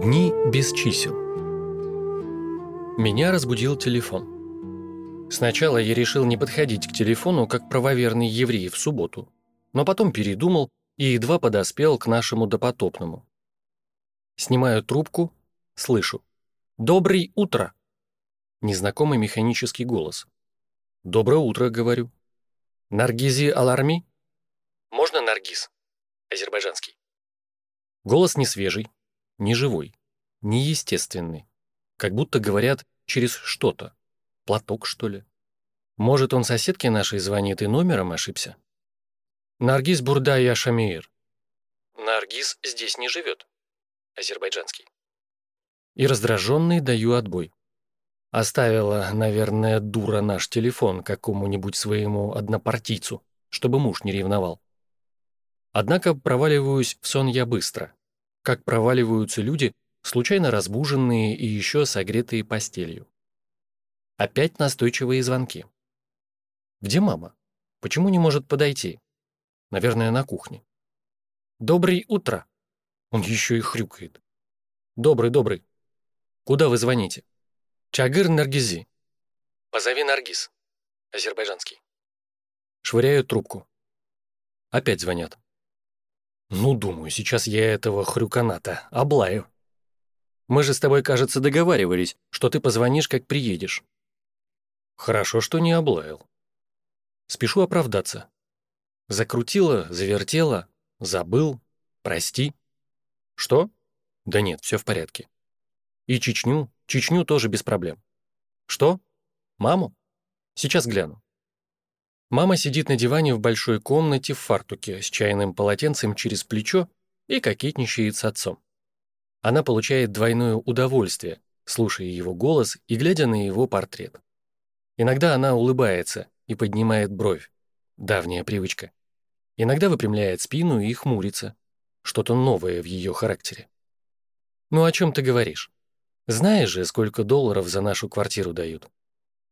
Дни без чисел. Меня разбудил телефон. Сначала я решил не подходить к телефону, как правоверный еврей в субботу, но потом передумал и едва подоспел к нашему допотопному. Снимаю трубку, слышу. «Добрый утро!» Незнакомый механический голос. «Доброе утро», — говорю. «Наргизи Аларми?» «Можно Наргиз?» Азербайджанский. Голос не свежий, не живой, неестественный. Как будто говорят через что-то. Платок, что ли? Может, он соседке нашей звонит и номером ошибся? Наргиз Бурдая Шамиир. Наргиз здесь не живет. Азербайджанский. И раздраженный даю отбой. Оставила, наверное, дура наш телефон какому-нибудь своему однопартийцу, чтобы муж не ревновал. Однако проваливаюсь в сон я быстро, как проваливаются люди, случайно разбуженные и еще согретые постелью. Опять настойчивые звонки. Где мама? Почему не может подойти? Наверное, на кухне. «Добрый утро!» Он еще и хрюкает. «Добрый, добрый. Куда вы звоните?» «Чагыр Наргизи». «Позови Наргиз». Азербайджанский. Швыряю трубку. Опять звонят. Ну, думаю, сейчас я этого хрюканата облаю. Мы же с тобой, кажется, договаривались, что ты позвонишь, как приедешь. Хорошо, что не облаял. Спешу оправдаться. Закрутила, завертела, забыл, прости. Что? Да нет, все в порядке. И Чечню, Чечню тоже без проблем. Что? Маму? Сейчас гляну. Мама сидит на диване в большой комнате в фартуке с чайным полотенцем через плечо и кокетничает с отцом. Она получает двойное удовольствие, слушая его голос и глядя на его портрет. Иногда она улыбается и поднимает бровь. Давняя привычка. Иногда выпрямляет спину и хмурится. Что-то новое в ее характере. «Ну о чем ты говоришь? Знаешь же, сколько долларов за нашу квартиру дают?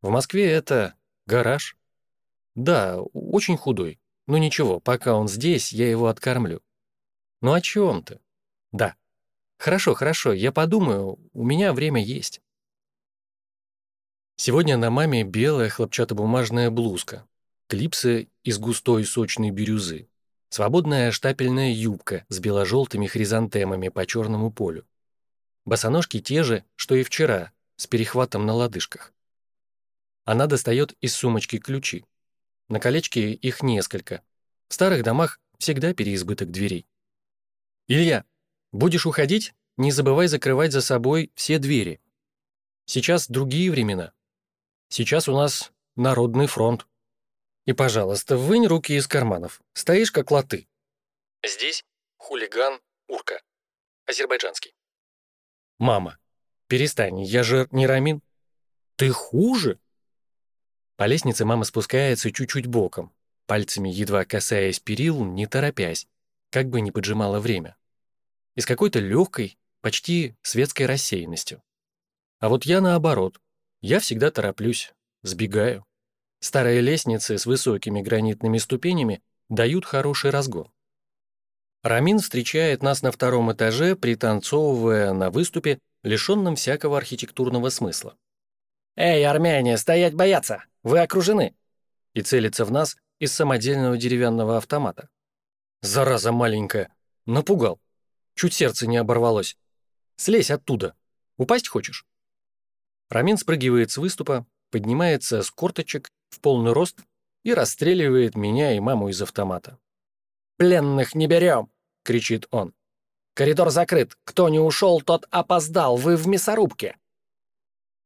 В Москве это гараж, да, очень худой. Но ничего, пока он здесь, я его откормлю. Ну о чем ты? Да. Хорошо, хорошо, я подумаю, у меня время есть. Сегодня на маме белая хлопчатобумажная блузка, клипсы из густой сочной бирюзы, свободная штапельная юбка с бело-желтыми хризантемами по черному полю. Босоножки те же, что и вчера, с перехватом на лодыжках. Она достает из сумочки ключи. На колечке их несколько. В старых домах всегда переизбыток дверей. «Илья, будешь уходить, не забывай закрывать за собой все двери. Сейчас другие времена. Сейчас у нас народный фронт. И, пожалуйста, вынь руки из карманов. Стоишь как латы». Здесь хулиган Урка. Азербайджанский. «Мама, перестань, я же не Рамин». «Ты хуже?» По лестнице мама спускается чуть-чуть боком, пальцами едва касаясь перил, не торопясь, как бы не поджимала время. И с какой-то легкой, почти светской рассеянностью. А вот я наоборот. Я всегда тороплюсь, сбегаю. Старые лестницы с высокими гранитными ступенями дают хороший разгон. Рамин встречает нас на втором этаже, пританцовывая на выступе, лишенном всякого архитектурного смысла. «Эй, армяне, стоять бояться! Вы окружены!» И целится в нас из самодельного деревянного автомата. «Зараза маленькая! Напугал! Чуть сердце не оборвалось! Слезь оттуда! Упасть хочешь?» Рамин спрыгивает с выступа, поднимается с корточек в полный рост и расстреливает меня и маму из автомата. «Пленных не берем!» — кричит он. «Коридор закрыт. Кто не ушел, тот опоздал. Вы в мясорубке!»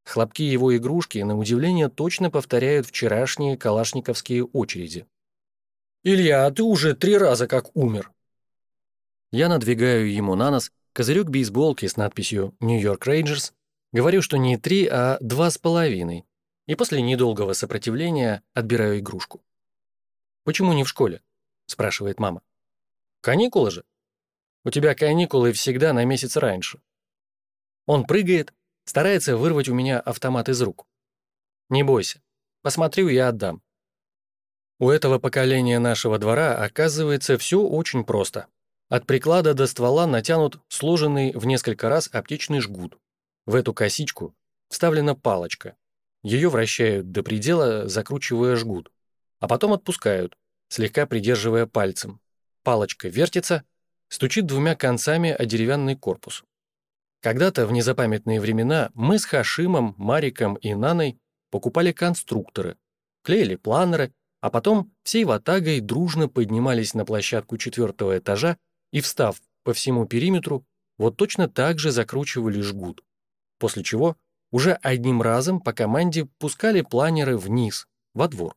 Хлопки его игрушки, на удивление, точно повторяют вчерашние калашниковские очереди. «Илья, а ты уже три раза как умер!» Я надвигаю ему на нос козырек бейсболки с надписью «Нью-Йорк Рейнджерс», говорю, что не три, а два с половиной, и после недолгого сопротивления отбираю игрушку. «Почему не в школе?» — спрашивает мама. «Каникулы же. У тебя каникулы всегда на месяц раньше». Он прыгает, Старается вырвать у меня автомат из рук. Не бойся. Посмотрю, я отдам. У этого поколения нашего двора оказывается все очень просто. От приклада до ствола натянут сложенный в несколько раз аптечный жгут. В эту косичку вставлена палочка. Ее вращают до предела, закручивая жгут. А потом отпускают, слегка придерживая пальцем. Палочка вертится, стучит двумя концами о деревянный корпус. Когда-то в незапамятные времена мы с Хашимом, Мариком и Наной покупали конструкторы, клеили планеры, а потом всей ватагой дружно поднимались на площадку четвертого этажа и, встав по всему периметру, вот точно так же закручивали жгут. После чего уже одним разом по команде пускали планеры вниз, во двор.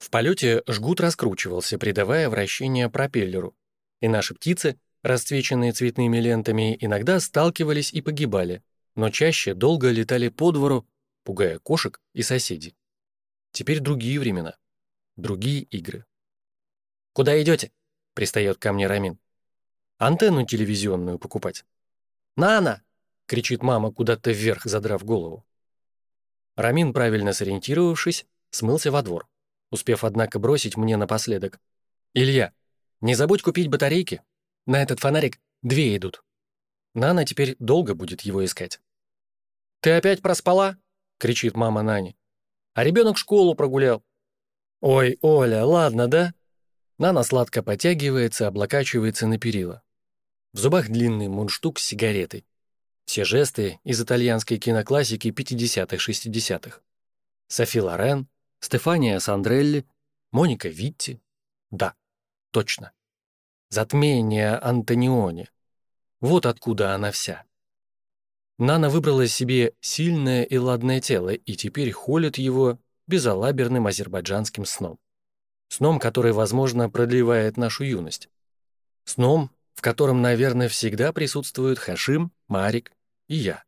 В полете жгут раскручивался, придавая вращение пропеллеру, и наши птицы, расцвеченные цветными лентами, иногда сталкивались и погибали, но чаще долго летали по двору, пугая кошек и соседей. Теперь другие времена, другие игры. «Куда идете?» — пристает ко мне Рамин. «Антенну телевизионную покупать». «Нана!» — кричит мама куда-то вверх, задрав голову. Рамин, правильно сориентировавшись, смылся во двор, успев, однако, бросить мне напоследок. «Илья, не забудь купить батарейки. На этот фонарик две идут». Нана теперь долго будет его искать. «Ты опять проспала?» — кричит мама Нани. «А ребенок школу прогулял». «Ой, Оля, ладно, да?» Нана сладко потягивается, облокачивается на перила. В зубах длинный мундштук с сигаретой. Все жесты из итальянской киноклассики 50-х-60-х. Софи Лорен, Стефания Сандрелли, Моника Витти. Да, точно. Затмение Антониони. Вот откуда она вся. Нана выбрала себе сильное и ладное тело и теперь холит его безалаберным азербайджанским сном. Сном, который, возможно, продлевает нашу юность. Сном, в котором, наверное, всегда присутствуют Хашим, Марик и я.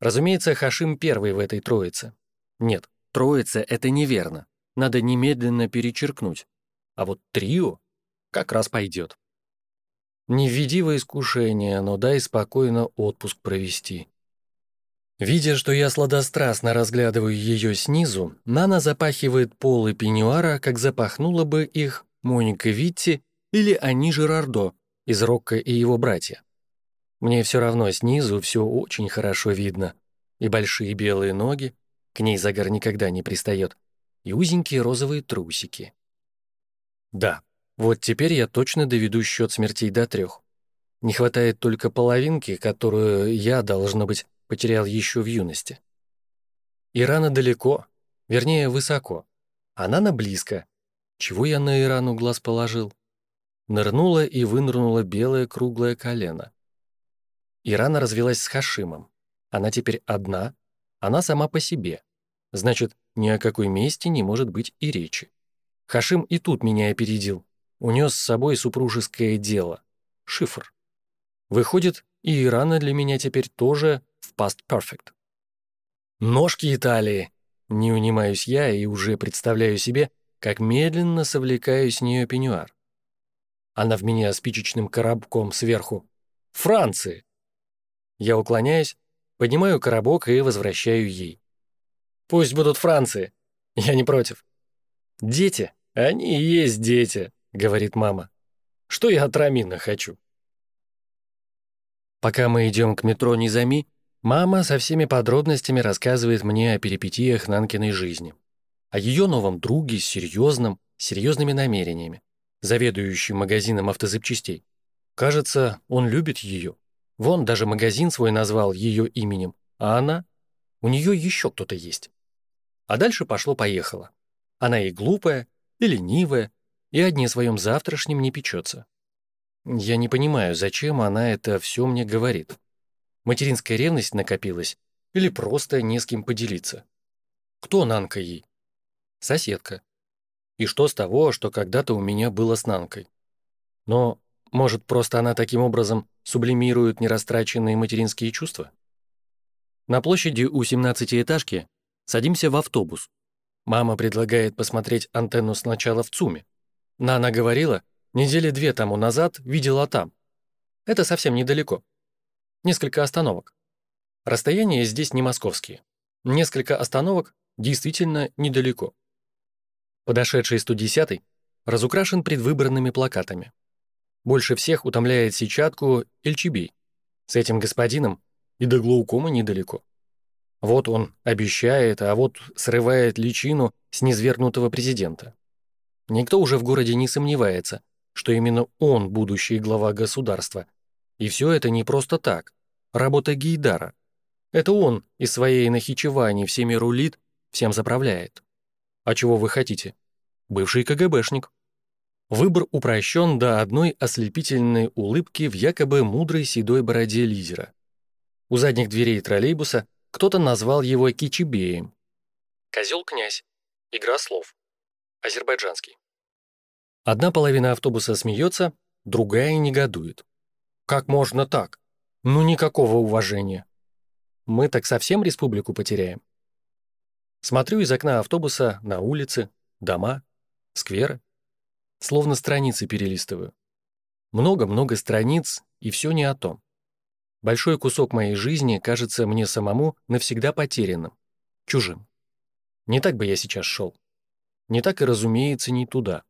Разумеется, Хашим первый в этой троице. Нет, троица — это неверно. Надо немедленно перечеркнуть. А вот трио как раз пойдет. Не введи во искушение, но дай спокойно отпуск провести. Видя, что я сладострастно разглядываю ее снизу, Нана запахивает полы пеньюара, как запахнула бы их Моника Витти или Ани Жерардо из «Рокко и его братья». Мне все равно снизу все очень хорошо видно. И большие белые ноги, к ней загар никогда не пристает, и узенькие розовые трусики. Да, вот теперь я точно доведу счет смертей до трех. Не хватает только половинки, которую я, должно быть, потерял еще в юности. Ирана далеко, вернее, высоко. Она на близко. Чего я на Ирану глаз положил? Нырнула и вынырнула белое круглое колено. Ирана развелась с Хашимом. Она теперь одна, она сама по себе. Значит, ни о какой месте не может быть и речи. Хашим и тут меня опередил унес с собой супружеское дело. Шифр. Выходит, и Ирана для меня теперь тоже в past perfect. Ножки Италии. Не унимаюсь я и уже представляю себе, как медленно совлекаю с нее пеньюар. Она в меня спичечным коробком сверху. Франции! Я уклоняюсь, поднимаю коробок и возвращаю ей. Пусть будут Франции. Я не против. Дети, они и есть дети. — говорит мама. «Что я от Рамина хочу?» Пока мы идем к метро Низами, мама со всеми подробностями рассказывает мне о перипетиях Нанкиной жизни, о ее новом друге с серьезным, серьезными намерениями, заведующим магазином автозапчастей. Кажется, он любит ее. Вон даже магазин свой назвал ее именем, а она... У нее еще кто-то есть. А дальше пошло-поехало. Она и глупая, и ленивая, и о дне своем завтрашнем не печется. Я не понимаю, зачем она это все мне говорит. Материнская ревность накопилась или просто не с кем поделиться? Кто Нанка ей? Соседка. И что с того, что когда-то у меня было с Нанкой? Но, может, просто она таким образом сублимирует нерастраченные материнские чувства? На площади у 17-этажки садимся в автобус. Мама предлагает посмотреть антенну сначала в ЦУМе, Нана говорила, недели две тому назад видела там. Это совсем недалеко. Несколько остановок. Расстояния здесь не московские. Несколько остановок действительно недалеко. Подошедший 110-й разукрашен предвыборными плакатами. Больше всех утомляет сетчатку Эльчебей. С этим господином и до глаукома недалеко. Вот он обещает, а вот срывает личину с низвергнутого президента. Никто уже в городе не сомневается, что именно он будущий глава государства. И все это не просто так. Работа Гейдара. Это он из своей нахичевани всеми рулит, всем заправляет. А чего вы хотите? Бывший КГБшник. Выбор упрощен до одной ослепительной улыбки в якобы мудрой седой бороде лидера. У задних дверей троллейбуса кто-то назвал его Кичибеем. Козел-князь. Игра слов. Азербайджанский. Одна половина автобуса смеется, другая негодует. Как можно так? Ну никакого уважения. Мы так совсем республику потеряем. Смотрю из окна автобуса на улицы, дома, скверы. Словно страницы перелистываю. Много-много страниц, и все не о том. Большой кусок моей жизни кажется мне самому навсегда потерянным, чужим. Не так бы я сейчас шел. Не так и, разумеется, не туда.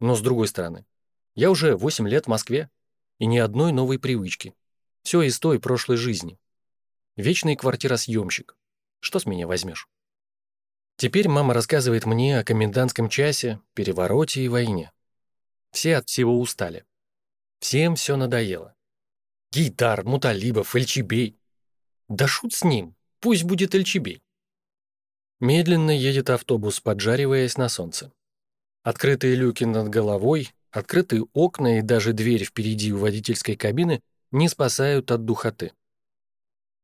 Но с другой стороны, я уже 8 лет в Москве, и ни одной новой привычки. Все из той прошлой жизни. Вечный квартиросъемщик. Что с меня возьмешь? Теперь мама рассказывает мне о комендантском часе, перевороте и войне. Все от всего устали. Всем все надоело. Гитар, Муталибов, Эльчебей. Да шут с ним, пусть будет Эльчебей. Медленно едет автобус, поджариваясь на солнце. Открытые люки над головой, открытые окна и даже дверь впереди у водительской кабины не спасают от духоты.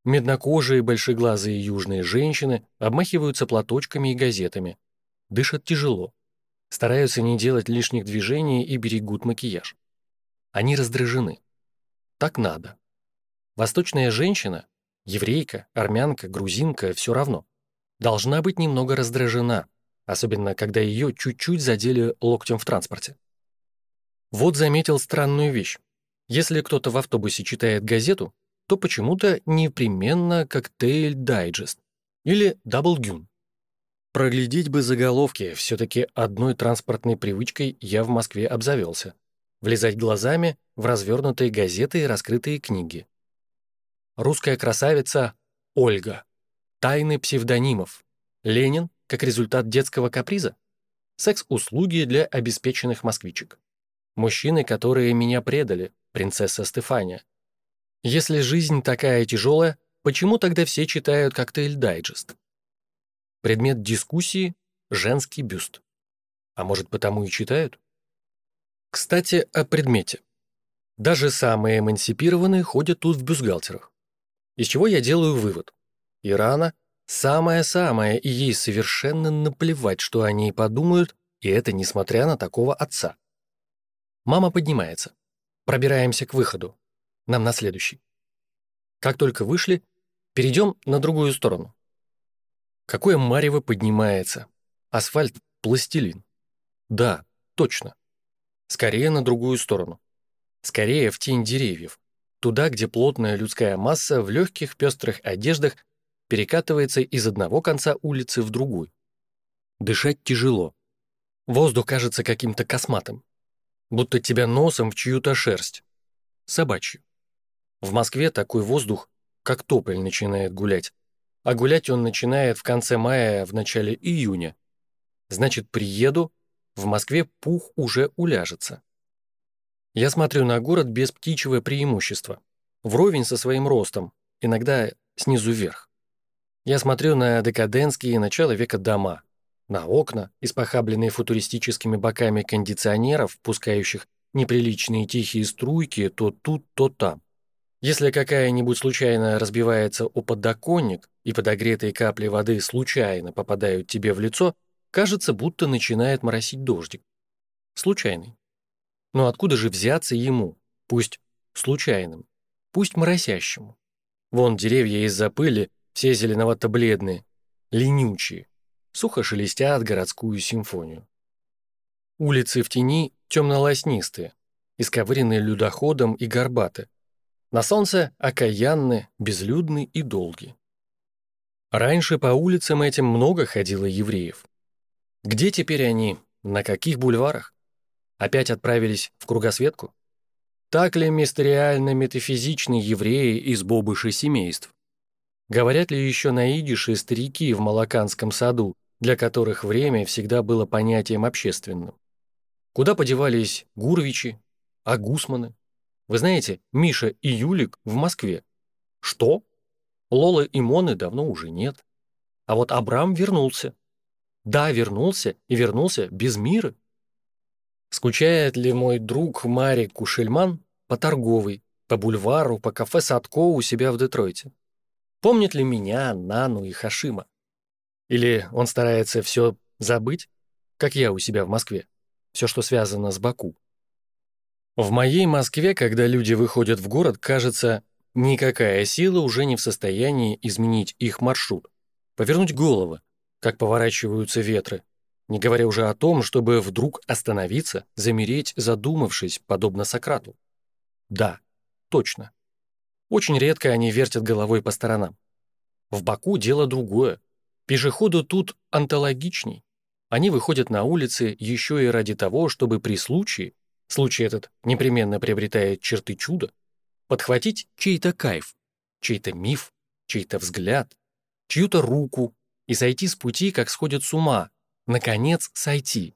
Меднокожие большеглазые южные женщины обмахиваются платочками и газетами. Дышат тяжело. Стараются не делать лишних движений и берегут макияж. Они раздражены. Так надо. Восточная женщина, еврейка, армянка, грузинка, все равно, должна быть немного раздражена, особенно когда ее чуть-чуть задели локтем в транспорте. Вот заметил странную вещь. Если кто-то в автобусе читает газету, то почему-то непременно коктейль дайджест или Double Gün. Проглядеть бы заголовки, все-таки одной транспортной привычкой я в Москве обзавелся. Влезать глазами в развернутые газеты и раскрытые книги. Русская красавица Ольга. Тайны псевдонимов. Ленин как результат детского каприза? Секс-услуги для обеспеченных москвичек. Мужчины, которые меня предали, принцесса Стефания. Если жизнь такая тяжелая, почему тогда все читают коктейль дайджест? Предмет дискуссии – женский бюст. А может, потому и читают? Кстати, о предмете. Даже самые эмансипированные ходят тут в бюстгальтерах. Из чего я делаю вывод. Ирана Самое-самое, и ей совершенно наплевать, что они подумают, и это несмотря на такого отца. Мама поднимается. Пробираемся к выходу. Нам на следующий. Как только вышли, перейдем на другую сторону. Какое марево поднимается. Асфальт – пластилин. Да, точно. Скорее на другую сторону. Скорее в тень деревьев. Туда, где плотная людская масса в легких пестрых одеждах перекатывается из одного конца улицы в другой. Дышать тяжело. Воздух кажется каким-то косматым. Будто тебя носом в чью-то шерсть. Собачью. В Москве такой воздух, как тополь, начинает гулять. А гулять он начинает в конце мая, в начале июня. Значит, приеду, в Москве пух уже уляжется. Я смотрю на город без птичьего преимущества. Вровень со своим ростом, иногда снизу вверх. Я смотрю на декадентские начала века дома, на окна, испохабленные футуристическими боками кондиционеров, пускающих неприличные тихие струйки то тут, то там. Если какая-нибудь случайно разбивается о подоконник, и подогретые капли воды случайно попадают тебе в лицо, кажется, будто начинает моросить дождик. Случайный. Но откуда же взяться ему, пусть случайным, пусть моросящему? Вон деревья из-за пыли все зеленовато-бледные, ленючие, сухо шелестят городскую симфонию. Улицы в тени темно-лоснистые, исковыренные людоходом и горбаты. На солнце окаянны, безлюдны и долги. Раньше по улицам этим много ходило евреев. Где теперь они? На каких бульварах? Опять отправились в кругосветку? Так ли мистериально-метафизичны евреи из бобыши семейств? Говорят ли еще на идише старики в Малаканском саду, для которых время всегда было понятием общественным? Куда подевались Гурвичи, а Гусманы? Вы знаете, Миша и Юлик в Москве. Что? Лолы и Моны давно уже нет. А вот Абрам вернулся. Да, вернулся, и вернулся без мира. Скучает ли мой друг Марик Кушельман по торговой, по бульвару, по кафе Садко у себя в Детройте? Помнит ли меня, Нану и Хашима? Или он старается все забыть, как я у себя в Москве, все, что связано с Баку? В моей Москве, когда люди выходят в город, кажется, никакая сила уже не в состоянии изменить их маршрут, повернуть головы, как поворачиваются ветры, не говоря уже о том, чтобы вдруг остановиться, замереть, задумавшись, подобно Сократу. Да, точно. Очень редко они вертят головой по сторонам. В Баку дело другое. Пешеходу тут антологичней. Они выходят на улицы еще и ради того, чтобы при случае, случай этот непременно приобретает черты чуда, подхватить чей-то кайф, чей-то миф, чей-то взгляд, чью-то руку и сойти с пути, как сходят с ума, наконец сойти.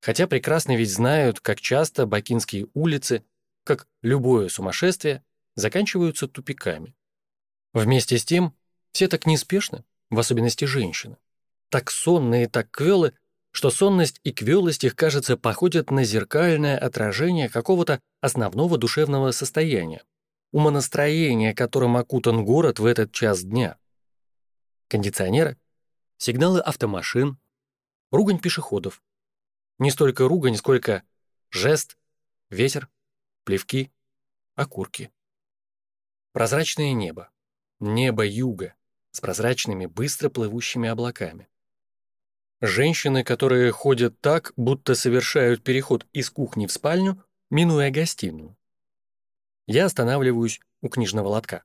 Хотя прекрасно ведь знают, как часто бакинские улицы, как любое сумасшествие, заканчиваются тупиками. Вместе с тем, все так неспешны, в особенности женщины. Так сонные, так квелы, что сонность и квелость их, кажется, походят на зеркальное отражение какого-то основного душевного состояния, умонастроения, которым окутан город в этот час дня. Кондиционеры, сигналы автомашин, ругань пешеходов. Не столько ругань, сколько жест, ветер, плевки, окурки. Прозрачное небо. Небо юга с прозрачными, быстро плывущими облаками. Женщины, которые ходят так, будто совершают переход из кухни в спальню, минуя гостиную. Я останавливаюсь у книжного лотка.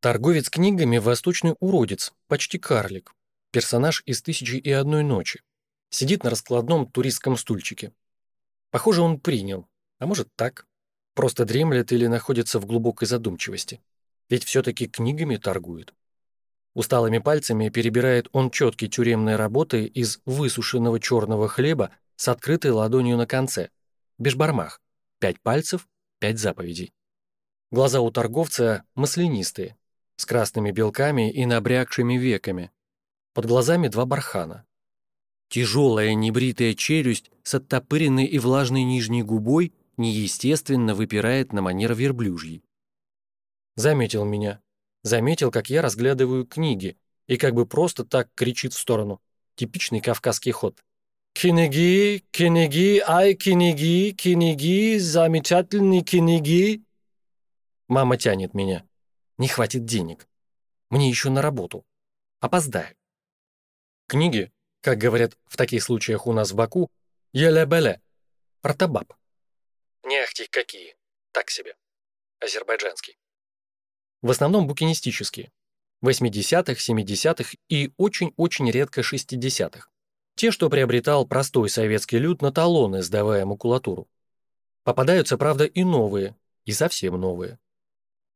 Торговец книгами – восточный уродец, почти карлик, персонаж из «Тысячи и одной ночи». Сидит на раскладном туристском стульчике. Похоже, он принял, а может так, просто дремлет или находится в глубокой задумчивости. Ведь все-таки книгами торгует. Усталыми пальцами перебирает он четкие тюремные работы из высушенного черного хлеба с открытой ладонью на конце. Бешбармах. Пять пальцев, пять заповедей. Глаза у торговца маслянистые, с красными белками и набрякшими веками. Под глазами два бархана. Тяжелая небритая челюсть с оттопыренной и влажной нижней губой неестественно выпирает на манер верблюжьей. Заметил меня. Заметил, как я разглядываю книги, и как бы просто так кричит в сторону. Типичный кавказский ход. «Книги, книги, ай, книги, книги, замечательные книги!» Мама тянет меня. Не хватит денег. Мне еще на работу. Опоздаю. Книги, как говорят в таких случаях у нас в Баку, еле-беле, протабаб. Не ахти какие, так себе. Азербайджанский. В основном букинистические. 80-х, 70-х и очень-очень редко 60-х. Те, что приобретал простой советский люд на талоны, сдавая макулатуру. Попадаются, правда, и новые, и совсем новые.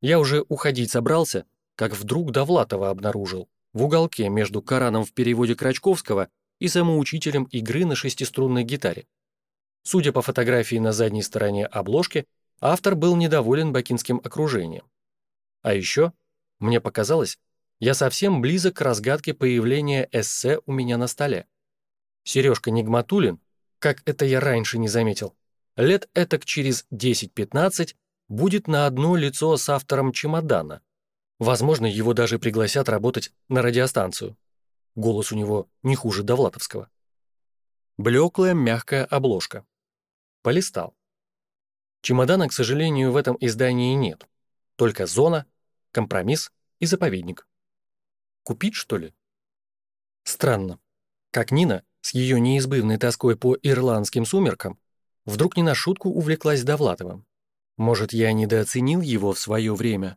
Я уже уходить собрался, как вдруг Довлатова обнаружил в уголке между Кораном в переводе Крачковского и самоучителем игры на шестиструнной гитаре. Судя по фотографии на задней стороне обложки, автор был недоволен бакинским окружением. А еще, мне показалось, я совсем близок к разгадке появления эссе у меня на столе. Сережка Нигматулин, как это я раньше не заметил, лет этак через 10-15 будет на одно лицо с автором «Чемодана». Возможно, его даже пригласят работать на радиостанцию. Голос у него не хуже Довлатовского. Блеклая мягкая обложка. Полистал. Чемодана, к сожалению, в этом издании нет. Только зона, компромисс и заповедник. Купить, что ли? Странно. Как Нина, с ее неизбывной тоской по ирландским сумеркам, вдруг не на шутку увлеклась Довлатовым. Может, я недооценил его в свое время?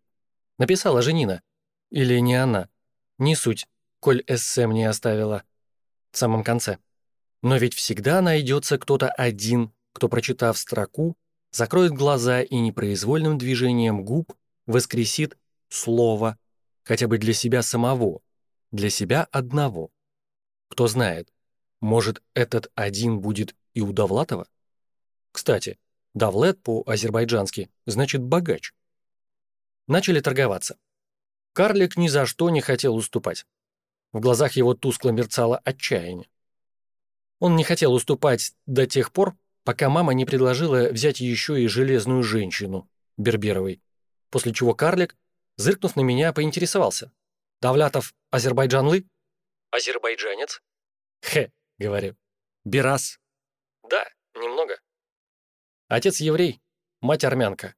Написала же Нина. Или не она. Не суть, коль эссе мне оставила. В самом конце. Но ведь всегда найдется кто-то один, кто, прочитав строку, закроет глаза и непроизвольным движением губ воскресит слово, хотя бы для себя самого, для себя одного. Кто знает, может, этот один будет и у Довлатова? Кстати, Давлет по-азербайджански значит «богач». Начали торговаться. Карлик ни за что не хотел уступать. В глазах его тускло мерцало отчаяние. Он не хотел уступать до тех пор, пока мама не предложила взять еще и железную женщину, Берберовой, после чего карлик, зыркнув на меня, поинтересовался. «Давлятов азербайджанлы?» «Азербайджанец?» «Хе», — говорю. «Берас?» «Да, немного». «Отец еврей, мать армянка».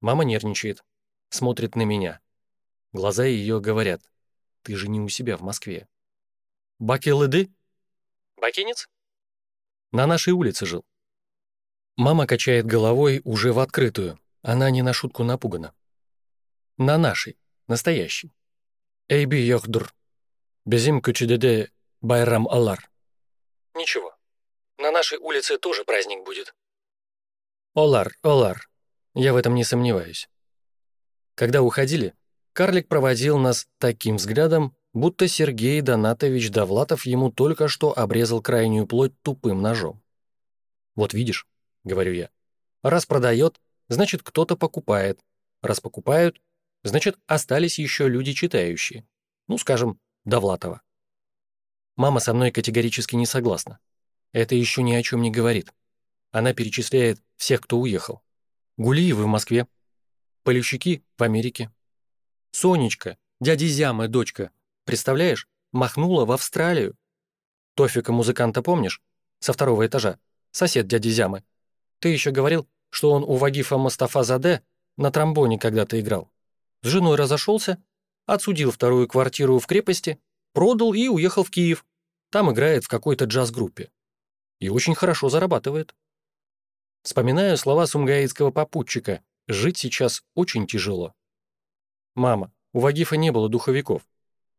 Мама нервничает, смотрит на меня. Глаза ее говорят, «Ты же не у себя в Москве». «Бакелыды?» «Бакинец?» На нашей улице жил. Мама качает головой уже в открытую. Она не на шутку напугана. На нашей, настоящей. Эйби Йохдур. Безим Кучидеде Байрам Аллар. Ничего. На нашей улице тоже праздник будет. Олар, Олар. Я в этом не сомневаюсь. Когда уходили, карлик проводил нас таким взглядом, будто Сергей Донатович Довлатов ему только что обрезал крайнюю плоть тупым ножом. «Вот видишь», — говорю я, — «раз продает, значит, кто-то покупает. Раз покупают, значит, остались еще люди читающие. Ну, скажем, Довлатова». Мама со мной категорически не согласна. Это еще ни о чем не говорит. Она перечисляет всех, кто уехал. Гулиевы в Москве, Полищуки в Америке. Сонечка, дяди Зямы, дочка, Представляешь, махнула в Австралию. Тофика музыканта помнишь? Со второго этажа. Сосед дяди Зямы. Ты еще говорил, что он у Вагифа Мастафа Заде на тромбоне когда-то играл. С женой разошелся, отсудил вторую квартиру в крепости, продал и уехал в Киев. Там играет в какой-то джаз-группе. И очень хорошо зарабатывает. Вспоминаю слова сумгаитского попутчика. Жить сейчас очень тяжело. Мама, у Вагифа не было духовиков.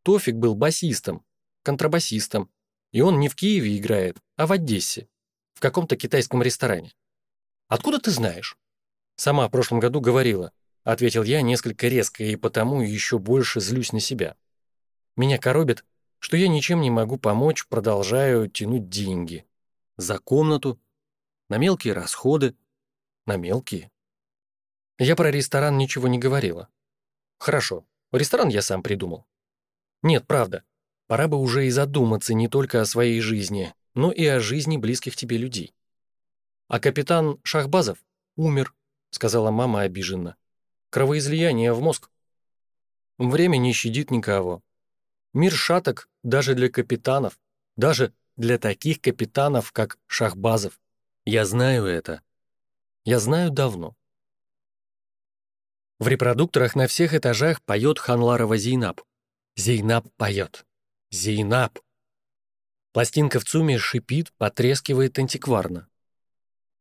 Тофик был басистом, контрабасистом, и он не в Киеве играет, а в Одессе, в каком-то китайском ресторане. Откуда ты знаешь? Сама в прошлом году говорила, ответил я несколько резко и потому еще больше злюсь на себя. Меня коробит, что я ничем не могу помочь, продолжаю тянуть деньги. За комнату, на мелкие расходы, на мелкие. Я про ресторан ничего не говорила. Хорошо, ресторан я сам придумал. Нет, правда. Пора бы уже и задуматься не только о своей жизни, но и о жизни близких тебе людей. А капитан Шахбазов умер, сказала мама обиженно. Кровоизлияние в мозг. Время не щадит никого. Мир шаток даже для капитанов, даже для таких капитанов, как Шахбазов. Я знаю это. Я знаю давно. В репродукторах на всех этажах поет Ханларова Зейнаб. Зейнаб поет. Зейнаб. Пластинка в ЦУМе шипит, потрескивает антикварно.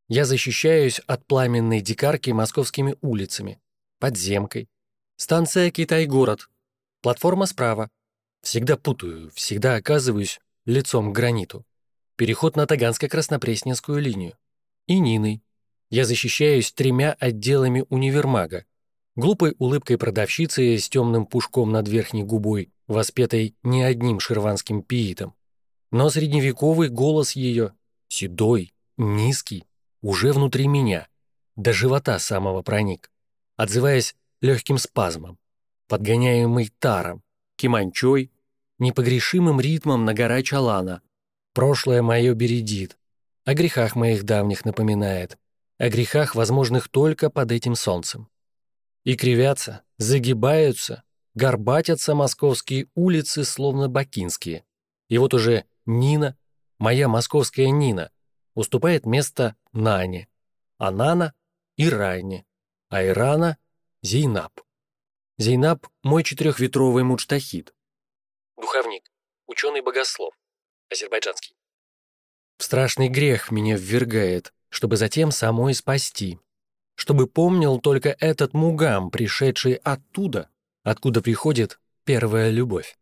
Я защищаюсь от пламенной дикарки московскими улицами, подземкой. Станция Китай-город. Платформа справа. Всегда путаю, всегда оказываюсь лицом к граниту. Переход на Таганско-Краснопресненскую линию. И Ниной. Я защищаюсь тремя отделами универмага глупой улыбкой продавщицы с темным пушком над верхней губой, воспетой не одним шерванским пиитом. Но средневековый голос ее, седой, низкий, уже внутри меня, до живота самого проник, отзываясь легким спазмом, подгоняемый таром, киманчой, непогрешимым ритмом на гора Чалана. Прошлое мое бередит, о грехах моих давних напоминает, о грехах, возможных только под этим солнцем. И кривятся, загибаются, горбатятся московские улицы, словно бакинские. И вот уже Нина, моя московская Нина, уступает место Нане, а Нана – Иране, а Ирана – Зейнаб. Зейнаб – мой четырехветровый муджтахид. Духовник, ученый-богослов, азербайджанский. Страшный грех меня ввергает, чтобы затем самой спасти, чтобы помнил только этот мугам, пришедший оттуда, откуда приходит первая любовь.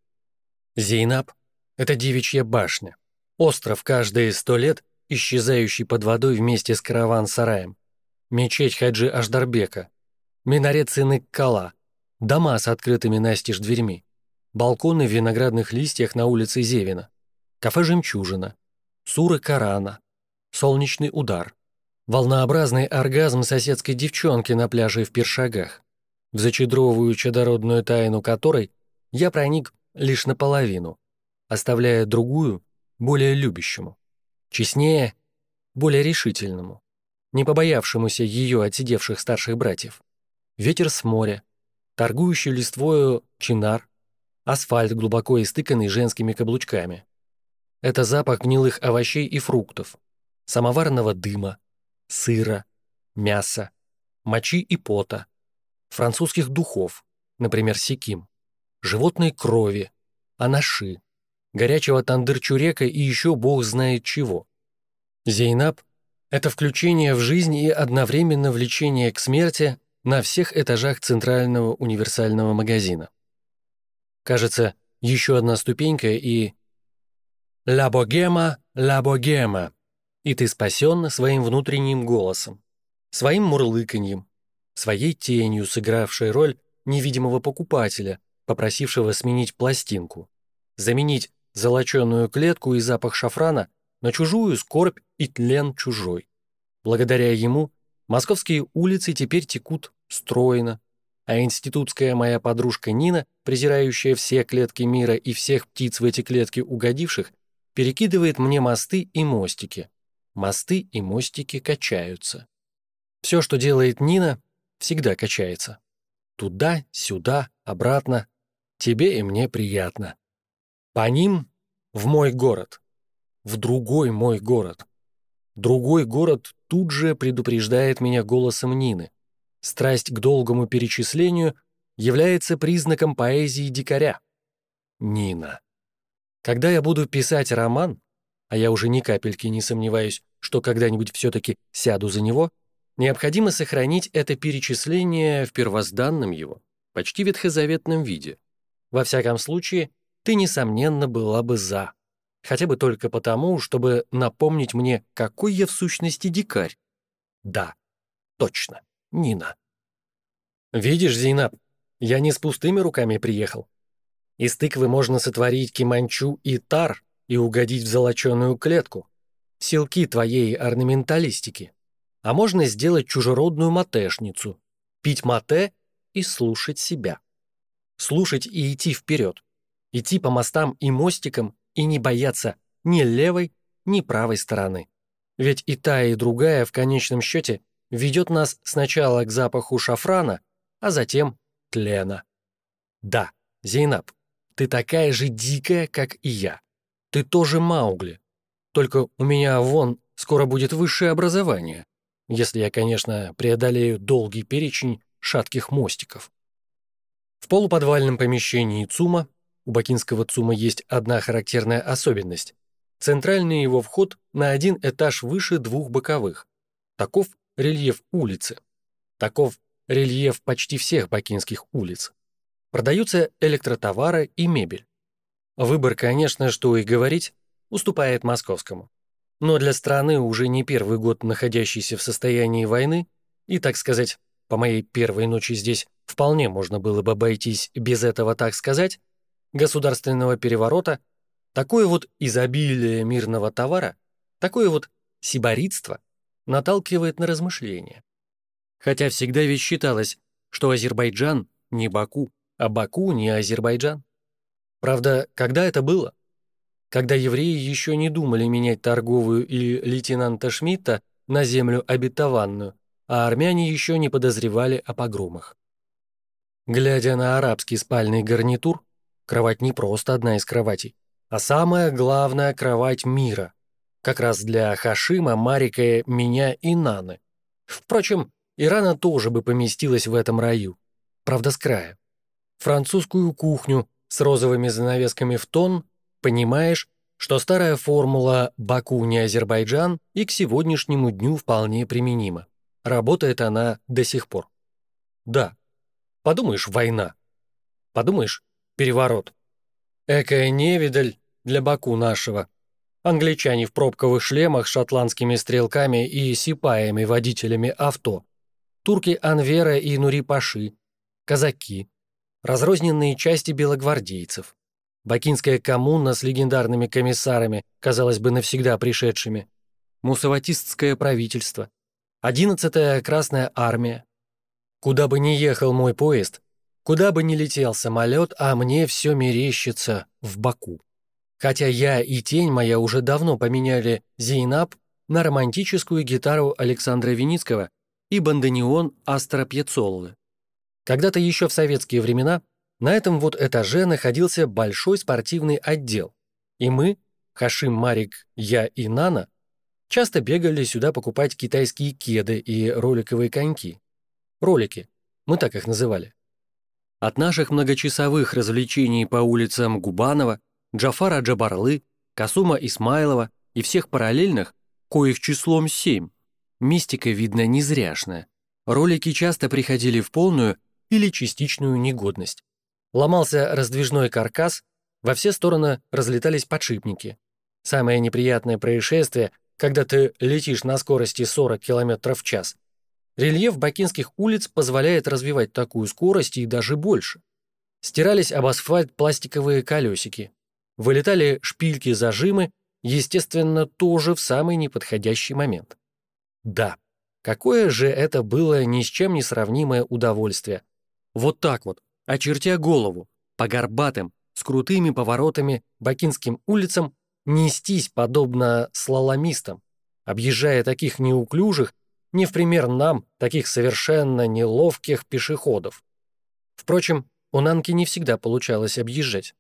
Зейнаб — это девичья башня, остров каждые сто лет, исчезающий под водой вместе с караван-сараем. мечеть Хаджи Аждарбека, минарет сыны Кала, дома с открытыми настежь дверьми, балконы в виноградных листьях на улице Зевина, кафе «Жемчужина», суры Корана, солнечный удар, волнообразный оргазм соседской девчонки на пляже в Першагах, в зачедровую чадородную тайну которой я проник лишь наполовину, оставляя другую, более любящему, честнее, более решительному, не побоявшемуся ее отсидевших старших братьев. Ветер с моря, торгующий листвою чинар, асфальт, глубоко истыканный женскими каблучками. Это запах гнилых овощей и фруктов, самоварного дыма, сыра, мяса, мочи и пота, французских духов, например, секим, животной крови, анаши, горячего тандыр-чурека и еще бог знает чего. Зейнаб — это включение в жизнь и одновременно влечение к смерти на всех этажах центрального универсального магазина. Кажется, еще одна ступенька и... «Ла богема, ла богема!» И ты спасен своим внутренним голосом, своим мурлыканьем, своей тенью, сыгравшей роль невидимого покупателя, попросившего сменить пластинку, заменить золоченую клетку и запах шафрана на чужую скорбь и тлен чужой. Благодаря ему московские улицы теперь текут стройно, а институтская моя подружка Нина, презирающая все клетки мира и всех птиц в эти клетки угодивших, перекидывает мне мосты и мостики. Мосты и мостики качаются. Все, что делает Нина, всегда качается. Туда, сюда, обратно. Тебе и мне приятно. По ним в мой город. В другой мой город. Другой город тут же предупреждает меня голосом Нины. Страсть к долгому перечислению является признаком поэзии дикаря. Нина. Когда я буду писать роман, а я уже ни капельки не сомневаюсь, что когда-нибудь все-таки сяду за него, необходимо сохранить это перечисление в первозданном его, почти ветхозаветном виде. Во всяком случае, ты, несомненно, была бы «за». Хотя бы только потому, чтобы напомнить мне, какой я в сущности дикарь. Да, точно, Нина. Видишь, Зейнаб, я не с пустыми руками приехал. Из тыквы можно сотворить киманчу и тар и угодить в золоченую клетку. Силки твоей орнаменталистики. А можно сделать чужеродную матешницу, пить мате и слушать себя. Слушать и идти вперед идти по мостам и мостикам и не бояться ни левой, ни правой стороны. Ведь и та, и другая в конечном счете ведет нас сначала к запаху шафрана, а затем тлена. Да, Зейнаб, ты такая же дикая, как и я. Ты тоже Маугли. Только у меня вон скоро будет высшее образование, если я, конечно, преодолею долгий перечень шатких мостиков. В полуподвальном помещении ЦУМа у бакинского ЦУМа есть одна характерная особенность. Центральный его вход на один этаж выше двух боковых. Таков рельеф улицы. Таков рельеф почти всех бакинских улиц. Продаются электротовары и мебель. Выбор, конечно, что и говорить, уступает московскому. Но для страны, уже не первый год находящейся в состоянии войны, и, так сказать, по моей первой ночи здесь вполне можно было бы обойтись без этого, так сказать, государственного переворота, такое вот изобилие мирного товара, такое вот сиборитство наталкивает на размышления. Хотя всегда ведь считалось, что Азербайджан не Баку, а Баку не Азербайджан. Правда, когда это было? Когда евреи еще не думали менять торговую и лейтенанта Шмидта на землю обетованную, а армяне еще не подозревали о погромах. Глядя на арабский спальный гарнитур, Кровать не просто одна из кроватей, а самая главная кровать мира. Как раз для Хашима, Марика, меня и Наны. Впрочем, Ирана тоже бы поместилась в этом раю. Правда, с края. Французскую кухню с розовыми занавесками в тон, понимаешь, что старая формула «Баку не Азербайджан» и к сегодняшнему дню вполне применима. Работает она до сих пор. Да, подумаешь, война. Подумаешь, переворот. Экая невидаль для Баку нашего. Англичане в пробковых шлемах с шотландскими стрелками и сипаями водителями авто. Турки Анвера и Нури-Паши. Казаки. Разрозненные части белогвардейцев. Бакинская коммуна с легендарными комиссарами, казалось бы, навсегда пришедшими. Мусаватистское правительство. Одиннадцатая Красная Армия. Куда бы ни ехал мой поезд, куда бы ни летел самолет, а мне все мерещится в Баку. Хотя я и тень моя уже давно поменяли Зейнаб на романтическую гитару Александра Виницкого и бандонеон Астра Пьецоллы. Когда-то еще в советские времена на этом вот этаже находился большой спортивный отдел, и мы, Хашим, Марик, я и Нана, часто бегали сюда покупать китайские кеды и роликовые коньки. Ролики, мы так их называли. От наших многочасовых развлечений по улицам Губанова Джафара Джабарлы, Касума Исмайлова и всех параллельных, коих числом семь. Мистика, видно, незряшная. Ролики часто приходили в полную или частичную негодность. Ломался раздвижной каркас, во все стороны разлетались подшипники. Самое неприятное происшествие, когда ты летишь на скорости 40 км в час. Рельеф бакинских улиц позволяет развивать такую скорость и даже больше. Стирались об асфальт пластиковые колесики. Вылетали шпильки-зажимы, естественно, тоже в самый неподходящий момент. Да, какое же это было ни с чем не сравнимое удовольствие. Вот так вот, очертя голову, по горбатым, с крутыми поворотами Бакинским улицам, нестись, подобно слаломистам, объезжая таких неуклюжих, не в пример нам, таких совершенно неловких пешеходов. Впрочем, у Нанки не всегда получалось объезжать.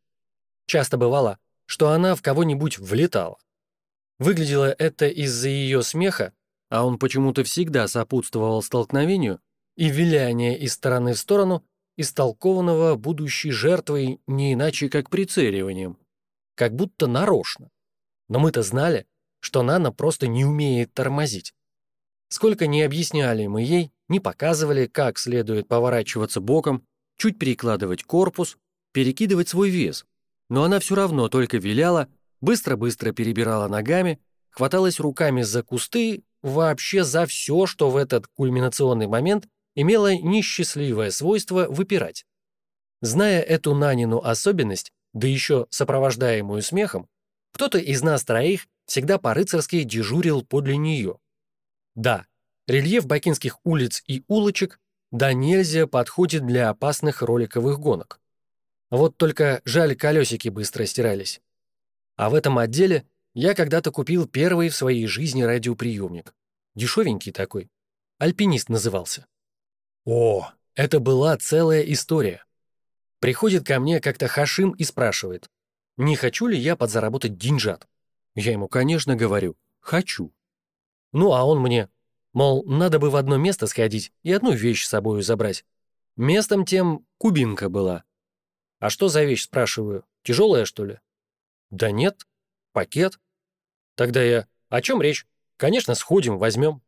Часто бывало, что она в кого-нибудь влетала. Выглядело это из-за ее смеха, а он почему-то всегда сопутствовал столкновению, и виляние из стороны в сторону, истолкованного будущей жертвой не иначе как прицеливанием. Как будто нарочно. Но мы-то знали, что Нана просто не умеет тормозить. Сколько не объясняли мы ей, не показывали, как следует поворачиваться боком, чуть перекладывать корпус, перекидывать свой вес, но она все равно только виляла, быстро-быстро перебирала ногами, хваталась руками за кусты, вообще за все, что в этот кульминационный момент имело несчастливое свойство выпирать. Зная эту Нанину особенность, да еще сопровождаемую смехом, кто-то из нас троих всегда по-рыцарски дежурил подле нее. Да, рельеф бакинских улиц и улочек да нельзя подходит для опасных роликовых гонок. Вот только жаль, колесики быстро стирались. А в этом отделе я когда-то купил первый в своей жизни радиоприемник. Дешевенький такой. Альпинист назывался. О, это была целая история. Приходит ко мне как-то Хашим и спрашивает, не хочу ли я подзаработать деньжат. Я ему, конечно, говорю, хочу. Ну, а он мне, мол, надо бы в одно место сходить и одну вещь с собой забрать. Местом тем кубинка была. «А что за вещь?» – спрашиваю. «Тяжелая, что ли?» «Да нет. Пакет». Тогда я «О чем речь?» «Конечно, сходим, возьмем».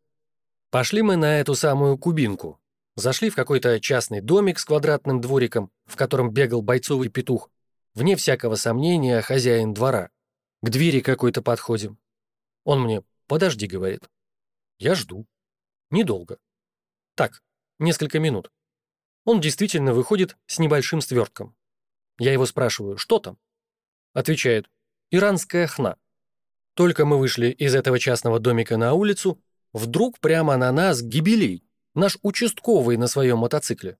Пошли мы на эту самую кубинку. Зашли в какой-то частный домик с квадратным двориком, в котором бегал бойцовый петух. Вне всякого сомнения, хозяин двора. К двери какой-то подходим. Он мне «Подожди», — говорит. Я жду. Недолго. Так, несколько минут. Он действительно выходит с небольшим свертком. Я его спрашиваю, что там? Отвечает, иранская хна. Только мы вышли из этого частного домика на улицу, вдруг прямо на нас гибелей, наш участковый на своем мотоцикле.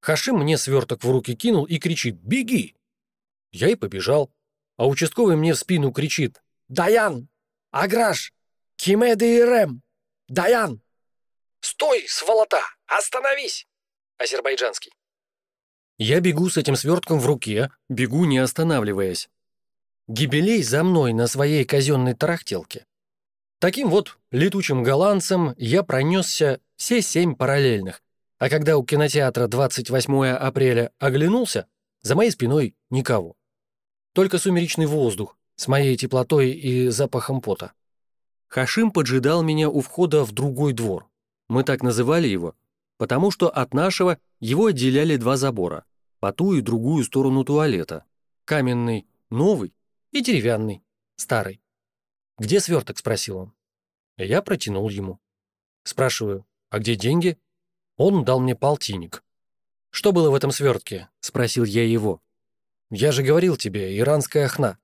Хашим мне сверток в руки кинул и кричит «Беги!». Я и побежал, а участковый мне в спину кричит «Даян! Аграш! Кимеды и Рэм! Даян!» «Стой, сволота! Остановись!» Азербайджанский. Я бегу с этим свертком в руке, бегу не останавливаясь. Гибелей за мной на своей казенной тарахтелке. Таким вот летучим голландцем я пронесся все семь параллельных, а когда у кинотеатра 28 апреля оглянулся, за моей спиной никого. Только сумеречный воздух с моей теплотой и запахом пота. Хашим поджидал меня у входа в другой двор. Мы так называли его, потому что от нашего его отделяли два забора по ту и другую сторону туалета. Каменный – новый и деревянный – старый. «Где сверток?» — спросил он. Я протянул ему. Спрашиваю, «А где деньги?» Он дал мне полтинник. «Что было в этом свертке?» — спросил я его. «Я же говорил тебе, иранская хна.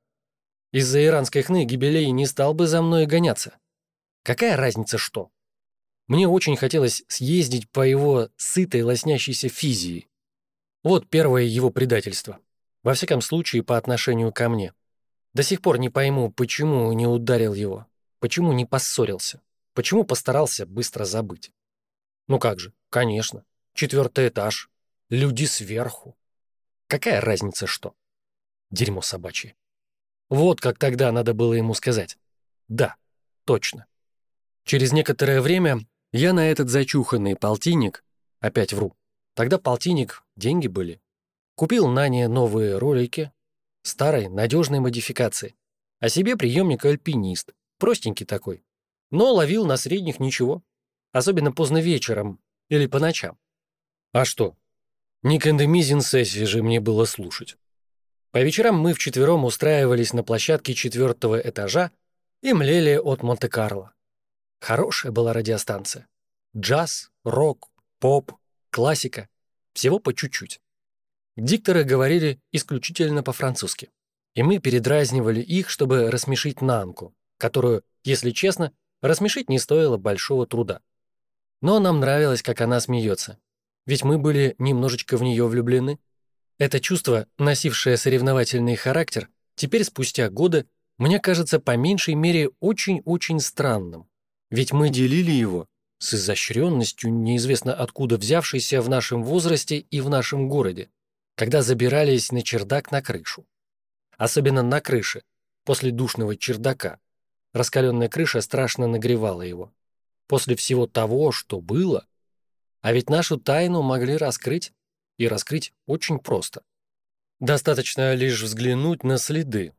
Из-за иранской хны Гибелей не стал бы за мной гоняться. Какая разница что? Мне очень хотелось съездить по его сытой лоснящейся физии. Вот первое его предательство. Во всяком случае, по отношению ко мне. До сих пор не пойму, почему не ударил его, почему не поссорился, почему постарался быстро забыть. Ну как же, конечно, четвертый этаж, люди сверху. Какая разница что? Дерьмо собачье. Вот как тогда надо было ему сказать. Да, точно. Через некоторое время я на этот зачуханный полтинник, опять вру, тогда полтинник, деньги были, купил Нане новые ролики, старой, надежной модификации, а себе приемник альпинист, простенький такой, но ловил на средних ничего, особенно поздно вечером или по ночам. А что? Не кандемизин сессии же мне было слушать. По вечерам мы вчетвером устраивались на площадке четвертого этажа и млели от Монте-Карло. Хорошая была радиостанция. Джаз, рок, поп, классика. Всего по чуть-чуть. Дикторы говорили исключительно по-французски. И мы передразнивали их, чтобы рассмешить Нанку, которую, если честно, рассмешить не стоило большого труда. Но нам нравилось, как она смеется. Ведь мы были немножечко в нее влюблены. Это чувство, носившее соревновательный характер, теперь спустя годы, мне кажется по меньшей мере очень-очень странным. Ведь мы делили его с изощренностью, неизвестно откуда взявшейся в нашем возрасте и в нашем городе, когда забирались на чердак на крышу. Особенно на крыше, после душного чердака. Раскаленная крыша страшно нагревала его. После всего того, что было. А ведь нашу тайну могли раскрыть, и раскрыть очень просто. Достаточно лишь взглянуть на следы.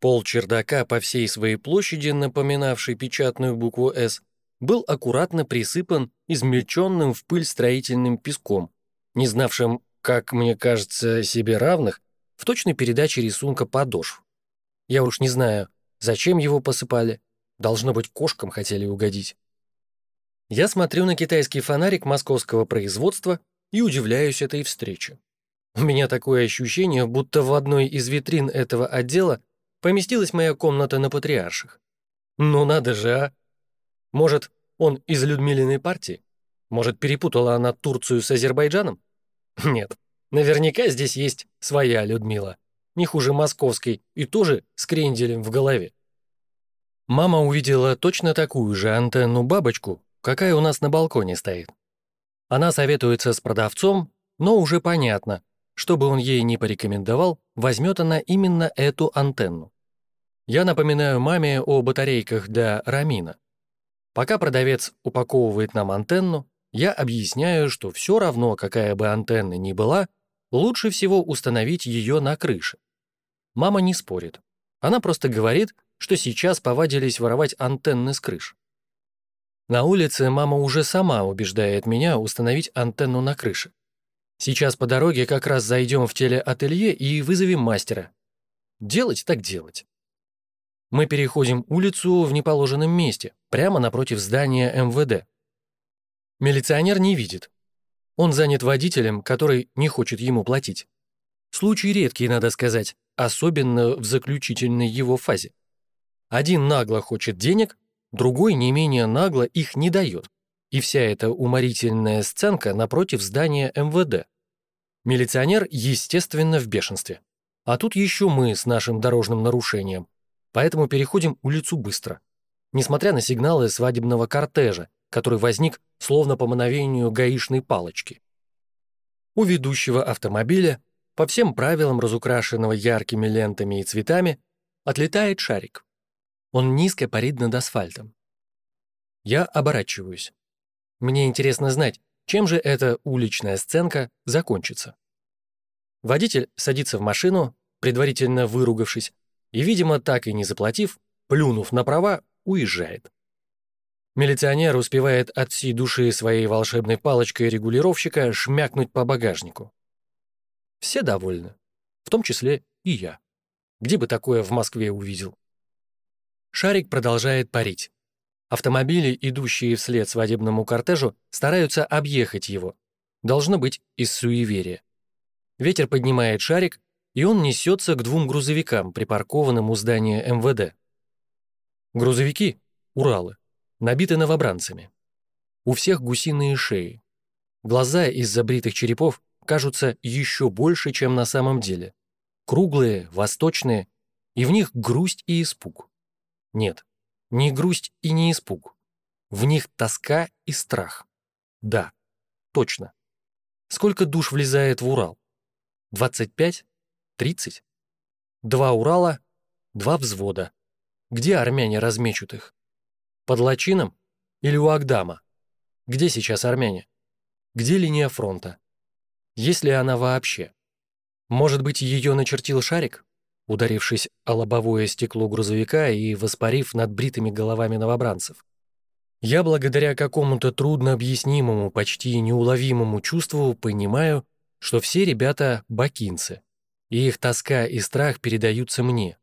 Пол чердака по всей своей площади, напоминавший печатную букву «С», был аккуратно присыпан измельченным в пыль строительным песком, не знавшим, как мне кажется, себе равных в точной передаче рисунка подошв. Я уж не знаю, зачем его посыпали. Должно быть, кошкам хотели угодить. Я смотрю на китайский фонарик московского производства и удивляюсь этой встрече. У меня такое ощущение, будто в одной из витрин этого отдела поместилась моя комната на Патриарших. Ну надо же, а! Может, он из Людмилиной партии? Может, перепутала она Турцию с Азербайджаном? Нет, наверняка здесь есть своя Людмила, не хуже московской и тоже с кренделем в голове. Мама увидела точно такую же антенну-бабочку, какая у нас на балконе стоит. Она советуется с продавцом, но уже понятно, чтобы он ей не порекомендовал, возьмет она именно эту антенну. Я напоминаю маме о батарейках для Рамина. Пока продавец упаковывает нам антенну, я объясняю, что все равно, какая бы антенна ни была, лучше всего установить ее на крыше. Мама не спорит. Она просто говорит, что сейчас повадились воровать антенны с крыш. На улице мама уже сама убеждает меня установить антенну на крыше. Сейчас по дороге как раз зайдем в телеателье и вызовем мастера. Делать так делать. Мы переходим улицу в неположенном месте, прямо напротив здания МВД. Милиционер не видит. Он занят водителем, который не хочет ему платить. Случай редкий, надо сказать, особенно в заключительной его фазе. Один нагло хочет денег, другой не менее нагло их не дает. И вся эта уморительная сценка напротив здания МВД. Милиционер, естественно, в бешенстве. А тут еще мы с нашим дорожным нарушением поэтому переходим улицу быстро. Несмотря на сигналы свадебного кортежа, который возник словно по мановению гаишной палочки. У ведущего автомобиля, по всем правилам разукрашенного яркими лентами и цветами, отлетает шарик. Он низко парит над асфальтом. Я оборачиваюсь. Мне интересно знать, чем же эта уличная сценка закончится. Водитель садится в машину, предварительно выругавшись, и, видимо, так и не заплатив, плюнув на права, уезжает. Милиционер успевает от всей души своей волшебной палочкой регулировщика шмякнуть по багажнику. Все довольны, в том числе и я. Где бы такое в Москве увидел? Шарик продолжает парить. Автомобили, идущие вслед свадебному кортежу, стараются объехать его. Должно быть из суеверия. Ветер поднимает шарик, и он несется к двум грузовикам, припаркованным у здания МВД. Грузовики, Уралы, набиты новобранцами. У всех гусиные шеи. Глаза из-за бритых черепов кажутся еще больше, чем на самом деле. Круглые, восточные, и в них грусть и испуг. Нет, не грусть и не испуг. В них тоска и страх. Да, точно. Сколько душ влезает в Урал? 25? 30? Два Урала, два взвода. Где армяне размечут их? Под Лачином или у Агдама? Где сейчас армяне? Где линия фронта? Есть ли она вообще? Может быть, ее начертил шарик, ударившись о лобовое стекло грузовика и воспарив над бритыми головами новобранцев? Я благодаря какому-то трудно объяснимому, почти неуловимому чувству понимаю, что все ребята бакинцы, и их тоска и страх передаются мне.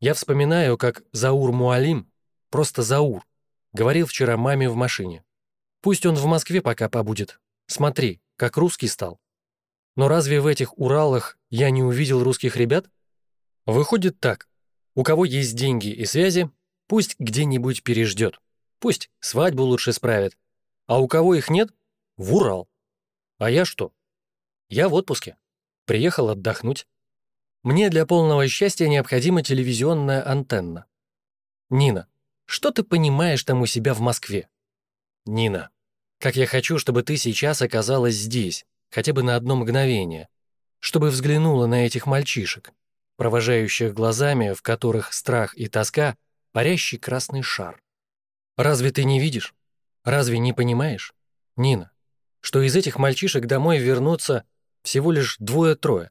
Я вспоминаю, как Заур Муалим, просто Заур, говорил вчера маме в машине. Пусть он в Москве пока побудет. Смотри, как русский стал. Но разве в этих Уралах я не увидел русских ребят? Выходит так. У кого есть деньги и связи, пусть где-нибудь переждет. Пусть свадьбу лучше справит. А у кого их нет — в Урал. А я что? Я в отпуске. Приехал отдохнуть. Мне для полного счастья необходима телевизионная антенна. Нина, что ты понимаешь там у себя в Москве? Нина, как я хочу, чтобы ты сейчас оказалась здесь, хотя бы на одно мгновение, чтобы взглянула на этих мальчишек, провожающих глазами, в которых страх и тоска, парящий красный шар. Разве ты не видишь? Разве не понимаешь, Нина, что из этих мальчишек домой вернутся всего лишь двое-трое?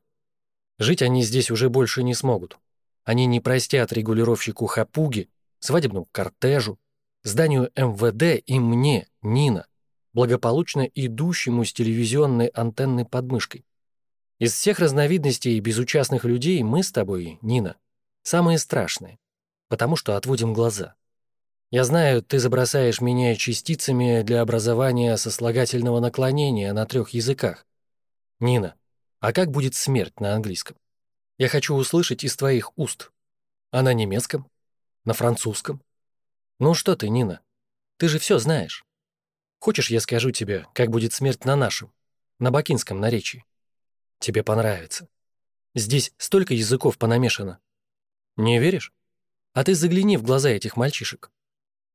Жить они здесь уже больше не смогут. Они не простят регулировщику Хапуги, свадебному кортежу, зданию МВД и мне, Нина, благополучно идущему с телевизионной антенной под мышкой. Из всех разновидностей безучастных людей мы с тобой, Нина, самые страшные, потому что отводим глаза. Я знаю, ты забросаешь меня частицами для образования сослагательного наклонения на трех языках. Нина, а как будет смерть на английском? Я хочу услышать из твоих уст. А на немецком? На французском? Ну что ты, Нина? Ты же все знаешь. Хочешь, я скажу тебе, как будет смерть на нашем, на бакинском наречии? Тебе понравится. Здесь столько языков понамешано. Не веришь? А ты загляни в глаза этих мальчишек.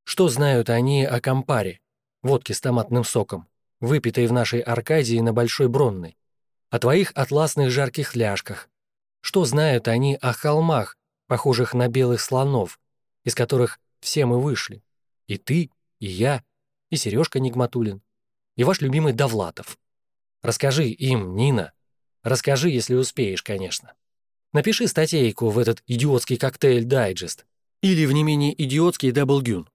Что знают они о компаре, водке с томатным соком, выпитой в нашей Аркадии на Большой Бронной, о твоих атласных жарких ляжках? Что знают они о холмах, похожих на белых слонов, из которых все мы вышли? И ты, и я, и Сережка Нигматулин, и ваш любимый Довлатов. Расскажи им, Нина. Расскажи, если успеешь, конечно. Напиши статейку в этот идиотский коктейль-дайджест или в не менее идиотский Double Gün.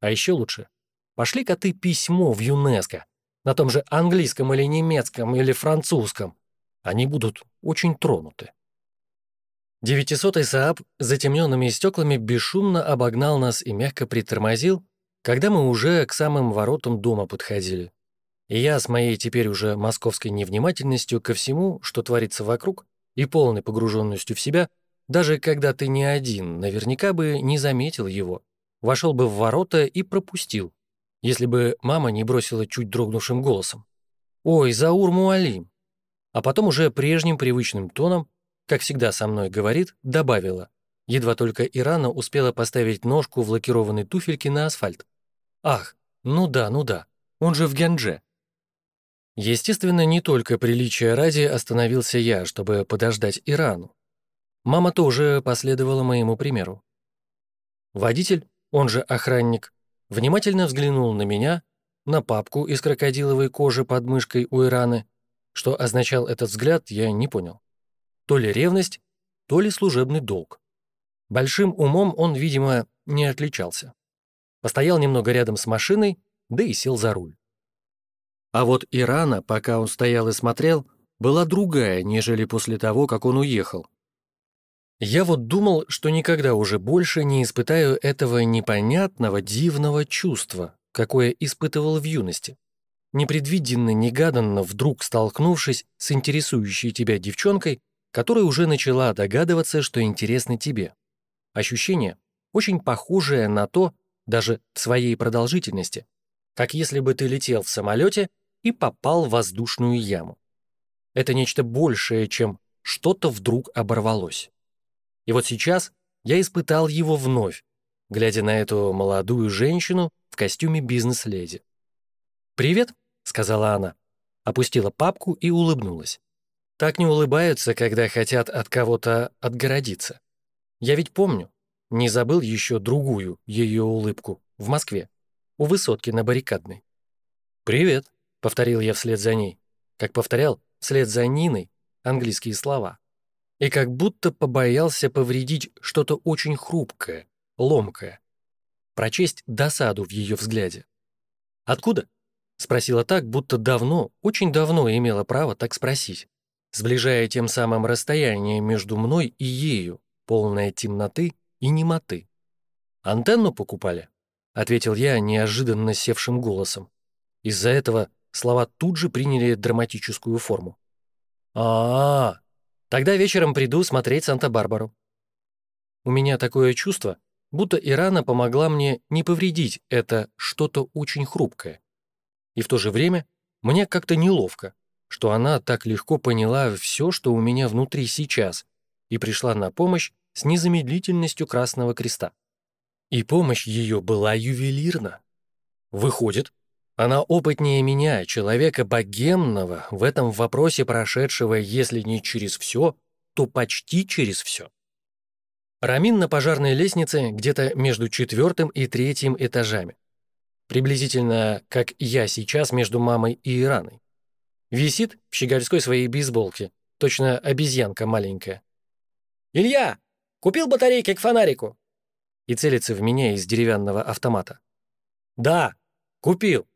А еще лучше, пошли-ка ты письмо в ЮНЕСКО, на том же английском или немецком или французском. Они будут очень тронуты. Девятисотый Сааб с затемненными стеклами бесшумно обогнал нас и мягко притормозил, когда мы уже к самым воротам дома подходили. Я с моей теперь уже московской невнимательностью ко всему, что творится вокруг, и полной погруженностью в себя, даже когда ты не один, наверняка бы не заметил его, вошел бы в ворота и пропустил, если бы мама не бросила чуть дрогнувшим голосом. «Ой, Заур Муалим!» А потом уже прежним привычным тоном, как всегда со мной говорит, добавила. Едва только Ирана успела поставить ножку в лакированной туфельке на асфальт. «Ах, ну да, ну да, он же в Гянже». Естественно, не только приличия ради остановился я, чтобы подождать Ирану. Мама тоже последовала моему примеру. Водитель он же охранник, внимательно взглянул на меня, на папку из крокодиловой кожи под мышкой у Ираны. Что означал этот взгляд, я не понял. То ли ревность, то ли служебный долг. Большим умом он, видимо, не отличался. Постоял немного рядом с машиной, да и сел за руль. А вот Ирана, пока он стоял и смотрел, была другая, нежели после того, как он уехал. Я вот думал, что никогда уже больше не испытаю этого непонятного, дивного чувства, какое испытывал в юности. Непредвиденно, негаданно, вдруг столкнувшись с интересующей тебя девчонкой, которая уже начала догадываться, что интересно тебе. Ощущение, очень похожее на то, даже в своей продолжительности, как если бы ты летел в самолете и попал в воздушную яму. Это нечто большее, чем что-то вдруг оборвалось. И вот сейчас я испытал его вновь, глядя на эту молодую женщину в костюме бизнес-леди. «Привет», — сказала она, опустила папку и улыбнулась. Так не улыбаются, когда хотят от кого-то отгородиться. Я ведь помню, не забыл еще другую ее улыбку в Москве, у высотки на баррикадной. «Привет», — повторил я вслед за ней, как повторял вслед за Ниной английские слова и как будто побоялся повредить что-то очень хрупкое, ломкое, прочесть досаду в ее взгляде. «Откуда?» — спросила так, будто давно, очень давно имела право так спросить, сближая тем самым расстояние между мной и ею, полное темноты и немоты. «Антенну покупали?» — ответил я неожиданно севшим голосом. Из-за этого слова тут же приняли драматическую форму. а, -а, -а Тогда вечером приду смотреть Санта-Барбару. У меня такое чувство, будто Ирана помогла мне не повредить это что-то очень хрупкое. И в то же время мне как-то неловко, что она так легко поняла все, что у меня внутри сейчас, и пришла на помощь с незамедлительностью Красного Креста. И помощь ее была ювелирна. Выходит, она опытнее меня, человека богемного, в этом вопросе прошедшего, если не через все, то почти через все. Рамин на пожарной лестнице где-то между четвертым и третьим этажами. Приблизительно, как я сейчас между мамой и Ираной. Висит в щегольской своей бейсболке, точно обезьянка маленькая. «Илья, купил батарейки к фонарику?» И целится в меня из деревянного автомата. «Да, купил»,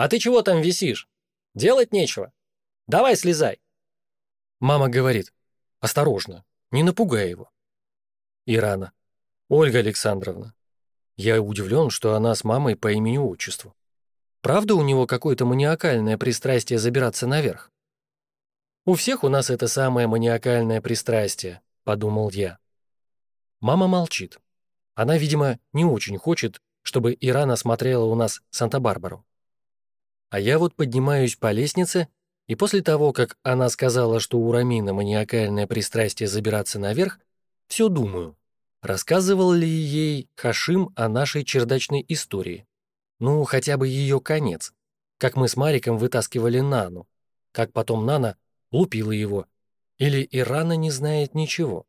«А ты чего там висишь? Делать нечего. Давай слезай». Мама говорит, «Осторожно, не напугай его». И рано. «Ольга Александровна». Я удивлен, что она с мамой по имени-отчеству. Правда у него какое-то маниакальное пристрастие забираться наверх? «У всех у нас это самое маниакальное пристрастие», — подумал я. Мама молчит. Она, видимо, не очень хочет, чтобы Ирана смотрела у нас Санта-Барбару. А я вот поднимаюсь по лестнице, и после того, как она сказала, что у Рамина маниакальное пристрастие забираться наверх, все думаю, рассказывал ли ей Хашим о нашей чердачной истории. Ну, хотя бы ее конец. Как мы с Мариком вытаскивали Нану. Как потом Нана лупила его. Или Ирана не знает ничего.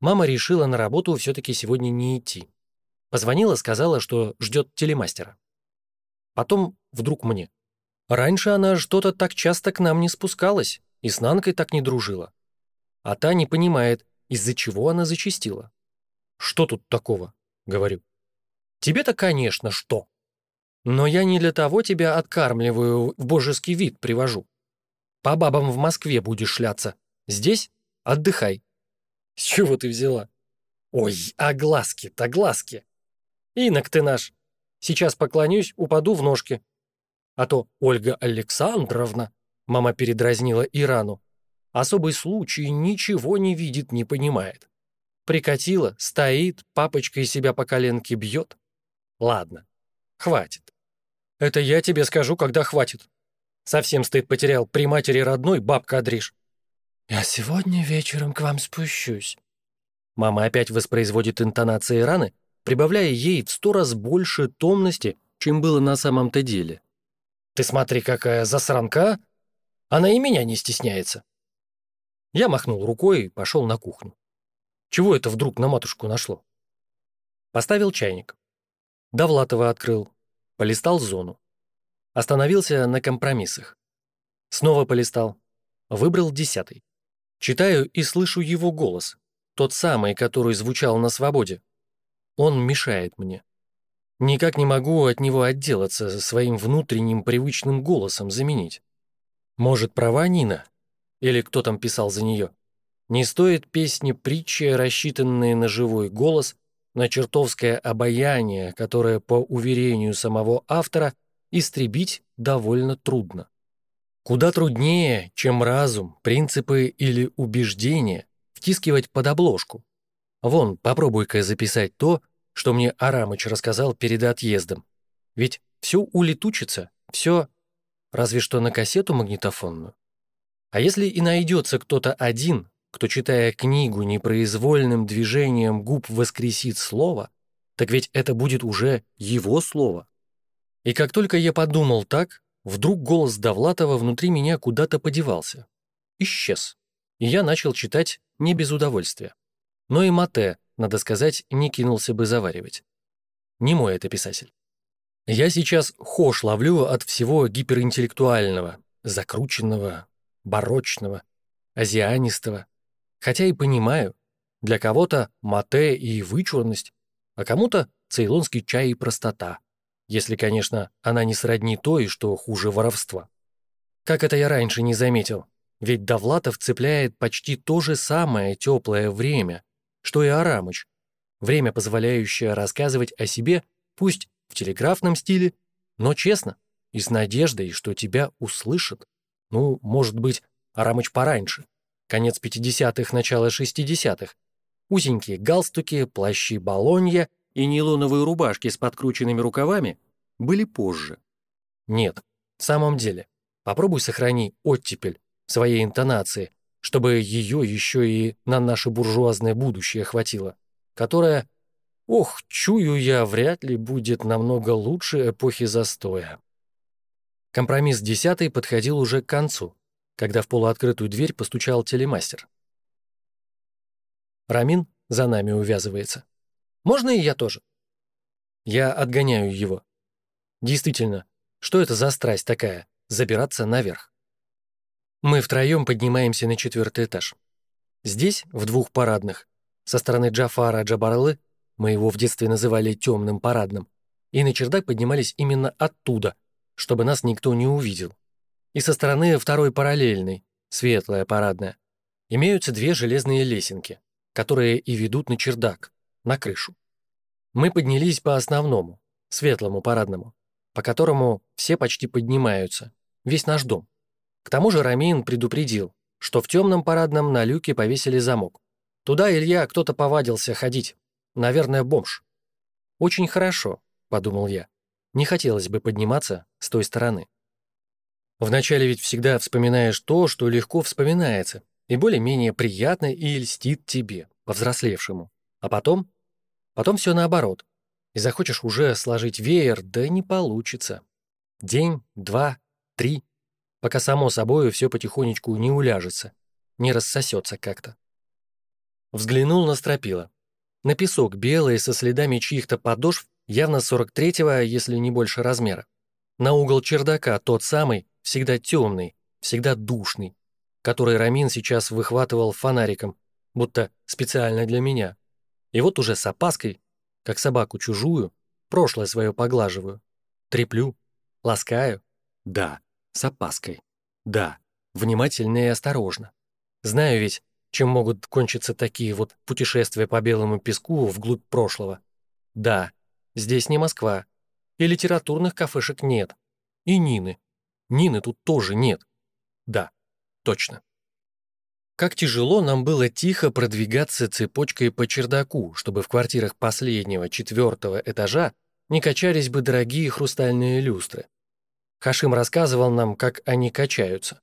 Мама решила на работу все-таки сегодня не идти. Позвонила, сказала, что ждет телемастера. Потом вдруг мне. Раньше она что-то так часто к нам не спускалась и с Нанкой так не дружила. А та не понимает, из-за чего она зачастила. «Что тут такого?» — говорю. «Тебе-то, конечно, что. Но я не для того тебя откармливаю, в божеский вид привожу. По бабам в Москве будешь шляться. Здесь отдыхай». «С чего ты взяла?» «Ой, а глазки-то глазки!» «Инок ты наш, Сейчас поклонюсь, упаду в ножки. А то Ольга Александровна, мама передразнила Ирану, особый случай ничего не видит, не понимает. Прикатила, стоит, папочкой себя по коленке бьет. Ладно, хватит. Это я тебе скажу, когда хватит. Совсем стыд потерял, при матери родной бабка Адриш. Я сегодня вечером к вам спущусь. Мама опять воспроизводит интонации Ираны, прибавляя ей в сто раз больше томности, чем было на самом-то деле. «Ты смотри, какая засранка! А? Она и меня не стесняется!» Я махнул рукой и пошел на кухню. Чего это вдруг на матушку нашло? Поставил чайник. Довлатова открыл. Полистал зону. Остановился на компромиссах. Снова полистал. Выбрал десятый. Читаю и слышу его голос. Тот самый, который звучал на свободе. Он мешает мне. Никак не могу от него отделаться, своим внутренним привычным голосом заменить. Может, права Нина? Или кто там писал за нее? Не стоит песни притчи, рассчитанные на живой голос, на чертовское обаяние, которое, по уверению самого автора, истребить довольно трудно. Куда труднее, чем разум, принципы или убеждения, втискивать под обложку. Вон, попробуй-ка записать то, что мне Арамыч рассказал перед отъездом. Ведь все улетучится, все, разве что на кассету магнитофонную. А если и найдется кто-то один, кто, читая книгу, непроизвольным движением губ воскресит слово, так ведь это будет уже его слово. И как только я подумал так, вдруг голос Довлатова внутри меня куда-то подевался. Исчез. И я начал читать не без удовольствия. Но и Мате, надо сказать, не кинулся бы заваривать. Не мой это писатель. Я сейчас хош ловлю от всего гиперинтеллектуального, закрученного, барочного, азианистого. Хотя и понимаю, для кого-то мате и вычурность, а кому-то цейлонский чай и простота, если, конечно, она не сродни той, что хуже воровства. Как это я раньше не заметил, ведь Довлатов цепляет почти то же самое теплое время, что и Арамыч, время, позволяющее рассказывать о себе, пусть в телеграфном стиле, но честно и с надеждой, что тебя услышат. Ну, может быть, Арамыч пораньше. Конец 50-х, начало 60-х. Узенькие галстуки, плащи балонья и нейлоновые рубашки с подкрученными рукавами были позже. Нет, в самом деле, попробуй сохрани оттепель своей интонации, чтобы ее еще и на наше буржуазное будущее хватило, которое, ох, чую я, вряд ли будет намного лучше эпохи застоя. Компромисс десятый подходил уже к концу, когда в полуоткрытую дверь постучал телемастер. Рамин за нами увязывается. «Можно и я тоже?» Я отгоняю его. Действительно, что это за страсть такая — забираться наверх? Мы втроем поднимаемся на четвертый этаж. Здесь, в двух парадных, со стороны Джафара Джабарлы, мы его в детстве называли темным парадным, и на чердак поднимались именно оттуда, чтобы нас никто не увидел и со стороны второй параллельной, светлая парадная, имеются две железные лесенки, которые и ведут на чердак, на крышу. Мы поднялись по основному, светлому парадному, по которому все почти поднимаются, весь наш дом. К тому же Рамин предупредил, что в темном парадном на люке повесили замок. Туда Илья кто-то повадился ходить. Наверное, бомж. «Очень хорошо», — подумал я. Не хотелось бы подниматься с той стороны. Вначале ведь всегда вспоминаешь то, что легко вспоминается, и более-менее приятно и льстит тебе, повзрослевшему. А потом? Потом все наоборот. И захочешь уже сложить веер, да не получится. День, два, три, пока само собой все потихонечку не уляжется, не рассосется как-то. Взглянул на стропила. На песок белый, со следами чьих-то подошв, явно 43-го, если не больше размера. На угол чердака тот самый, всегда темный, всегда душный, который Рамин сейчас выхватывал фонариком, будто специально для меня. И вот уже с опаской, как собаку чужую, прошлое свое поглаживаю, треплю, ласкаю. Да, с опаской. Да, внимательно и осторожно. Знаю ведь, чем могут кончиться такие вот путешествия по белому песку вглубь прошлого. Да, здесь не Москва, и литературных кафешек нет, и Нины, Нины тут тоже нет. Да, точно. Как тяжело нам было тихо продвигаться цепочкой по чердаку, чтобы в квартирах последнего, четвертого этажа не качались бы дорогие хрустальные люстры. Хашим рассказывал нам, как они качаются.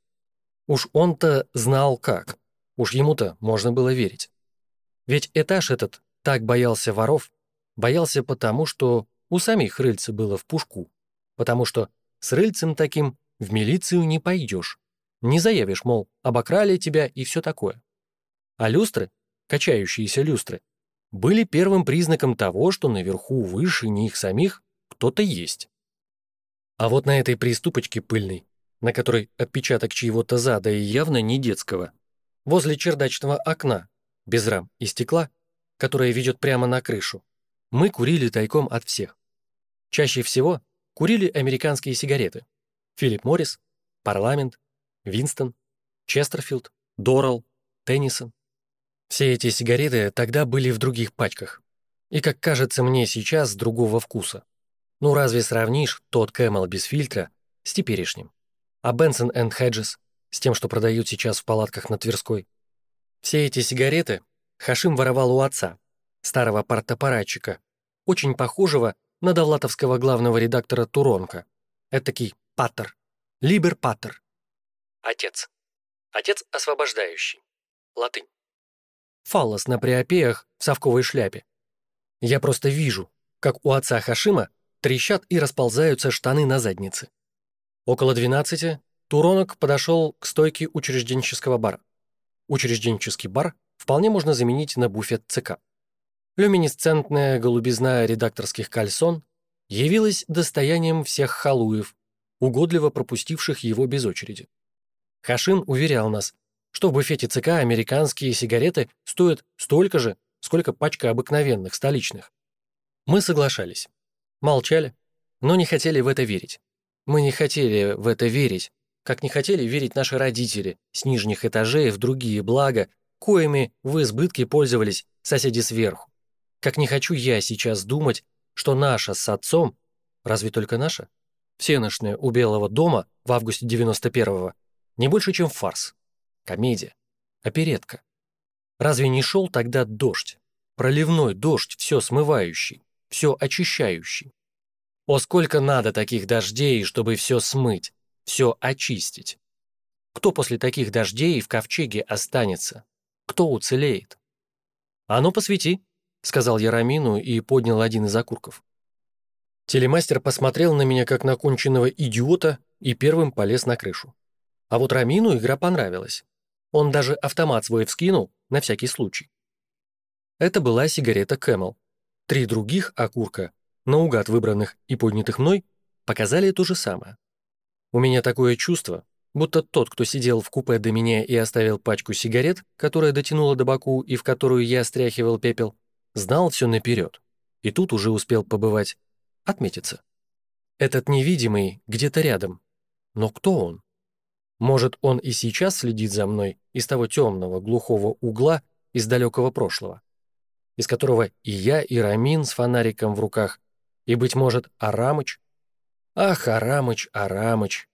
Уж он-то знал как. Уж ему-то можно было верить. Ведь этаж этот так боялся воров, боялся потому, что у самих рыльца было в пушку, потому что с рыльцем таким в милицию не пойдешь. Не заявишь, мол, обокрали тебя и все такое. А люстры, качающиеся люстры, были первым признаком того, что наверху выше них самих кто-то есть. А вот на этой приступочке пыльной, на которой отпечаток чьего-то зада и явно не детского, возле чердачного окна, без рам и стекла, которое ведет прямо на крышу, мы курили тайком от всех. Чаще всего курили американские сигареты, Филипп Моррис, Парламент, Винстон, Честерфилд, Дорал, Теннисон, Все эти сигареты тогда были в других пачках. И, как кажется мне сейчас, другого вкуса. Ну разве сравнишь тот Camel без фильтра с теперешним? А Benson and Hedges с тем, что продают сейчас в палатках на Тверской? Все эти сигареты Хашим воровал у отца, старого партапаратчика, очень похожего на довлатовского главного редактора Туронка. Этакий паттер. Либер паттер. Отец. Отец освобождающий. Латынь. Фаллос на приопеях в совковой шляпе. Я просто вижу, как у отца Хашима трещат и расползаются штаны на заднице. Около 12 Туронок подошел к стойке учрежденческого бара. Учрежденческий бар вполне можно заменить на буфет ЦК. Люминесцентная голубизна редакторских кальсон явилась достоянием всех халуев, угодливо пропустивших его без очереди. Хашим уверял нас, что в буфете ЦК американские сигареты стоят столько же, сколько пачка обыкновенных, столичных. Мы соглашались. Молчали, но не хотели в это верить. Мы не хотели в это верить, как не хотели верить наши родители с нижних этажей в другие блага, коими в избытке пользовались соседи сверху. Как не хочу я сейчас думать, что наша с отцом, разве только наша, всеношная у Белого дома в августе 91-го, не больше, чем фарс, комедия, оперетка. Разве не шел тогда дождь? Проливной дождь, все смывающий, все очищающий. О, сколько надо таких дождей, чтобы все смыть, все очистить. Кто после таких дождей в ковчеге останется? Кто уцелеет? «А ну, посвети», — сказал я Рамину и поднял один из окурков. Телемастер посмотрел на меня как на конченного идиота и первым полез на крышу. А вот Рамину игра понравилась. Он даже автомат свой вскинул, на всякий случай. Это была сигарета Camel. Три других окурка, наугад выбранных и поднятых мной, показали то же самое. У меня такое чувство, будто тот, кто сидел в купе до меня и оставил пачку сигарет, которая дотянула до боку и в которую я стряхивал пепел, Знал все наперед. И тут уже успел побывать. Отметиться. Этот невидимый где-то рядом. Но кто он? Может, он и сейчас следит за мной из того темного, глухого угла из далекого прошлого, из которого и я, и Рамин с фонариком в руках, и, быть может, Арамыч? Ах, Арамыч, Арамыч!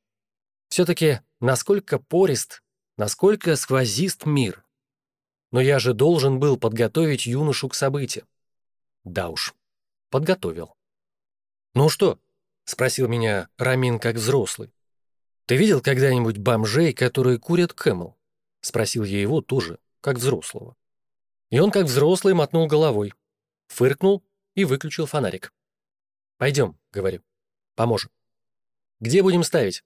Все-таки насколько порист, насколько сквозист мир — но я же должен был подготовить юношу к событию. Да уж, подготовил. «Ну что?» — спросил меня Рамин как взрослый. «Ты видел когда-нибудь бомжей, которые курят Кэмл?» — спросил я его тоже, как взрослого. И он как взрослый мотнул головой, фыркнул и выключил фонарик. «Пойдем», — говорю, — «поможем». «Где будем ставить?»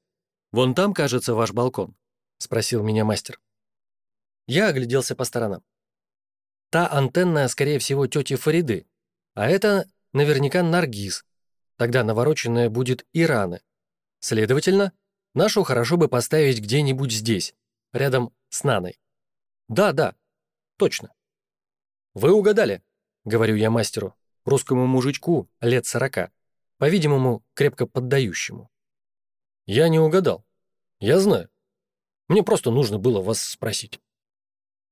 «Вон там, кажется, ваш балкон», — спросил меня мастер. Я огляделся по сторонам. Та антенна, скорее всего, тети Фариды, а это наверняка Наргиз. Тогда навороченная будет Ираны. Следовательно, нашу хорошо бы поставить где-нибудь здесь, рядом с Наной. Да, да, точно. Вы угадали, говорю я мастеру, русскому мужичку лет сорока, по-видимому, крепко поддающему. Я не угадал. Я знаю. Мне просто нужно было вас спросить.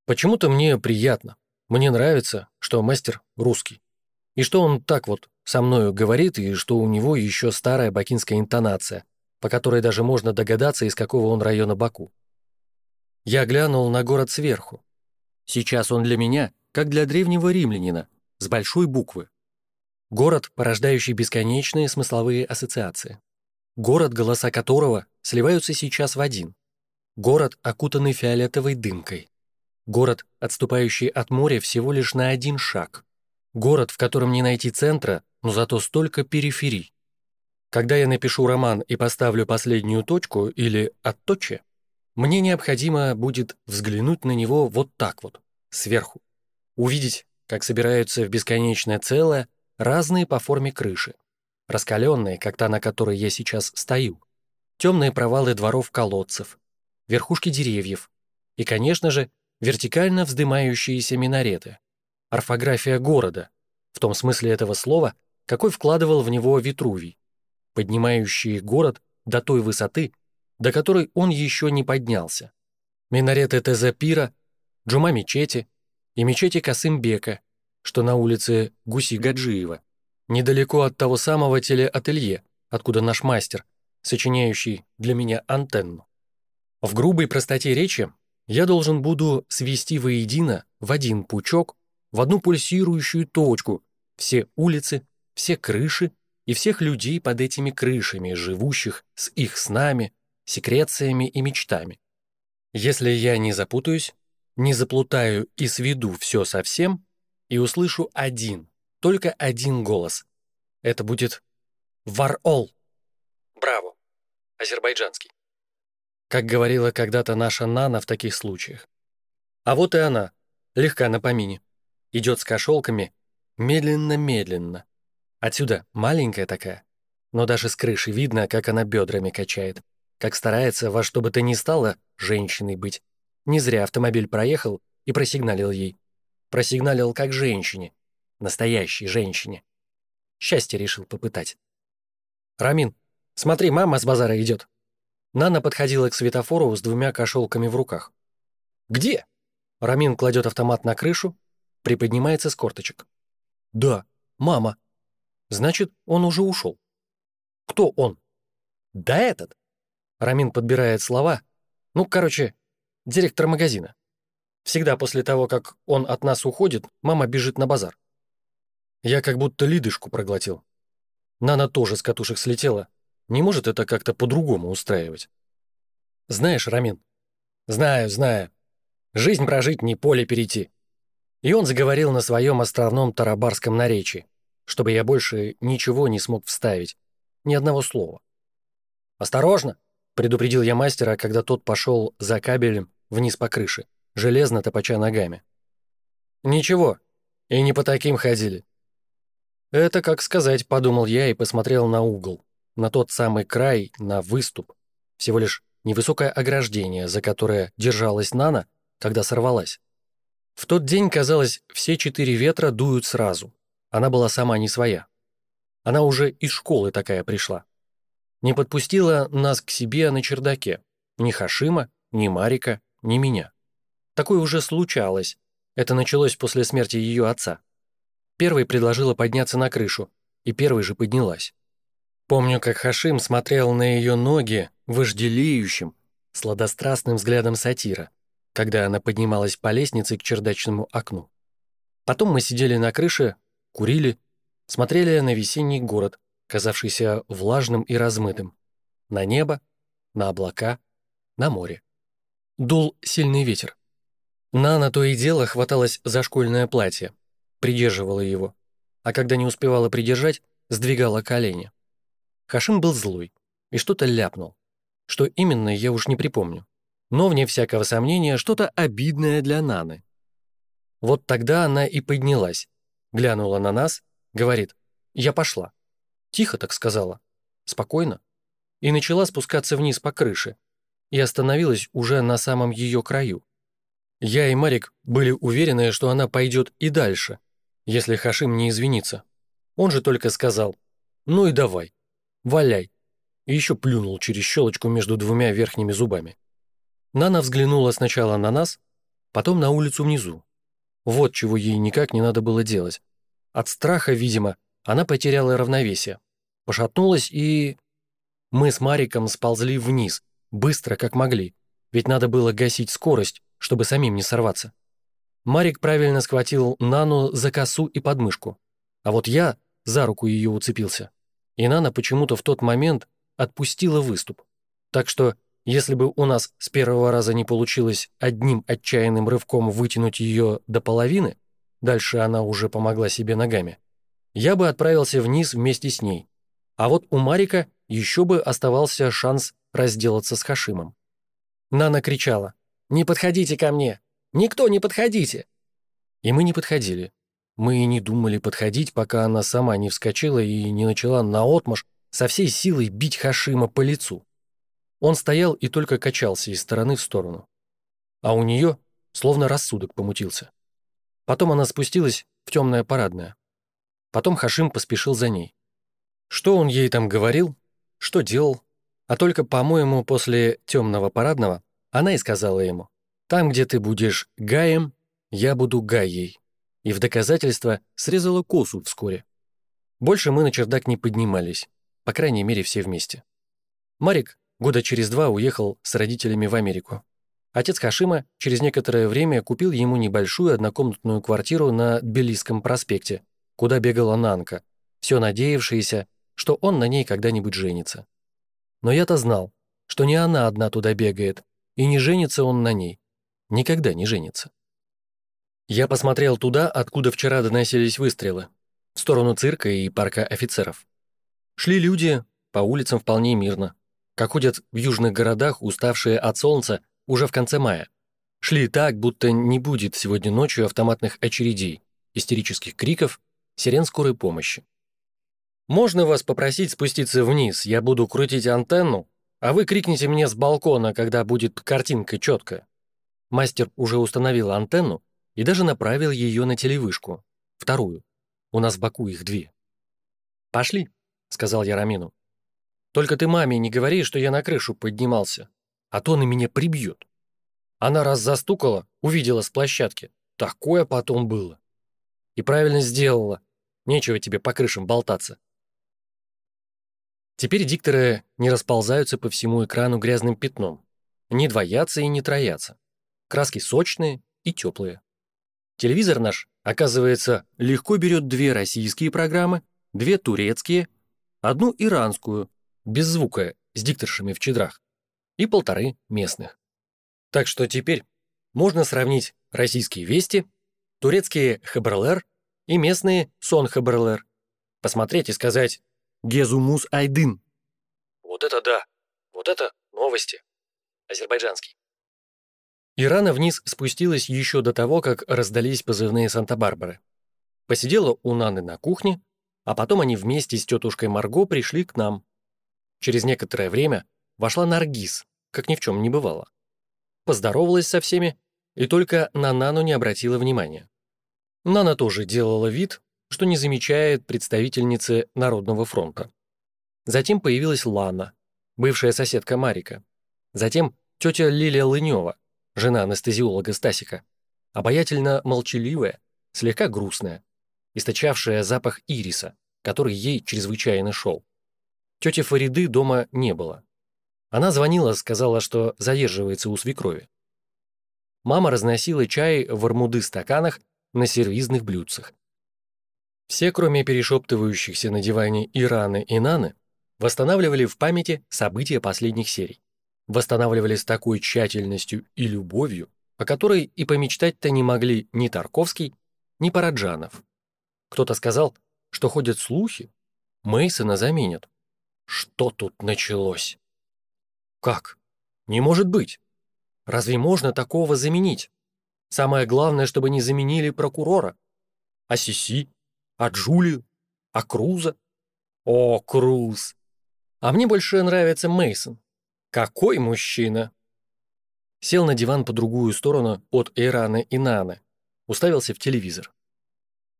Почему-то мне приятно. Мне нравится, что мастер русский. И что он так вот со мною говорит, и что у него еще старая бакинская интонация, по которой даже можно догадаться, из какого он района Баку. Я глянул на город сверху. Сейчас он для меня, как для древнего римлянина, с большой буквы. Город, порождающий бесконечные смысловые ассоциации. Город, голоса которого сливаются сейчас в один. Город, окутанный фиолетовой дымкой. Город, отступающий от моря всего лишь на один шаг. Город, в котором не найти центра, но зато столько периферий. Когда я напишу роман и поставлю последнюю точку или отточе, мне необходимо будет взглянуть на него вот так вот, сверху. Увидеть, как собираются в бесконечное целое разные по форме крыши. Раскаленные, как та, на которой я сейчас стою. Темные провалы дворов колодцев, верхушки деревьев. И, конечно же, вертикально вздымающиеся минареты. Орфография города, в том смысле этого слова, какой вкладывал в него Витрувий, поднимающие город до той высоты, до которой он еще не поднялся. Минареты Тезапира, джума мечети, и мечети Касымбека, что на улице Гуси-Гаджиева, недалеко от того самого телеателье, откуда наш мастер, сочиняющий для меня антенну. В грубой простоте речи я должен буду свести воедино в один пучок, в одну пульсирующую точку все улицы, все крыши и всех людей под этими крышами, живущих с их снами, секрециями и мечтами. Если я не запутаюсь, не заплутаю и сведу все совсем, и услышу один, только один голос. Это будет «Вар-Ол». Браво. Азербайджанский. Как говорила когда-то наша Нана в таких случаях. А вот и она, легка на помине. Идет с кошелками, медленно-медленно. Отсюда маленькая такая, но даже с крыши видно, как она бедрами качает, как старается во что бы то ни стало женщиной быть. Не зря автомобиль проехал и просигналил ей. Просигналил как женщине, настоящей женщине. Счастье решил попытать. «Рамин, смотри, мама с базара идет». Нана подходила к светофору с двумя кошелками в руках. «Где?» Рамин кладет автомат на крышу, приподнимается с корточек. «Да, мама». «Значит, он уже ушел». «Кто он?» «Да этот». Рамин подбирает слова. «Ну, короче, директор магазина. Всегда после того, как он от нас уходит, мама бежит на базар. Я как будто лидышку проглотил. Нана тоже с катушек слетела. Не может это как-то по-другому устраивать. Знаешь, Рамин? Знаю, знаю. Жизнь прожить, не поле перейти. И он заговорил на своем островном тарабарском наречии, чтобы я больше ничего не смог вставить, ни одного слова. «Осторожно!» — предупредил я мастера, когда тот пошел за кабелем вниз по крыше, железно топача ногами. «Ничего, и не по таким ходили». «Это как сказать», — подумал я и посмотрел на угол, на тот самый край, на выступ. Всего лишь невысокое ограждение, за которое держалась Нана, когда сорвалась. В тот день, казалось, все четыре ветра дуют сразу. Она была сама не своя. Она уже из школы такая пришла. Не подпустила нас к себе на чердаке. Ни Хашима, ни Марика, ни меня. Такое уже случалось. Это началось после смерти ее отца. Первой предложила подняться на крышу, и первой же поднялась. Помню, как Хашим смотрел на ее ноги вожделеющим, сладострастным взглядом сатира, когда она поднималась по лестнице к чердачному окну. Потом мы сидели на крыше, курили, смотрели на весенний город, казавшийся влажным и размытым, на небо, на облака, на море. Дул сильный ветер. Нана то и дело хваталась за школьное платье, придерживала его, а когда не успевала придержать, сдвигала колени. Хашим был злой и что-то ляпнул. Что именно, я уж не припомню. Но, вне всякого сомнения, что-то обидное для Наны. Вот тогда она и поднялась, глянула на нас, говорит, «Я пошла». Тихо так сказала, спокойно, и начала спускаться вниз по крыше, и остановилась уже на самом ее краю. Я и Марик были уверены, что она пойдет и дальше, если Хашим не извинится. Он же только сказал «Ну и давай, валяй», и еще плюнул через щелочку между двумя верхними зубами. Нана взглянула сначала на нас, потом на улицу внизу. Вот чего ей никак не надо было делать. От страха, видимо, она потеряла равновесие. Пошатнулась и... Мы с Мариком сползли вниз, быстро, как могли, ведь надо было гасить скорость, чтобы самим не сорваться. Марик правильно схватил Нану за косу и подмышку, а вот я за руку ее уцепился. И Нана почему-то в тот момент отпустила выступ. Так что, если бы у нас с первого раза не получилось одним отчаянным рывком вытянуть ее до половины, дальше она уже помогла себе ногами, я бы отправился вниз вместе с ней. А вот у Марика еще бы оставался шанс разделаться с Хашимом. Нана кричала «Не подходите ко мне! Никто не подходите!» И мы не подходили. Мы и не думали подходить, пока она сама не вскочила и не начала наотмашь со всей силой бить Хашима по лицу. Он стоял и только качался из стороны в сторону. А у нее словно рассудок помутился. Потом она спустилась в темное парадное. Потом Хашим поспешил за ней. Что он ей там говорил, что делал, а только, по-моему, после темного парадного она и сказала ему, «Там, где ты будешь гаем, Я буду Гаей. И в доказательство срезала косу вскоре. Больше мы на чердак не поднимались, по крайней мере, все вместе. Марик года через два уехал с родителями в Америку. Отец Хашима через некоторое время купил ему небольшую однокомнатную квартиру на Тбилисском проспекте, куда бегала Нанка, все надеявшаяся, что он на ней когда-нибудь женится. Но я-то знал, что не она одна туда бегает, и не женится он на ней. Никогда не женится. Я посмотрел туда, откуда вчера доносились выстрелы, в сторону цирка и парка офицеров. Шли люди по улицам вполне мирно, как ходят в южных городах, уставшие от солнца уже в конце мая. Шли так, будто не будет сегодня ночью автоматных очередей, истерических криков, сирен скорой помощи. «Можно вас попросить спуститься вниз? Я буду крутить антенну, а вы крикните мне с балкона, когда будет картинка четкая». Мастер уже установил антенну и даже направил ее на телевышку, вторую. У нас в боку их две. «Пошли», — сказал я Рамину. «Только ты маме не говори, что я на крышу поднимался, а то она меня прибьет». Она раз застукала, увидела с площадки. Такое потом было. И правильно сделала. Нечего тебе по крышам болтаться. Теперь дикторы не расползаются по всему экрану грязным пятном. Не двоятся и не троятся. Краски сочные и теплые. Телевизор наш, оказывается, легко берет две российские программы, две турецкие, одну иранскую, без звука, с дикторшами в чедрах, и полторы местных. Так что теперь можно сравнить российские вести, турецкие хабрлер и местные сон хабрлер, посмотреть и сказать «Гезумус Айдын». Вот это да, вот это новости. Азербайджанский. Ирана вниз спустилась еще до того, как раздались позывные Санта-Барбары. Посидела у Наны на кухне, а потом они вместе с тетушкой Марго пришли к нам. Через некоторое время вошла Наргиз, как ни в чем не бывало. Поздоровалась со всеми и только на Нану не обратила внимания. Нана тоже делала вид, что не замечает представительницы Народного фронта. Затем появилась Лана, бывшая соседка Марика. Затем тетя Лилия Лынева, жена анестезиолога Стасика, обаятельно молчаливая, слегка грустная, источавшая запах ириса, который ей чрезвычайно шел. Тети Фариды дома не было. Она звонила, сказала, что задерживается у свекрови. Мама разносила чай в армуды стаканах на сервизных блюдцах. Все, кроме перешептывающихся на диване Ираны и Наны, восстанавливали в памяти события последних серий восстанавливали с такой тщательностью и любовью, о которой и помечтать-то не могли ни Тарковский, ни Параджанов. Кто-то сказал, что ходят слухи, Мейсона заменят. Что тут началось? Как? Не может быть. Разве можно такого заменить? Самое главное, чтобы не заменили прокурора. А Сиси? А Джулию? А Круза? О, Круз! А мне больше нравится Мейсон. Какой мужчина? Сел на диван по другую сторону от Ираны и Наны. Уставился в телевизор.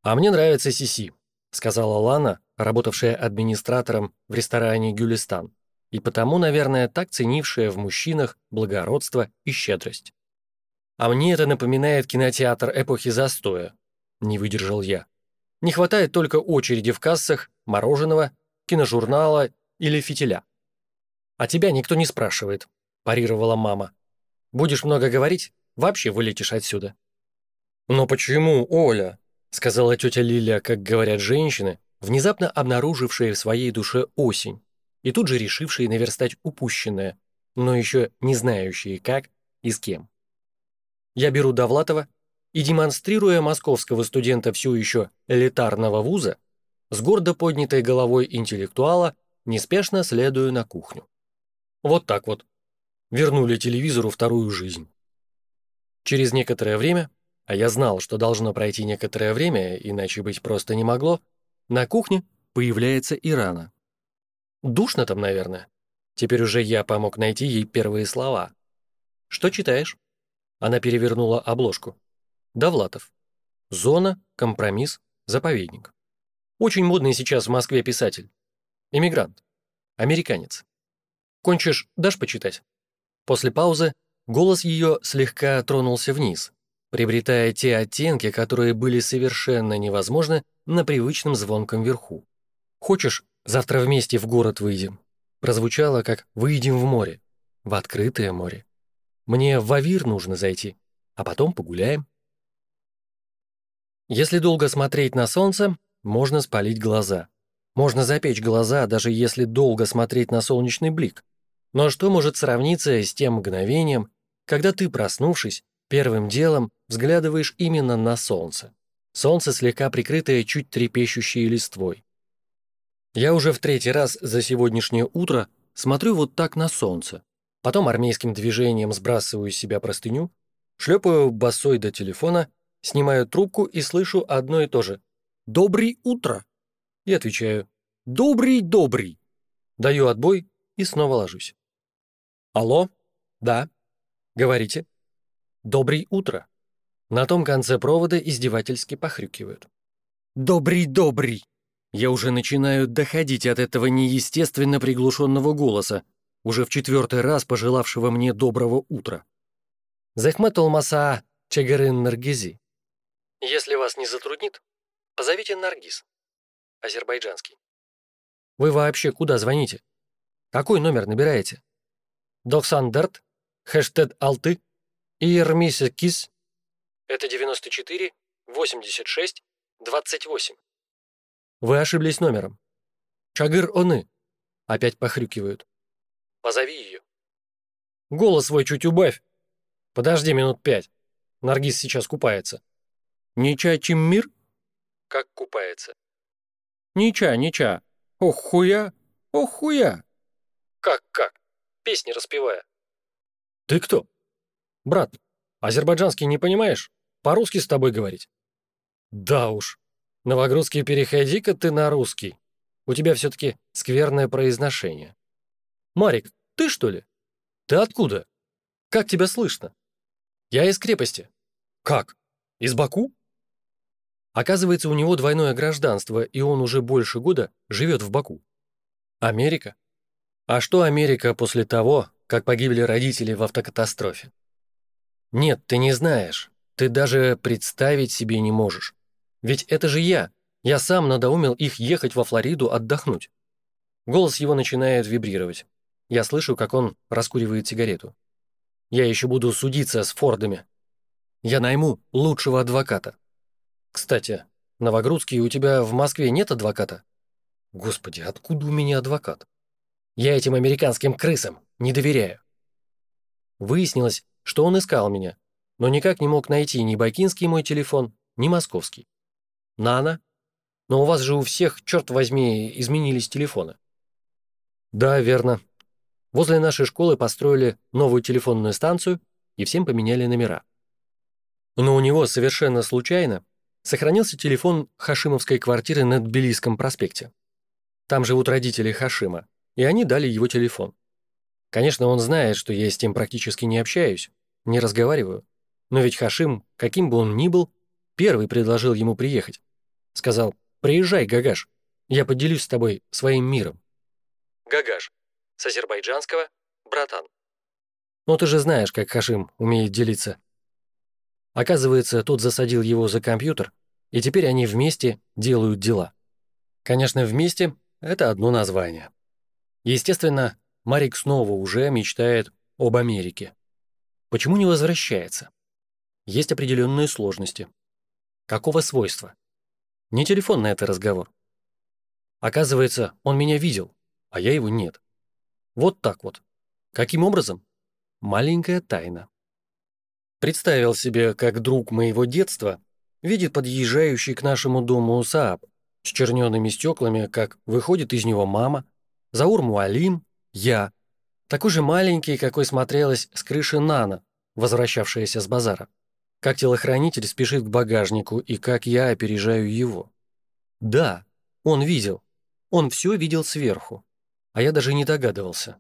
«А мне нравится Сиси», — сказала Лана, работавшая администратором в ресторане «Гюлистан», и потому, наверное, так ценившая в мужчинах благородство и щедрость. «А мне это напоминает кинотеатр эпохи застоя», — не выдержал я. «Не хватает только очереди в кассах, мороженого, киножурнала или фитиля». «А тебя никто не спрашивает», – парировала мама. «Будешь много говорить, вообще вылетишь отсюда». «Но почему, Оля?» – сказала тетя Лиля, как говорят женщины, внезапно обнаружившие в своей душе осень и тут же решившие наверстать упущенное, но еще не знающие как и с кем. Я беру Довлатова и, демонстрируя московского студента все еще элитарного вуза, с гордо поднятой головой интеллектуала неспешно следую на кухню. Вот так вот. Вернули телевизору вторую жизнь. Через некоторое время, а я знал, что должно пройти некоторое время, иначе быть просто не могло, на кухне появляется Ирана. Душно там, наверное. Теперь уже я помог найти ей первые слова. «Что читаешь?» Она перевернула обложку. Довлатов. Зона, компромисс, заповедник. Очень модный сейчас в Москве писатель. Эмигрант. Американец. Кончишь, дашь почитать?» После паузы голос ее слегка тронулся вниз, приобретая те оттенки, которые были совершенно невозможны на привычном звонком верху. «Хочешь, завтра вместе в город выйдем?» Прозвучало, как «выйдем в море», в открытое море. Мне в Авир нужно зайти, а потом погуляем. Если долго смотреть на солнце, можно спалить глаза. Можно запечь глаза, даже если долго смотреть на солнечный блик. Но что может сравниться с тем мгновением, когда ты, проснувшись, первым делом взглядываешь именно на солнце? Солнце, слегка прикрытое чуть трепещущей листвой. Я уже в третий раз за сегодняшнее утро смотрю вот так на солнце. Потом армейским движением сбрасываю с себя простыню, шлепаю босой до телефона, снимаю трубку и слышу одно и то же. «Добрый утро!» И отвечаю «Добрый, добрый!» Даю отбой и снова ложусь. «Алло? Да. Говорите?» «Добрый утро!» На том конце провода издевательски похрюкивают. «Добрый, добрый!» Я уже начинаю доходить от этого неестественно приглушенного голоса, уже в четвертый раз пожелавшего мне доброго утра. Захмат Алмаса Чагарин Наргизи. Если вас не затруднит, позовите Наргиз. Азербайджанский. Вы вообще куда звоните? Какой номер набираете? Доксандерт, хэштег Алты, Ирмиса Кис. Это 94 86 28. Вы ошиблись номером. Чагыр Оны. Опять похрюкивают. Позови ее. Голос свой чуть убавь. Подожди минут пять. Наргиз сейчас купается. Нича чем мир? Как купается? Нича, нича. Ох хуя, ох хуя. Как, как? Песни распевая. Ты кто? Брат, азербайджанский не понимаешь? По-русски с тобой говорить? Да уж. Новогрудский переходи-ка ты на русский. У тебя все-таки скверное произношение. «Марик, ты что ли? Ты откуда? Как тебя слышно?» «Я из крепости». «Как? Из Баку?» Оказывается, у него двойное гражданство, и он уже больше года живет в Баку. Америка? А что Америка после того, как погибли родители в автокатастрофе? Нет, ты не знаешь. Ты даже представить себе не можешь. Ведь это же я. Я сам надоумил их ехать во Флориду отдохнуть. Голос его начинает вибрировать. Я слышу, как он раскуривает сигарету. Я еще буду судиться с Фордами. Я найму лучшего адвоката. Кстати, Новогрудский, у тебя в Москве нет адвоката? Господи, откуда у меня адвокат? Я этим американским крысам не доверяю. Выяснилось, что он искал меня, но никак не мог найти ни бакинский мой телефон, ни московский. Нана? Но у вас же у всех, черт возьми, изменились телефоны. Да, верно. Возле нашей школы построили новую телефонную станцию и всем поменяли номера. Но у него совершенно случайно сохранился телефон хашимовской квартиры на Тбилисском проспекте. Там живут родители Хашима, и они дали его телефон. Конечно, он знает, что я с ним практически не общаюсь, не разговариваю. Но ведь Хашим, каким бы он ни был, первый предложил ему приехать. Сказал, приезжай, Гагаш, я поделюсь с тобой своим миром. Гагаш с азербайджанского «братан». Ну ты же знаешь, как Хашим умеет делиться. Оказывается, тот засадил его за компьютер, и теперь они вместе делают дела. Конечно, вместе — это одно название. Естественно, Марик снова уже мечтает об Америке. Почему не возвращается? Есть определенные сложности. Какого свойства? Не телефон на это разговор. Оказывается, он меня видел, а я его нет. Вот так вот. Каким образом? Маленькая тайна. Представил себе, как друг моего детства видит подъезжающий к нашему дому Сааб с черненными стеклами, как выходит из него мама, Заур Муалим, я, такой же маленький, какой смотрелась с крыши Нана, возвращавшаяся с базара. Как телохранитель спешит к багажнику и как я опережаю его. Да, он видел. Он все видел сверху а я даже не догадывался.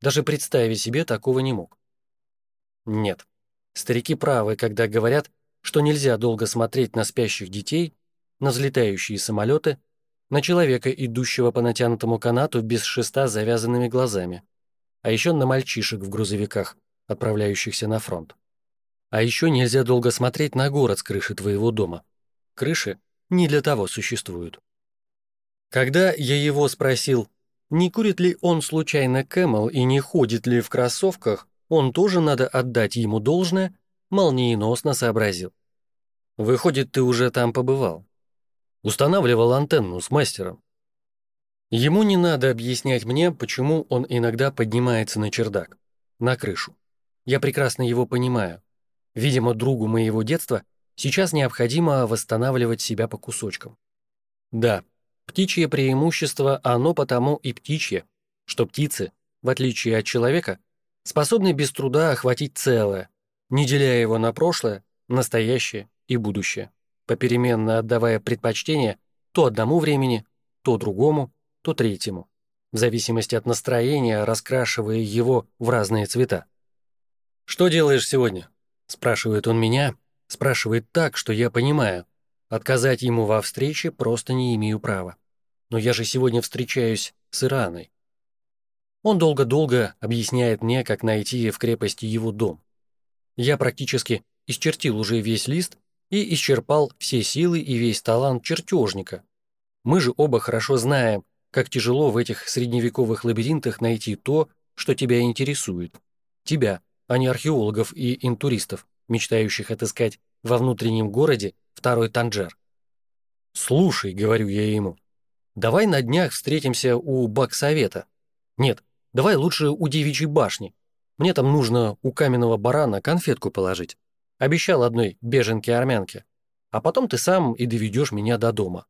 Даже представить себе такого не мог. Нет, старики правы, когда говорят, что нельзя долго смотреть на спящих детей, на взлетающие самолеты, на человека, идущего по натянутому канату без шеста завязанными глазами, а еще на мальчишек в грузовиках, отправляющихся на фронт. А еще нельзя долго смотреть на город с крыши твоего дома. Крыши не для того существуют. Когда я его спросил, не курит ли он случайно Camel и не ходит ли в кроссовках, он тоже надо отдать ему должное, молниеносно сообразил. Выходит, ты уже там побывал. Устанавливал антенну с мастером. Ему не надо объяснять мне, почему он иногда поднимается на чердак, на крышу. Я прекрасно его понимаю. Видимо, другу моего детства сейчас необходимо восстанавливать себя по кусочкам. Да, птичье преимущество, оно потому и птичье, что птицы, в отличие от человека, способны без труда охватить целое, не деля его на прошлое, настоящее и будущее, попеременно отдавая предпочтение то одному времени, то другому, то третьему, в зависимости от настроения, раскрашивая его в разные цвета. «Что делаешь сегодня?» – спрашивает он меня, спрашивает так, что я понимаю. Отказать ему во встрече просто не имею права. Но я же сегодня встречаюсь с Ираной. Он долго-долго объясняет мне, как найти в крепости его дом. Я практически исчертил уже весь лист и исчерпал все силы и весь талант чертежника. Мы же оба хорошо знаем, как тяжело в этих средневековых лабиринтах найти то, что тебя интересует. Тебя, а не археологов и интуристов, мечтающих отыскать во внутреннем городе второй Танжер. «Слушай», — говорю я ему, — «давай на днях встретимся у Баксовета. Нет, давай лучше у Девичьей башни. Мне там нужно у каменного барана конфетку положить. Обещал одной беженке-армянке. А потом ты сам и доведешь меня до дома».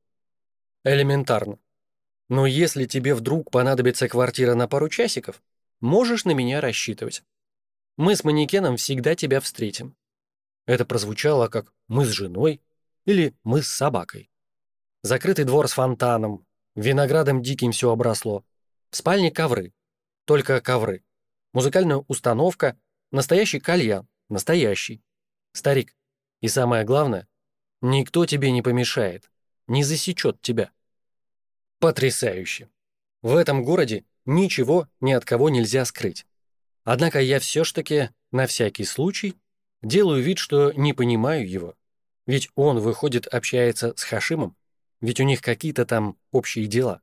Элементарно. Но если тебе вдруг понадобится квартира на пару часиков, можешь на меня рассчитывать. Мы с манекеном всегда тебя встретим. Это прозвучало как «мы с женой» или «мы с собакой». Закрытый двор с фонтаном, виноградом диким все обросло. В спальне ковры, только ковры. Музыкальная установка, настоящий кальян, настоящий. Старик. И самое главное, никто тебе не помешает, не засечет тебя. Потрясающе. В этом городе ничего ни от кого нельзя скрыть. Однако я все ж таки, на всякий случай, делаю вид, что не понимаю его. Ведь он, выходит, общается с Хашимом, ведь у них какие-то там общие дела.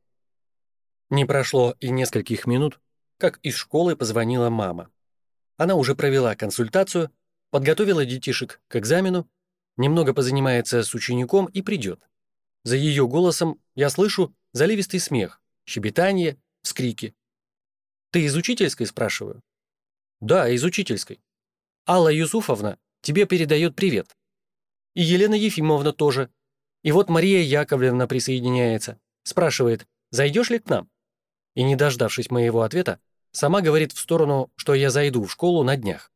Не прошло и нескольких минут, как из школы позвонила мама. Она уже провела консультацию, подготовила детишек к экзамену, немного позанимается с учеником и придет. За ее голосом я слышу заливистый смех, щебетание, вскрики. «Ты из учительской?» – спрашиваю. «Да, из учительской. Алла Юсуфовна тебе передает привет. И Елена Ефимовна тоже. И вот Мария Яковлевна присоединяется. Спрашивает, зайдешь ли к нам? И не дождавшись моего ответа, сама говорит в сторону, что я зайду в школу на днях.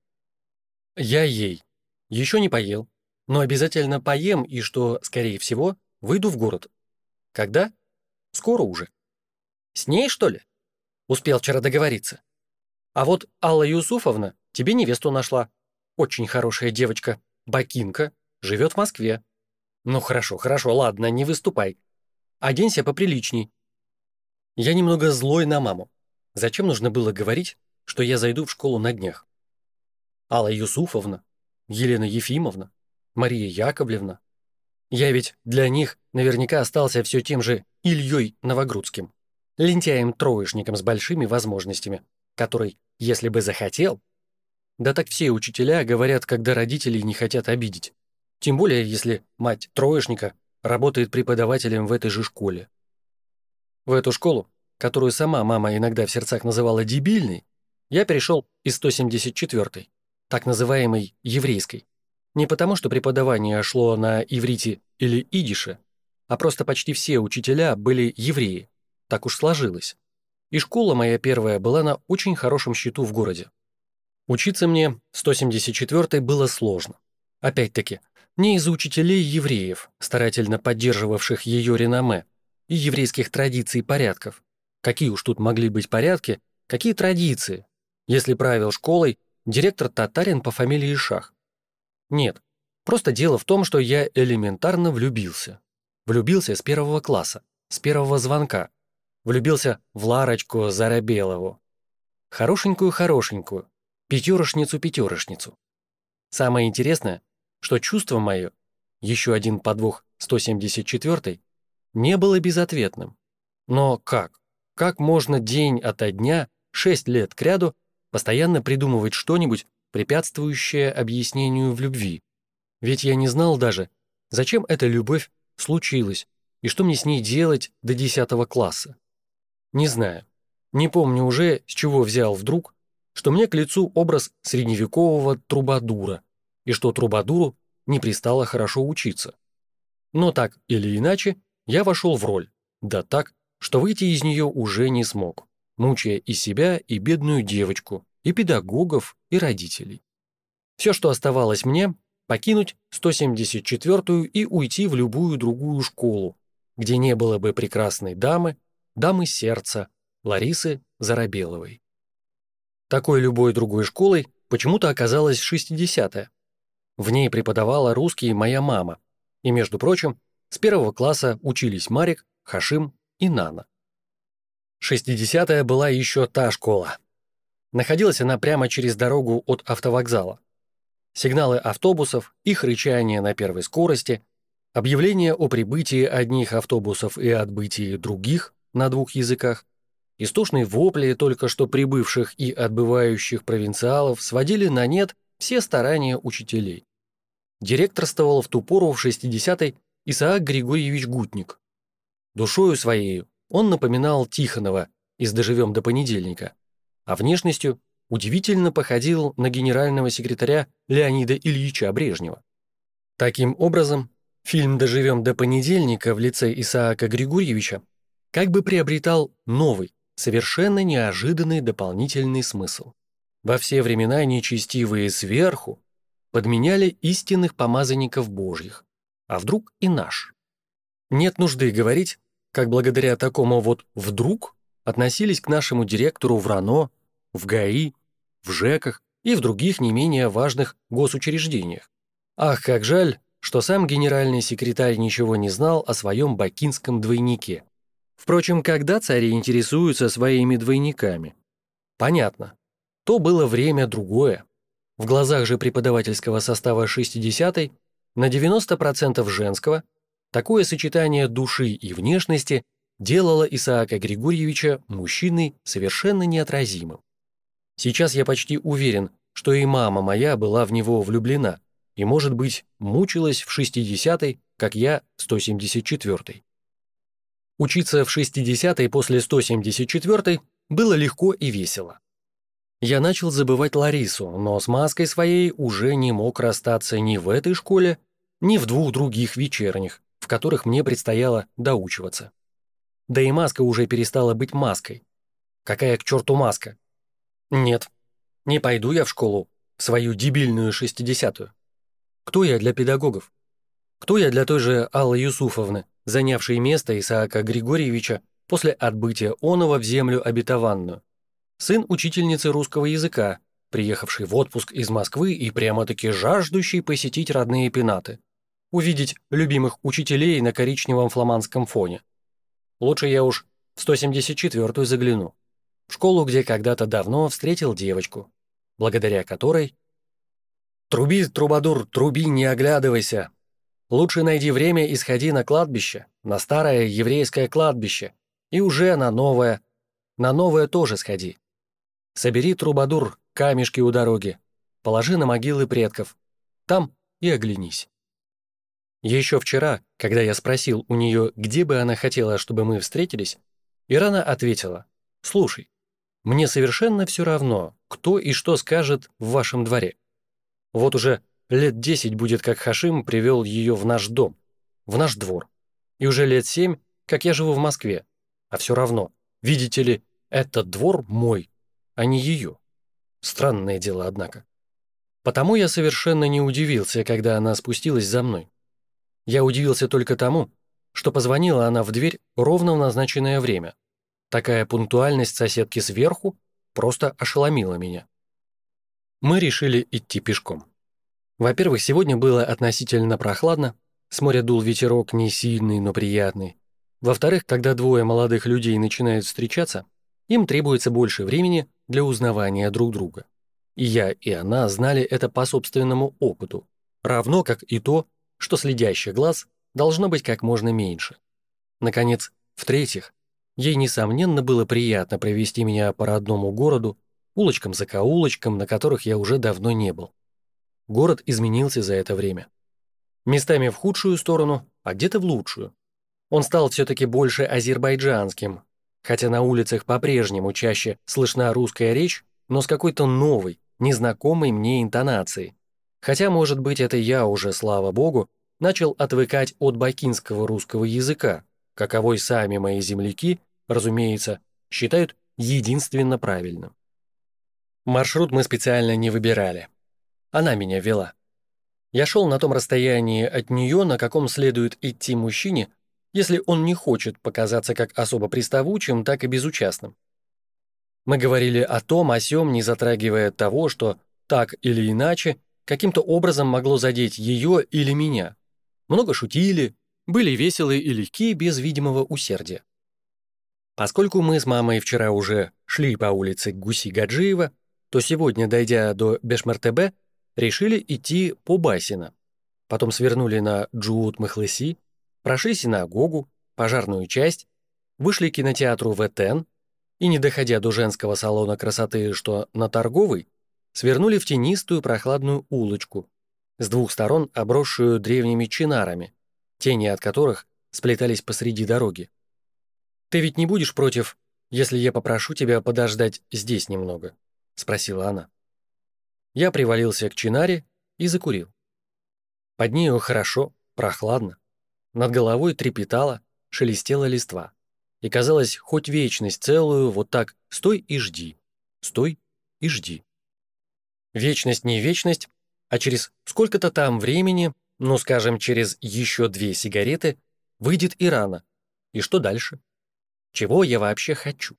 Я ей. Еще не поел, но обязательно поем и что, скорее всего, выйду в город. Когда? Скоро уже. С ней, что ли? Успел вчера договориться. А вот Алла Юсуфовна тебе невесту нашла. Очень хорошая девочка, бакинка, живет в Москве. Ну хорошо, хорошо, ладно, не выступай. Оденься поприличней. Я немного злой на маму. Зачем нужно было говорить, что я зайду в школу на днях? Алла Юсуфовна, Елена Ефимовна, Мария Яковлевна. Я ведь для них наверняка остался все тем же Ильей Новогрудским, лентяем-троечником с большими возможностями, который, если бы захотел... Да так все учителя говорят, когда родителей не хотят обидеть. Тем более, если мать троечника работает преподавателем в этой же школе. В эту школу, которую сама мама иногда в сердцах называла дебильной, я перешел из 174-й, так называемой еврейской. Не потому, что преподавание шло на иврите или идише, а просто почти все учителя были евреи. Так уж сложилось. И школа моя первая была на очень хорошем счету в городе. Учиться мне в 174-й было сложно. Опять-таки, не из-за учителей евреев, старательно поддерживавших ее реноме, и еврейских традиций и порядков. Какие уж тут могли быть порядки, какие традиции, если правил школой директор татарин по фамилии Шах. Нет, просто дело в том, что я элементарно влюбился. Влюбился с первого класса, с первого звонка. Влюбился в Ларочку Зарабелову. Хорошенькую-хорошенькую, пятерошницу-пятерошницу. Самое интересное, что чувство мое, еще один подвох 174 не было безответным. Но как? Как можно день ото дня, шесть лет кряду, постоянно придумывать что-нибудь, препятствующее объяснению в любви? Ведь я не знал даже, зачем эта любовь случилась и что мне с ней делать до десятого класса. Не знаю. Не помню уже, с чего взял вдруг, что мне к лицу образ средневекового трубадура, и что трубадуру не пристало хорошо учиться. Но так или иначе, я вошел в роль, да так, что выйти из нее уже не смог, мучая и себя, и бедную девочку, и педагогов, и родителей. Все, что оставалось мне, покинуть 174-ю и уйти в любую другую школу, где не было бы прекрасной дамы, дамы сердца, Ларисы Зарабеловой. Такой любой другой школой почему-то оказалась 60-я. В ней преподавала русский моя мама, и, между прочим, с первого класса учились Марик, Хашим и Нана. 60-я была еще та школа. Находилась она прямо через дорогу от автовокзала. Сигналы автобусов, их рычание на первой скорости, объявление о прибытии одних автобусов и отбытии других на двух языках, истошные вопли только что прибывших и отбывающих провинциалов сводили на нет все старания учителей. Директорствовал в ту пору в 60-й Исаак Григорьевич Гутник. Душою своей он напоминал Тихонова из «Доживем до понедельника», а внешностью удивительно походил на генерального секретаря Леонида Ильича Брежнева. Таким образом, фильм «Доживем до понедельника» в лице Исаака Григорьевича как бы приобретал новый, совершенно неожиданный дополнительный смысл. Во все времена нечестивые сверху подменяли истинных помазанников Божьих, а вдруг и наш. Нет нужды говорить, как благодаря такому вот «вдруг» относились к нашему директору в РАНО, в ГАИ, в ЖЭКах и в других не менее важных госучреждениях. Ах, как жаль, что сам генеральный секретарь ничего не знал о своем бакинском двойнике. Впрочем, когда цари интересуются своими двойниками? Понятно. То было время другое. В глазах же преподавательского состава 60-й на 90% женского такое сочетание души и внешности делало Исаака Григорьевича мужчиной совершенно неотразимым. Сейчас я почти уверен, что и мама моя была в него влюблена и, может быть, мучилась в 60-й, как я в 174-й. Учиться в 60-й после 174-й было легко и весело. Я начал забывать Ларису, но с маской своей уже не мог расстаться ни в этой школе, ни в двух других вечерних, в которых мне предстояло доучиваться. Да и маска уже перестала быть маской. Какая к черту маска? Нет, не пойду я в школу, в свою дебильную шестидесятую. Кто я для педагогов? Кто я для той же Аллы Юсуфовны, занявшей место Исаака Григорьевича после отбытия Онова в землю обетованную? сын учительницы русского языка, приехавший в отпуск из Москвы и прямо-таки жаждущий посетить родные пенаты, увидеть любимых учителей на коричневом фламандском фоне. Лучше я уж в 174-ю загляну, в школу, где когда-то давно встретил девочку, благодаря которой «Труби, трубадур, труби, не оглядывайся! Лучше найди время и сходи на кладбище, на старое еврейское кладбище, и уже на новое, на новое тоже сходи. Собери, трубадур, камешки у дороги, положи на могилы предков. Там и оглянись. Еще вчера, когда я спросил у нее, где бы она хотела, чтобы мы встретились, Ирана ответила, «Слушай, мне совершенно все равно, кто и что скажет в вашем дворе. Вот уже лет десять будет, как Хашим привел ее в наш дом, в наш двор. И уже лет семь, как я живу в Москве. А все равно, видите ли, этот двор мой, а не ее. Странное дело, однако. Потому я совершенно не удивился, когда она спустилась за мной. Я удивился только тому, что позвонила она в дверь ровно в назначенное время. Такая пунктуальность соседки сверху просто ошеломила меня. Мы решили идти пешком. Во-первых, сегодня было относительно прохладно, с моря дул ветерок не сильный, но приятный. Во-вторых, когда двое молодых людей начинают встречаться, им требуется больше времени для узнавания друг друга. И я, и она знали это по собственному опыту, равно как и то, что следящих глаз должно быть как можно меньше. Наконец, в-третьих, ей, несомненно, было приятно провести меня по родному городу, улочкам-закоулочкам, на которых я уже давно не был. Город изменился за это время. Местами в худшую сторону, а где-то в лучшую. Он стал все-таки больше азербайджанским, хотя на улицах по-прежнему чаще слышна русская речь, но с какой-то новой, незнакомой мне интонацией. Хотя, может быть, это я уже, слава богу, начал отвыкать от бакинского русского языка, каковой сами мои земляки, разумеется, считают единственно правильным. Маршрут мы специально не выбирали. Она меня вела. Я шел на том расстоянии от нее, на каком следует идти мужчине, если он не хочет показаться как особо приставучим, так и безучастным. Мы говорили о том, о сём, не затрагивая того, что так или иначе каким-то образом могло задеть ее или меня. Много шутили, были веселы и легки без видимого усердия. Поскольку мы с мамой вчера уже шли по улице Гуси Гаджиева, то сегодня, дойдя до Бешмартебе, решили идти по Басина. Потом свернули на Джуут-Махлыси, прошли синагогу, пожарную часть, вышли к кинотеатру ВТН и, не доходя до женского салона красоты, что на торговой, свернули в тенистую прохладную улочку, с двух сторон обросшую древними чинарами, тени от которых сплетались посреди дороги. «Ты ведь не будешь против, если я попрошу тебя подождать здесь немного?» — спросила она. Я привалился к чинаре и закурил. Под нею хорошо, прохладно. Над головой трепетало, шелестела листва. И казалось, хоть вечность целую, вот так стой и жди, стой и жди. Вечность не вечность, а через сколько-то там времени, ну, скажем, через еще две сигареты, выйдет и рано. И что дальше? Чего я вообще хочу?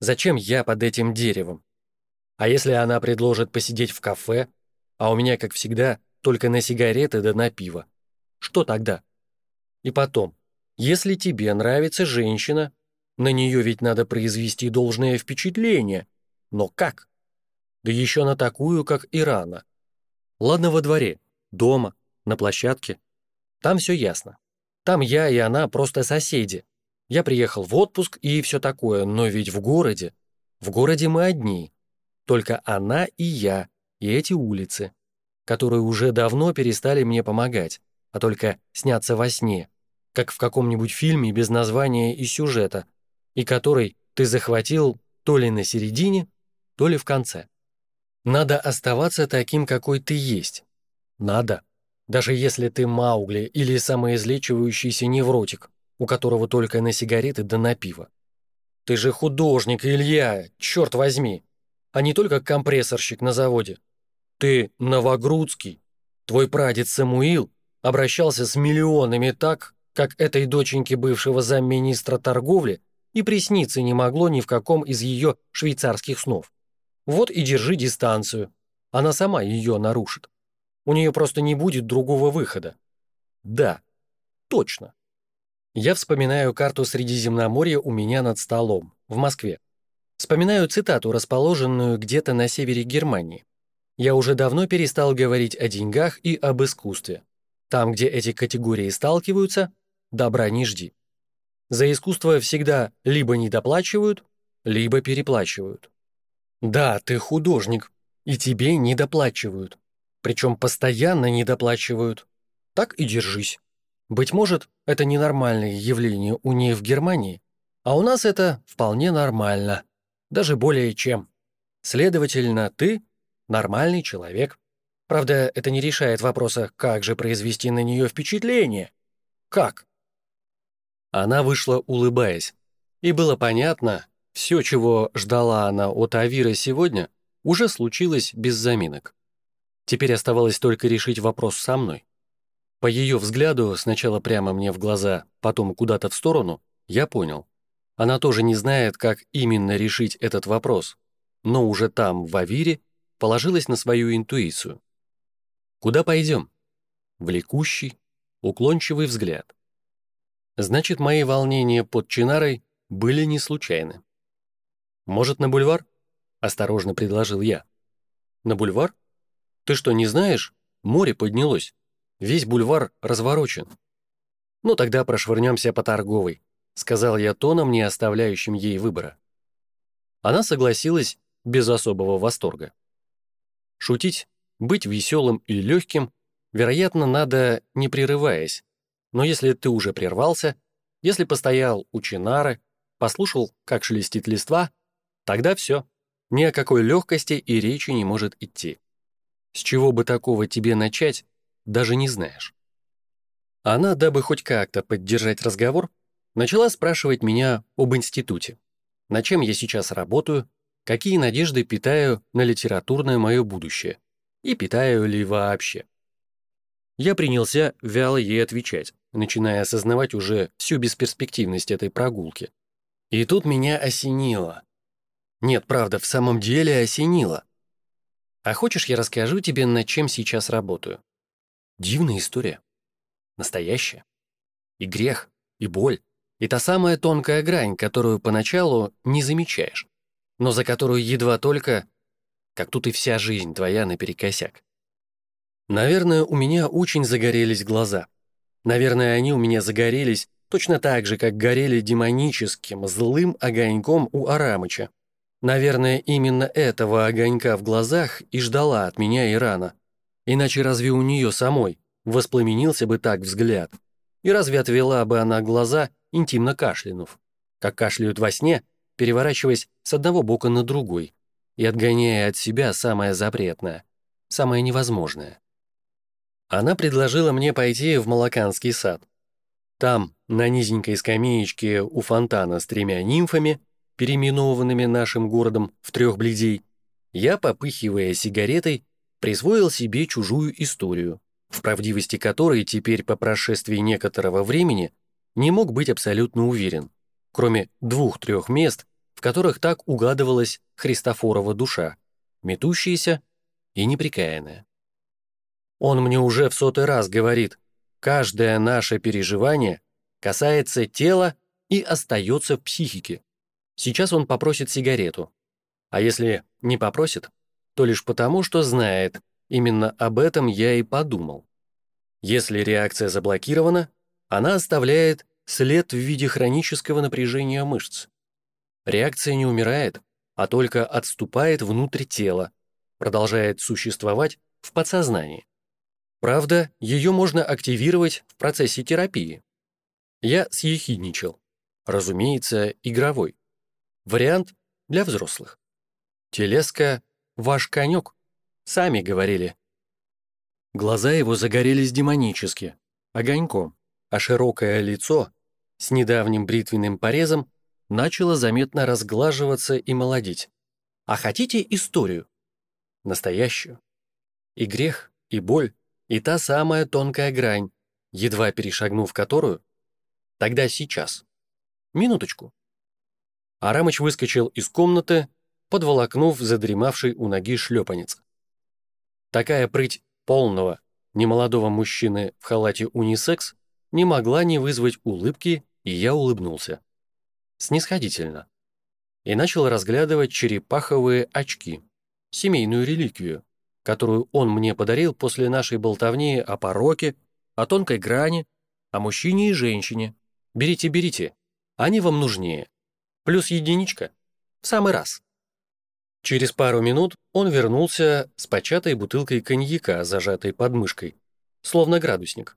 Зачем я под этим деревом? А если она предложит посидеть в кафе, а у меня, как всегда, только на сигареты да на пиво? Что тогда? И потом, если тебе нравится женщина, на нее ведь надо произвести должное впечатление. Но как? Да еще на такую, как Ирана. Ладно во дворе, дома, на площадке. Там все ясно. Там я и она просто соседи. Я приехал в отпуск и все такое, но ведь в городе. В городе мы одни. Только она и я, и эти улицы, которые уже давно перестали мне помогать, а только снятся во сне, как в каком-нибудь фильме без названия и сюжета, и который ты захватил то ли на середине, то ли в конце. Надо оставаться таким, какой ты есть. Надо. Даже если ты Маугли или самоизлечивающийся невротик, у которого только на сигареты да на пиво. Ты же художник, Илья, черт возьми а не только компрессорщик на заводе. Ты Новогрудский. Твой прадед Самуил обращался с миллионами так, как этой доченьке бывшего замминистра торговли и присниться не могло ни в каком из ее швейцарских снов. Вот и держи дистанцию. Она сама ее нарушит. У нее просто не будет другого выхода. Да, точно. Я вспоминаю карту Средиземноморья у меня над столом, в Москве. Вспоминаю цитату, расположенную где-то на севере Германии. «Я уже давно перестал говорить о деньгах и об искусстве. Там, где эти категории сталкиваются, добра не жди. За искусство всегда либо недоплачивают, либо переплачивают. Да, ты художник, и тебе недоплачивают. Причем постоянно недоплачивают. Так и держись. Быть может, это ненормальное явление у них в Германии, а у нас это вполне нормально даже более чем. Следовательно, ты нормальный человек. Правда, это не решает вопроса, как же произвести на нее впечатление. Как? Она вышла, улыбаясь. И было понятно, все, чего ждала она от Авира сегодня, уже случилось без заминок. Теперь оставалось только решить вопрос со мной. По ее взгляду, сначала прямо мне в глаза, потом куда-то в сторону, я понял. Она тоже не знает, как именно решить этот вопрос, но уже там, в Авире, положилась на свою интуицию. Куда пойдем? Влекущий, уклончивый взгляд. Значит, мои волнения под Чинарой были не случайны. «Может, на бульвар?» — осторожно предложил я. На бульвар? Ты что, не знаешь? Море поднялось. Весь бульвар разворочен. Ну тогда прошвырнемся по торговой, сказал я тоном, не оставляющим ей выбора. Она согласилась без особого восторга. Шутить, быть веселым и легким, вероятно, надо не прерываясь. Но если ты уже прервался, если постоял у чинары, послушал, как шелестит листва, тогда все. Ни о какой легкости и речи не может идти. С чего бы такого тебе начать, даже не знаешь. Она, дабы хоть как-то поддержать разговор, начала спрашивать меня об институте. На чем я сейчас работаю, какие надежды питаю на литературное мое будущее и питаю ли вообще. Я принялся вяло ей отвечать, начиная осознавать уже всю бесперспективность этой прогулки. И тут меня осенило. Нет, правда, в самом деле осенило. А хочешь, я расскажу тебе, над чем сейчас работаю? Дивная история. Настоящая. И грех, и боль, и та самая тонкая грань, которую поначалу не замечаешь но за которую едва только, как тут и вся жизнь твоя наперекосяк. Наверное, у меня очень загорелись глаза. Наверное, они у меня загорелись точно так же, как горели демоническим, злым огоньком у Арамыча. Наверное, именно этого огонька в глазах и ждала от меня Ирана. Иначе разве у нее самой воспламенился бы так взгляд? И разве отвела бы она глаза, интимно кашлянув? Как кашляют во сне, переворачиваясь с одного бока на другой и отгоняя от себя самое запретное, самое невозможное. Она предложила мне пойти в Малаканский сад. Там, на низенькой скамеечке у фонтана с тремя нимфами, переименованными нашим городом в трех бледей, я, попыхивая сигаретой, присвоил себе чужую историю, в правдивости которой теперь по прошествии некоторого времени не мог быть абсолютно уверен, кроме двух-трех мест, в которых так угадывалась Христофорова душа, метущаяся и неприкаянная. Он мне уже в сотый раз говорит, каждое наше переживание касается тела и остается в психике. Сейчас он попросит сигарету. А если не попросит, то лишь потому, что знает, именно об этом я и подумал. Если реакция заблокирована, она оставляет след в виде хронического напряжения мышц. Реакция не умирает, а только отступает внутрь тела, продолжает существовать в подсознании. Правда, ее можно активировать в процессе терапии. Я съехидничал. Разумеется, игровой. Вариант для взрослых. Телеска — ваш конек. Сами говорили. Глаза его загорелись демонически, огоньком, а широкое лицо с недавним бритвенным порезом начало заметно разглаживаться и молодить. А хотите историю? Настоящую. И грех, и боль, и та самая тонкая грань, едва перешагнув которую, тогда сейчас. Минуточку. Арамыч выскочил из комнаты, подволокнув задремавший у ноги шлепанец. Такая прыть полного, немолодого мужчины в халате унисекс не могла не вызвать улыбки, и я улыбнулся снисходительно, и начал разглядывать черепаховые очки, семейную реликвию, которую он мне подарил после нашей болтовни о пороке, о тонкой грани, о мужчине и женщине. Берите, берите, они вам нужнее. Плюс единичка. В самый раз. Через пару минут он вернулся с початой бутылкой коньяка, зажатой под мышкой, словно градусник,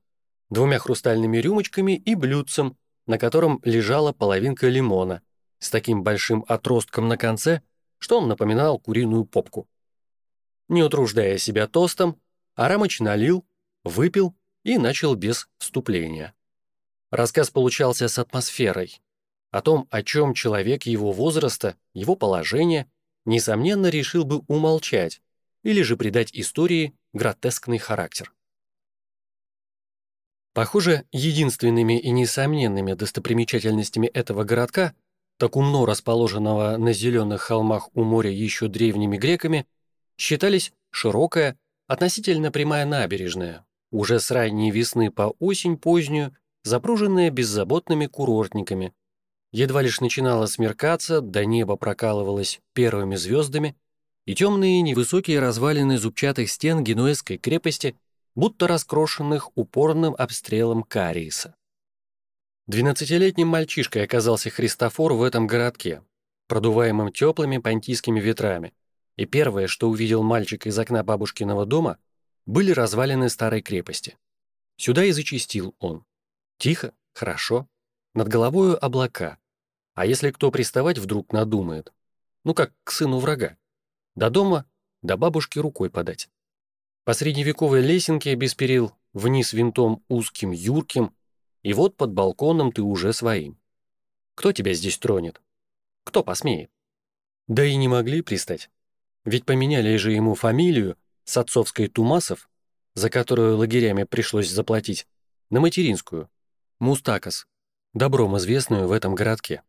двумя хрустальными рюмочками и блюдцем, на котором лежала половинка лимона с таким большим отростком на конце, что он напоминал куриную попку. Не утруждая себя тостом, Арамыч налил, выпил и начал без вступления. Рассказ получался с атмосферой, о том, о чем человек его возраста, его положение, несомненно, решил бы умолчать или же придать истории гротескный характер. Похоже, единственными и несомненными достопримечательностями этого городка, так умно расположенного на зеленых холмах у моря еще древними греками, считались широкая, относительно прямая набережная, уже с ранней весны по осень позднюю, запруженная беззаботными курортниками. Едва лишь начинало смеркаться, до неба прокалывалось первыми звездами, и темные невысокие развалины зубчатых стен генуэзской крепости, будто раскрошенных упорным обстрелом Кариеса. Двенадцатилетним мальчишкой оказался Христофор в этом городке, продуваемым теплыми понтийскими ветрами, и первое, что увидел мальчик из окна бабушкиного дома, были развалины старой крепости. Сюда и зачистил он. Тихо, хорошо, над головою облака. А если кто приставать вдруг надумает? Ну как к сыну врага. До дома, до бабушки рукой подать. По средневековой лесенке без перил, вниз винтом узким, юрким, и вот под балконом ты уже своим. Кто тебя здесь тронет? Кто посмеет? Да и не могли пристать. Ведь поменяли же ему фамилию с отцовской Тумасов, за которую лагерями пришлось заплатить, на материнскую, Мустакас, добром известную в этом городке.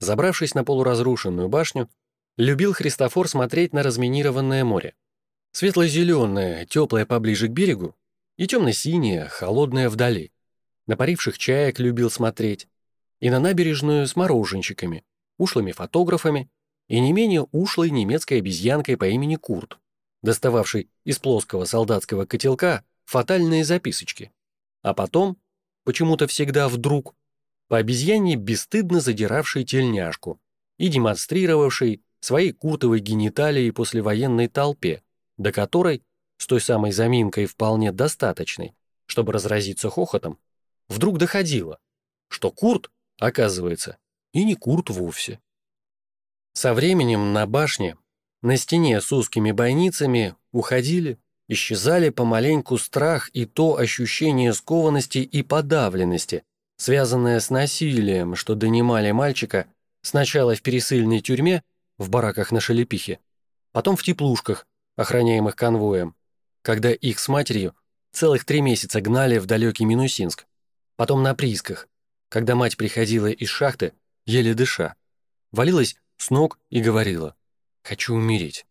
Забравшись на полуразрушенную башню, любил Христофор смотреть на разминированное море. Светло-зеленое, теплое поближе к берегу, и темно-синее, холодное вдали. На паривших чаек любил смотреть, и на набережную с мороженщиками, ушлыми фотографами и не менее ушлой немецкой обезьянкой по имени Курт, достававшей из плоского солдатского котелка фатальные записочки. А потом, почему-то всегда вдруг, по обезьяне бесстыдно задиравшей тельняшку и демонстрировавшей своей куртовой гениталии послевоенной толпе, до которой, с той самой заминкой вполне достаточной, чтобы разразиться хохотом, вдруг доходило, что Курт, оказывается, и не Курт вовсе. Со временем на башне, на стене с узкими бойницами уходили, исчезали помаленьку страх и то ощущение скованности и подавленности, связанное с насилием, что донимали мальчика сначала в пересыльной тюрьме, в бараках на Шелепихе, потом в теплушках, охраняемых конвоем, когда их с матерью целых три месяца гнали в далекий Минусинск, потом на приисках, когда мать приходила из шахты, еле дыша, валилась с ног и говорила «хочу умереть».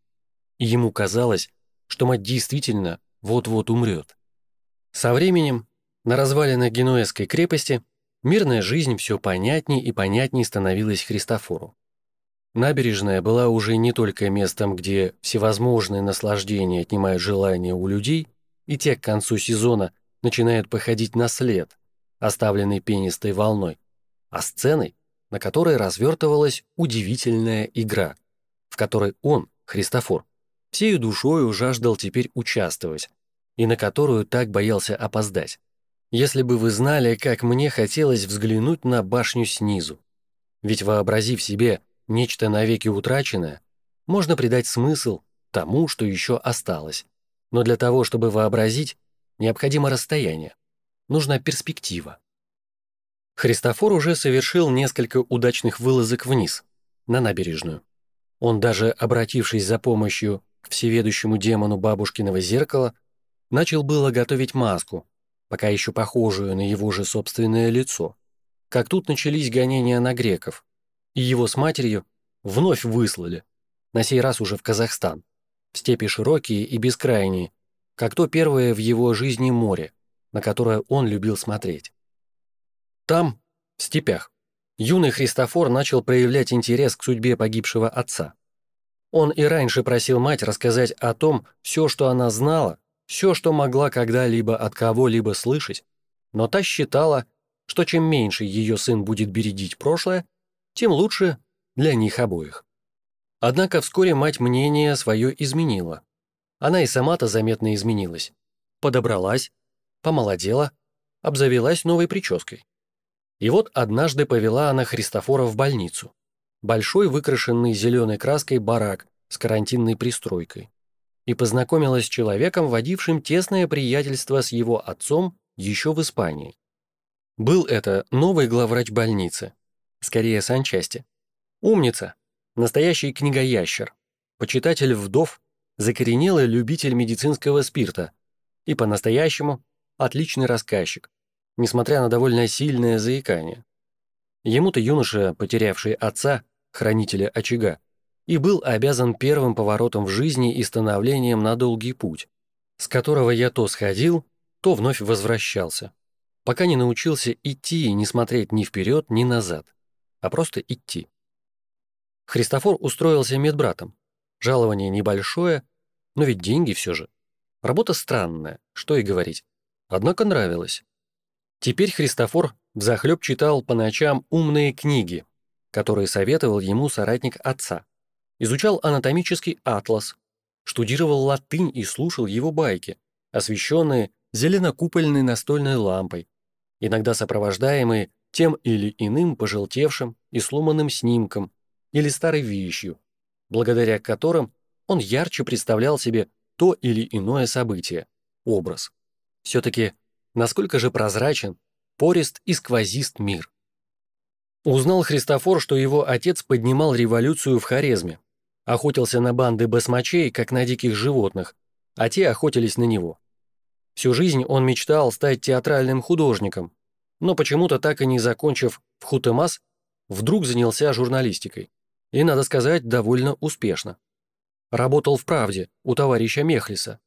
И ему казалось, что мать действительно вот-вот умрет. Со временем на развалинах Генуэзской крепости мирная жизнь все понятней и понятней становилась Христофору. Набережная была уже не только местом, где всевозможные наслаждения отнимают желание у людей, и те к концу сезона начинают походить на след, оставленный пенистой волной, а сценой, на которой развертывалась удивительная игра, в которой он, Христофор, всею душою жаждал теперь участвовать, и на которую так боялся опоздать. Если бы вы знали, как мне хотелось взглянуть на башню снизу. Ведь вообразив себе нечто навеки утраченное, можно придать смысл тому, что еще осталось. Но для того, чтобы вообразить, необходимо расстояние нужна перспектива. Христофор уже совершил несколько удачных вылазок вниз, на набережную. Он даже, обратившись за помощью к всеведущему демону бабушкиного зеркала, начал было готовить маску, пока еще похожую на его же собственное лицо. Как тут начались гонения на греков, и его с матерью вновь выслали, на сей раз уже в Казахстан, в степи широкие и бескрайние, как то первое в его жизни море, на которое он любил смотреть. Там, в степях, юный Христофор начал проявлять интерес к судьбе погибшего отца. Он и раньше просил мать рассказать о том все, что она знала, все, что могла когда-либо от кого-либо слышать, но та считала, что чем меньше ее сын будет бередить прошлое, тем лучше для них обоих. Однако вскоре мать мнение свое изменила. Она и сама-то заметно изменилась. Подобралась, помолодела, обзавелась новой прической. И вот однажды повела она Христофора в больницу. Большой выкрашенный зеленой краской барак с карантинной пристройкой. И познакомилась с человеком, водившим тесное приятельство с его отцом еще в Испании. Был это новый главврач больницы, скорее санчасти. Умница, настоящий книгоящер, почитатель вдов, закоренелый любитель медицинского спирта и по-настоящему отличный рассказчик, несмотря на довольно сильное заикание. Ему-то юноша, потерявший отца, хранителя очага, и был обязан первым поворотом в жизни и становлением на долгий путь, с которого я то сходил, то вновь возвращался, пока не научился идти и не смотреть ни вперед, ни назад, а просто идти. Христофор устроился медбратом, Жалование небольшое, но ведь деньги все же. Работа странная, что и говорить. Однако нравилось. Теперь Христофор взахлеб читал по ночам умные книги, которые советовал ему соратник отца. Изучал анатомический атлас, штудировал латынь и слушал его байки, освещенные зеленокупольной настольной лампой, иногда сопровождаемые тем или иным пожелтевшим и сломанным снимком или старой вещью, благодаря которым он ярче представлял себе то или иное событие, образ. Все-таки насколько же прозрачен, порист и сквозист мир. Узнал Христофор, что его отец поднимал революцию в Хорезме, охотился на банды басмачей, как на диких животных, а те охотились на него. Всю жизнь он мечтал стать театральным художником, но почему-то так и не закончив в Хутемас, вдруг занялся журналистикой. И, надо сказать, довольно успешно. Работал в «Правде» у товарища Мехлиса.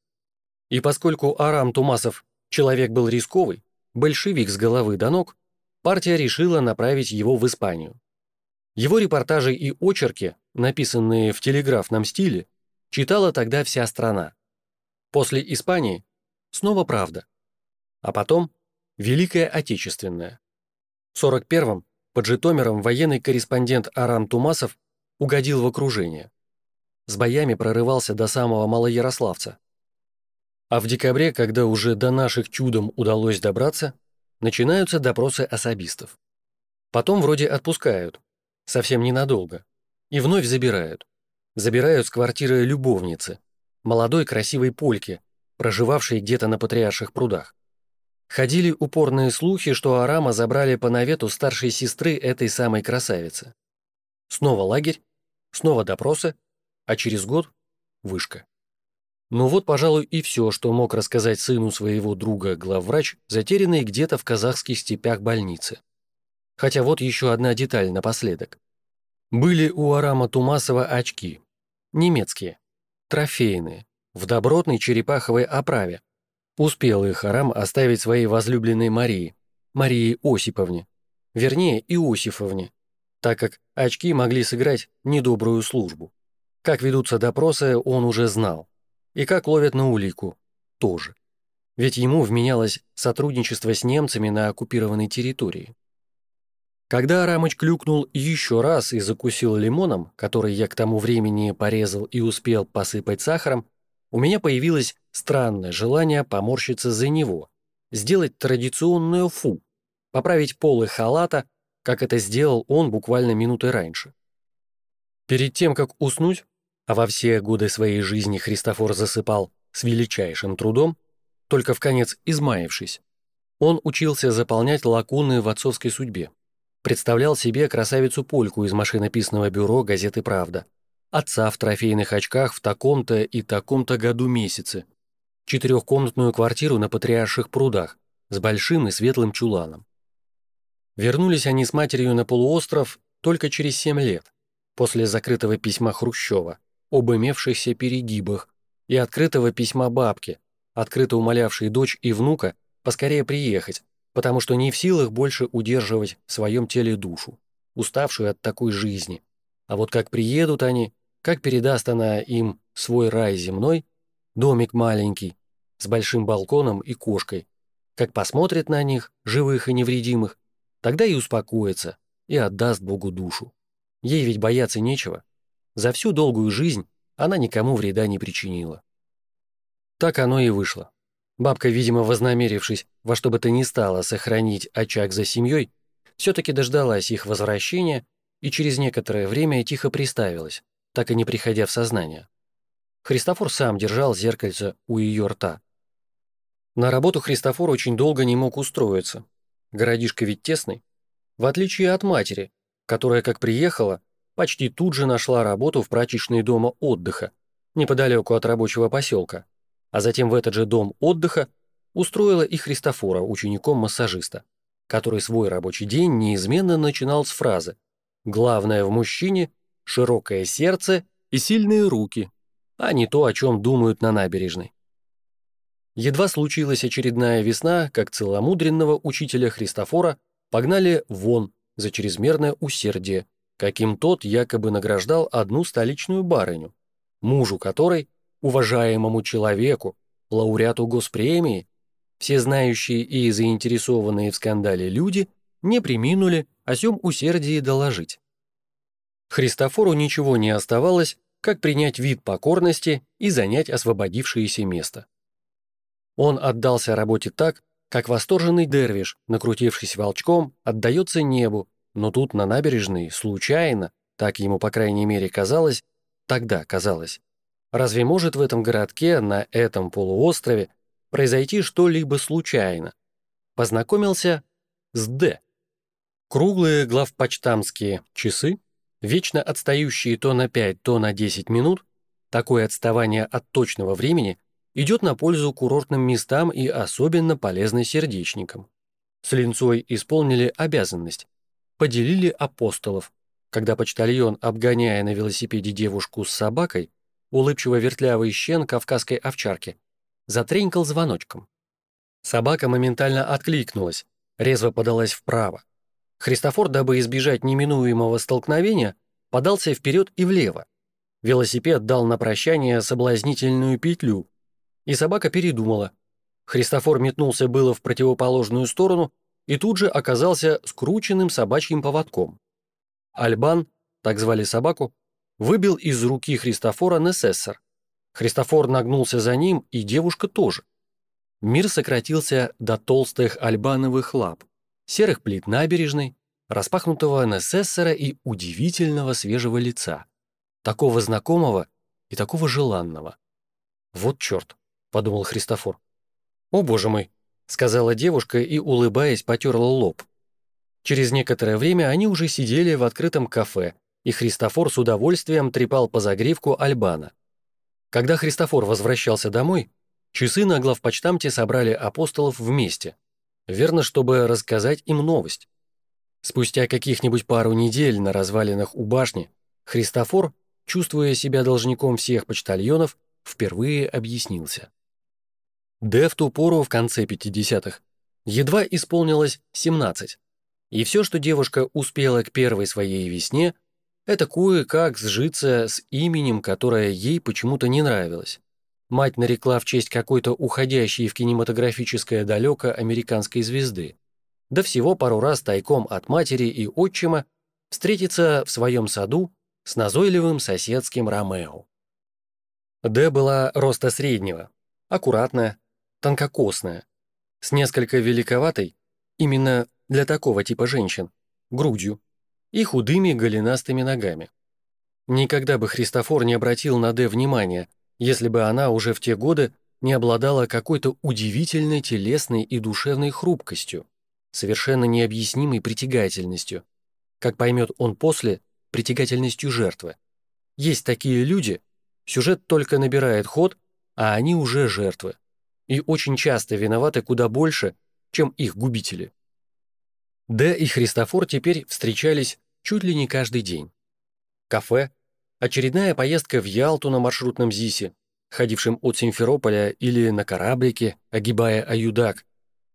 И поскольку Арам Тумасов человек был рисковый, большевик с головы до ног, партия решила направить его в Испанию. Его репортажи и очерки, написанные в телеграфном стиле, читала тогда вся страна. После Испании снова «Правда». А потом Великая Отечественная. В 41-м под Житомиром военный корреспондент Арам Тумасов угодил в окружение. С боями прорывался до самого Малоярославца. А в декабре, когда уже до наших чудом удалось добраться, начинаются допросы особистов. Потом вроде отпускают, совсем ненадолго, и вновь забирают. Забирают с квартиры любовницы, молодой красивой польки, проживавшей где-то на Патриарших прудах. Ходили упорные слухи, что Арама забрали по навету старшей сестры этой самой красавицы. Снова лагерь, снова допросы, а через год — вышка. Ну вот, пожалуй, и все, что мог рассказать сыну своего друга главврач, затерянный где-то в казахских степях больницы. Хотя вот еще одна деталь напоследок. Были у Арама Тумасова очки. Немецкие. Трофейные. В добротной черепаховой оправе, Успел их Арам оставить своей возлюбленной Марии, Марии Осиповне, вернее Иосифовне, так как очки могли сыграть недобрую службу. Как ведутся допросы, он уже знал. И как ловят на улику, тоже. Ведь ему вменялось сотрудничество с немцами на оккупированной территории. Когда Арамыч клюкнул еще раз и закусил лимоном, который я к тому времени порезал и успел посыпать сахаром, у меня появилось странное желание поморщиться за него, сделать традиционную фу, поправить полы халата, как это сделал он буквально минуты раньше. Перед тем, как уснуть, а во все годы своей жизни Христофор засыпал с величайшим трудом, только в конец измаявшись, он учился заполнять лакуны в отцовской судьбе. Представлял себе красавицу Польку из машинописного бюро газеты «Правда», отца в трофейных очках в таком-то и таком-то году месяце, четырехкомнатную квартиру на Патриарших прудах с большим и светлым чуланом. Вернулись они с матерью на полуостров только через семь лет, после закрытого письма Хрущева об имевшихся перегибах и открытого письма бабки, открыто умолявшей дочь и внука поскорее приехать, потому что не в силах больше удерживать в своем теле душу, уставшую от такой жизни. А вот как приедут они, как передаст она им свой рай земной, домик маленький, с большим балконом и кошкой, как посмотрит на них, живых и невредимых, тогда и успокоится, и отдаст Богу душу. Ей ведь бояться нечего. За всю долгую жизнь она никому вреда не причинила. Так оно и вышло. Бабка, видимо, вознамерившись во что бы то ни стало сохранить очаг за семьей, все-таки дождалась их возвращения и через некоторое время тихо приставилась, так и не приходя в сознание. Христофор сам держал зеркальце у ее рта. На работу Христофор очень долго не мог устроиться. Городишко ведь тесный. В отличие от матери, которая, как приехала, почти тут же нашла работу в прачечной дома отдыха, неподалеку от рабочего поселка, а затем в этот же дом отдыха устроила и Христофора учеником массажиста, который свой рабочий день неизменно начинал с фразы «Главное в мужчине широкое сердце и сильные руки, а не то, о чем думают на набережной. Едва случилась очередная весна, как целомудренного учителя Христофора погнали вон за чрезмерное усердие, каким тот якобы награждал одну столичную барыню, мужу которой, уважаемому человеку, лауреату госпремии, все знающие и заинтересованные в скандале люди не приминули о сём усердии доложить. Христофору ничего не оставалось, как принять вид покорности и занять освободившееся место. Он отдался работе так, как восторженный дервиш, накрутившись волчком, отдается небу, но тут на набережной, случайно, так ему по крайней мере казалось, тогда казалось, разве может в этом городке, на этом полуострове, произойти что-либо случайно? Познакомился с Д. Круглые главпочтамские часы, вечно отстающие то на 5, то на 10 минут, такое отставание от точного времени идет на пользу курортным местам и особенно полезно сердечникам. С линцой исполнили обязанность, поделили апостолов, когда почтальон, обгоняя на велосипеде девушку с собакой, улыбчиво вертлявый щен кавказской овчарки, затренькал звоночком. Собака моментально откликнулась, резво подалась вправо. Христофор, дабы избежать неминуемого столкновения, подался вперед и влево. Велосипед дал на прощание соблазнительную петлю, и собака передумала. Христофор метнулся было в противоположную сторону и тут же оказался скрученным собачьим поводком. Альбан, так звали собаку, выбил из руки Христофора Несессор. Христофор нагнулся за ним, и девушка тоже. Мир сократился до толстых альбановых лап, серых плит набережной, распахнутого Несессора и удивительного свежего лица, такого знакомого и такого желанного. Вот черт подумал Христофор. «О, боже мой!» — сказала девушка и, улыбаясь, потерла лоб. Через некоторое время они уже сидели в открытом кафе, и Христофор с удовольствием трепал по загривку Альбана. Когда Христофор возвращался домой, часы на главпочтамте собрали апостолов вместе, верно, чтобы рассказать им новость. Спустя каких-нибудь пару недель на развалинах у башни Христофор, чувствуя себя должником всех почтальонов, впервые объяснился. Д в ту пору, в конце 50-х, едва исполнилось 17. И все, что девушка успела к первой своей весне, это кое-как сжиться с именем, которое ей почему-то не нравилось. Мать нарекла в честь какой-то уходящей в кинематографическое далеко американской звезды. Да всего пару раз тайком от матери и отчима встретиться в своем саду с назойливым соседским Ромео. Д была роста среднего, аккуратная, тонкокосная, с несколько великоватой, именно для такого типа женщин, грудью и худыми голенастыми ногами. Никогда бы Христофор не обратил на Д внимания, если бы она уже в те годы не обладала какой-то удивительной телесной и душевной хрупкостью, совершенно необъяснимой притягательностью, как поймет он после, притягательностью жертвы. Есть такие люди, сюжет только набирает ход, а они уже жертвы и очень часто виноваты куда больше, чем их губители. Д и Христофор теперь встречались чуть ли не каждый день. Кафе, очередная поездка в Ялту на маршрутном ЗИСе, ходившем от Симферополя или на кораблике, огибая Аюдак,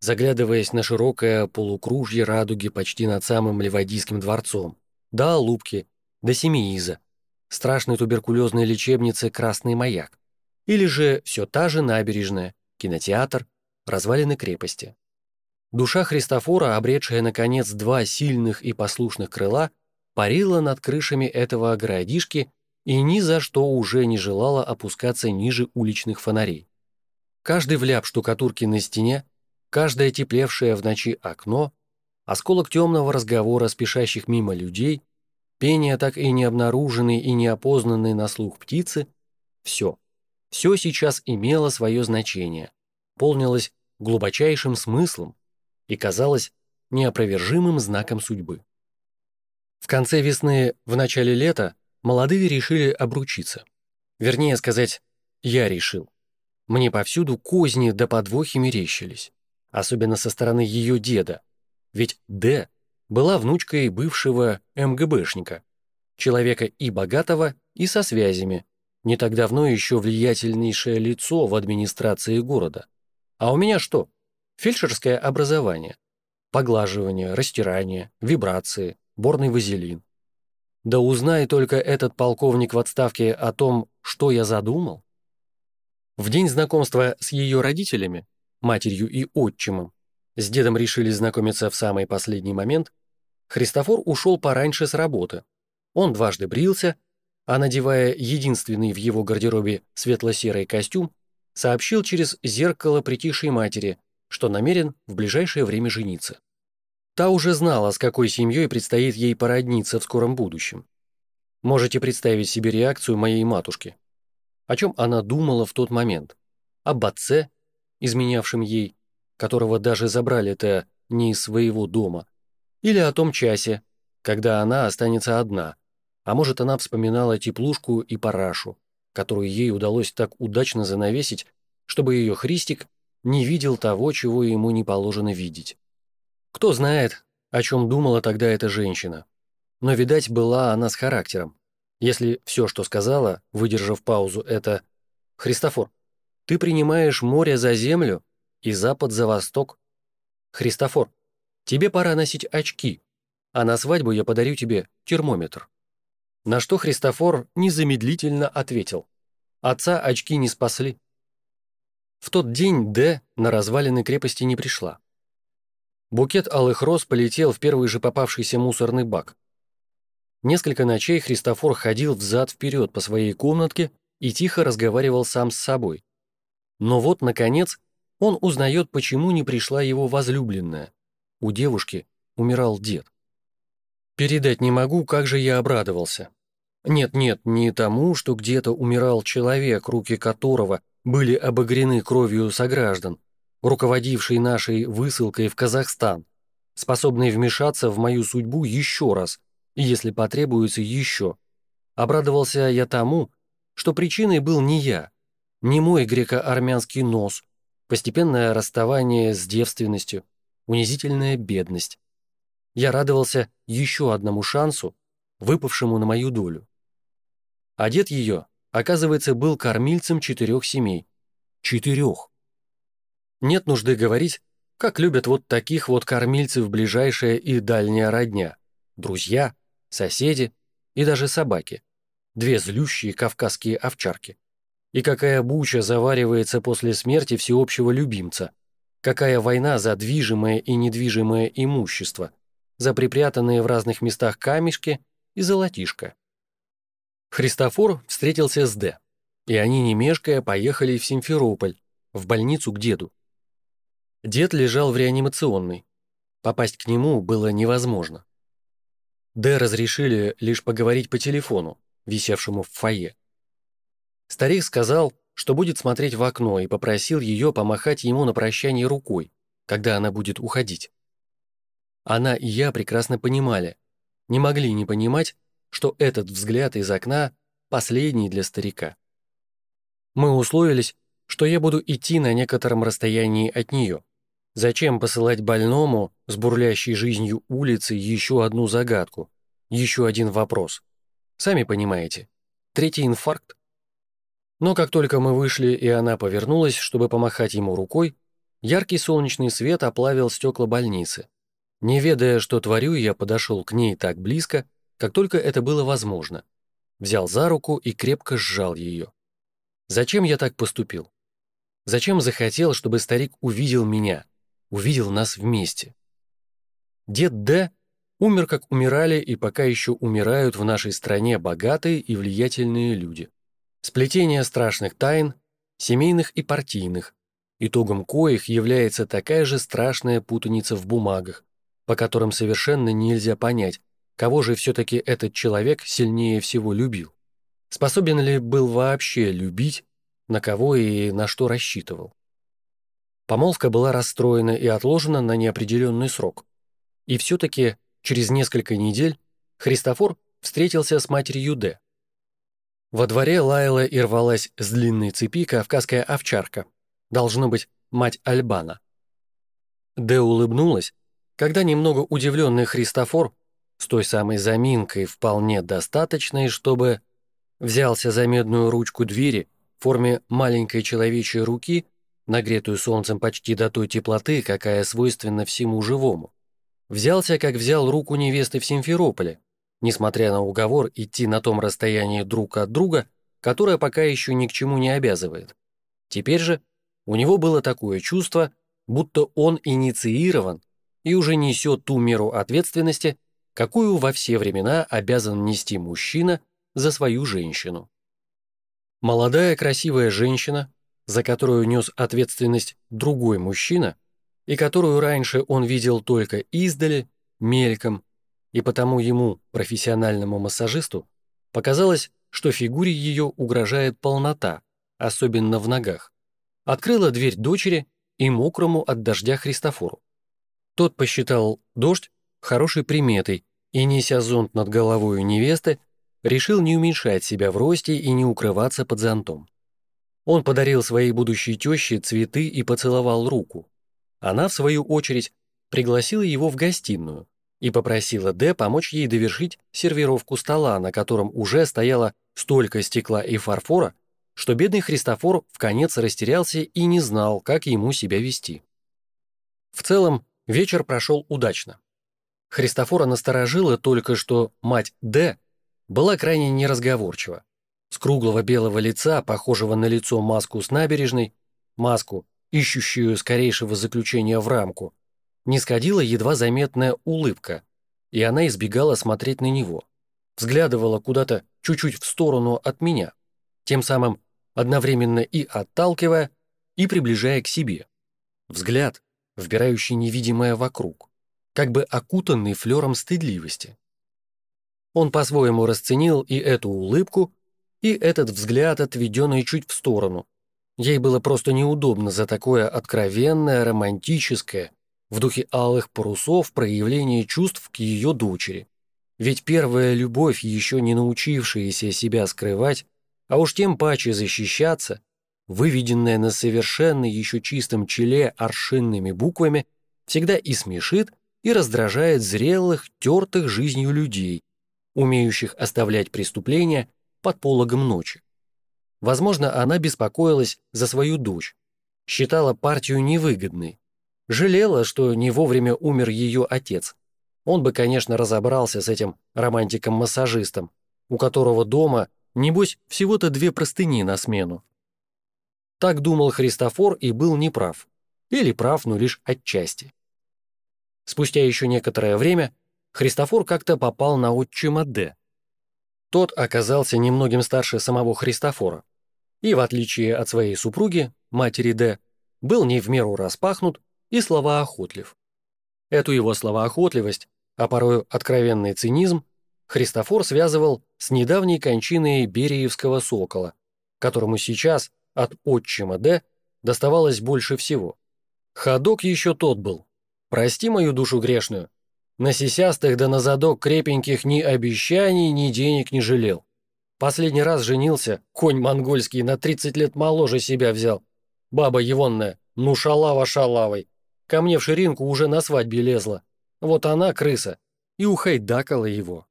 заглядываясь на широкое полукружье радуги почти над самым Ливадийским дворцом, до Алубки, до Семииза, страшной туберкулезной лечебницы «Красный маяк», или же все та же набережная, кинотеатр, развалины крепости. Душа Христофора, обретшая, наконец, два сильных и послушных крыла, парила над крышами этого городишки и ни за что уже не желала опускаться ниже уличных фонарей. Каждый вляп штукатурки на стене, каждое теплевшее в ночи окно, осколок темного разговора спешащих мимо людей, пение так и не обнаруженной и неопознанной на слух птицы — все. Все сейчас имело свое значение, полнилось глубочайшим смыслом и казалось неопровержимым знаком судьбы. В конце весны, в начале лета, молодые решили обручиться. Вернее сказать, я решил. Мне повсюду козни да подвохи мерещились, особенно со стороны ее деда, ведь Д была внучкой бывшего МГБшника, человека и богатого, и со связями, не так давно еще влиятельнейшее лицо в администрации города. А у меня что? Фельдшерское образование. Поглаживание, растирание, вибрации, борный вазелин. Да узнай только этот полковник в отставке о том, что я задумал. В день знакомства с ее родителями, матерью и отчимом, с дедом решили знакомиться в самый последний момент, Христофор ушел пораньше с работы. Он дважды брился, а надевая единственный в его гардеробе светло-серый костюм, сообщил через зеркало притихшей матери, что намерен в ближайшее время жениться. Та уже знала, с какой семьей предстоит ей породниться в скором будущем. Можете представить себе реакцию моей матушки. О чем она думала в тот момент? Об отце, изменявшем ей, которого даже забрали-то не из своего дома, или о том часе, когда она останется одна, а может, она вспоминала теплушку и парашу, которую ей удалось так удачно занавесить, чтобы ее Христик не видел того, чего ему не положено видеть. Кто знает, о чем думала тогда эта женщина. Но, видать, была она с характером. Если все, что сказала, выдержав паузу, это «Христофор, ты принимаешь море за землю и запад за восток. Христофор, тебе пора носить очки, а на свадьбу я подарю тебе термометр». На что Христофор незамедлительно ответил. Отца очки не спасли. В тот день Д на развалины крепости не пришла. Букет алых роз полетел в первый же попавшийся мусорный бак. Несколько ночей Христофор ходил взад-вперед по своей комнатке и тихо разговаривал сам с собой. Но вот, наконец, он узнает, почему не пришла его возлюбленная. У девушки умирал дед. Передать не могу, как же я обрадовался. Нет-нет, не тому, что где-то умирал человек, руки которого были обогрены кровью сограждан, руководивший нашей высылкой в Казахстан, способный вмешаться в мою судьбу еще раз, если потребуется еще. Обрадовался я тому, что причиной был не я, не мой греко-армянский нос, постепенное расставание с девственностью, унизительная бедность. Я радовался еще одному шансу, выпавшему на мою долю. А дед ее, оказывается, был кормильцем четырех семей. Четырех. Нет нужды говорить, как любят вот таких вот кормильцев ближайшая и дальняя родня. Друзья, соседи и даже собаки. Две злющие кавказские овчарки. И какая буча заваривается после смерти всеобщего любимца. Какая война за движимое и недвижимое имущество, за припрятанные в разных местах камешки и золотишко. Христофор встретился с Д, и они, не мешкая, поехали в Симферополь, в больницу к деду. Дед лежал в реанимационной. Попасть к нему было невозможно. Д разрешили лишь поговорить по телефону, висевшему в фойе. Старик сказал, что будет смотреть в окно и попросил ее помахать ему на прощание рукой, когда она будет уходить. Она и я прекрасно понимали, не могли не понимать, что этот взгляд из окна последний для старика. Мы условились, что я буду идти на некотором расстоянии от нее. Зачем посылать больному с бурлящей жизнью улицы еще одну загадку, еще один вопрос? Сами понимаете, третий инфаркт. Но как только мы вышли, и она повернулась, чтобы помахать ему рукой, яркий солнечный свет оплавил стекла больницы. Не ведая, что творю, я подошел к ней так близко, как только это было возможно. Взял за руку и крепко сжал ее. Зачем я так поступил? Зачем захотел, чтобы старик увидел меня, увидел нас вместе? Дед Д умер, как умирали и пока еще умирают в нашей стране богатые и влиятельные люди. Сплетение страшных тайн, семейных и партийных, итогом коих является такая же страшная путаница в бумагах, по которым совершенно нельзя понять, Кого же все-таки этот человек сильнее всего любил? Способен ли был вообще любить, на кого и на что рассчитывал? Помолвка была расстроена и отложена на неопределенный срок. И все-таки через несколько недель Христофор встретился с матерью Д. Во дворе лаяла и рвалась с длинной цепи кавказская овчарка. Должно быть, мать Альбана. Д улыбнулась, когда немного удивленный Христофор с той самой заминкой, вполне достаточной, чтобы взялся за медную ручку двери в форме маленькой человечьей руки, нагретую солнцем почти до той теплоты, какая свойственна всему живому. Взялся, как взял руку невесты в Симферополе, несмотря на уговор идти на том расстоянии друг от друга, которое пока еще ни к чему не обязывает. Теперь же у него было такое чувство, будто он инициирован и уже несет ту меру ответственности, какую во все времена обязан нести мужчина за свою женщину. Молодая красивая женщина, за которую нес ответственность другой мужчина, и которую раньше он видел только издали, мельком, и потому ему, профессиональному массажисту, показалось, что фигуре ее угрожает полнота, особенно в ногах. Открыла дверь дочери и мокрому от дождя Христофору. Тот посчитал дождь хорошей приметой и, неся зонт над головой невесты, решил не уменьшать себя в росте и не укрываться под зонтом. Он подарил своей будущей теще цветы и поцеловал руку. Она, в свою очередь, пригласила его в гостиную и попросила Д помочь ей довершить сервировку стола, на котором уже стояло столько стекла и фарфора, что бедный Христофор в конец растерялся и не знал, как ему себя вести. В целом, вечер прошел удачно. Христофора насторожило только, что мать Д была крайне неразговорчива. С круглого белого лица, похожего на лицо маску с набережной, маску, ищущую скорейшего заключения в рамку, не сходила едва заметная улыбка, и она избегала смотреть на него, взглядывала куда-то чуть-чуть в сторону от меня, тем самым одновременно и отталкивая, и приближая к себе. Взгляд, вбирающий невидимое вокруг, как бы окутанный флером стыдливости. Он по-своему расценил и эту улыбку, и этот взгляд, отведенный чуть в сторону. Ей было просто неудобно за такое откровенное, романтическое, в духе алых парусов проявление чувств к ее дочери. Ведь первая любовь, еще не научившаяся себя скрывать, а уж тем паче защищаться, выведенная на совершенно еще чистом челе аршинными буквами, всегда и смешит, и раздражает зрелых, тертых жизнью людей, умеющих оставлять преступления под пологом ночи. Возможно, она беспокоилась за свою дочь, считала партию невыгодной, жалела, что не вовремя умер ее отец. Он бы, конечно, разобрался с этим романтиком-массажистом, у которого дома, небось, всего-то две простыни на смену. Так думал Христофор и был неправ. Или прав, но лишь отчасти. Спустя еще некоторое время Христофор как-то попал на отчима Д. Тот оказался немногим старше самого Христофора. И, в отличие от своей супруги, матери Д, был не в меру распахнут и словоохотлив. Эту его словоохотливость, а порою откровенный цинизм, Христофор связывал с недавней кончиной Бериевского сокола, которому сейчас от отчима Д доставалось больше всего. Ходок еще тот был. Прости мою душу грешную. На сисястых да на задок крепеньких ни обещаний, ни денег не жалел. Последний раз женился, конь монгольский на 30 лет моложе себя взял. Баба егонная, ну шалава шалавой. Ко мне в ширинку уже на свадьбе лезла. Вот она, крыса, и ухайдакала его.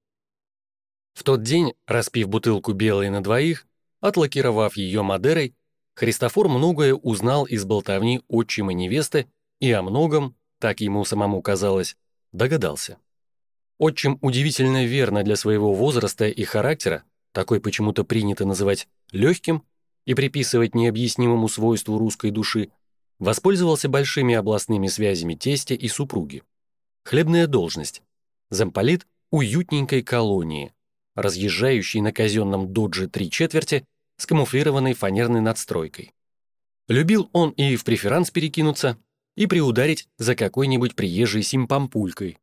В тот день, распив бутылку белой на двоих, отлакировав ее Мадерой, Христофор многое узнал из болтовни отчима невесты и о многом, так ему самому казалось, догадался. Отчим удивительно верно для своего возраста и характера, такой почему-то принято называть легким и приписывать необъяснимому свойству русской души, Воспользовался большими областными связями тестя и супруги. Хлебная должность. Замполит уютненькой колонии, разъезжающей на казенном додже три четверти с камуфлированной фанерной надстройкой. Любил он и в преферанс перекинуться, и приударить за какой-нибудь приезжей симпампулькой.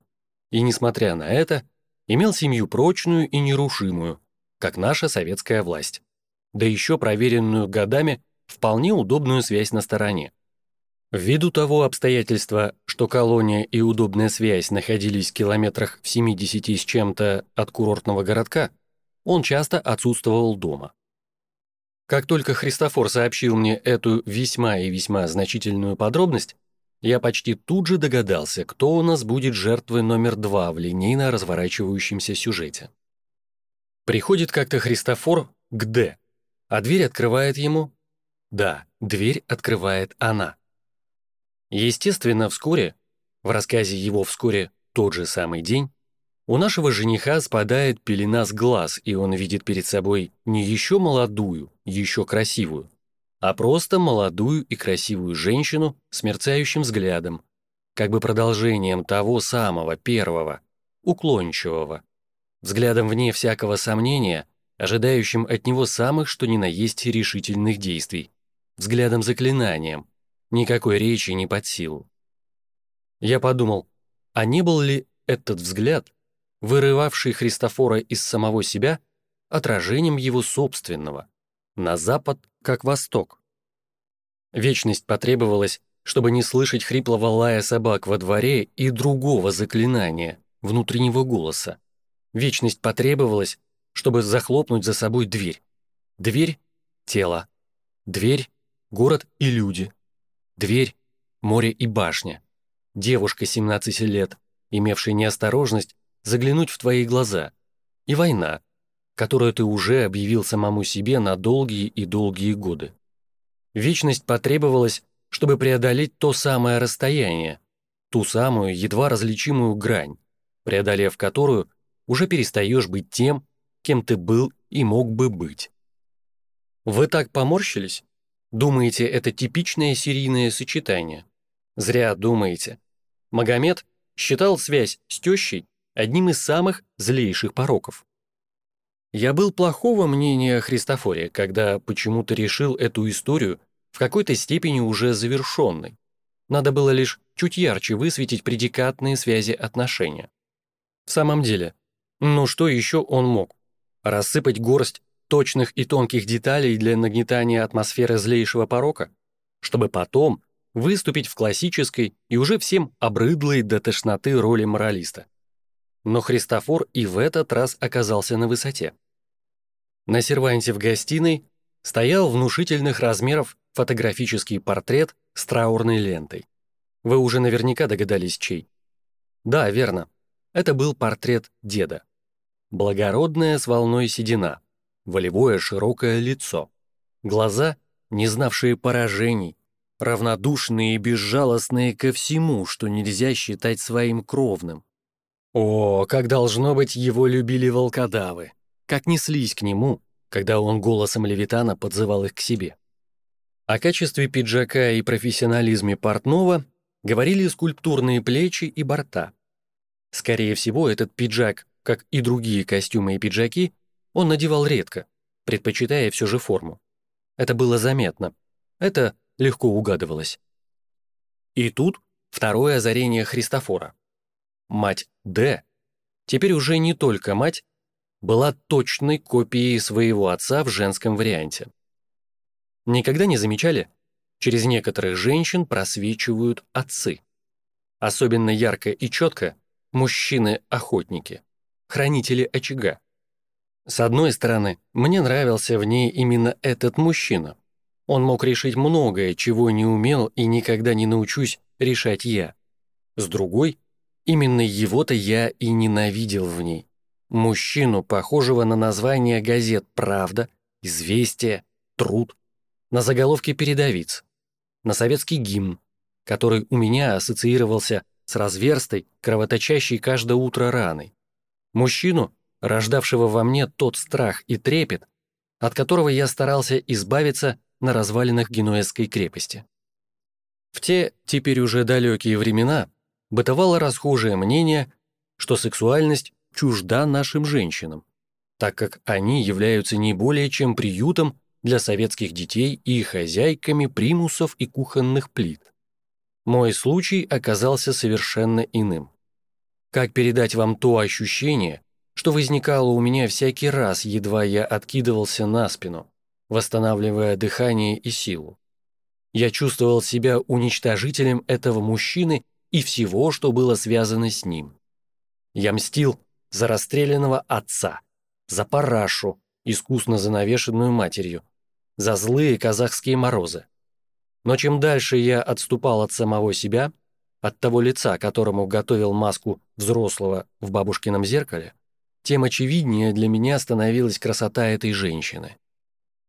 И, несмотря на это, имел семью прочную и нерушимую, как наша советская власть. Да еще проверенную годами вполне удобную связь на стороне. Ввиду того обстоятельства, что колония и удобная связь находились в километрах в 70 с чем-то от курортного городка, он часто отсутствовал дома. Как только Христофор сообщил мне эту весьма и весьма значительную подробность, я почти тут же догадался, кто у нас будет жертвой номер два в линейно разворачивающемся сюжете. Приходит как-то Христофор к Д, а дверь открывает ему... Да, дверь открывает она. Естественно, вскоре, в рассказе его «Вскоре тот же самый день», У нашего жениха спадает пелена с глаз, и он видит перед собой не еще молодую, еще красивую, а просто молодую и красивую женщину с мерцающим взглядом, как бы продолжением того самого первого, уклончивого, взглядом вне всякого сомнения, ожидающим от него самых что ни на есть решительных действий, взглядом-заклинанием, никакой речи не под силу. Я подумал, а не был ли этот взгляд вырывавший Христофора из самого себя отражением его собственного, на запад как восток. Вечность потребовалась, чтобы не слышать хриплого лая собак во дворе и другого заклинания, внутреннего голоса. Вечность потребовалась, чтобы захлопнуть за собой дверь. Дверь — тело. Дверь — город и люди. Дверь — море и башня. Девушка 17 лет, имевшая неосторожность заглянуть в твои глаза, и война, которую ты уже объявил самому себе на долгие и долгие годы. Вечность потребовалась, чтобы преодолеть то самое расстояние, ту самую едва различимую грань, преодолев которую уже перестаешь быть тем, кем ты был и мог бы быть. Вы так поморщились? Думаете, это типичное серийное сочетание? Зря думаете. Магомед считал связь с тещей одним из самых злейших пороков. Я был плохого мнения о Христофоре, когда почему-то решил эту историю в какой-то степени уже завершенной. Надо было лишь чуть ярче высветить предикатные связи отношения. В самом деле, ну что еще он мог? Рассыпать горсть точных и тонких деталей для нагнетания атмосферы злейшего порока, чтобы потом выступить в классической и уже всем обрыдлой до тошноты роли моралиста. Но Христофор и в этот раз оказался на высоте. На серванте в гостиной стоял внушительных размеров фотографический портрет с траурной лентой. Вы уже наверняка догадались, чей. Да, верно. Это был портрет деда. Благородная с волной седина, волевое широкое лицо, глаза, не знавшие поражений, равнодушные и безжалостные ко всему, что нельзя считать своим кровным, о, как должно быть, его любили волкодавы, как неслись к нему, когда он голосом Левитана подзывал их к себе. О качестве пиджака и профессионализме портного говорили скульптурные плечи и борта. Скорее всего, этот пиджак, как и другие костюмы и пиджаки, он надевал редко, предпочитая все же форму. Это было заметно. Это легко угадывалось. И тут второе озарение Христофора мать Д, теперь уже не только мать, была точной копией своего отца в женском варианте. Никогда не замечали? Через некоторых женщин просвечивают отцы. Особенно ярко и четко мужчины-охотники, хранители очага. С одной стороны, мне нравился в ней именно этот мужчина. Он мог решить многое, чего не умел и никогда не научусь решать я. С другой, Именно его-то я и ненавидел в ней. Мужчину, похожего на название газет «Правда», «Известия», «Труд», на заголовке передовиц, на советский гимн, который у меня ассоциировался с разверстой, кровоточащей каждое утро раной. Мужчину, рождавшего во мне тот страх и трепет, от которого я старался избавиться на развалинах Генуэзской крепости. В те, теперь уже далекие времена, бытовало расхожее мнение, что сексуальность чужда нашим женщинам, так как они являются не более чем приютом для советских детей и хозяйками примусов и кухонных плит. Мой случай оказался совершенно иным. Как передать вам то ощущение, что возникало у меня всякий раз, едва я откидывался на спину, восстанавливая дыхание и силу? Я чувствовал себя уничтожителем этого мужчины и всего, что было связано с ним. Я мстил за расстрелянного отца, за парашу, искусно занавешенную матерью, за злые казахские морозы. Но чем дальше я отступал от самого себя, от того лица, которому готовил маску взрослого в бабушкином зеркале, тем очевиднее для меня становилась красота этой женщины.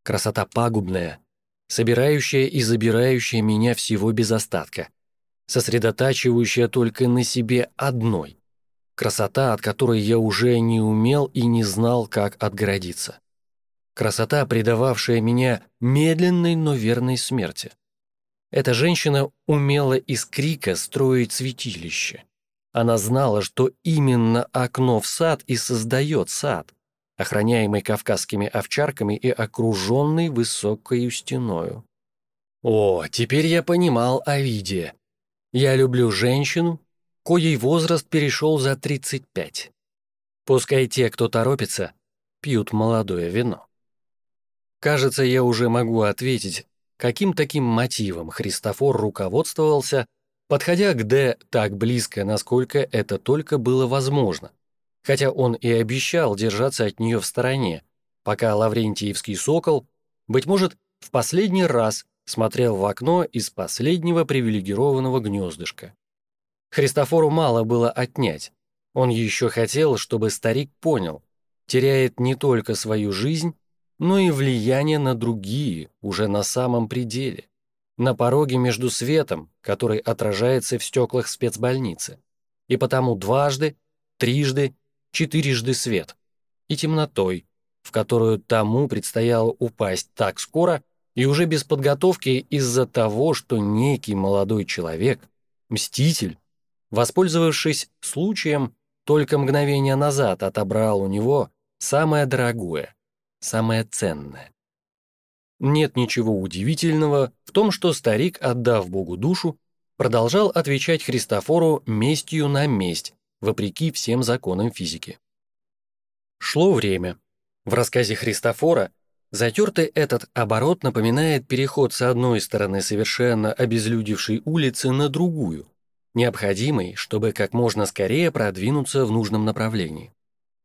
Красота пагубная, собирающая и забирающая меня всего без остатка, сосредотачивающая только на себе одной. Красота, от которой я уже не умел и не знал, как отгородиться. Красота, предававшая меня медленной, но верной смерти. Эта женщина умела из крика строить святилище. Она знала, что именно окно в сад и создает сад, охраняемый кавказскими овчарками и окруженный высокой стеною. О, теперь я понимал Овидия. Я люблю женщину, коей возраст перешел за 35. Пускай те, кто торопится, пьют молодое вино. Кажется, я уже могу ответить, каким таким мотивом Христофор руководствовался, подходя к Д так близко, насколько это только было возможно, хотя он и обещал держаться от нее в стороне, пока Лаврентиевский сокол, быть может, в последний раз смотрел в окно из последнего привилегированного гнездышка. Христофору мало было отнять. Он еще хотел, чтобы старик понял, теряет не только свою жизнь, но и влияние на другие, уже на самом пределе, на пороге между светом, который отражается в стеклах спецбольницы, и потому дважды, трижды, четырежды свет, и темнотой, в которую тому предстояло упасть так скоро и уже без подготовки из-за того, что некий молодой человек, мститель, воспользовавшись случаем, только мгновение назад отобрал у него самое дорогое, самое ценное. Нет ничего удивительного в том, что старик, отдав Богу душу, продолжал отвечать Христофору местью на месть, вопреки всем законам физики. Шло время. В рассказе Христофора затертый этот оборот напоминает переход с одной стороны совершенно обезлюдевшей улицы на другую, необходимый, чтобы как можно скорее продвинуться в нужном направлении.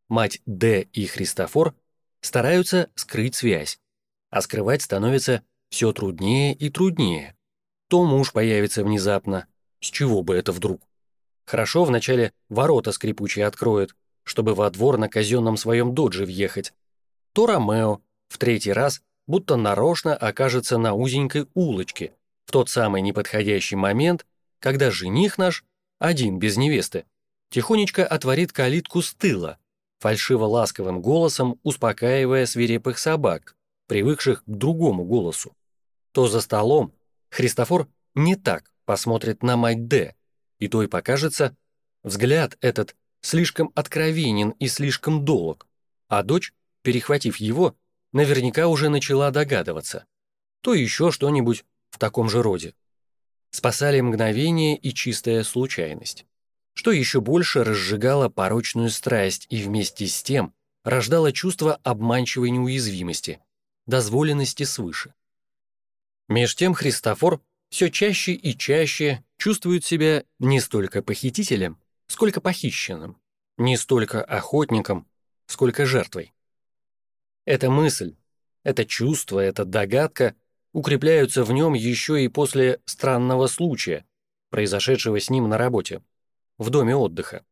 Мать Д и Христофор стараются скрыть связь, а скрывать становится все труднее и труднее. То муж появится внезапно, с чего бы это вдруг? Хорошо вначале ворота скрипучие откроет, чтобы во двор на казенном своем додже въехать. То Ромео в третий раз будто нарочно окажется на узенькой улочке в тот самый неподходящий момент, когда жених наш, один без невесты, тихонечко отворит калитку с тыла, фальшиво-ласковым голосом успокаивая свирепых собак, привыкших к другому голосу. То за столом Христофор не так посмотрит на мать Д, и той покажется, взгляд этот слишком откровенен и слишком долг, а дочь, перехватив его, наверняка уже начала догадываться. То еще что-нибудь в таком же роде. Спасали мгновение и чистая случайность что еще больше разжигало порочную страсть и вместе с тем рождало чувство обманчивой неуязвимости, дозволенности свыше. Меж тем Христофор все чаще и чаще чувствует себя не столько похитителем, сколько похищенным, не столько охотником, сколько жертвой. Эта мысль, это чувство, эта догадка укрепляются в нем еще и после странного случая, произошедшего с ним на работе в доме отдыха.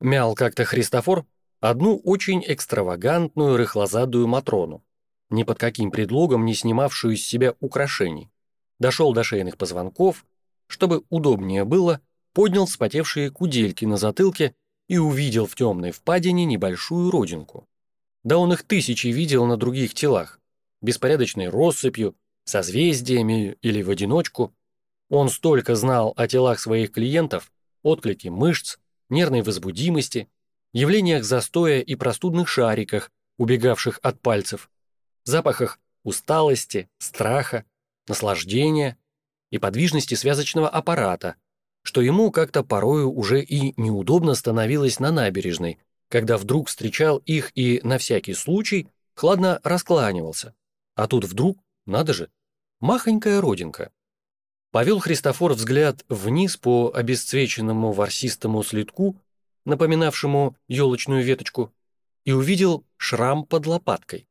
Мял как-то Христофор одну очень экстравагантную рыхлозадую Матрону, ни под каким предлогом не снимавшую из себя украшений. Дошел до шейных позвонков, чтобы удобнее было, поднял вспотевшие кудельки на затылке и увидел в темной впадине небольшую родинку. Да он их тысячи видел на других телах, беспорядочной россыпью, созвездиями или в одиночку. Он столько знал о телах своих клиентов, отклики мышц, нервной возбудимости, явлениях застоя и простудных шариках, убегавших от пальцев, запахах усталости, страха, наслаждения и подвижности связочного аппарата, что ему как-то порою уже и неудобно становилось на набережной, когда вдруг встречал их и на всякий случай хладно раскланивался. А тут вдруг, надо же, махонькая родинка. Повел Христофор взгляд вниз по обесцвеченному ворсистому следку, напоминавшему елочную веточку, и увидел шрам под лопаткой.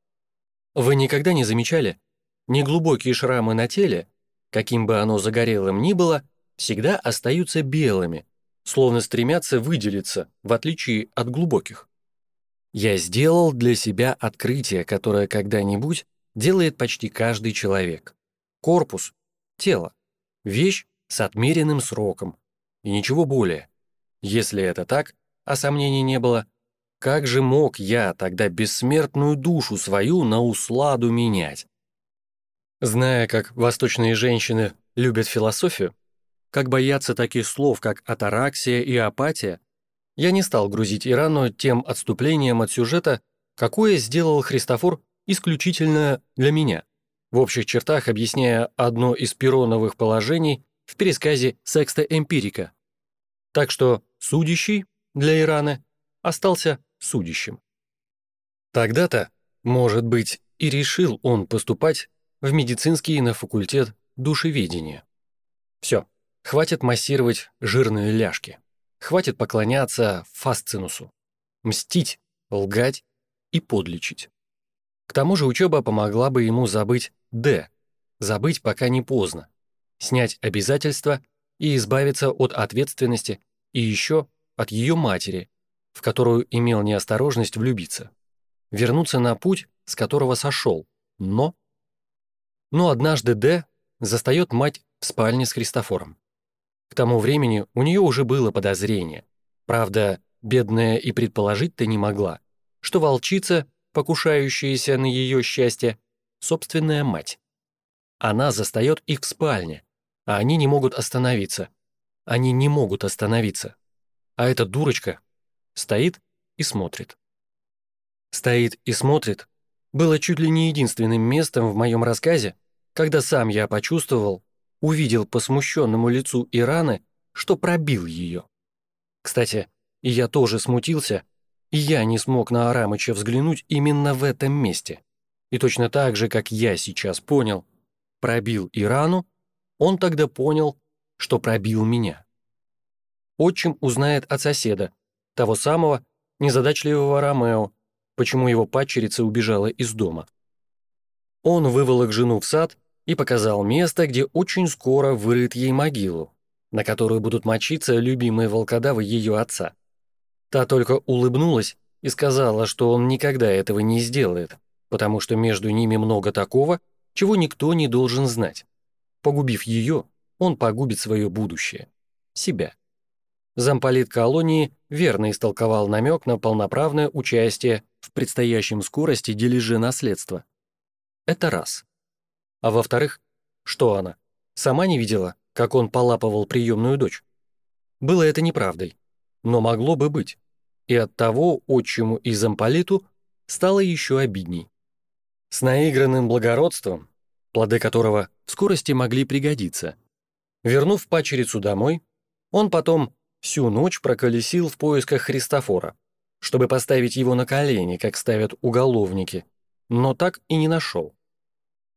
Вы никогда не замечали? Неглубокие шрамы на теле, каким бы оно загорелым ни было, всегда остаются белыми, словно стремятся выделиться, в отличие от глубоких. Я сделал для себя открытие, которое когда-нибудь делает почти каждый человек. Корпус, тело. Вещь с отмеренным сроком. И ничего более. Если это так, а сомнений не было, как же мог я тогда бессмертную душу свою на усладу менять? Зная, как восточные женщины любят философию, как боятся таких слов, как атараксия и апатия, я не стал грузить Ирану тем отступлением от сюжета, какое сделал Христофор исключительно для меня, в общих чертах объясняя одно из пероновых положений в пересказе «Секста Эмпирика». Так что судящий для Ирана остался судящим. Тогда-то, может быть, и решил он поступать в медицинский на факультет душеведения. Все, хватит массировать жирные ляжки. Хватит поклоняться фасцинусу. Мстить, лгать и подлечить. К тому же учеба помогла бы ему забыть «Д», забыть пока не поздно, снять обязательства и избавиться от ответственности и еще от ее матери, в которую имел неосторожность влюбиться. Вернуться на путь, с которого сошел, но но однажды Д застает мать в спальне с Христофором. К тому времени у нее уже было подозрение. Правда, бедная и предположить-то не могла, что волчица, покушающаяся на ее счастье, собственная мать. Она застает их в спальне, а они не могут остановиться. Они не могут остановиться. А эта дурочка стоит и смотрит. Стоит и смотрит было чуть ли не единственным местом в моем рассказе, когда сам я почувствовал, увидел по смущенному лицу Ираны, что пробил ее. Кстати, и я тоже смутился, я не смог на Арамыча взглянуть именно в этом месте. И точно так же, как я сейчас понял, пробил Ирану, он тогда понял, что пробил меня. Отчим узнает от соседа, того самого незадачливого Ромео, почему его падчерица убежала из дома. Он выволок жену в сад и показал место, где очень скоро вырыт ей могилу, на которую будут мочиться любимые волкодавы ее отца. Та только улыбнулась и сказала, что он никогда этого не сделает, потому что между ними много такого, чего никто не должен знать. Погубив ее, он погубит свое будущее. Себя. Замполит колонии верно истолковал намек на полноправное участие в предстоящем скорости дележе наследства. Это раз. А во-вторых, что она? Сама не видела, как он полапывал приемную дочь? Было это неправдой, но могло бы быть. И от того отчиму и замполиту стало еще обидней. С наигранным благородством, плоды которого в скорости могли пригодиться. Вернув пачерицу домой, он потом всю ночь проколесил в поисках Христофора, чтобы поставить его на колени, как ставят уголовники, но так и не нашел.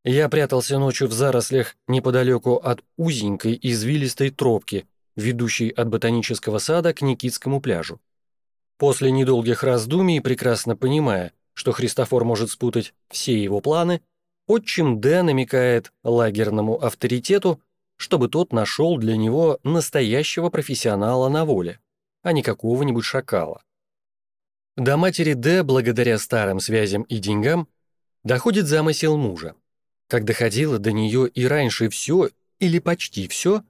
Я прятался ночью в зарослях неподалеку от узенькой извилистой тропки, ведущей от ботанического сада к Никитскому пляжу. После недолгих раздумий, прекрасно понимая, что Христофор может спутать все его планы, отчим Д намекает лагерному авторитету, чтобы тот нашел для него настоящего профессионала на воле, а не какого-нибудь шакала. До матери Д, благодаря старым связям и деньгам, доходит замысел мужа, как доходило до нее и раньше все или почти все,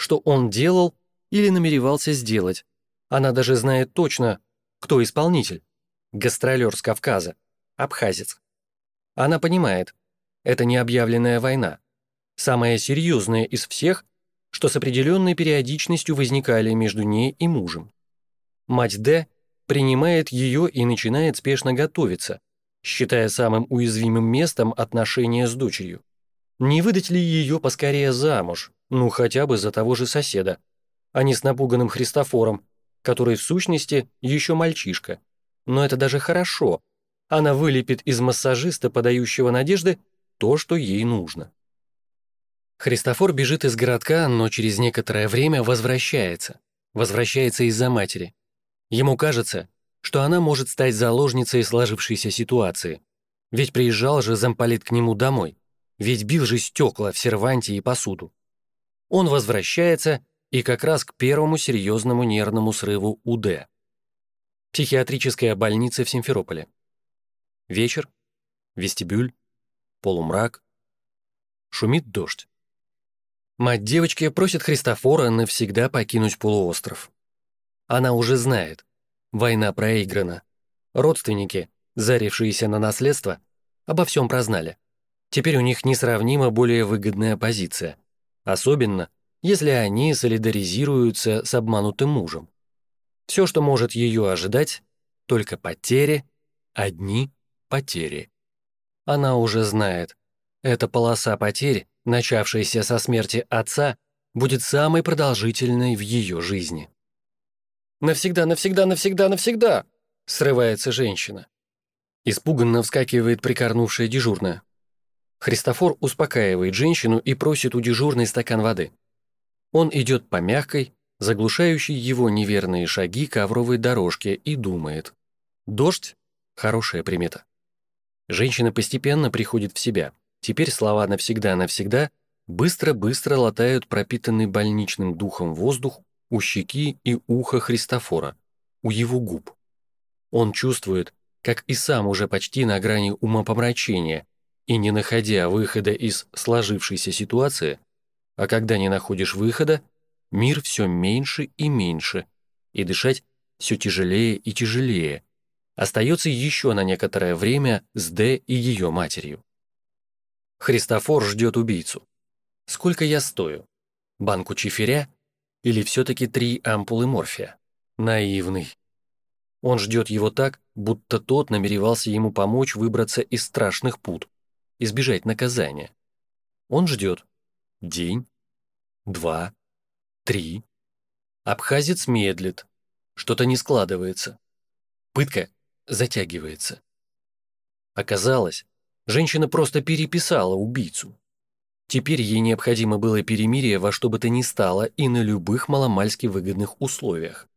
что он делал или намеревался сделать. Она даже знает точно, кто исполнитель. Гастролер с Кавказа, абхазец. Она понимает, это не объявленная война, самая серьезная из всех, что с определенной периодичностью возникали между ней и мужем. Мать Д принимает ее и начинает спешно готовиться, считая самым уязвимым местом отношения с дочерью. Не выдать ли ее поскорее замуж, ну хотя бы за того же соседа, а не с напуганным Христофором, который в сущности еще мальчишка. Но это даже хорошо. Она вылепит из массажиста, подающего надежды, то, что ей нужно. Христофор бежит из городка, но через некоторое время возвращается. Возвращается из-за матери. Ему кажется, что она может стать заложницей сложившейся ситуации. Ведь приезжал же замполит к нему домой. Ведь бил же стекла в серванте и посуду. Он возвращается и как раз к первому серьезному нервному срыву УД. Психиатрическая больница в Симферополе. Вечер, вестибюль, полумрак, шумит дождь. Мать девочки просит Христофора навсегда покинуть полуостров. Она уже знает, Война проиграна. Родственники, зарившиеся на наследство, обо всем прознали. Теперь у них несравнимо более выгодная позиция. Особенно, если они солидаризируются с обманутым мужем. Все, что может ее ожидать, только потери, одни потери. Она уже знает, эта полоса потерь, начавшаяся со смерти отца, будет самой продолжительной в ее жизни. «Навсегда, навсегда, навсегда, навсегда!» — срывается женщина. Испуганно вскакивает прикорнувшая дежурная. Христофор успокаивает женщину и просит у дежурной стакан воды. Он идет по мягкой, заглушающей его неверные шаги ковровой дорожке и думает. Дождь — хорошая примета. Женщина постепенно приходит в себя. Теперь слова «навсегда-навсегда» быстро-быстро латают пропитанный больничным духом воздух у щеки и уха Христофора, у его губ. Он чувствует, как и сам уже почти на грани умопомрачения, и не находя выхода из сложившейся ситуации, а когда не находишь выхода, мир все меньше и меньше, и дышать все тяжелее и тяжелее, остается еще на некоторое время с Д и ее матерью. Христофор ждет убийцу. Сколько я стою? Банку чиферя или все-таки три ампулы морфия? Наивный. Он ждет его так, будто тот намеревался ему помочь выбраться из страшных пут, избежать наказания. Он ждет. День, два, три. Абхазец медлит. Что-то не складывается. Пытка затягивается. Оказалось, Женщина просто переписала убийцу. Теперь ей необходимо было перемирие во что бы то ни стало и на любых маломальски выгодных условиях.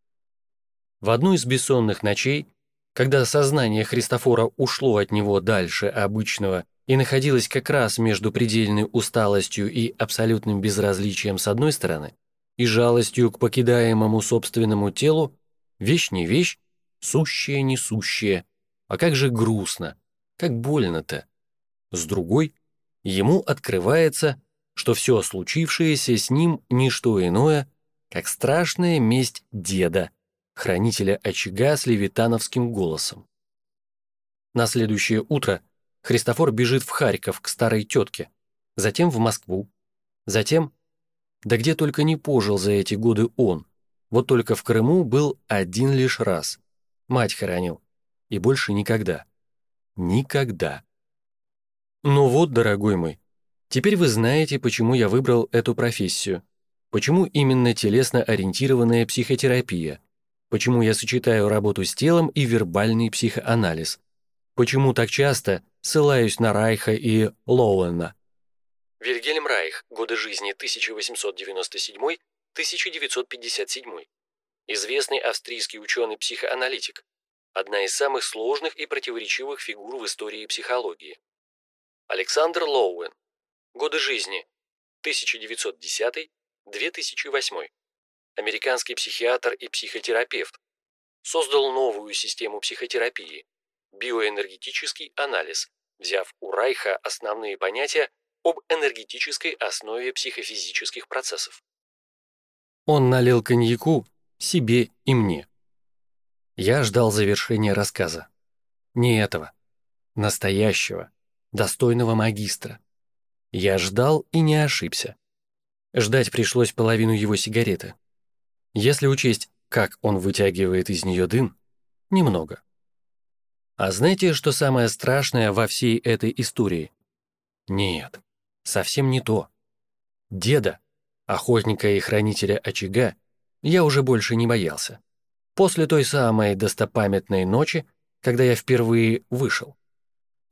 В одну из бессонных ночей, когда сознание Христофора ушло от него дальше обычного и находилось как раз между предельной усталостью и абсолютным безразличием с одной стороны и жалостью к покидаемому собственному телу, вещь не вещь, сущее не сущее, а как же грустно, как больно-то. С другой, ему открывается, что все случившееся с ним не что иное, как страшная месть деда, хранителя очага с левитановским голосом. На следующее утро Христофор бежит в Харьков к старой тетке, затем в Москву, затем, да где только не пожил за эти годы он, вот только в Крыму был один лишь раз, мать хоронил, и больше никогда. Никогда. Ну вот, дорогой мой, теперь вы знаете, почему я выбрал эту профессию, почему именно телесно-ориентированная психотерапия, почему я сочетаю работу с телом и вербальный психоанализ, почему так часто ссылаюсь на Райха и Лоуэна. Вильгельм Райх, годы жизни 1897-1957, известный австрийский ученый-психоаналитик, одна из самых сложных и противоречивых фигур в истории психологии. Александр Лоуэн. Годы жизни. 1910-2008. Американский психиатр и психотерапевт. Создал новую систему психотерапии – биоэнергетический анализ, взяв у Райха основные понятия об энергетической основе психофизических процессов. Он налил коньяку себе и мне. Я ждал завершения рассказа. Не этого, настоящего, достойного магистра. Я ждал и не ошибся. Ждать пришлось половину его сигареты. Если учесть, как он вытягивает из нее дым, немного. А знаете, что самое страшное во всей этой истории? Нет, совсем не то. Деда, охотника и хранителя очага, я уже больше не боялся. После той самой достопамятной ночи, когда я впервые вышел.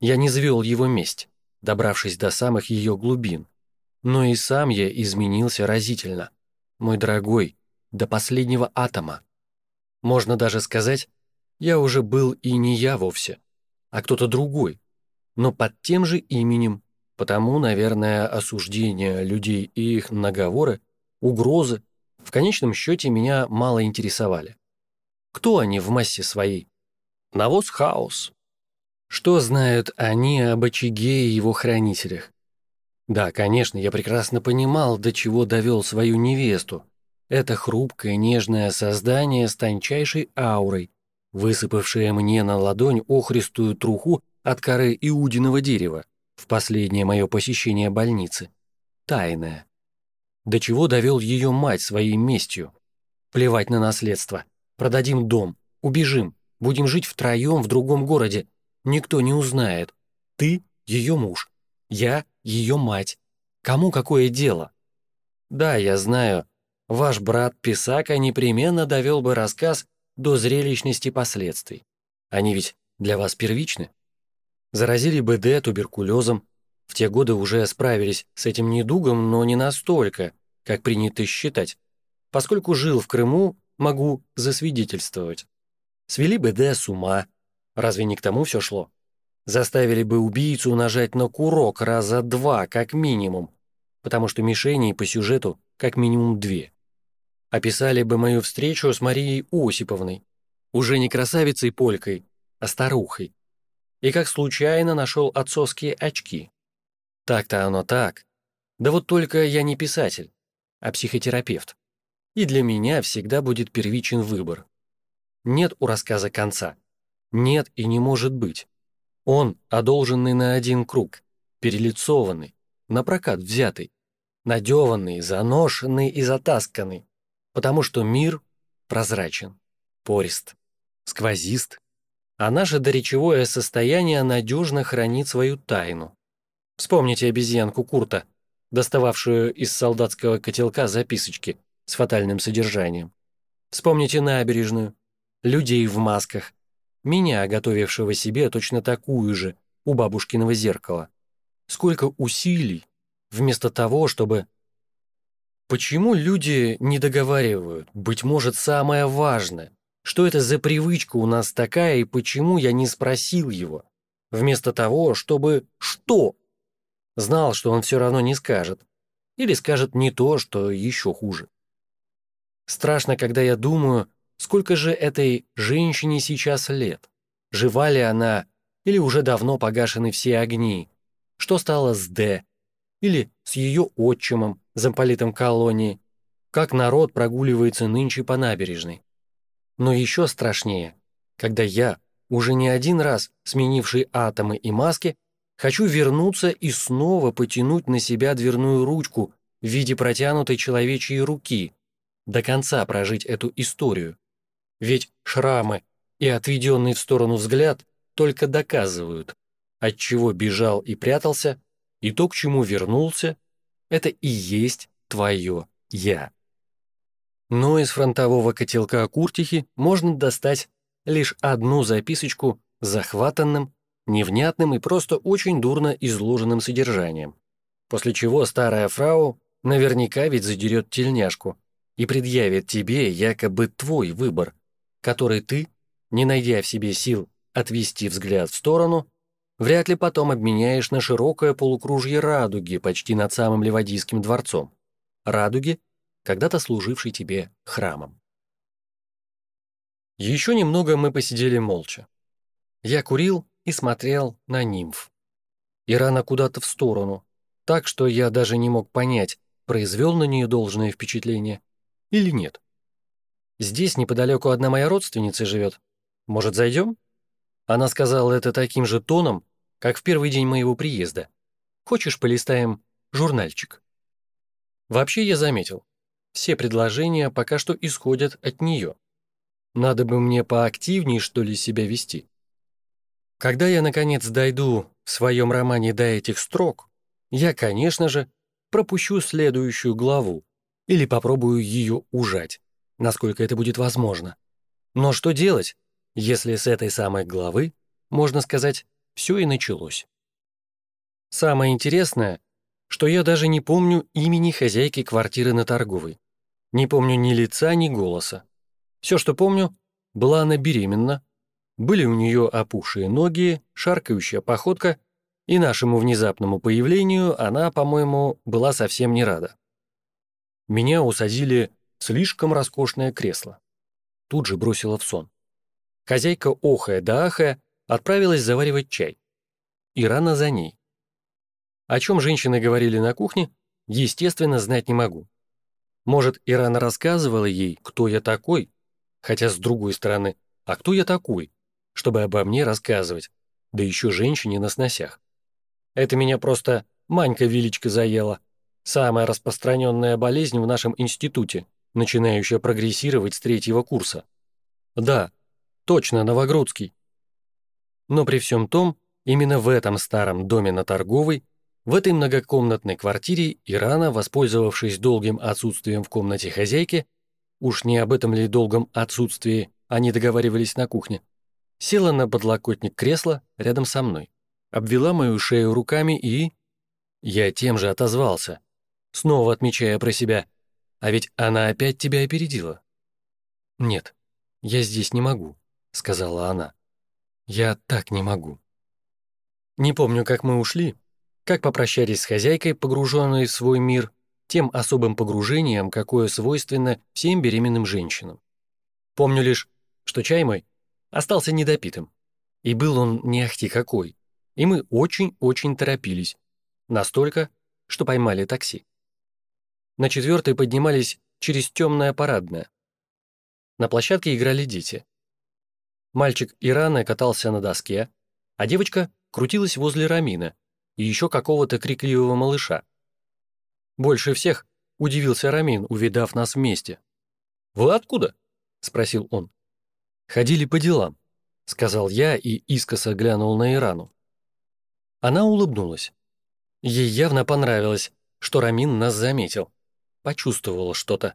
Я не звел его месть, добравшись до самых ее глубин. Но и сам я изменился разительно. Мой дорогой, до последнего атома. Можно даже сказать, я уже был и не я вовсе, а кто-то другой, но под тем же именем, потому, наверное, осуждение людей и их наговоры, угрозы, в конечном счете меня мало интересовали. Кто они в массе своей? Навоз-хаос, что знают они об очаге и его хранителях? Да, конечно, я прекрасно понимал, до чего довел свою невесту. Это хрупкое, нежное создание с тончайшей аурой, высыпавшая мне на ладонь охристую труху от коры иудиного дерева в последнее мое посещение больницы. Тайная. До чего довел ее мать своей местью. Плевать на наследство. Продадим дом, убежим, будем жить втроем в другом городе. Никто не узнает. Ты — ее муж, я — ее мать. Кому какое дело? Да, я знаю, ваш брат Писака непременно довел бы рассказ до зрелищности последствий. Они ведь для вас первичны. Заразили БД туберкулезом, в те годы уже справились с этим недугом, но не настолько, как принято считать. Поскольку жил в Крыму, могу засвидетельствовать. Свели БД с ума. Разве не к тому все шло? Заставили бы убийцу нажать на курок раза два, как минимум, потому что мишеней по сюжету как минимум две. Описали бы мою встречу с Марией Осиповной, уже не красавицей-полькой, а старухой. И как случайно нашел отцовские очки. Так-то оно так. Да вот только я не писатель, а психотерапевт. И для меня всегда будет первичен выбор. Нет у рассказа конца. Нет и не может быть. Он одолженный на один круг, перелицованный, на прокат взятый, надеванный, заношенный и затасканный, потому что мир прозрачен, порист, сквозист, а наше доречевое состояние надежно хранит свою тайну. Вспомните обезьянку Курта, достававшую из солдатского котелка записочки с фатальным содержанием. Вспомните набережную, людей в масках, меня, готовившего себе точно такую же у бабушкиного зеркала. Сколько усилий, вместо того, чтобы... Почему люди не договаривают, быть может, самое важное? Что это за привычка у нас такая, и почему я не спросил его? Вместо того, чтобы «что?» Знал, что он все равно не скажет. Или скажет не то, что еще хуже. Страшно, когда я думаю, Сколько же этой женщине сейчас лет? Жива ли она? Или уже давно погашены все огни? Что стало с Д? Или с ее отчимом, замполитом колонии? Как народ прогуливается нынче по набережной? Но еще страшнее, когда я, уже не один раз сменивший атомы и маски, хочу вернуться и снова потянуть на себя дверную ручку в виде протянутой человечьей руки, до конца прожить эту историю. Ведь шрамы и отведенный в сторону взгляд только доказывают, от чего бежал и прятался, и то, к чему вернулся, это и есть твое «я». Но из фронтового котелка Куртихи можно достать лишь одну записочку с захватанным, невнятным и просто очень дурно изложенным содержанием, после чего старая фрау наверняка ведь задерет тельняшку и предъявит тебе якобы твой выбор, который ты, не найдя в себе сил отвести взгляд в сторону, вряд ли потом обменяешь на широкое полукружье радуги почти над самым Ливадийским дворцом. Радуги, когда-то служившей тебе храмом. Еще немного мы посидели молча. Я курил и смотрел на нимф. Ирана куда-то в сторону, так что я даже не мог понять, произвел на нее должное впечатление или нет. Здесь неподалеку одна моя родственница живет. Может, зайдем?» Она сказала это таким же тоном, как в первый день моего приезда. «Хочешь, полистаем журнальчик?» Вообще я заметил, все предложения пока что исходят от нее. Надо бы мне поактивнее, что ли, себя вести. Когда я, наконец, дойду в своем романе до этих строк, я, конечно же, пропущу следующую главу или попробую ее ужать насколько это будет возможно. Но что делать, если с этой самой главы, можно сказать, все и началось? Самое интересное, что я даже не помню имени хозяйки квартиры на Торговой. Не помню ни лица, ни голоса. Все, что помню, была она беременна, были у нее опухшие ноги, шаркающая походка, и нашему внезапному появлению она, по-моему, была совсем не рада. Меня усадили Слишком роскошное кресло. Тут же бросила в сон. Хозяйка, охая да ахая, отправилась заваривать чай. И рано за ней. О чем женщины говорили на кухне, естественно, знать не могу. Может, Ирана рассказывала ей, кто я такой, хотя, с другой стороны, А кто я такой, чтобы обо мне рассказывать, да еще женщине на сносях? Это меня просто Манька-величка заела. Самая распространенная болезнь в нашем институте, начинающая прогрессировать с третьего курса. Да, точно, Новогрудский. Но при всем том, именно в этом старом доме на Торговой, в этой многокомнатной квартире Ирана, воспользовавшись долгим отсутствием в комнате хозяйки, уж не об этом ли долгом отсутствии они договаривались на кухне, села на подлокотник кресла рядом со мной, обвела мою шею руками и... Я тем же отозвался, снова отмечая про себя, а ведь она опять тебя опередила. «Нет, я здесь не могу», — сказала она. «Я так не могу». Не помню, как мы ушли, как попрощались с хозяйкой, погруженной в свой мир, тем особым погружением, какое свойственно всем беременным женщинам. Помню лишь, что чай мой остался недопитым, и был он не ахти какой, и мы очень-очень торопились, Настолько, что поймали такси. На четвертой поднимались через темное парадное. На площадке играли дети. Мальчик Ирана катался на доске, а девочка крутилась возле Рамина и еще какого-то крикливого малыша. Больше всех удивился Рамин, увидав нас вместе. «Вы откуда?» — спросил он. «Ходили по делам», — сказал я и искоса глянул на Ирану. Она улыбнулась. Ей явно понравилось, что Рамин нас заметил. Почувствовал что-то.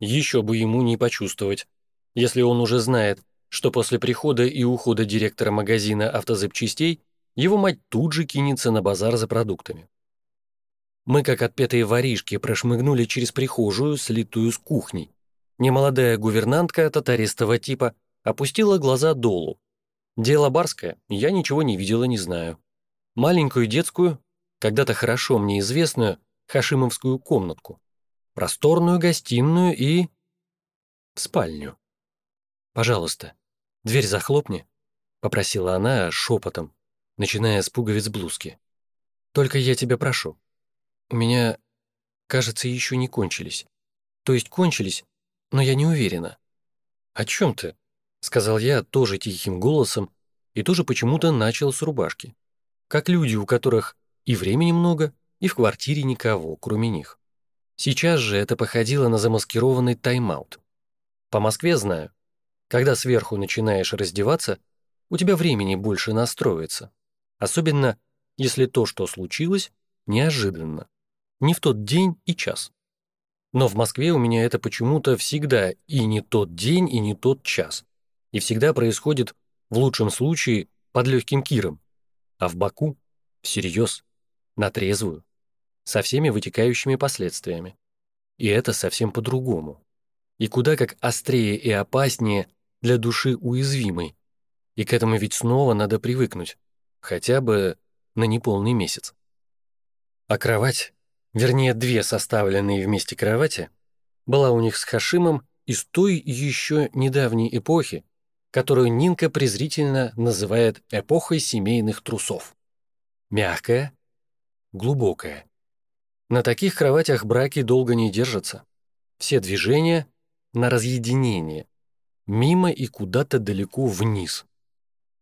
Еще бы ему не почувствовать, если он уже знает, что после прихода и ухода директора магазина автозапчастей его мать тут же кинется на базар за продуктами. Мы, как отпетые воришки, прошмыгнули через прихожую, слитую с кухней. Немолодая гувернантка татаристого типа опустила глаза долу. Дело барское, я ничего не видела, не знаю. Маленькую детскую когда-то хорошо мне известную хашимовскую комнатку, просторную гостиную и... спальню. «Пожалуйста, дверь захлопни», — попросила она шепотом, начиная с пуговиц блузки. «Только я тебя прошу. У меня, кажется, еще не кончились. То есть кончились, но я не уверена». «О чем ты?» — сказал я тоже тихим голосом и тоже почему-то начал с рубашки. Как люди, у которых и времени много, и в квартире никого, кроме них. Сейчас же это походило на замаскированный тайм-аут. По Москве знаю, когда сверху начинаешь раздеваться, у тебя времени больше настроиться. Особенно, если то, что случилось, неожиданно. Не в тот день и час. Но в Москве у меня это почему-то всегда и не тот день, и не тот час. И всегда происходит, в лучшем случае, под легким киром. А в Баку — всерьез на трезвую, со всеми вытекающими последствиями. И это совсем по-другому. И куда как острее и опаснее для души уязвимой. И к этому ведь снова надо привыкнуть, хотя бы на неполный месяц. А кровать, вернее две составленные вместе кровати, была у них с Хашимом из той еще недавней эпохи, которую Нинка презрительно называет эпохой семейных трусов. Мягкая, глубокая. На таких кроватях браки долго не держатся. Все движения на разъединение, мимо и куда-то далеко вниз.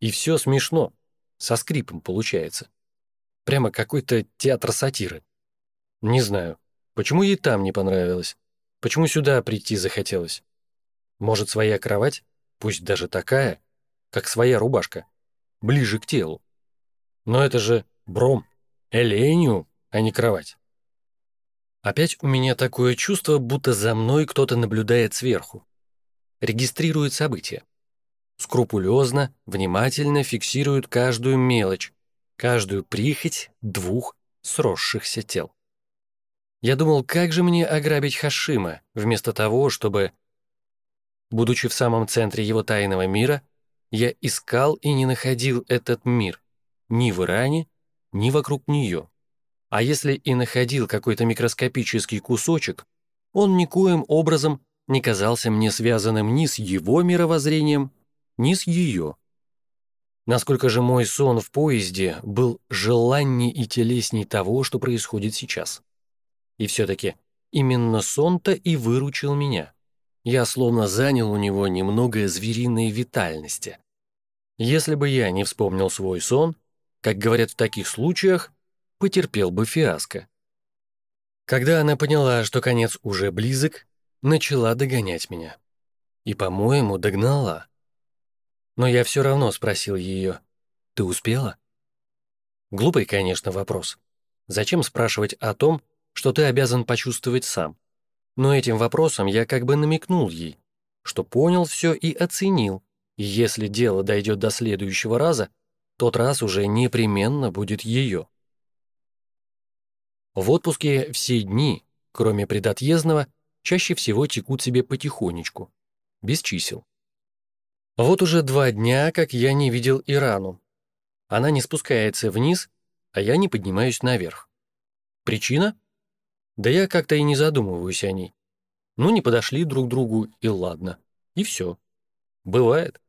И все смешно, со скрипом получается. Прямо какой-то театр сатиры. Не знаю, почему ей там не понравилось, почему сюда прийти захотелось. Может, своя кровать, пусть даже такая, как своя рубашка, ближе к телу. Но это же бром. Эленю, а не кровать. Опять у меня такое чувство, будто за мной кто-то наблюдает сверху. Регистрирует события. Скрупулезно, внимательно фиксирует каждую мелочь, каждую прихоть двух сросшихся тел. Я думал, как же мне ограбить Хашима, вместо того, чтобы... Будучи в самом центре его тайного мира, я искал и не находил этот мир ни в Иране, ни вокруг нее. А если и находил какой-то микроскопический кусочек, он никоим образом не казался мне связанным ни с его мировоззрением, ни с ее. Насколько же мой сон в поезде был желанней и телесней того, что происходит сейчас. И все-таки именно сон-то и выручил меня. я словно занял у него немного звериной витальности. Если бы я не вспомнил свой сон, как говорят в таких случаях, потерпел бы фиаско. Когда она поняла, что конец уже близок, начала догонять меня. И, по-моему, догнала. Но я все равно спросил ее, «Ты успела?» Глупый, конечно, вопрос. Зачем спрашивать о том, что ты обязан почувствовать сам? Но этим вопросом я как бы намекнул ей, что понял все и оценил, и если дело дойдет до следующего раза, тот раз уже непременно будет ее. В отпуске все дни, кроме предотъездного, чаще всего текут себе потихонечку, без чисел. Вот уже два дня, как я не видел Ирану. Она не спускается вниз, а я не поднимаюсь наверх. Причина? Да я как-то и не задумываюсь о ней. Ну, не подошли друг другу, и ладно. И все. Бывает.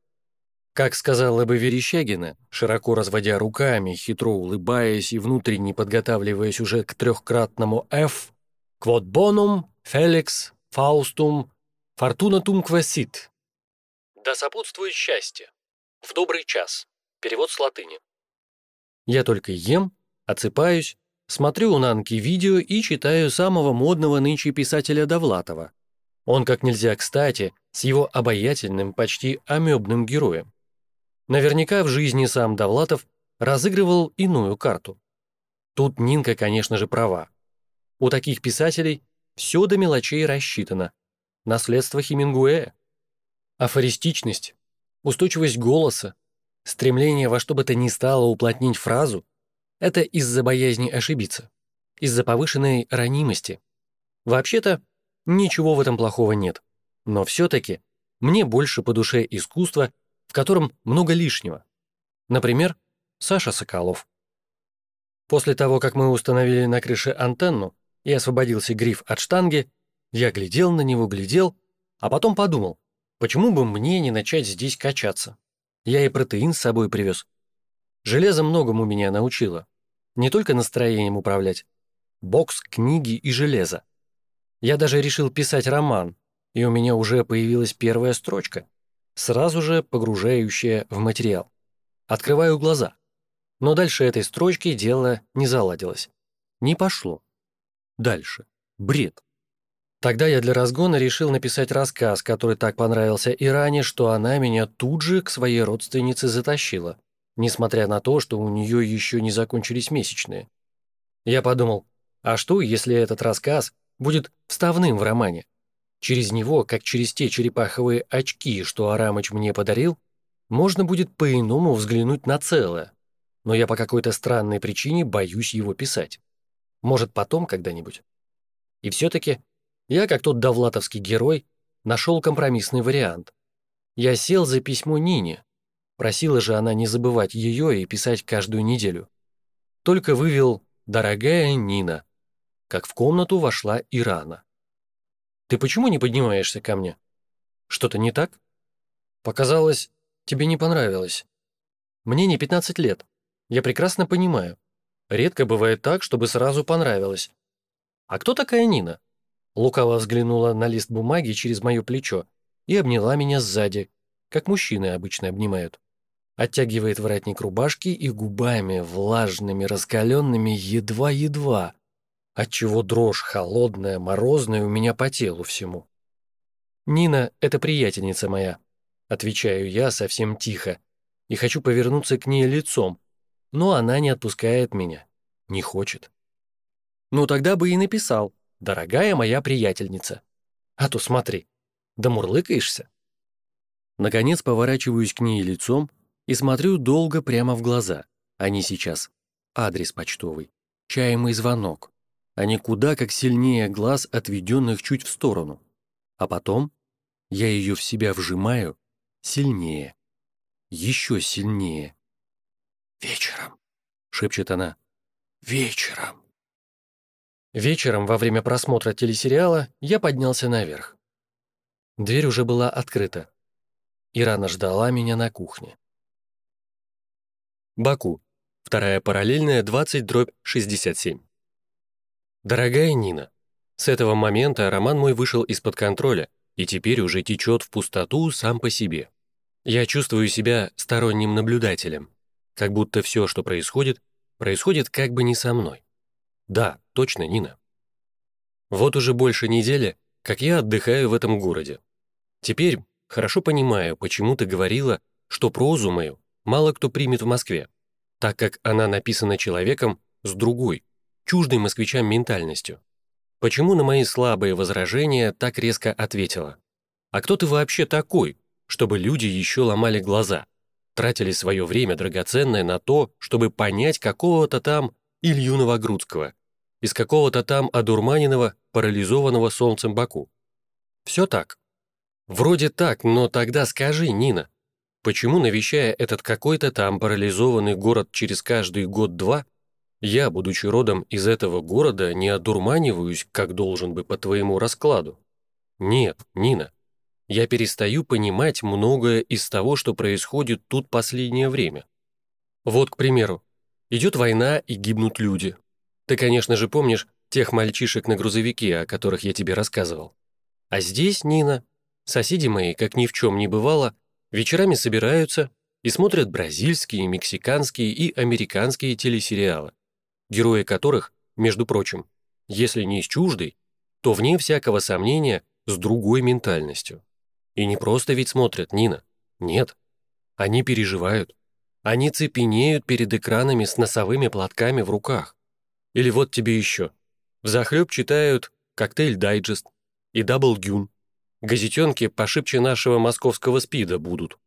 Как сказала бы Верещагина, широко разводя руками, хитро улыбаясь и внутренне подготавливаясь уже к трехкратному «F», «Quod bonum, Felix, Faustum, Fortunatum quasit». «Да сопутствует счастье. В добрый час». Перевод с латыни. Я только ем, отсыпаюсь, смотрю у Нанки видео и читаю самого модного нынче писателя Довлатова. Он как нельзя кстати, с его обаятельным, почти амебным героем. Наверняка в жизни сам Довлатов разыгрывал иную карту. Тут Нинка, конечно же, права. У таких писателей все до мелочей рассчитано. Наследство Хемингуэя. Афористичность, устойчивость голоса, стремление во что бы то ни стало уплотнить фразу — это из-за боязни ошибиться, из-за повышенной ранимости. Вообще-то, ничего в этом плохого нет. Но все-таки мне больше по душе искусство — в котором много лишнего. Например, Саша Соколов. После того, как мы установили на крыше антенну и освободился гриф от штанги, я глядел на него, глядел, а потом подумал, почему бы мне не начать здесь качаться. Я и протеин с собой привез. Железо многому меня научило. Не только настроением управлять. Бокс, книги и железо. Я даже решил писать роман, и у меня уже появилась первая строчка сразу же погружающая в материал. Открываю глаза. Но дальше этой строчки дело не заладилось. Не пошло. Дальше. Бред. Тогда я для разгона решил написать рассказ, который так понравился Иране, что она меня тут же к своей родственнице затащила, несмотря на то, что у нее еще не закончились месячные. Я подумал, а что, если этот рассказ будет вставным в романе? Через него, как через те черепаховые очки, что Арамыч мне подарил, можно будет по-иному взглянуть на целое. Но я по какой-то странной причине боюсь его писать. Может, потом когда-нибудь. И все-таки я, как тот довлатовский герой, нашел компромиссный вариант. Я сел за письмо Нине. Просила же она не забывать ее и писать каждую неделю. Только вывел «Дорогая Нина», как в комнату вошла Ирана. Ты почему не поднимаешься ко мне? Что-то не так? Показалось, тебе не понравилось. Мне не 15 лет. Я прекрасно понимаю. Редко бывает так, чтобы сразу понравилось. А кто такая Нина? Лукаво взглянула на лист бумаги через мое плечо и обняла меня сзади, как мужчины обычно обнимают. Оттягивает воротник рубашки и губами, влажными, раскаленными, едва-едва, отчего дрожь холодная, морозная у меня по телу всему. «Нина — это приятельница моя», — отвечаю я совсем тихо, и хочу повернуться к ней лицом, но она не отпускает меня, не хочет. Ну тогда бы и написал, дорогая моя приятельница. А то смотри, да мурлыкаешься. Наконец поворачиваюсь к ней лицом и смотрю долго прямо в глаза. Они сейчас. Адрес почтовый. Чаемый звонок они куда как сильнее глаз, отведенных чуть в сторону. А потом я ее в себя вжимаю сильнее, еще сильнее. «Вечером», — шепчет она, — «вечером». Вечером, во время просмотра телесериала, я поднялся наверх. Дверь уже была открыта. Ирана ждала меня на кухне. Баку. Вторая параллельная 20 дробь 67. Дорогая Нина, с этого момента роман мой вышел из-под контроля, и теперь уже течет в пустоту сам по себе. Я чувствую себя сторонним наблюдателем, как будто все, что происходит, происходит как бы не со мной. Да, точно, Нина. Вот уже больше недели, как я отдыхаю в этом городе. Теперь хорошо понимаю, почему ты говорила, что прозу мою мало кто примет в Москве, так как она написана человеком с другой, чуждой москвичам ментальностью. Почему на мои слабые возражения так резко ответила? А кто ты вообще такой, чтобы люди еще ломали глаза, тратили свое время драгоценное на то, чтобы понять какого-то там Илью Новогрудского, из какого-то там одурманенного, парализованного солнцем Баку? Все так. Вроде так, но тогда скажи, Нина, почему, навещая этот какой-то там парализованный город через каждый год-два, я, будучи родом из этого города, не одурманиваюсь, как должен бы по твоему раскладу. Нет, Нина, я перестаю понимать многое из того, что происходит тут последнее время. Вот, к примеру, идет война и гибнут люди. Ты, конечно же, помнишь тех мальчишек на грузовике, о которых я тебе рассказывал. А здесь, Нина, соседи мои, как ни в чем не бывало, вечерами собираются и смотрят бразильские, мексиканские и американские телесериалы герои которых, между прочим, если не из чуждой, то вне всякого сомнения с другой ментальностью. И не просто ведь смотрят, Нина. Нет. Они переживают. Они цепенеют перед экранами с носовыми платками в руках. Или вот тебе еще. Взахлеб читают «Коктейль Дайджест» и «Double Gün». Газетенки пошибче нашего московского спида будут.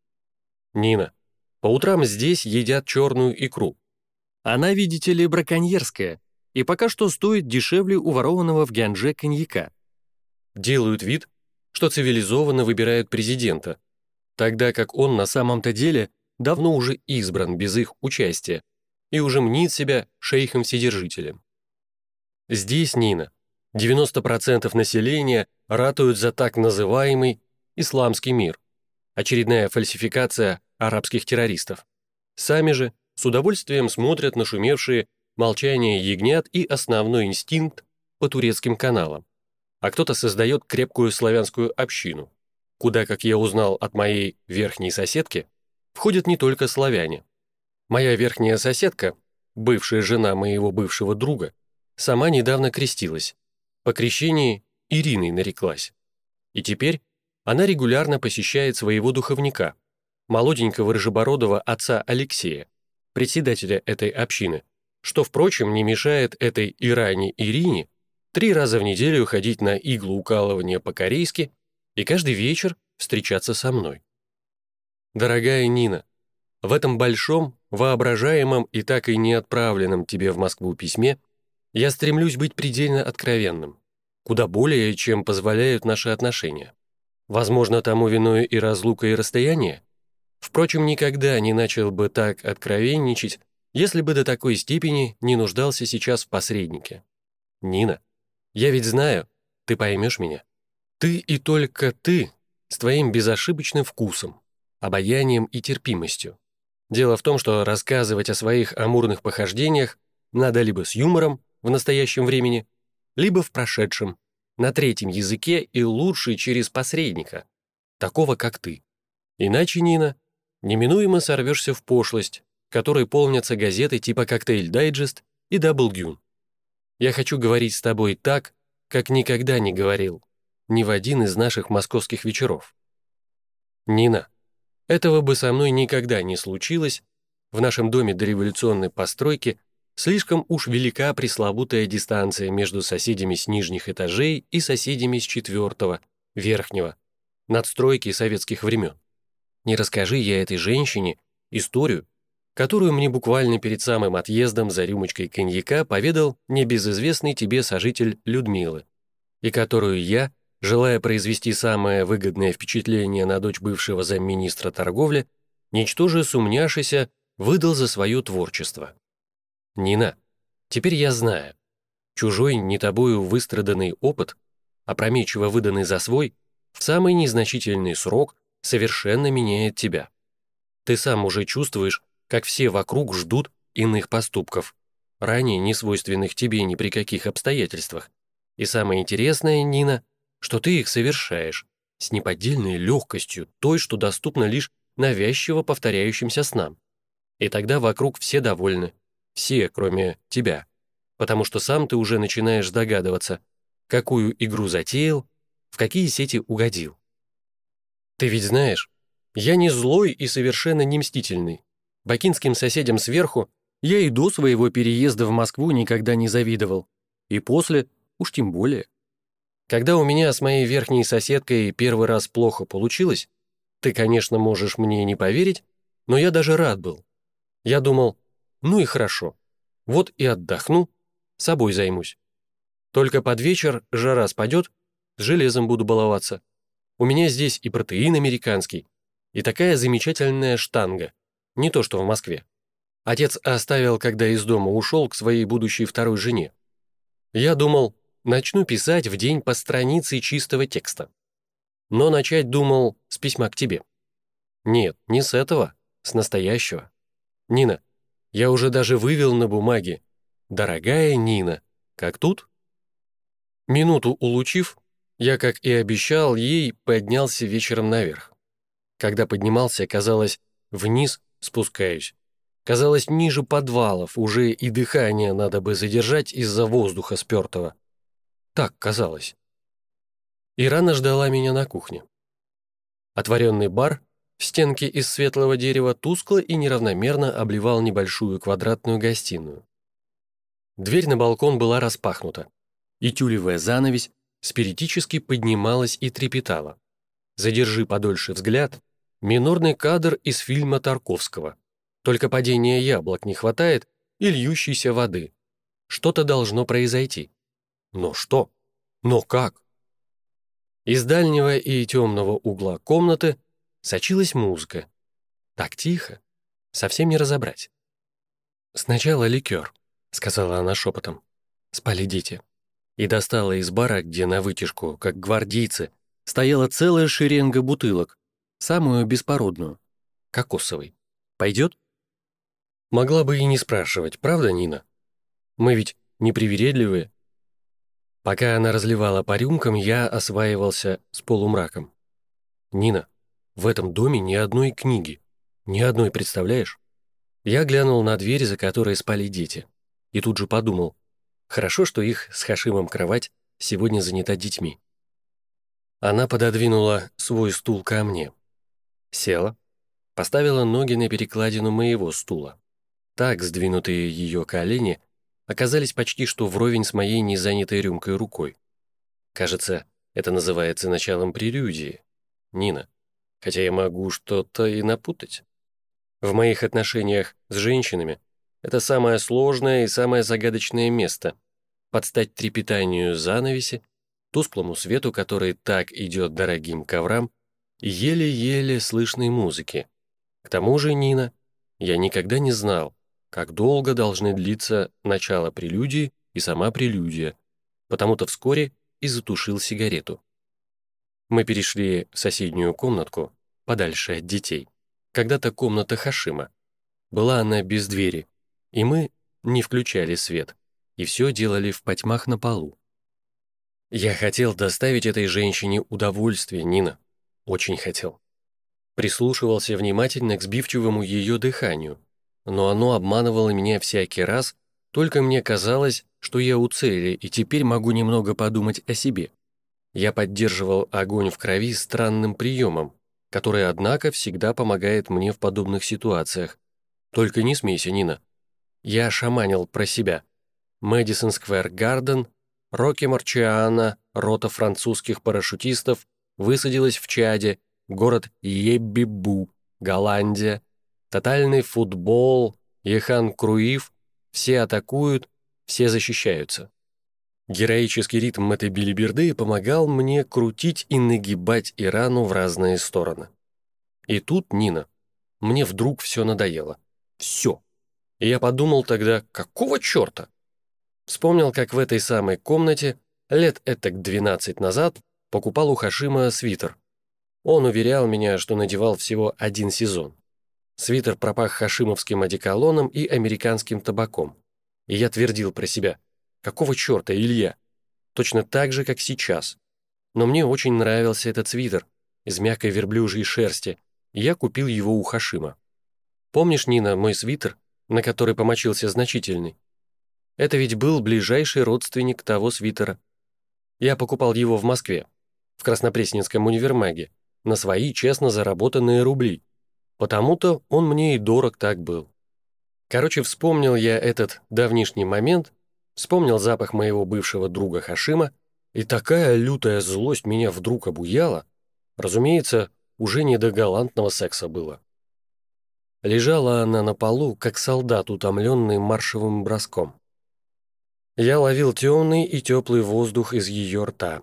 Нина, по утрам здесь едят черную икру, она, видите ли, браконьерская, и пока что стоит дешевле уворованного в Гянже коньяка. Делают вид, что цивилизованно выбирают президента, тогда как он на самом-то деле давно уже избран без их участия и уже мнит себя шейхом-вседержителем. Здесь, Нина, 90% населения ратуют за так называемый исламский мир, очередная фальсификация арабских террористов. Сами же с удовольствием смотрят на шумевшие молчание ягнят и основной инстинкт по турецким каналам. А кто-то создает крепкую славянскую общину, куда, как я узнал от моей верхней соседки, входят не только славяне. Моя верхняя соседка, бывшая жена моего бывшего друга, сама недавно крестилась. По крещении Ириной нареклась. И теперь она регулярно посещает своего духовника, молоденького рыжебородого отца Алексея, председателя этой общины, что, впрочем, не мешает этой Иране Ирине три раза в неделю ходить на иглоукалывание по-корейски и каждый вечер встречаться со мной. Дорогая Нина, в этом большом, воображаемом и так и не отправленном тебе в Москву письме я стремлюсь быть предельно откровенным, куда более, чем позволяют наши отношения. Возможно, тому виной и разлука, и расстояние, Впрочем, никогда не начал бы так откровенничать, если бы до такой степени не нуждался сейчас в посреднике. Нина, я ведь знаю, ты поймешь меня. Ты и только ты с твоим безошибочным вкусом, обаянием и терпимостью. Дело в том, что рассказывать о своих амурных похождениях надо либо с юмором в настоящем времени, либо в прошедшем, на третьем языке и лучше через посредника, такого как ты. Иначе, Нина, неминуемо сорвешься в пошлость, которой полнятся газеты типа «Коктейль Дайджест» и «Double Gün». Я хочу говорить с тобой так, как никогда не говорил, ни в один из наших московских вечеров. Нина, этого бы со мной никогда не случилось, в нашем доме дореволюционной постройки слишком уж велика пресловутая дистанция между соседями с нижних этажей и соседями с четвертого, верхнего, надстройки советских времен. Не расскажи я этой женщине историю, которую мне буквально перед самым отъездом за рюмочкой коньяка поведал небезызвестный тебе сожитель Людмилы, и которую я, желая произвести самое выгодное впечатление на дочь бывшего замминистра торговли, ничтоже сумняшися, выдал за свое творчество. Нина, теперь я знаю, чужой не тобою выстраданный опыт, опрометчиво выданный за свой, в самый незначительный срок совершенно меняет тебя. Ты сам уже чувствуешь, как все вокруг ждут иных поступков, ранее не свойственных тебе ни при каких обстоятельствах. И самое интересное, Нина, что ты их совершаешь, с неподдельной легкостью, той, что доступна лишь навязчиво повторяющимся снам. И тогда вокруг все довольны, все, кроме тебя, потому что сам ты уже начинаешь догадываться, какую игру затеял, в какие сети угодил. Ты ведь знаешь, я не злой и совершенно не мстительный. Бакинским соседям сверху я и до своего переезда в Москву никогда не завидовал. И после уж тем более. Когда у меня с моей верхней соседкой первый раз плохо получилось, ты, конечно, можешь мне не поверить, но я даже рад был. Я думал, ну и хорошо, вот и отдохну, собой займусь. Только под вечер жара спадет, с железом буду баловаться. У меня здесь и протеин американский, и такая замечательная штанга, не то что в Москве. Отец оставил, когда из дома ушел к своей будущей второй жене. Я думал, начну писать в день по странице чистого текста. Но начать думал с письма к тебе. Нет, не с этого, с настоящего. Нина, я уже даже вывел на бумаге. Дорогая Нина, как тут? Минуту улучив, я, как и обещал, ей поднялся вечером наверх. Когда поднимался, казалось, вниз спускаюсь. Казалось, ниже подвалов уже и дыхание надо бы задержать из-за воздуха спертого. Так казалось. Ирана ждала меня на кухне. Отворенный бар, стенки из светлого дерева тускло и неравномерно обливал небольшую квадратную гостиную. Дверь на балкон была распахнута, и тюлевая занавесь спиритически поднималась и трепетала. Задержи подольше взгляд, минорный кадр из фильма Тарковского. Только падения яблок не хватает и льющейся воды. Что-то должно произойти. Но что? Но как? Из дальнего и темного угла комнаты сочилась музыка. Так тихо, совсем не разобрать. «Сначала ликер», — сказала она шепотом. «Спали дети». И достала из бара, где на вытяжку, как гвардейцы, стояла целая шеренга бутылок, самую беспородную, кокосовой. Пойдет? Могла бы и не спрашивать, правда, Нина? Мы ведь непривередливые. Пока она разливала по рюмкам, я осваивался с полумраком. Нина, в этом доме ни одной книги. Ни одной, представляешь? Я глянул на дверь, за которой спали дети. И тут же подумал, хорошо, что их с Хашимом кровать сегодня занята детьми. Она пододвинула свой стул ко мне. Села, поставила ноги на перекладину моего стула. Так сдвинутые ее колени оказались почти что вровень с моей незанятой рюмкой рукой. Кажется, это называется началом прелюдии. Нина, хотя я могу что-то и напутать. В моих отношениях с женщинами это самое сложное и самое загадочное место. Подстать трепетанию занавеси, тусклому свету, который так идет дорогим коврам, еле-еле слышной музыки. К тому же, Нина, я никогда не знал, как долго должны длиться начало прелюдии и сама прелюдия, потому-то вскоре и затушил сигарету. Мы перешли в соседнюю комнатку, подальше от детей. Когда-то комната Хашима. Была она без двери, и мы не включали свет, и все делали в потьмах на полу. Я хотел доставить этой женщине удовольствие, Нина. Очень хотел. Прислушивался внимательно к сбивчивому ее дыханию, но оно обманывало меня всякий раз, только мне казалось, что я у цели и теперь могу немного подумать о себе. Я поддерживал огонь в крови странным приемом, который, однако, всегда помогает мне в подобных ситуациях. Только не смейся, Нина. Я шаманил про себя. Мэдисон Сквер Гарден, Рокки Марчиана, рота французских парашютистов высадилась в Чаде, город Еббибу, Голландия, Тотальный футбол, Ехан Круив, все атакуют, все защищаются. Героический ритм этой билиберды помогал мне крутить и нагибать Ирану в разные стороны. И тут, Нина, мне вдруг все надоело. Все. И я подумал тогда, какого черта? Вспомнил, как в этой самой комнате лет этак 12 назад покупал у Хашима свитер. Он уверял меня, что надевал всего один сезон. Свитер пропах хашимовским одеколоном и американским табаком. И я твердил про себя, какого черта, Илья? Точно так же, как сейчас. Но мне очень нравился этот свитер из мягкой верблюжьей шерсти, и я купил его у Хашима. Помнишь, Нина, мой свитер, на который помочился значительный? Это ведь был ближайший родственник того свитера. Я покупал его в Москве, в Краснопресненском универмаге, на свои честно заработанные рубли. Потому-то он мне и дорог так был. Короче, вспомнил я этот давнишний момент, вспомнил запах моего бывшего друга Хашима, и такая лютая злость меня вдруг обуяла. Разумеется, уже не до галантного секса было. Лежала она на полу, как солдат, утомленный маршевым броском. Я ловил темный и теплый воздух из ее рта.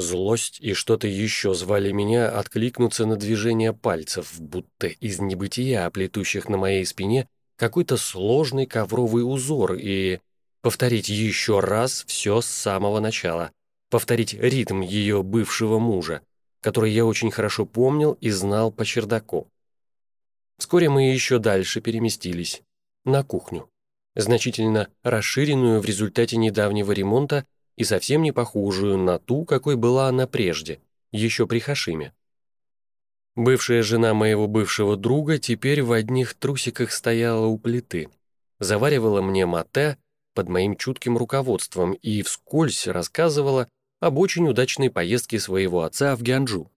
Злость и что-то еще звали меня откликнуться на движение пальцев, будто из небытия, оплетущих на моей спине, какой-то сложный ковровый узор и повторить еще раз все с самого начала, повторить ритм ее бывшего мужа, который я очень хорошо помнил и знал по чердаку. Вскоре мы еще дальше переместились, на кухню, значительно расширенную в результате недавнего ремонта и совсем не похожую на ту, какой была она прежде, еще при Хашиме. Бывшая жена моего бывшего друга теперь в одних трусиках стояла у плиты, заваривала мне мате под моим чутким руководством и вскользь рассказывала об очень удачной поездке своего отца в Гянджу.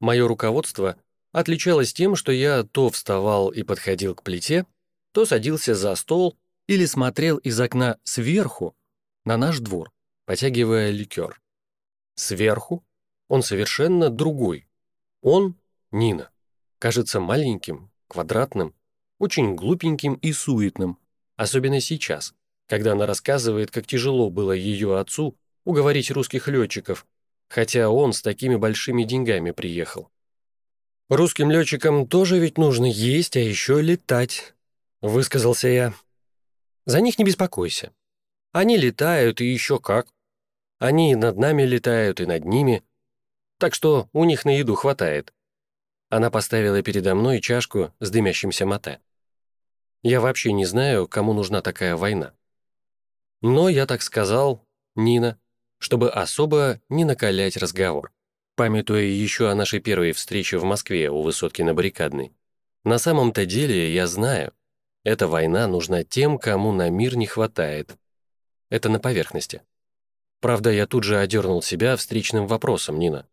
Мое руководство отличалось тем, что я то вставал и подходил к плите, то садился за стол или смотрел из окна сверху на наш двор, потягивая ликер. Сверху он совершенно другой. Он Нина. Кажется маленьким, квадратным, очень глупеньким и суетным, особенно сейчас, когда она рассказывает, как тяжело было ее отцу уговорить русских летчиков, хотя он с такими большими деньгами приехал. «Русским летчикам тоже ведь нужно есть, а еще летать», — высказался я. «За них не беспокойся. Они летают, и еще как. Они над нами летают, и над ними. Так что у них на еду хватает. Она поставила передо мной чашку с дымящимся мате. Я вообще не знаю, кому нужна такая война. Но я так сказал, Нина, чтобы особо не накалять разговор, памятуя еще о нашей первой встрече в Москве у высотки на Баррикадной. На самом-то деле я знаю, эта война нужна тем, кому на мир не хватает. Это на поверхности. Правда, я тут же одернул себя встречным вопросом, Нина.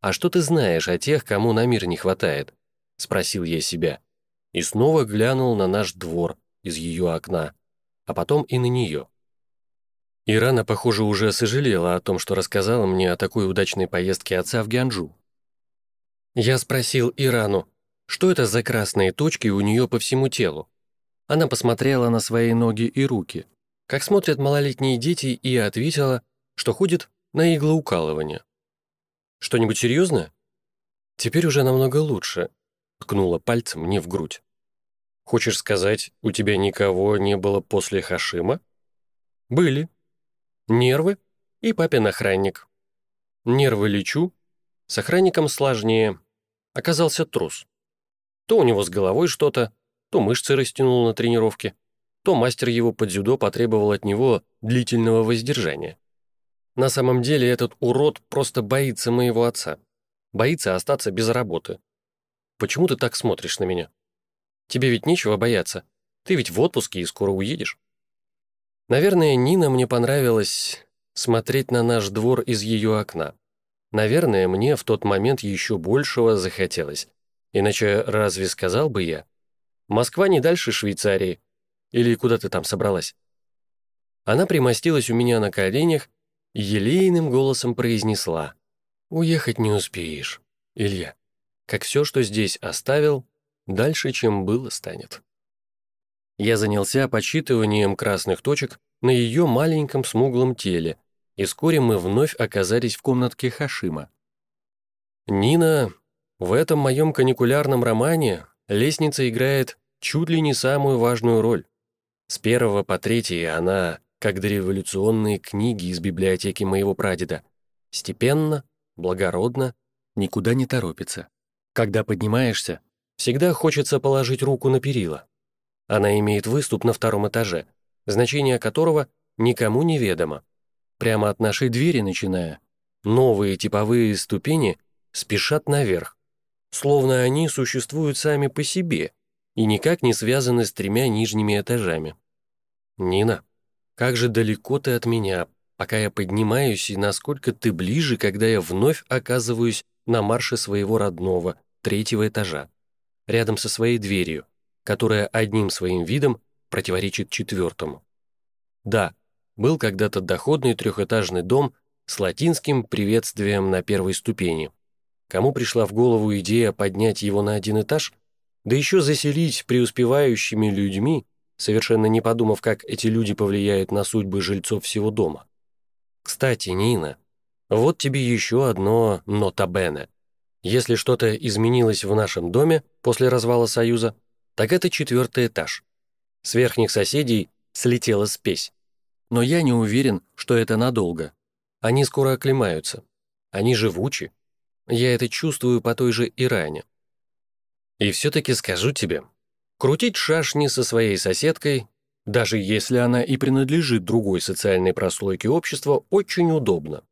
«А что ты знаешь о тех, кому на мир не хватает?» — спросил я себя. И снова глянул на наш двор из ее окна, а потом и на нее. Ирана, похоже, уже сожалела о том, что рассказала мне о такой удачной поездке отца в Гянджу. Я спросил Ирану, что это за красные точки у нее по всему телу. Она посмотрела на свои ноги и руки, как смотрят малолетние дети, и ответила, что ходит на иглоукалывание. Что-нибудь серьезное? Теперь уже намного лучше. Ткнула пальцем мне в грудь. Хочешь сказать, у тебя никого не было после Хашима? Были. Нервы и папин охранник. Нервы лечу, с охранником сложнее. Оказался трус. То у него с головой что-то, то мышцы растянул на тренировке, то мастер его под дзюдо потребовал от него длительного воздержания. На самом деле этот урод просто боится моего отца. Боится остаться без работы. Почему ты так смотришь на меня? Тебе ведь нечего бояться. Ты ведь в отпуске и скоро уедешь. Наверное, Нина мне понравилось смотреть на наш двор из ее окна. Наверное, мне в тот момент еще большего захотелось. Иначе разве сказал бы я? Москва не дальше Швейцарии. Или куда ты там собралась? Она примостилась у меня на коленях елейным голосом произнесла. «Уехать не успеешь, Илья. Как все, что здесь оставил, дальше, чем было, станет». Я занялся подсчитыванием красных точек на ее маленьком смуглом теле, и вскоре мы вновь оказались в комнатке Хашима. Нина, в этом моем каникулярном романе лестница играет чуть ли не самую важную роль. С первого по третий она как дореволюционные книги из библиотеки моего прадеда. Степенно, благородно, никуда не торопится. Когда поднимаешься, всегда хочется положить руку на перила. Она имеет выступ на втором этаже, значение которого никому не ведомо. Прямо от нашей двери начиная. новые типовые ступени спешат наверх, словно они существуют сами по себе и никак не связаны с тремя нижними этажами. Нина, как же далеко ты от меня, пока я поднимаюсь, и насколько ты ближе, когда я вновь оказываюсь на марше своего родного, третьего этажа, рядом со своей дверью, которая одним своим видом противоречит четвертому. Да, был когда-то доходный трехэтажный дом с латинским приветствием на первой ступени. Кому пришла в голову идея поднять его на один этаж, да еще заселить преуспевающими людьми, совершенно не подумав, как эти люди повлияют на судьбы жильцов всего дома. Кстати, Нина, вот тебе еще одно нотабене. Если что-то изменилось в нашем доме после развала Союза, так это четвертый этаж. С верхних соседей слетела спесь. Но я не уверен, что это надолго. Они скоро оклемаются. Они живучи. Я это чувствую по той же Иране. И все-таки скажу тебе, крутить шашни со своей соседкой, даже если она и принадлежит другой социальной прослойке общества, очень удобно.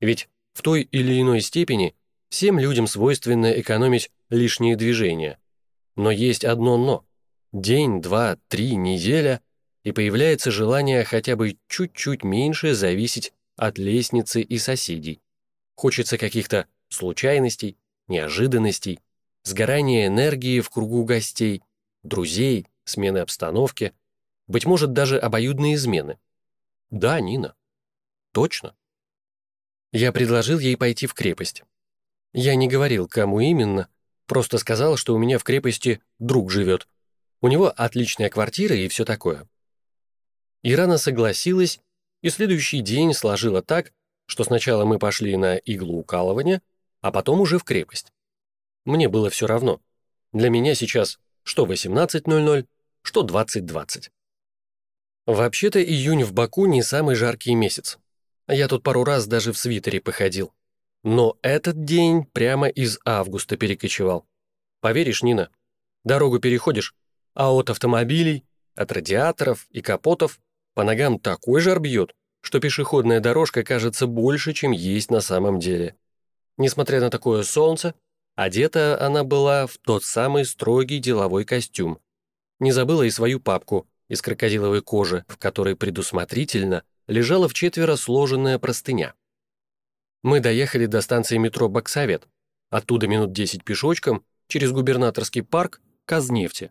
Ведь в той или иной степени всем людям свойственно экономить лишние движения. Но есть одно «но». День, два, три, неделя, и появляется желание хотя бы чуть-чуть меньше зависеть от лестницы и соседей. Хочется каких-то случайностей, неожиданностей, сгорания энергии в кругу гостей, друзей, смены обстановки, быть может, даже обоюдные измены. Да, Нина. Точно. Я предложил ей пойти в крепость. Я не говорил, кому именно, просто сказал, что у меня в крепости друг живет. У него отличная квартира и все такое. Ирана согласилась, и следующий день сложила так, что сначала мы пошли на иглоукалывание, а потом уже в крепость. Мне было все равно. Для меня сейчас что 18.00, что 20.20. Вообще-то июнь в Баку не самый жаркий месяц. Я тут пару раз даже в свитере походил. Но этот день прямо из августа перекочевал. Поверишь, Нина, дорогу переходишь, а от автомобилей, от радиаторов и капотов по ногам такой жар бьет, что пешеходная дорожка кажется больше, чем есть на самом деле. Несмотря на такое солнце, одета она была в тот самый строгий деловой костюм. Не забыла и свою папку из крокодиловой кожи, в которой предусмотрительно лежала в четверо сложенная простыня. Мы доехали до станции метро «Баксовет», оттуда минут 10 пешочком, через губернаторский парк, к Казнефти.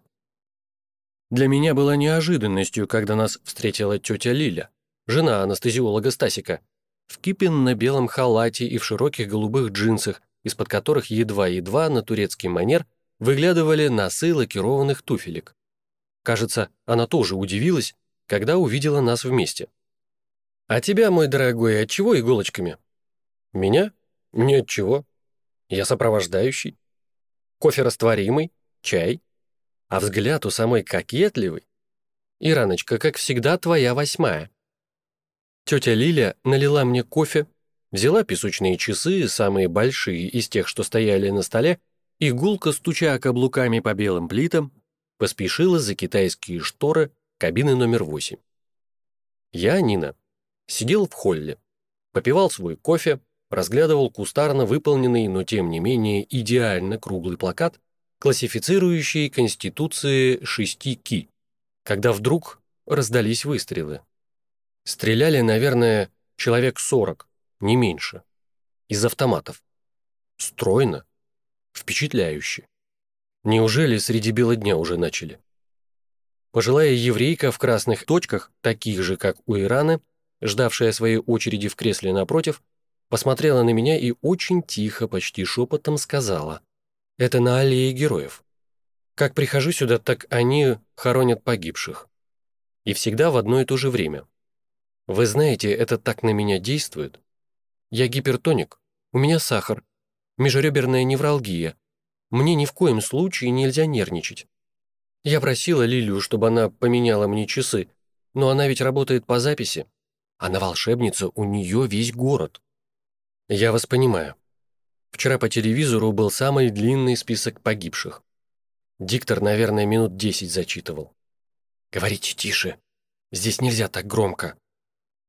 Для меня была неожиданностью, когда нас встретила тетя Лиля, жена анестезиолога Стасика, в кипенно-белом халате и в широких голубых джинсах, из-под которых едва-едва на турецкий манер выглядывали носы лакированных туфелек. Кажется, она тоже удивилась, когда увидела нас вместе. «А тебя, мой дорогой, от чего иголочками?» «Меня? Ни от чего. Я сопровождающий. Кофе растворимый, чай, а взгляд у самой кокетливый. Ираночка, как всегда, твоя восьмая. Тетя Лиля налила мне кофе, взяла песочные часы, самые большие из тех, что стояли на столе, и гулко, стуча каблуками по белым плитам, поспешила за китайские шторы кабины номер восемь. Я, Нина, сидел в холле, попивал свой кофе, разглядывал кустарно выполненный, но тем не менее идеально круглый плакат классифицирующие конституции шести ки, когда вдруг раздались выстрелы. Стреляли, наверное, человек сорок, не меньше, из автоматов. Стройно, впечатляюще. Неужели среди бела дня уже начали? Пожилая еврейка в красных точках, таких же, как у Ираны, ждавшая своей очереди в кресле напротив, посмотрела на меня и очень тихо, почти шепотом сказала. Это на аллее героев. Как прихожу сюда, так они хоронят погибших. И всегда в одно и то же время. Вы знаете, это так на меня действует. Я гипертоник, у меня сахар, межреберная невралгия. Мне ни в коем случае нельзя нервничать. Я просила Лилию, чтобы она поменяла мне часы, но она ведь работает по записи. Она волшебница, у нее весь город. Я вас понимаю. Вчера по телевизору был самый длинный список погибших. Диктор, наверное, минут десять зачитывал. «Говорите тише. Здесь нельзя так громко.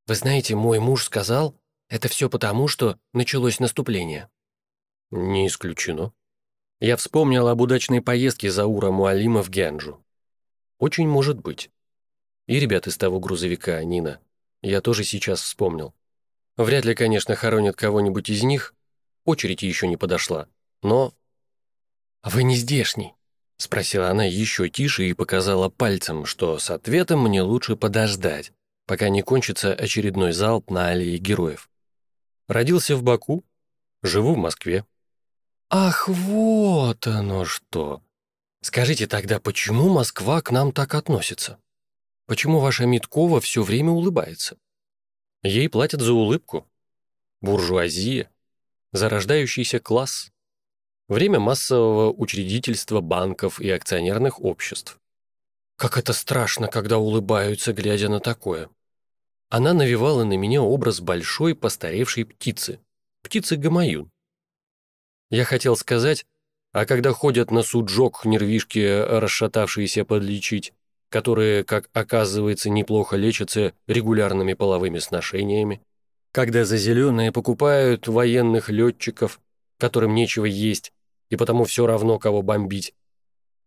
Вы знаете, мой муж сказал, Это все потому, что началось наступление. Не исключено. Я вспомнил об удачной поездке Заура Муалима в Гянджу. Очень может быть. И ребят из того грузовика, Нина. Я тоже сейчас вспомнил. Вряд ли, конечно, хоронят кого-нибудь из них. Очередь еще не подошла. Но... «Вы не здешний?» — спросила она еще тише и показала пальцем, что с ответом мне лучше подождать, пока не кончится очередной залп на аллее героев. Родился в Баку, живу в Москве. Ах, вот оно что! Скажите тогда, почему Москва к нам так относится? Почему ваша Миткова все время улыбается? Ей платят за улыбку. Буржуазия. Зарождающийся класс. Время массового учредительства банков и акционерных обществ. Как это страшно, когда улыбаются, глядя на такое. Она навевала на меня образ большой постаревшей птицы. Птицы-гамаюн. Я хотел сказать, а когда ходят на суджок нервишки, расшатавшиеся подлечить, которые, как оказывается, неплохо лечатся регулярными половыми сношениями, когда за зеленые покупают военных летчиков, которым нечего есть, и потому все равно, кого бомбить.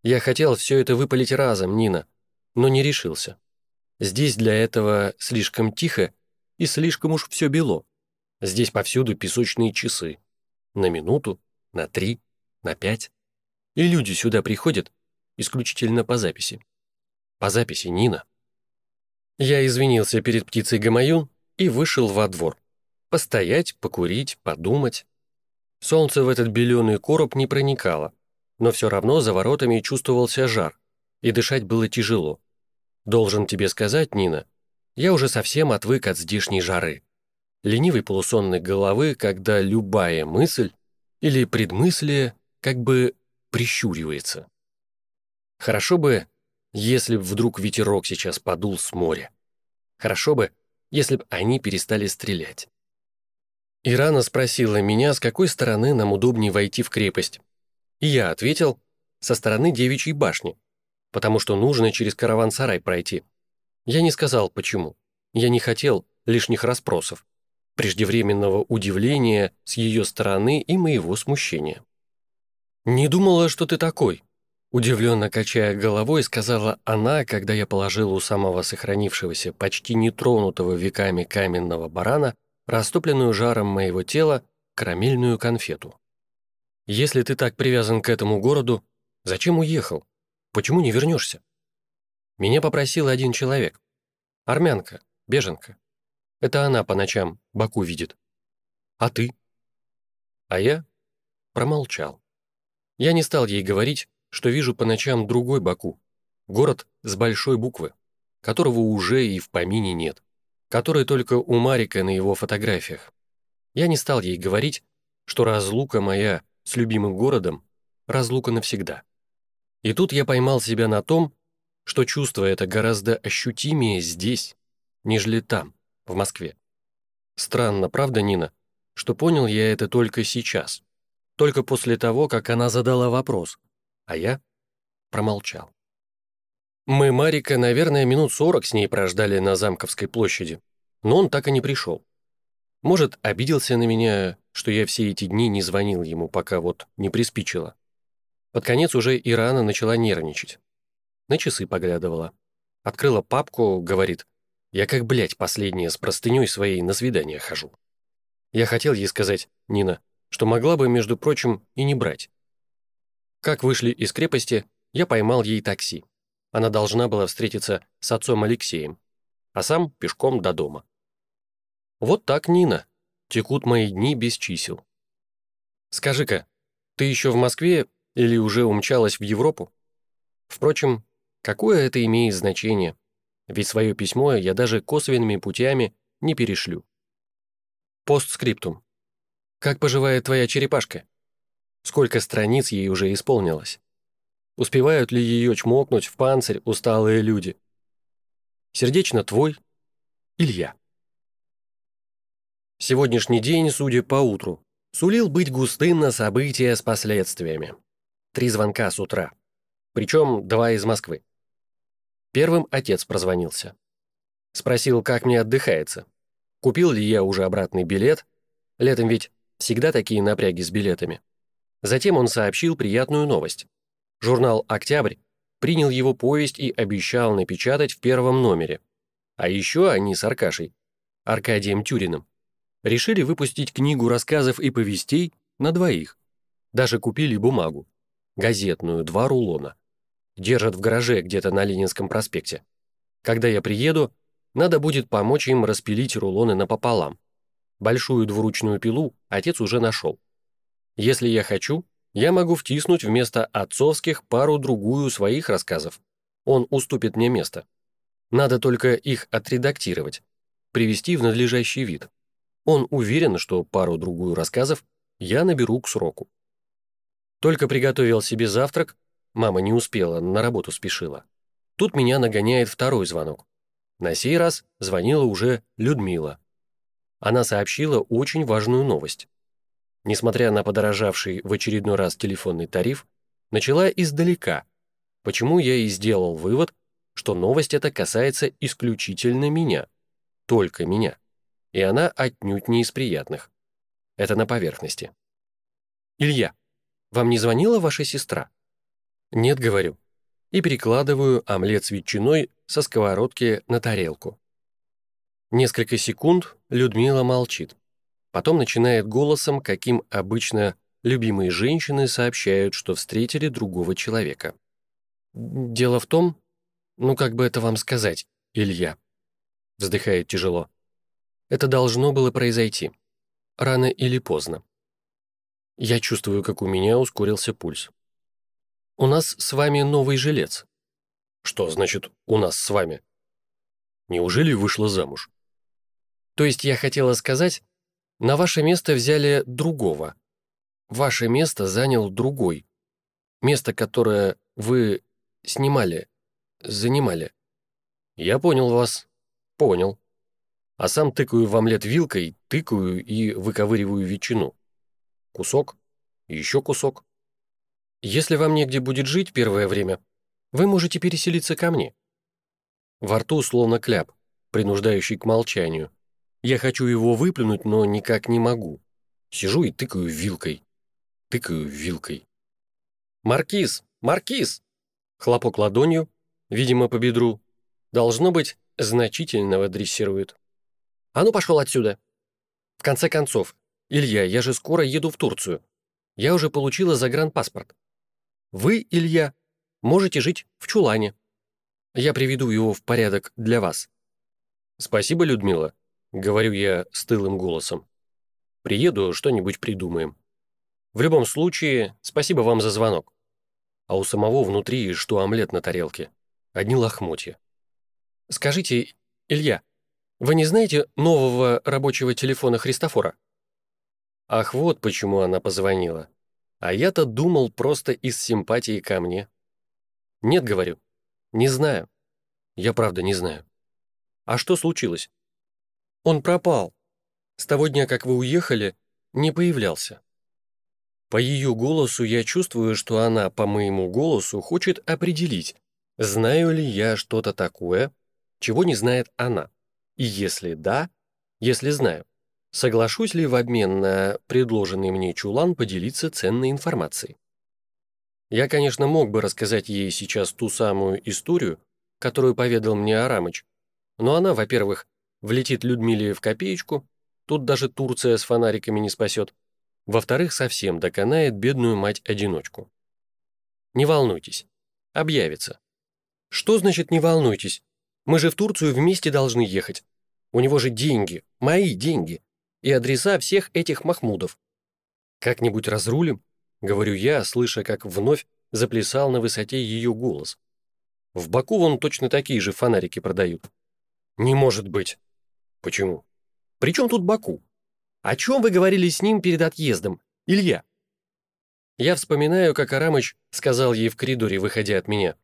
Я хотел все это выпалить разом, Нина, но не решился. Здесь для этого слишком тихо и слишком уж все бело. Здесь повсюду песочные часы. На минуту, на три, на пять. И люди сюда приходят исключительно по записи. По записи Нина. Я извинился перед птицей Гамаюн и вышел во двор. Постоять, покурить, подумать. Солнце в этот беленый короб не проникало, но все равно за воротами чувствовался жар, и дышать было тяжело. Должен тебе сказать, Нина, я уже совсем отвык от здешней жары. Ленивой полусонной головы, когда любая мысль или предмыслие как бы прищуривается. Хорошо бы, если б вдруг ветерок сейчас подул с моря. Хорошо бы, если б они перестали стрелять. Ирана спросила меня, с какой стороны нам удобнее войти в крепость. И я ответил, со стороны девичьей башни, потому что нужно через караван-сарай пройти. Я не сказал, почему. Я не хотел лишних расспросов, преждевременного удивления с ее стороны и моего смущения. «Не думала, что ты такой», Удивленно качая головой, сказала она, когда я положил у самого сохранившегося, почти нетронутого веками каменного барана, растопленную жаром моего тела, карамельную конфету. «Если ты так привязан к этому городу, зачем уехал? Почему не вернешься? Меня попросил один человек. Армянка, беженка. Это она по ночам Баку видит. А ты? А я промолчал. Я не стал ей говорить, что вижу по ночам другой Баку. Город с большой буквы, которого уже и в помине нет, который только у Марика на его фотографиях. Я не стал ей говорить, что разлука моя с любимым городом — разлука навсегда. И тут я поймал себя на том, что чувство это гораздо ощутимее здесь, нежели там, в Москве. Странно, правда, Нина, что понял я это только сейчас, только после того, как она задала вопрос, а я промолчал. Мы Марика, наверное, минут сорок с ней прождали на Замковской площади, но он так и не пришел. Может, обиделся на меня, что я все эти дни не звонил ему, пока вот не приспичило. Под конец уже Ирана начала нервничать. На часы поглядывала. Открыла папку, говорит, «Я как, блядь, последняя с простыней своей на свидание хожу». Я хотел ей сказать, Нина, что могла бы, между прочим, и не брать. Как вышли из крепости, я поймал ей такси. Она должна была встретиться с отцом Алексеем, а сам пешком до дома. Вот так, Нина, текут мои дни без чисел. Скажи-ка, ты еще в Москве или уже умчалась в Европу? Впрочем, какое это имеет значение? Ведь свое письмо я даже косвенными путями не перешлю. Постскриптум. Как поживает твоя черепашка? Сколько страниц ей уже исполнилось? Успевают ли ее чмокнуть в панцирь усталые люди? Сердечно твой, Илья. Сегодняшний день, судя по утру, сулил быть густым на события с последствиями. Три звонка с утра. Причем два из Москвы. Первым отец прозвонился. Спросил, как мне отдыхается. Купил ли я уже обратный билет? Летом ведь всегда такие напряги с билетами. Затем он сообщил приятную новость. Журнал «Октябрь» принял его повесть и обещал напечатать в первом номере. А еще они с Аркашей, Аркадием Тюриным, решили выпустить книгу рассказов и повестей на двоих. Даже купили бумагу. Газетную, два рулона. Держат в гараже где-то на Ленинском проспекте. Когда я приеду, надо будет помочь им распилить рулоны напополам. Большую двуручную пилу отец уже нашел. Если я хочу, я могу втиснуть вместо отцовских пару-другую своих рассказов. Он уступит мне место. Надо только их отредактировать, привести в надлежащий вид. Он уверен, что пару-другую рассказов я наберу к сроку. Только приготовил себе завтрак, мама не успела, на работу спешила. Тут меня нагоняет второй звонок. На сей раз звонила уже Людмила. Она сообщила очень важную новость. Несмотря на подорожавший в очередной раз телефонный тариф, начала издалека, почему я и сделал вывод, что новость эта касается исключительно меня, только меня, и она отнюдь не из приятных. Это на поверхности. «Илья, вам не звонила ваша сестра?» «Нет, говорю», и перекладываю омлет с ветчиной со сковородки на тарелку. Несколько секунд Людмила молчит. Потом начинает голосом, каким обычно любимые женщины сообщают, что встретили другого человека. «Дело в том, ну как бы это вам сказать, Илья?» Вздыхает тяжело. «Это должно было произойти. Рано или поздно. Я чувствую, как у меня ускорился пульс. У нас с вами новый жилец. Что значит «у нас с вами»? Неужели вышла замуж? То есть я хотела сказать, на ваше место взяли другого. Ваше место занял другой. Место, которое вы снимали, занимали. Я понял вас. Понял. А сам тыкаю в омлет вилкой, тыкаю и выковыриваю ветчину. Кусок, еще кусок. Если вам негде будет жить первое время, вы можете переселиться ко мне. Во рту словно кляп, принуждающий к молчанию. Я хочу его выплюнуть, но никак не могу. Сижу и тыкаю вилкой. Тыкаю вилкой. «Маркиз! Маркиз!» Хлопок ладонью, видимо, по бедру. Должно быть, значительного дрессирует. «А ну, пошел отсюда!» В конце концов, Илья, я же скоро еду в Турцию. Я уже получила загранпаспорт. Вы, Илья, можете жить в чулане. Я приведу его в порядок для вас. Спасибо, Людмила. — говорю я стылым голосом. «Приеду, что-нибудь придумаем. В любом случае, спасибо вам за звонок. А у самого внутри что омлет на тарелке. Одни лохмотья. Скажите, Илья, вы не знаете нового рабочего телефона Христофора?» Ах, вот почему она позвонила. А я-то думал просто из симпатии ко мне. «Нет, — говорю, — не знаю. Я правда не знаю. А что случилось?» Он пропал. С того дня, как вы уехали, не появлялся. По ее голосу я чувствую, что она по моему голосу хочет определить, знаю ли я что-то такое, чего не знает она. И если да, если знаю, соглашусь ли в обмен на предложенный мне чулан поделиться ценной информацией. Я, конечно, мог бы рассказать ей сейчас ту самую историю, которую поведал мне Арамыч, но она, во-первых, влетит Людмиле в копеечку, тут даже Турция с фонариками не спасет. Во-вторых, совсем доконает бедную мать-одиночку. Не волнуйтесь, объявится. Что значит «не волнуйтесь»? Мы же в Турцию вместе должны ехать. У него же деньги, мои деньги, и адреса всех этих Махмудов. Как-нибудь разрулим, говорю я, слыша, как вновь заплясал на высоте ее голос. В Баку вон точно такие же фонарики продают. Не может быть. Почему? При чем тут Баку? О чем вы говорили с ним перед отъездом, Илья? Я вспоминаю, как Арамыч сказал ей в коридоре, выходя от меня.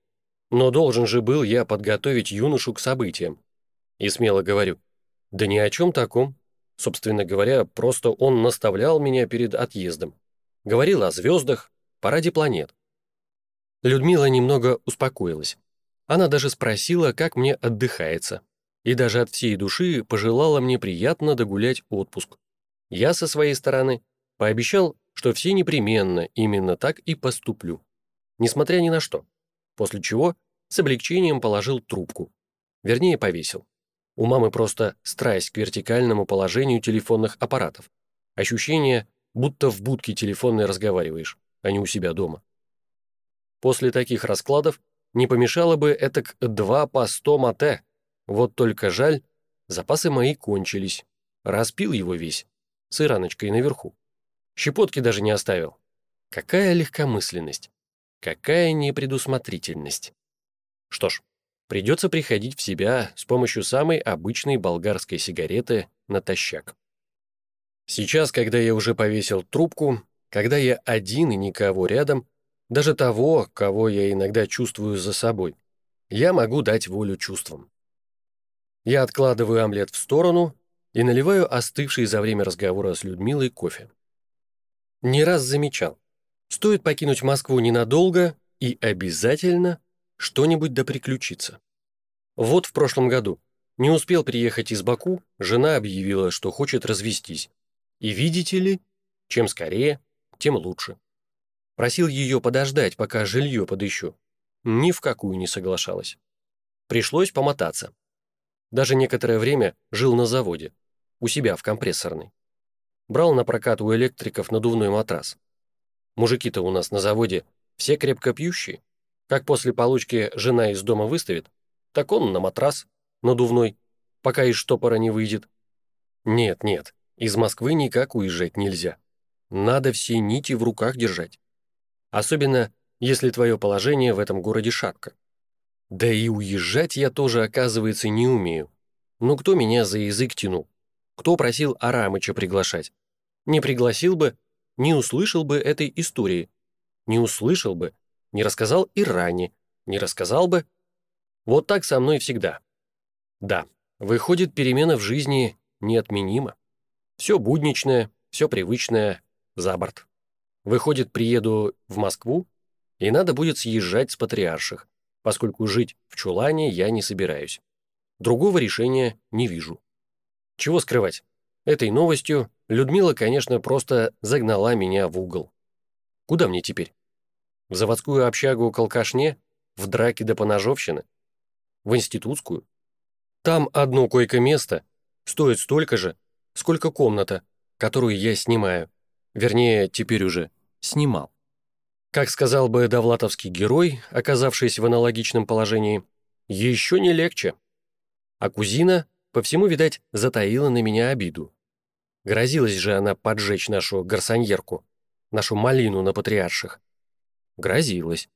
Но должен же был я подготовить юношу к событиям. И смело говорю, да ни о чем таком. Собственно говоря, просто он наставлял меня перед отъездом. Говорил о звездах, параде планет. Людмила немного успокоилась. Она даже спросила, как мне отдыхается. и даже от всей души пожелала мне приятно догулять отпуск. Я со своей стороны пообещал, что все непременно именно так и поступлю, несмотря ни на что, после чего с облегчением положил трубку, вернее повесил. У мамы просто страсть к вертикальному положению телефонных аппаратов. Ощущение, будто в будке телефонной разговариваешь, а не у себя дома. После таких раскладов не помешало бы этак два по сто мате. Вот только жаль, запасы мои кончились. Распил его весь, с ираночкой наверху. Щепотки даже не оставил. Какая легкомысленность. Какая непредусмотрительность. Что ж, придется приходить в себя с помощью самой обычной болгарской сигареты натощак. Сейчас, когда я уже повесил трубку, когда я один и никого рядом, даже того, кого я иногда чувствую за собой, я могу дать волю чувствам. Я откладываю омлет в сторону и наливаю остывший за время разговора с Людмилой кофе. Не раз замечал, стоит покинуть Москву ненадолго, и обязательно что-нибудь да приключится. Вот в прошлом году не успел приехать из Баку, жена объявила, что хочет развестись. И видите ли, чем скорее, тем лучше. Просил ее подождать, пока жилье подыщу. Ни в какую не соглашалась. Пришлось помотаться. Даже некоторое время жил на заводе, у себя в компрессорной. Брал на прокат у электриков надувной матрас. Мужики-то у нас на заводе все крепко пьющие. Как после получки жена из дома выставит, так он на матрас, надувной, пока из штопора не выйдет. Нет, нет, из Москвы никак уезжать нельзя. Надо все нити в руках держать. Особенно, если твое положение в этом городе шатко. Да и уезжать я тоже, оказывается, не умею. Ну кто меня за язык тянул? Кто просил Арамыча приглашать? Не пригласил бы, не услышал бы этой истории. Не услышал бы, не рассказал и ранее, не рассказал бы. Вот так со мной всегда. Да, выходит, перемена в жизни неотменима. Все будничное, все привычное, за борт. Выходит, приеду в Москву, и надо будет съезжать с патриарших, поскольку жить в чулане я не собираюсь. Другого решения не вижу. Чего скрывать? Этой новостью Людмила, конечно, просто загнала меня в угол. Куда мне теперь? В заводскую общагу к алкашне? В драке до поножовщины? В институтскую? Там одно койко-место стоит столько же, сколько комната, которую я снимаю. Вернее, теперь уже снимал. Как сказал бы довлатовский герой, оказавшийся в аналогичном положении, еще не легче. А кузина, по всему, видать, затаила на меня обиду. Грозилась же она поджечь нашу гарсоньерку, нашу малину на патриарших. Грозилась.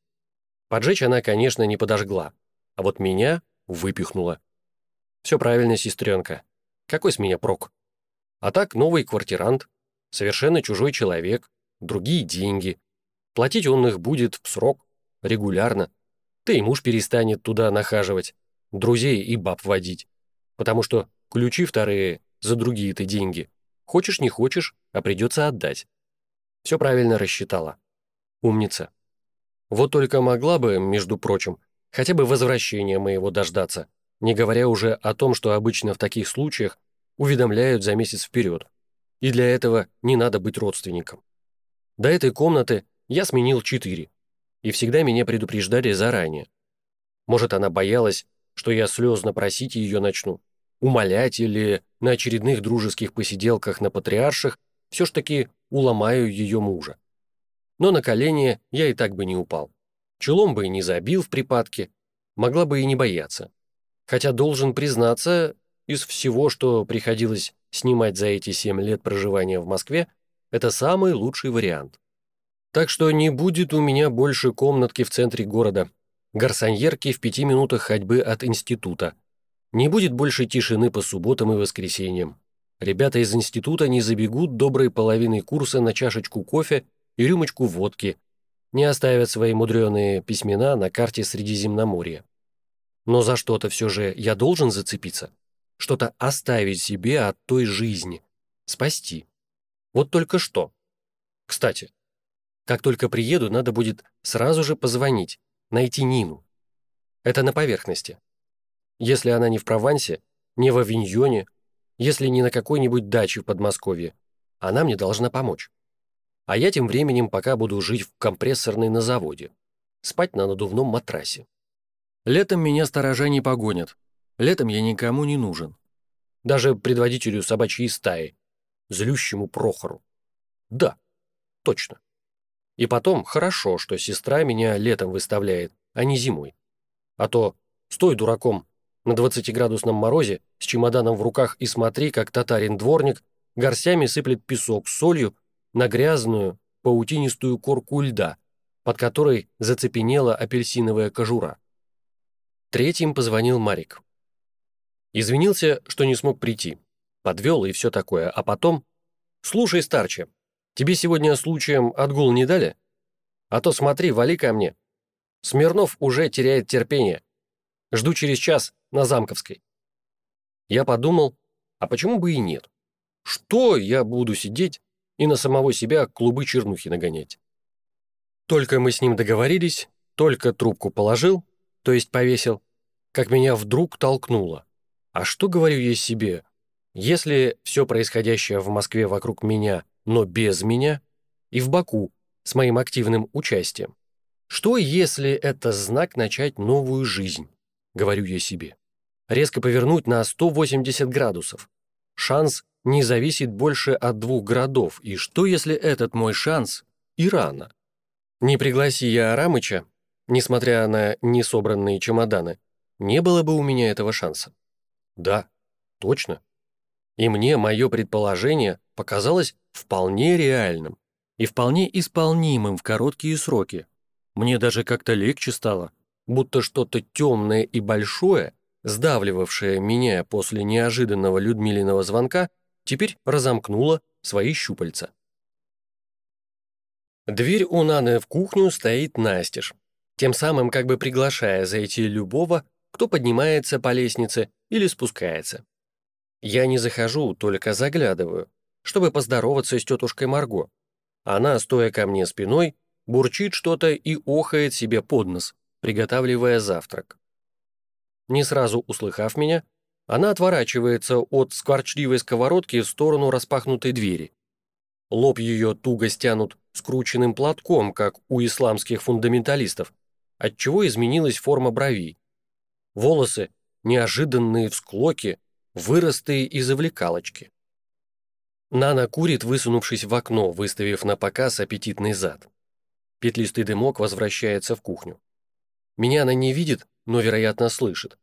Поджечь она, конечно, не подожгла, а вот меня выпихнула. Все правильно, сестренка. Какой с меня прок? А так новый квартирант, совершенно чужой человек, другие деньги. Платить он их будет в срок, регулярно. Да и муж перестанет туда нахаживать, друзей и баб водить. Потому что ключи вторые за другие-то деньги. Хочешь, не хочешь, а придется отдать. Все правильно рассчитала. Умница. Вот только могла бы, между прочим, хотя бы возвращения моего дождаться, не говоря уже о том, что обычно в таких случаях уведомляют за месяц вперед. И для этого не надо быть родственником. До этой комнаты я сменил четыре, и всегда меня предупреждали заранее. Может, она боялась, что я слезно просить ее начну, умолять или на очередных дружеских посиделках на патриарших все ж таки уломаю ее мужа. Но на колени я и так бы не упал. Чулом бы и не забил в припадке, могла бы и не бояться. Хотя должен признаться, из всего, что приходилось снимать за эти семь лет проживания в Москве, это самый лучший вариант. Так что не будет у меня больше комнатки в центре города, гарсоньерки в пяти минутах ходьбы от института. Не будет больше тишины по субботам и воскресеньям. Ребята из института не забегут доброй половиной курса на чашечку кофе и рюмочку водки, не оставят свои мудреные письмена на карте Средиземноморья. Но за что-то все же я должен зацепиться что-то оставить себе от той жизни, спасти. Вот только что. Кстати, как только приеду, надо будет сразу же позвонить, найти Нину. Это на поверхности. Если она не в Провансе, не в авиньоне, если не на какой-нибудь даче в Подмосковье. Она мне должна помочь. А я тем временем пока буду жить в компрессорной на заводе. Спать на надувном матрасе. Летом меня сторожа не погонят. Летом я никому не нужен. Даже предводителю собачьей стаи, злющему Прохору. Да, точно. И потом, хорошо, что сестра меня летом выставляет, а не зимой. А то стой дураком на 20-градусном морозе с чемоданом в руках и смотри, как татарин-дворник горстями сыплет песок с солью на грязную, паутинистую корку льда, под которой зацепенела апельсиновая кожура. Третьим позвонил Марик. Извинился, что не смог прийти. Подвел и все такое, а потом... «Слушай, старче, тебе сегодня случаем отгул не дали? А то смотри, вали ко мне. Смирнов уже теряет терпение. Жду через час на Замковской». Я подумал, а почему бы и нет? Что я буду сидеть и на самого себя клубы чернухи нагонять? Только мы с ним договорились, только трубку положил, то есть повесил, как меня вдруг толкнуло. А что говорю я себе? Если все происходящее в Москве вокруг меня, но без меня, и в Баку, с моим активным участием, что если это знак начать новую жизнь, говорю я себе? Резко повернуть на 180 градусов. Шанс не зависит больше от двух городов, и что если этот мой шанс – Ирана? Не пригласи я Арамыча, несмотря на несобранные чемоданы, не было бы у меня этого шанса. Да, точно. И мне мое предположение показалось вполне реальным и вполне исполнимым в короткие сроки. Мне даже как-то легче стало, будто что-то темное и большое, сдавливавшее меня после неожиданного Людмилиного звонка, теперь разомкнуло свои щупальца. Дверь у Наны в кухню стоит настежь, тем самым как бы приглашая зайти любого, кто поднимается по лестнице или спускается. Я не захожу, только заглядываю, чтобы поздороваться с тетушкой Марго. Она, стоя ко мне спиной, бурчит что-то и охает себе под нос, приготавливая завтрак. Не сразу услыхав меня, она отворачивается от скворчливой сковородки в сторону распахнутой двери. Лоб ее туго стянут скрученным платком, как у исламских фундаменталистов, отчего изменилась форма бровей. Волосы, неожиданные всклоки, выростые из завлекалочки. Нана курит, высунувшись в окно, выставив на показ аппетитный зад. Петлистый дымок возвращается в кухню. Меня она не видит, но, вероятно, слышит.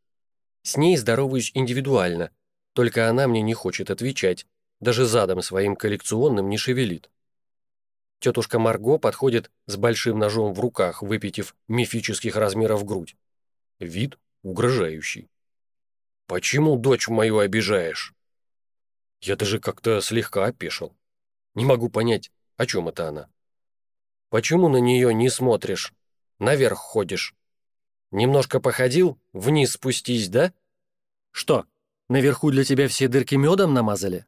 С ней здороваюсь индивидуально, только она мне не хочет отвечать, даже задом своим коллекционным не шевелит. Тетушка Марго подходит с большим ножом в руках, выпитив мифических размеров грудь. Вид угрожающий. «Почему дочь мою обижаешь?» Я даже как-то слегка опешил. Не могу понять, о чем это она. «Почему на нее не смотришь? Наверх ходишь?» Немножко походил, вниз спустись, да? Что, наверху для тебя все дырки медом намазали?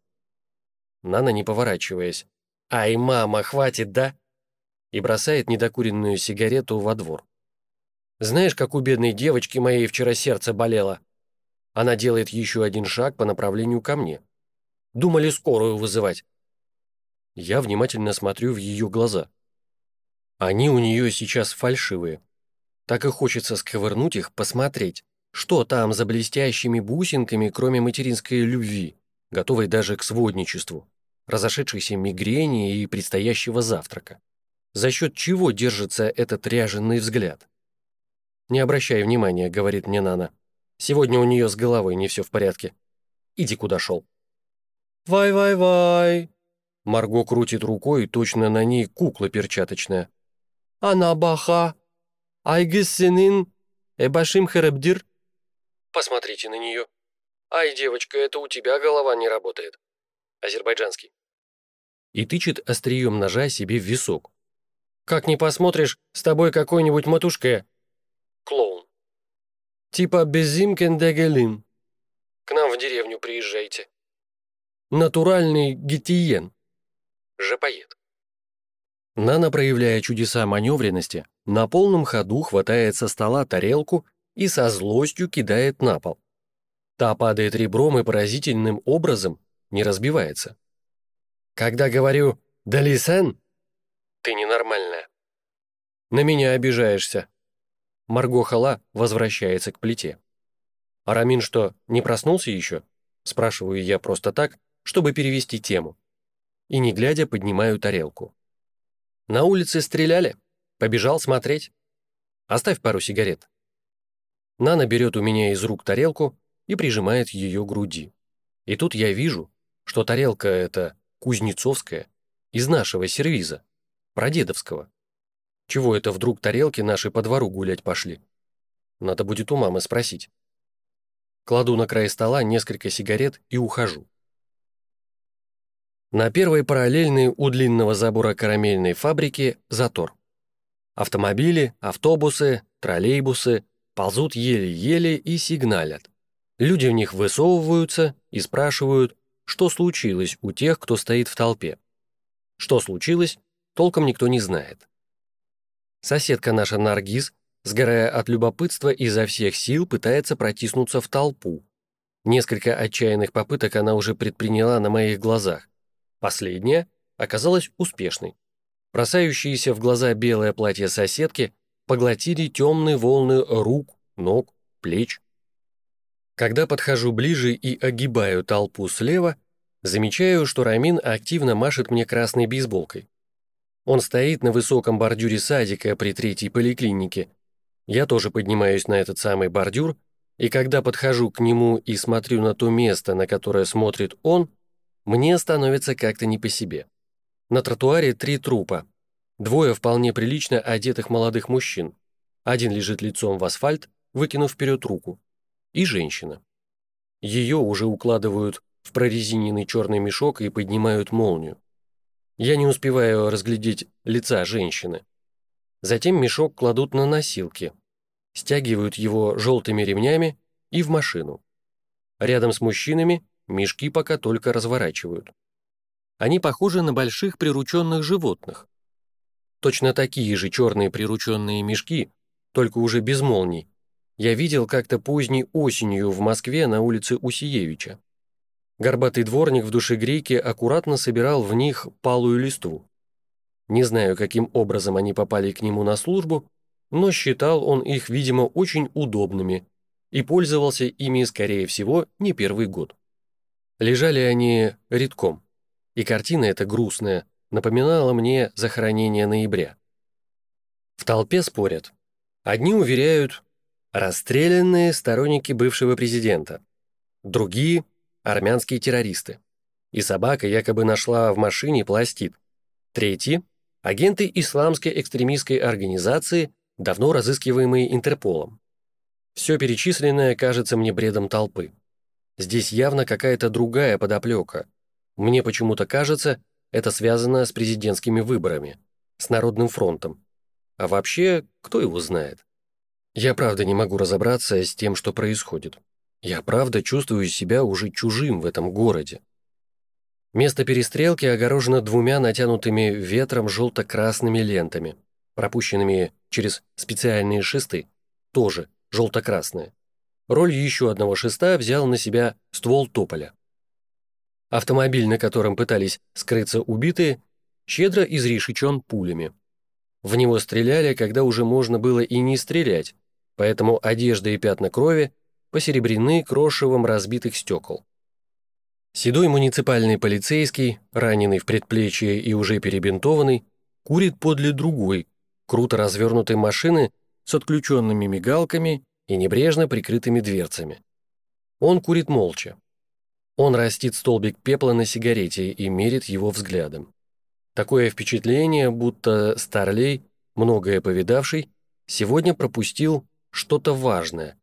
Нана, не поворачиваясь. «Ай, мама, хватит, да?» И бросает недокуренную сигарету во двор. «Знаешь, как у бедной девочки моей вчера сердце болело?» Она делает еще один шаг по направлению ко мне. «Думали скорую вызывать». Я внимательно смотрю в ее глаза. Они у нее сейчас фальшивые. Так и хочется сковырнуть их, посмотреть, что там за блестящими бусинками, кроме материнской любви, готовой даже к сводничеству, разошедшейся мигрени и предстоящего завтрака. За счет чего держится этот ряженый взгляд? «Не обращай внимания», — говорит мне Нана. «Сегодня у нее с головой не все в порядке. Иди, куда шел». «Вай-вай-вай!» Марго крутит рукой, точно на ней кукла перчаточная. «Она баха!» Айгиссенин Эбашим Херебдир. Посмотрите на нее. Ай, девочка, это у тебя голова не работает. Азербайджанский. И тычет острием ножа себе в висок. Как не посмотришь, с тобой какой-нибудь матушке. Клоун. Типа безимкен дегелин. К нам в деревню приезжайте. Натуральный гетиен. Жапоед. Нана, проявляя чудеса маневренности, на полном ходу хватает со стола тарелку и со злостью кидает на пол. Та падает ребром и поразительным образом не разбивается. Когда говорю «Далисен», ты ненормальная. На меня обижаешься. Марго Хала возвращается к плите. А Рамин что, не проснулся еще? Спрашиваю я просто так, чтобы перевести тему. И не глядя, поднимаю тарелку. На улице стреляли. Побежал смотреть. Оставь пару сигарет. Нана берет у меня из рук тарелку и прижимает ее к груди. И тут я вижу, что тарелка эта кузнецовская, из нашего сервиза, прадедовского. Чего это вдруг тарелки наши по двору гулять пошли? Надо будет у мамы спросить. Кладу на край стола несколько сигарет и ухожу. На первой параллельной у длинного забора карамельной фабрики затор. Автомобили, автобусы, троллейбусы ползут еле-еле и сигналят. Люди в них высовываются и спрашивают, что случилось у тех, кто стоит в толпе. Что случилось, толком никто не знает. Соседка наша Наргиз, сгорая от любопытства, изо всех сил пытается протиснуться в толпу. Несколько отчаянных попыток она уже предприняла на моих глазах. Последняя оказалась успешной. Бросающиеся в глаза белое платье соседки поглотили темные волны рук, ног, плеч. Когда подхожу ближе и огибаю толпу слева, замечаю, что Рамин активно машет мне красной бейсболкой. Он стоит на высоком бордюре садика при третьей поликлинике. Я тоже поднимаюсь на этот самый бордюр, и когда подхожу к нему и смотрю на то место, на которое смотрит он, мне становится как-то не по себе. На тротуаре три трупа. Двое вполне прилично одетых молодых мужчин. Один лежит лицом в асфальт, выкинув вперед руку. И женщина. Ее уже укладывают в прорезиненный черный мешок и поднимают молнию. Я не успеваю разглядеть лица женщины. Затем мешок кладут на носилки, стягивают его желтыми ремнями и в машину. Рядом с мужчинами мешки пока только разворачивают. Они похожи на больших прирученных животных. Точно такие же черные прирученные мешки, только уже без молний, я видел как-то поздней осенью в Москве на улице Усиевича. Горбатый дворник в душегрейке аккуратно собирал в них палую листву. Не знаю, каким образом они попали к нему на службу, но считал он их, видимо, очень удобными и пользовался ими, скорее всего, не первый год. Лежали они редком, и картина эта грустная напоминала мне захоронение ноября. В толпе спорят. Одни уверяют, расстрелянные сторонники бывшего президента, другие армянские террористы. И собака якобы нашла в машине пластид. Третьи – агенты исламской экстремистской организации, давно разыскиваемые Интерполом. Все перечисленное кажется мне бредом толпы. Здесь явно какая-то другая подоплека. Мне почему-то кажется, это связано с президентскими выборами, с Народным фронтом. А вообще, кто его знает? Я правда не могу разобраться с тем, что происходит. Я правда чувствую себя уже чужим в этом городе. Место перестрелки огорожено двумя натянутыми ветром желто-красными лентами, пропущенными через специальные шесты, тоже желто-красные. Роль еще одного шеста взял на себя ствол тополя. Автомобиль, на котором пытались скрыться убитые, щедро изрешечен пулями. В него стреляли, когда уже можно было и не стрелять, поэтому одежда и пятна крови посеребрены крошевом разбитых стекол. Седой муниципальный полицейский, раненый в предплечье и уже перебинтованный, курит подле другой, круто развернутой машины с отключенными мигалками и небрежно прикрытыми дверцами. Он курит молча. Он растит столбик пепла на сигарете и мерит его взглядом. Такое впечатление, будто Старлей, многое повидавший, сегодня пропустил что-то важное,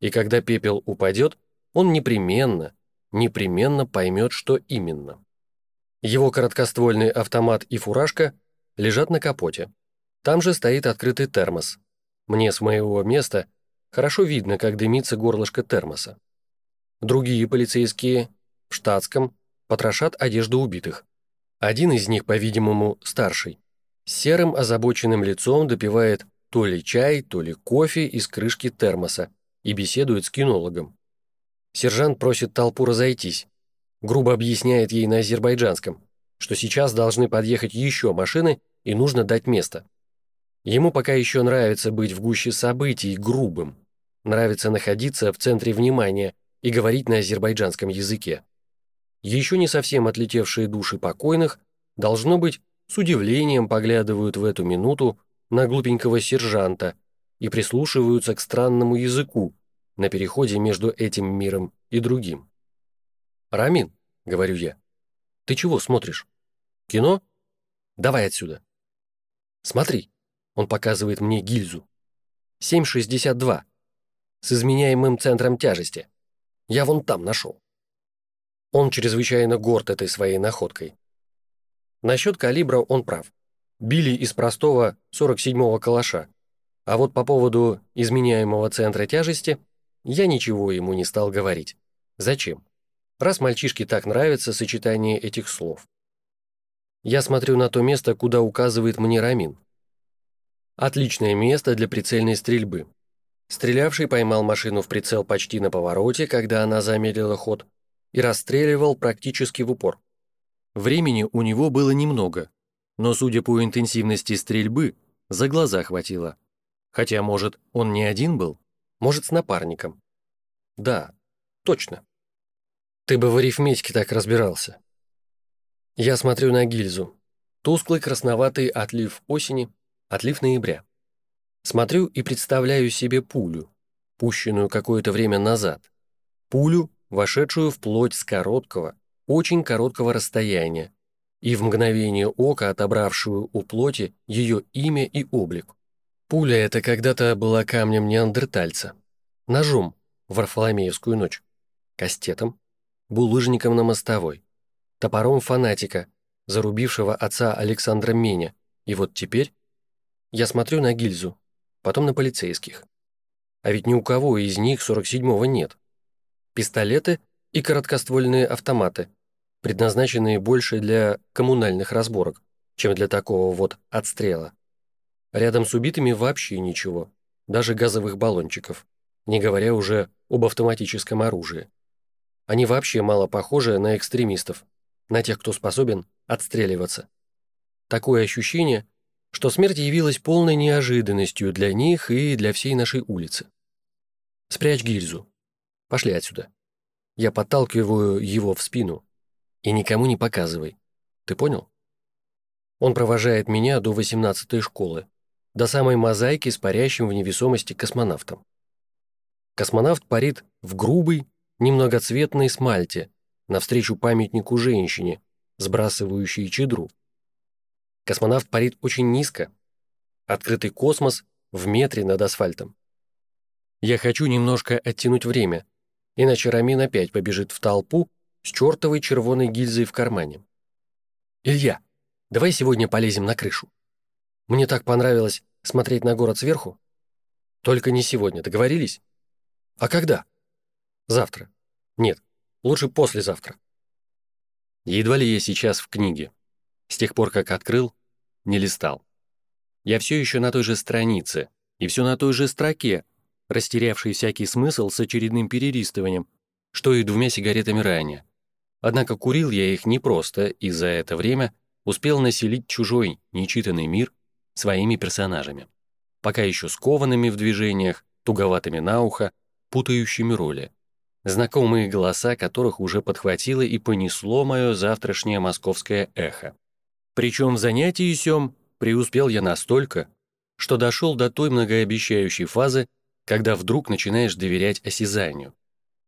и когда пепел упадет, он непременно, непременно поймет, что именно. Его короткоствольный автомат и фуражка лежат на капоте. Там же стоит открытый термос. Мне с моего места хорошо видно, как дымится горлышко термоса. Другие полицейские в штатском потрошат одежду убитых. Один из них, по-видимому, старший, с серым озабоченным лицом допивает то ли чай, то ли кофе из крышки термоса и беседует с кинологом. Сержант просит толпу разойтись. Грубо объясняет ей на азербайджанском, что сейчас должны подъехать еще машины и нужно дать место. Ему пока еще нравится быть в гуще событий грубым. Нравится находиться в центре внимания и говорить на азербайджанском языке. Еще не совсем отлетевшие души покойных, должно быть, с удивлением поглядывают в эту минуту на глупенького сержанта и прислушиваются к странному языку на переходе между этим миром и другим. «Рамин», — говорю я, — «ты чего смотришь? Кино? Давай отсюда». «Смотри», — он показывает мне гильзу. «7,62. С изменяемым центром тяжести. Я вон там нашел». Он чрезвычайно горд этой своей находкой. Насчет калибра он прав. Били из простого 47-го калаша. А вот по поводу изменяемого центра тяжести я ничего ему не стал говорить. Зачем? Раз мальчишке так нравится сочетание этих слов. Я смотрю на то место, куда указывает мне Рамин. Отличное место для прицельной стрельбы. Стрелявший поймал машину в прицел почти на повороте, когда она замедлила ход, и расстреливал практически в упор. Времени у него было немного, но, судя по интенсивности стрельбы, за глаза хватило. Хотя, может, он не один был? Может, с напарником? Да, точно. Ты бы в арифметике так разбирался. Я смотрю на гильзу. Тусклый красноватый отлив осени, отлив ноября. Смотрю и представляю себе пулю, пущенную какое-то время назад. Пулю, вошедшую вплоть с короткого, очень короткого расстояния, и в мгновение ока отобравшую у плоти ее имя и облик. Пуля эта когда-то была камнем неандертальца, ножом в Варфоломеевскую ночь, кастетом, булыжником на мостовой, топором фанатика, зарубившего отца Александра Меня, и вот теперь я смотрю на гильзу, потом на полицейских. А ведь ни у кого из них 47-го нет пистолеты и короткоствольные автоматы, предназначенные больше для коммунальных разборок, чем для такого вот отстрела. Рядом с убитыми вообще ничего, даже газовых баллончиков, не говоря уже об автоматическом оружии. Они вообще мало похожи на экстремистов, на тех, кто способен отстреливаться. Такое ощущение, что смерть явилась полной неожиданностью для них и для всей нашей улицы. Спрячь гильзу, Пошли отсюда. Я подталкиваю его в спину. И никому не показывай. Ты понял? Он провожает меня до 18-й школы, до самой мозаики с парящим в невесомости космонавтом. Космонавт парит в грубой, немногоцветной смальте, навстречу памятнику женщине, сбрасывающей чедру. Космонавт парит очень низко. Открытый космос в метре над асфальтом. Я хочу немножко оттянуть время, иначе Рамин опять побежит в толпу с чертовой червоной гильзой в кармане. «Илья, давай сегодня полезем на крышу. Мне так понравилось смотреть на город сверху. Только не сегодня, договорились? А когда? Завтра. Нет, лучше послезавтра. Едва ли я сейчас в книге. С тех пор, как открыл, не листал. Я все еще на той же странице, и все на той же строке, растерявший всякий смысл с очередным перелистыванием, что и двумя сигаретами ранее. Однако курил я их не просто, и за это время успел населить чужой, нечитанный мир своими персонажами, пока еще скованными в движениях, туговатыми на ухо, путающими роли, знакомые голоса которых уже подхватило и понесло мое завтрашнее московское эхо. Причем в занятии сём преуспел я настолько, что дошел до той многообещающей фазы, когда вдруг начинаешь доверять осязанию.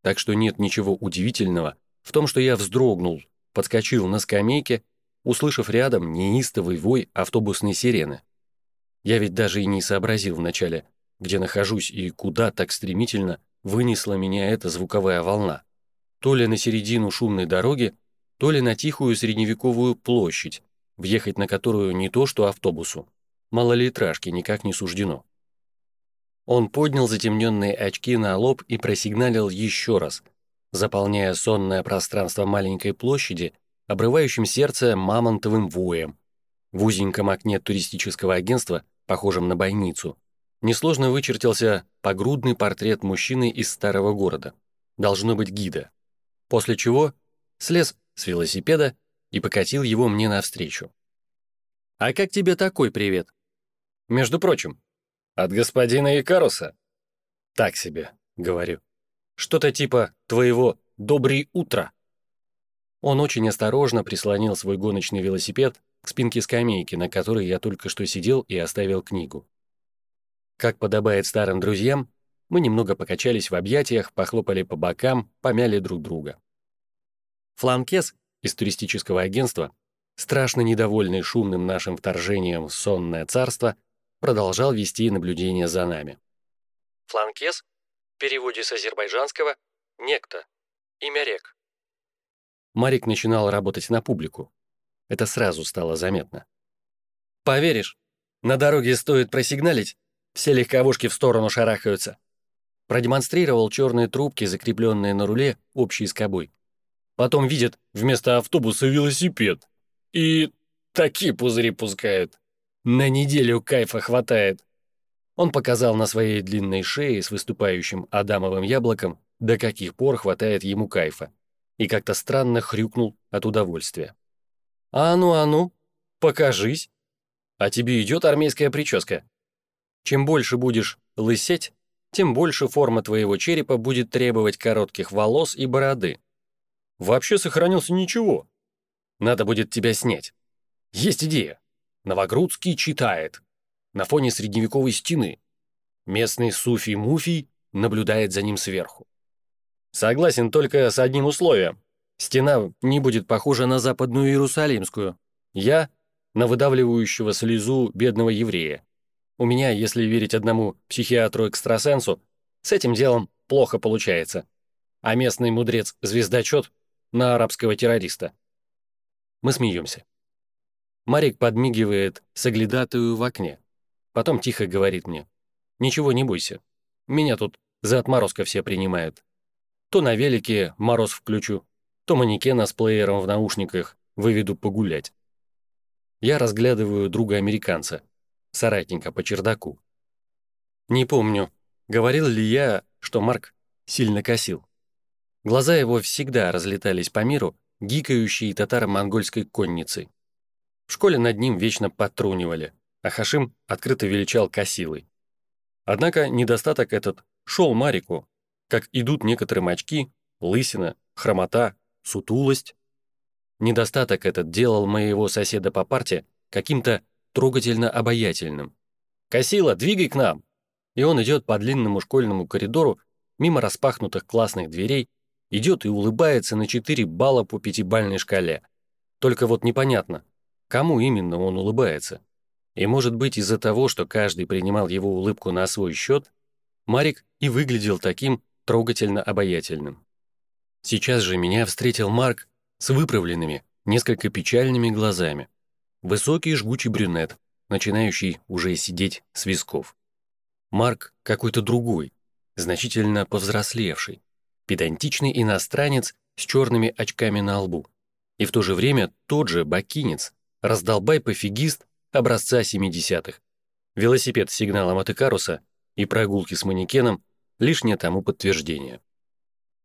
Так что нет ничего удивительного в том, что я вздрогнул, подскочил на скамейке, услышав рядом неистовый вой автобусной сирены. Я ведь даже и не сообразил вначале, где нахожусь и куда так стремительно вынесла меня эта звуковая волна. То ли на середину шумной дороги, то ли на тихую средневековую площадь, въехать на которую не то что автобусу, малолитражке никак не суждено. Он поднял затемненные очки на лоб и просигналил еще раз, заполняя сонное пространство маленькой площади, обрывающим сердце мамонтовым воем. В узеньком окне туристического агентства, похожем на бойницу, несложно вычертился погрудный портрет мужчины из старого города. должно быть гида, после чего слез с велосипеда и покатил его мне навстречу. «А как тебе такой привет?» «Между прочим, от господина Икаруса?» «Так себе», — говорю. «Что-то типа твоего «добрый утро». Он очень осторожно прислонил свой гоночный велосипед к спинке скамейки, на которой я только что сидел и оставил книгу. Как подобает старым друзьям, мы немного покачались в объятиях, похлопали по бокам, помяли друг друга. Фланкес из туристического агентства, страшно недовольный шумным нашим вторжением в сонное царство, продолжал вести наблюдение за нами. Фланкес в переводе с азербайджанского «некто», имя рек. Марик начинал работать на публику. Это сразу стало заметно. «Поверишь, на дороге стоит просигналить, все легковушки в сторону шарахаются». Продемонстрировал черные трубки, закрепленные на руле, общей скобой. Потом видят вместо автобуса велосипед. И такие пузыри пускают. На неделю кайфа хватает. Он показал на своей длинной шее с выступающим адамовым яблоком, до каких пор хватает ему кайфа, и как-то странно хрюкнул от удовольствия. «А ну, а ну, покажись. А тебе идет армейская прическа. Чем больше будешь лысеть, тем больше форма твоего черепа будет требовать коротких волос и бороды. Вообще сохранился ничего. Надо будет тебя снять. Есть идея. Новогрудский читает. На фоне средневековой стены. Местный суфий-муфий наблюдает за ним сверху. Согласен только с одним условием. Стена не будет похожа на западную Иерусалимскую. Я — на выдавливающего слезу бедного еврея. У меня, если верить одному психиатру-экстрасенсу, с этим делом плохо получается. А местный мудрец-звездочет на арабского террориста. Мы смеемся. Марик подмигивает соглядатую в окне. Потом тихо говорит мне. «Ничего не бойся. Меня тут за отморозка все принимают. То на велике мороз включу, то манекена с плеером в наушниках выведу погулять. Я разглядываю друга-американца, соратника по чердаку. Не помню, говорил ли я, что Марк сильно косил. Глаза его всегда разлетались по миру, гикающей татаро-монгольской конницей. В школе над ним вечно потрунивали, а Хашим открыто величал косилой. Однако недостаток этот шел Марику, как идут некоторым очки, лысина, хромота, сутулость. Недостаток этот делал моего соседа по парте каким-то трогательно обаятельным. «Косила, двигай к нам!» И он идет по длинному школьному коридору, мимо распахнутых классных дверей, идет и улыбается на 4 балла по пятибальной шкале. Только вот непонятно, кому именно он улыбается. И может быть из-за того, что каждый принимал его улыбку на свой счет, Марик и выглядел таким трогательно обаятельным. Сейчас же меня встретил Марк с выправленными, несколько печальными глазами. Высокий жгучий брюнет, начинающий уже сидеть с висков. Марк какой-то другой, значительно повзрослевший, педантичный иностранец с черными очками на лбу. И в то же время тот же бакинец, раздолбай-пофигист образца 70-х. Велосипед с сигналом от Икаруса и прогулки с манекеном — лишнее тому подтверждение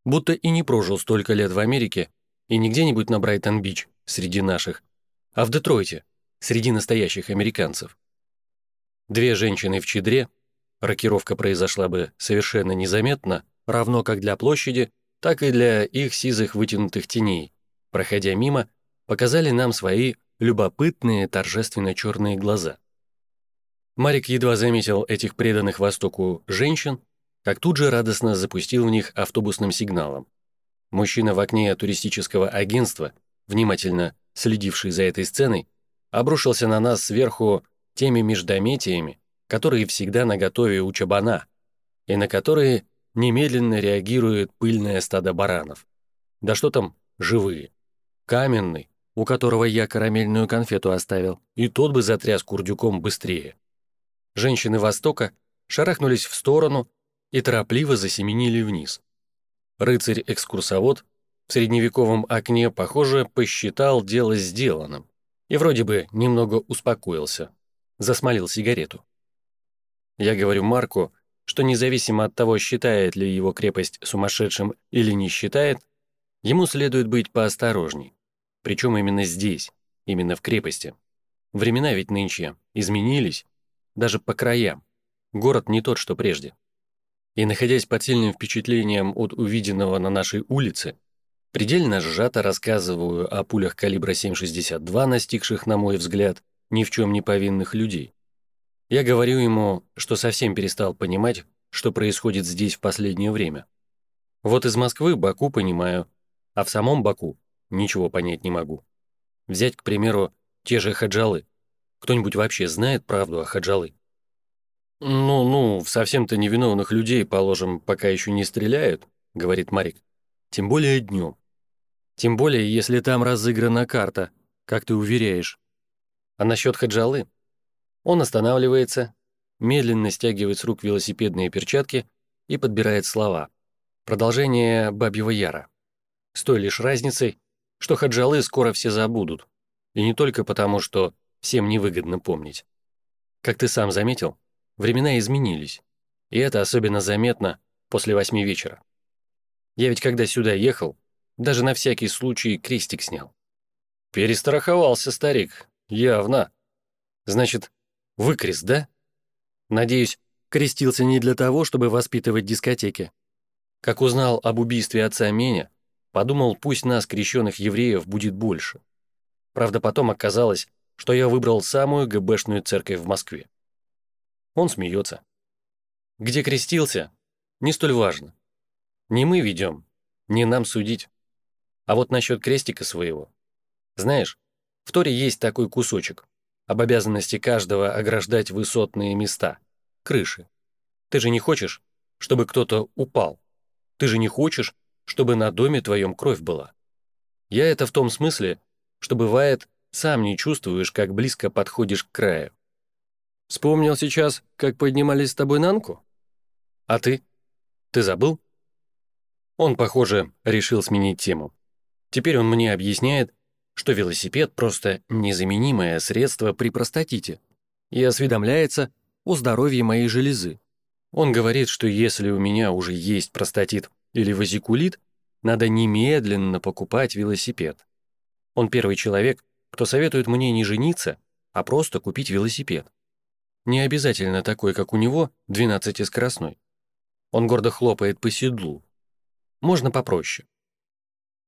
будто и не прожил столько лет в Америке и не где-нибудь на Брайтон-Бич среди наших, а в Детройте, среди настоящих американцев. Две женщины в чедре, рокировка произошла бы совершенно незаметно, равно как для площади, так и для их сизых вытянутых теней, проходя мимо, показали нам свои любопытные торжественно-черные глаза. Марик едва заметил этих преданных Востоку женщин, как тут же радостно запустил в них автобусным сигналом. Мужчина в окне туристического агентства, внимательно следивший за этой сценой, обрушился на нас сверху теми междометиями, которые всегда наготове у чабана, и на которые немедленно реагирует пыльное стадо баранов. Да что там живые? Каменный, у которого я карамельную конфету оставил, и тот бы затряс курдюком быстрее. Женщины Востока шарахнулись в сторону, и торопливо засеменили вниз. Рыцарь-экскурсовод в средневековом окне, похоже, посчитал дело сделанным и вроде бы немного успокоился, засмолил сигарету. Я говорю Марку, что независимо от того, считает ли его крепость сумасшедшим или не считает, ему следует быть поосторожней. Причем именно здесь, именно в крепости. Времена ведь нынче изменились, даже по краям. Город не тот, что прежде. И находясь под сильным впечатлением от увиденного на нашей улице, предельно сжато рассказываю о пулях калибра 7,62, настигших, на мой взгляд, ни в чем не повинных людей. Я говорю ему, что совсем перестал понимать, что происходит здесь в последнее время. Вот из Москвы Баку понимаю, а в самом Баку ничего понять не могу. Взять, к примеру, те же хаджалы. Кто-нибудь вообще знает правду о хаджалы? «Ну, ну, в совсем-то невиновных людей, положим, пока еще не стреляют», — говорит Марик. «Тем более днем. Тем более, если там разыграна карта, как ты уверяешь. А насчет хаджалы? Он останавливается, медленно стягивает с рук велосипедные перчатки и подбирает слова. Продолжение «Бабьего Яра». С той лишь разницей, что хаджалы скоро все забудут. И не только потому, что всем невыгодно помнить. Как ты сам заметил, времена изменились. И это особенно заметно после восьми вечера. Я ведь когда сюда ехал, даже на всякий случай крестик снял. Перестраховался старик, явно. Значит, выкрест, да? Надеюсь, крестился не для того, чтобы воспитывать дискотеки. Как узнал об убийстве отца Меня, подумал, пусть нас, крещенных евреев, будет больше. Правда, потом оказалось, что я выбрал самую ГБшную церковь в Москве. Он смеется. Где крестился, не столь важно. Не мы ведем, не нам судить. А вот насчет крестика своего. Знаешь, в Торе есть такой кусочек об обязанности каждого ограждать высотные места, крыши. Ты же не хочешь, чтобы кто-то упал. Ты же не хочешь, чтобы на доме твоем кровь была. Я это в том смысле, что бывает, сам не чувствуешь, как близко подходишь к краю. Вспомнил сейчас, как поднимались с тобой Нанку? А ты? Ты забыл? Он, похоже, решил сменить тему. Теперь он мне объясняет, что велосипед просто незаменимое средство при простатите и осведомляется о здоровье моей железы. Он говорит, что если у меня уже есть простатит или вазикулит, надо немедленно покупать велосипед. Он первый человек, кто советует мне не жениться, а просто купить велосипед. Не обязательно такой, как у него, 12-скоростной. Он гордо хлопает по седлу. Можно попроще.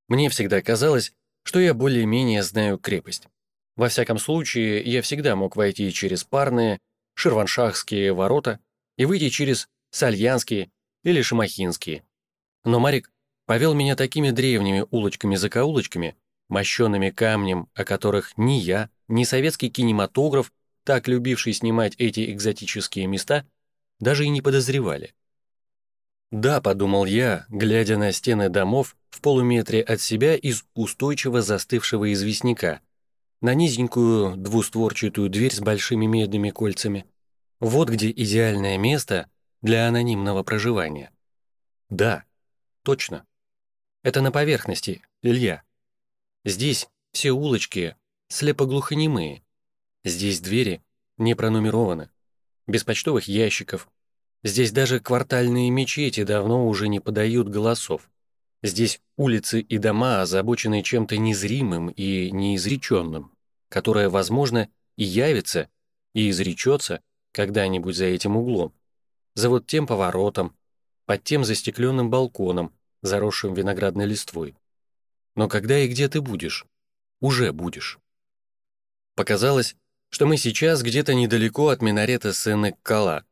Мне всегда казалось, что я более-менее знаю крепость. Во всяком случае, я всегда мог войти через парные, ширваншахские ворота и выйти через сальянские или шамахинские. Но Марик повел меня такими древними улочками-закоулочками, мощенными камнем, о которых ни я, ни советский кинематограф, так любивший снимать эти экзотические места, даже и не подозревали. Да, подумал я, глядя на стены домов в полуметре от себя из устойчиво застывшего известняка, на низенькую двустворчатую дверь с большими медными кольцами. Вот где идеальное место для анонимного проживания. Да, точно. Это на поверхности, Илья. Здесь все улочки слепоглухонемые. Здесь двери не пронумерованы, без почтовых ящиков, Здесь даже квартальные мечети давно уже не подают голосов. Здесь улицы и дома озабочены чем-то незримым и неизреченным, которое, возможно, и явится, и изречется когда-нибудь за этим углом, за вот тем поворотом, под тем застекленным балконом, заросшим виноградной листвой. Но когда и где ты будешь? Уже будешь. Показалось, что мы сейчас где-то недалеко от минарета Сенек-Кала,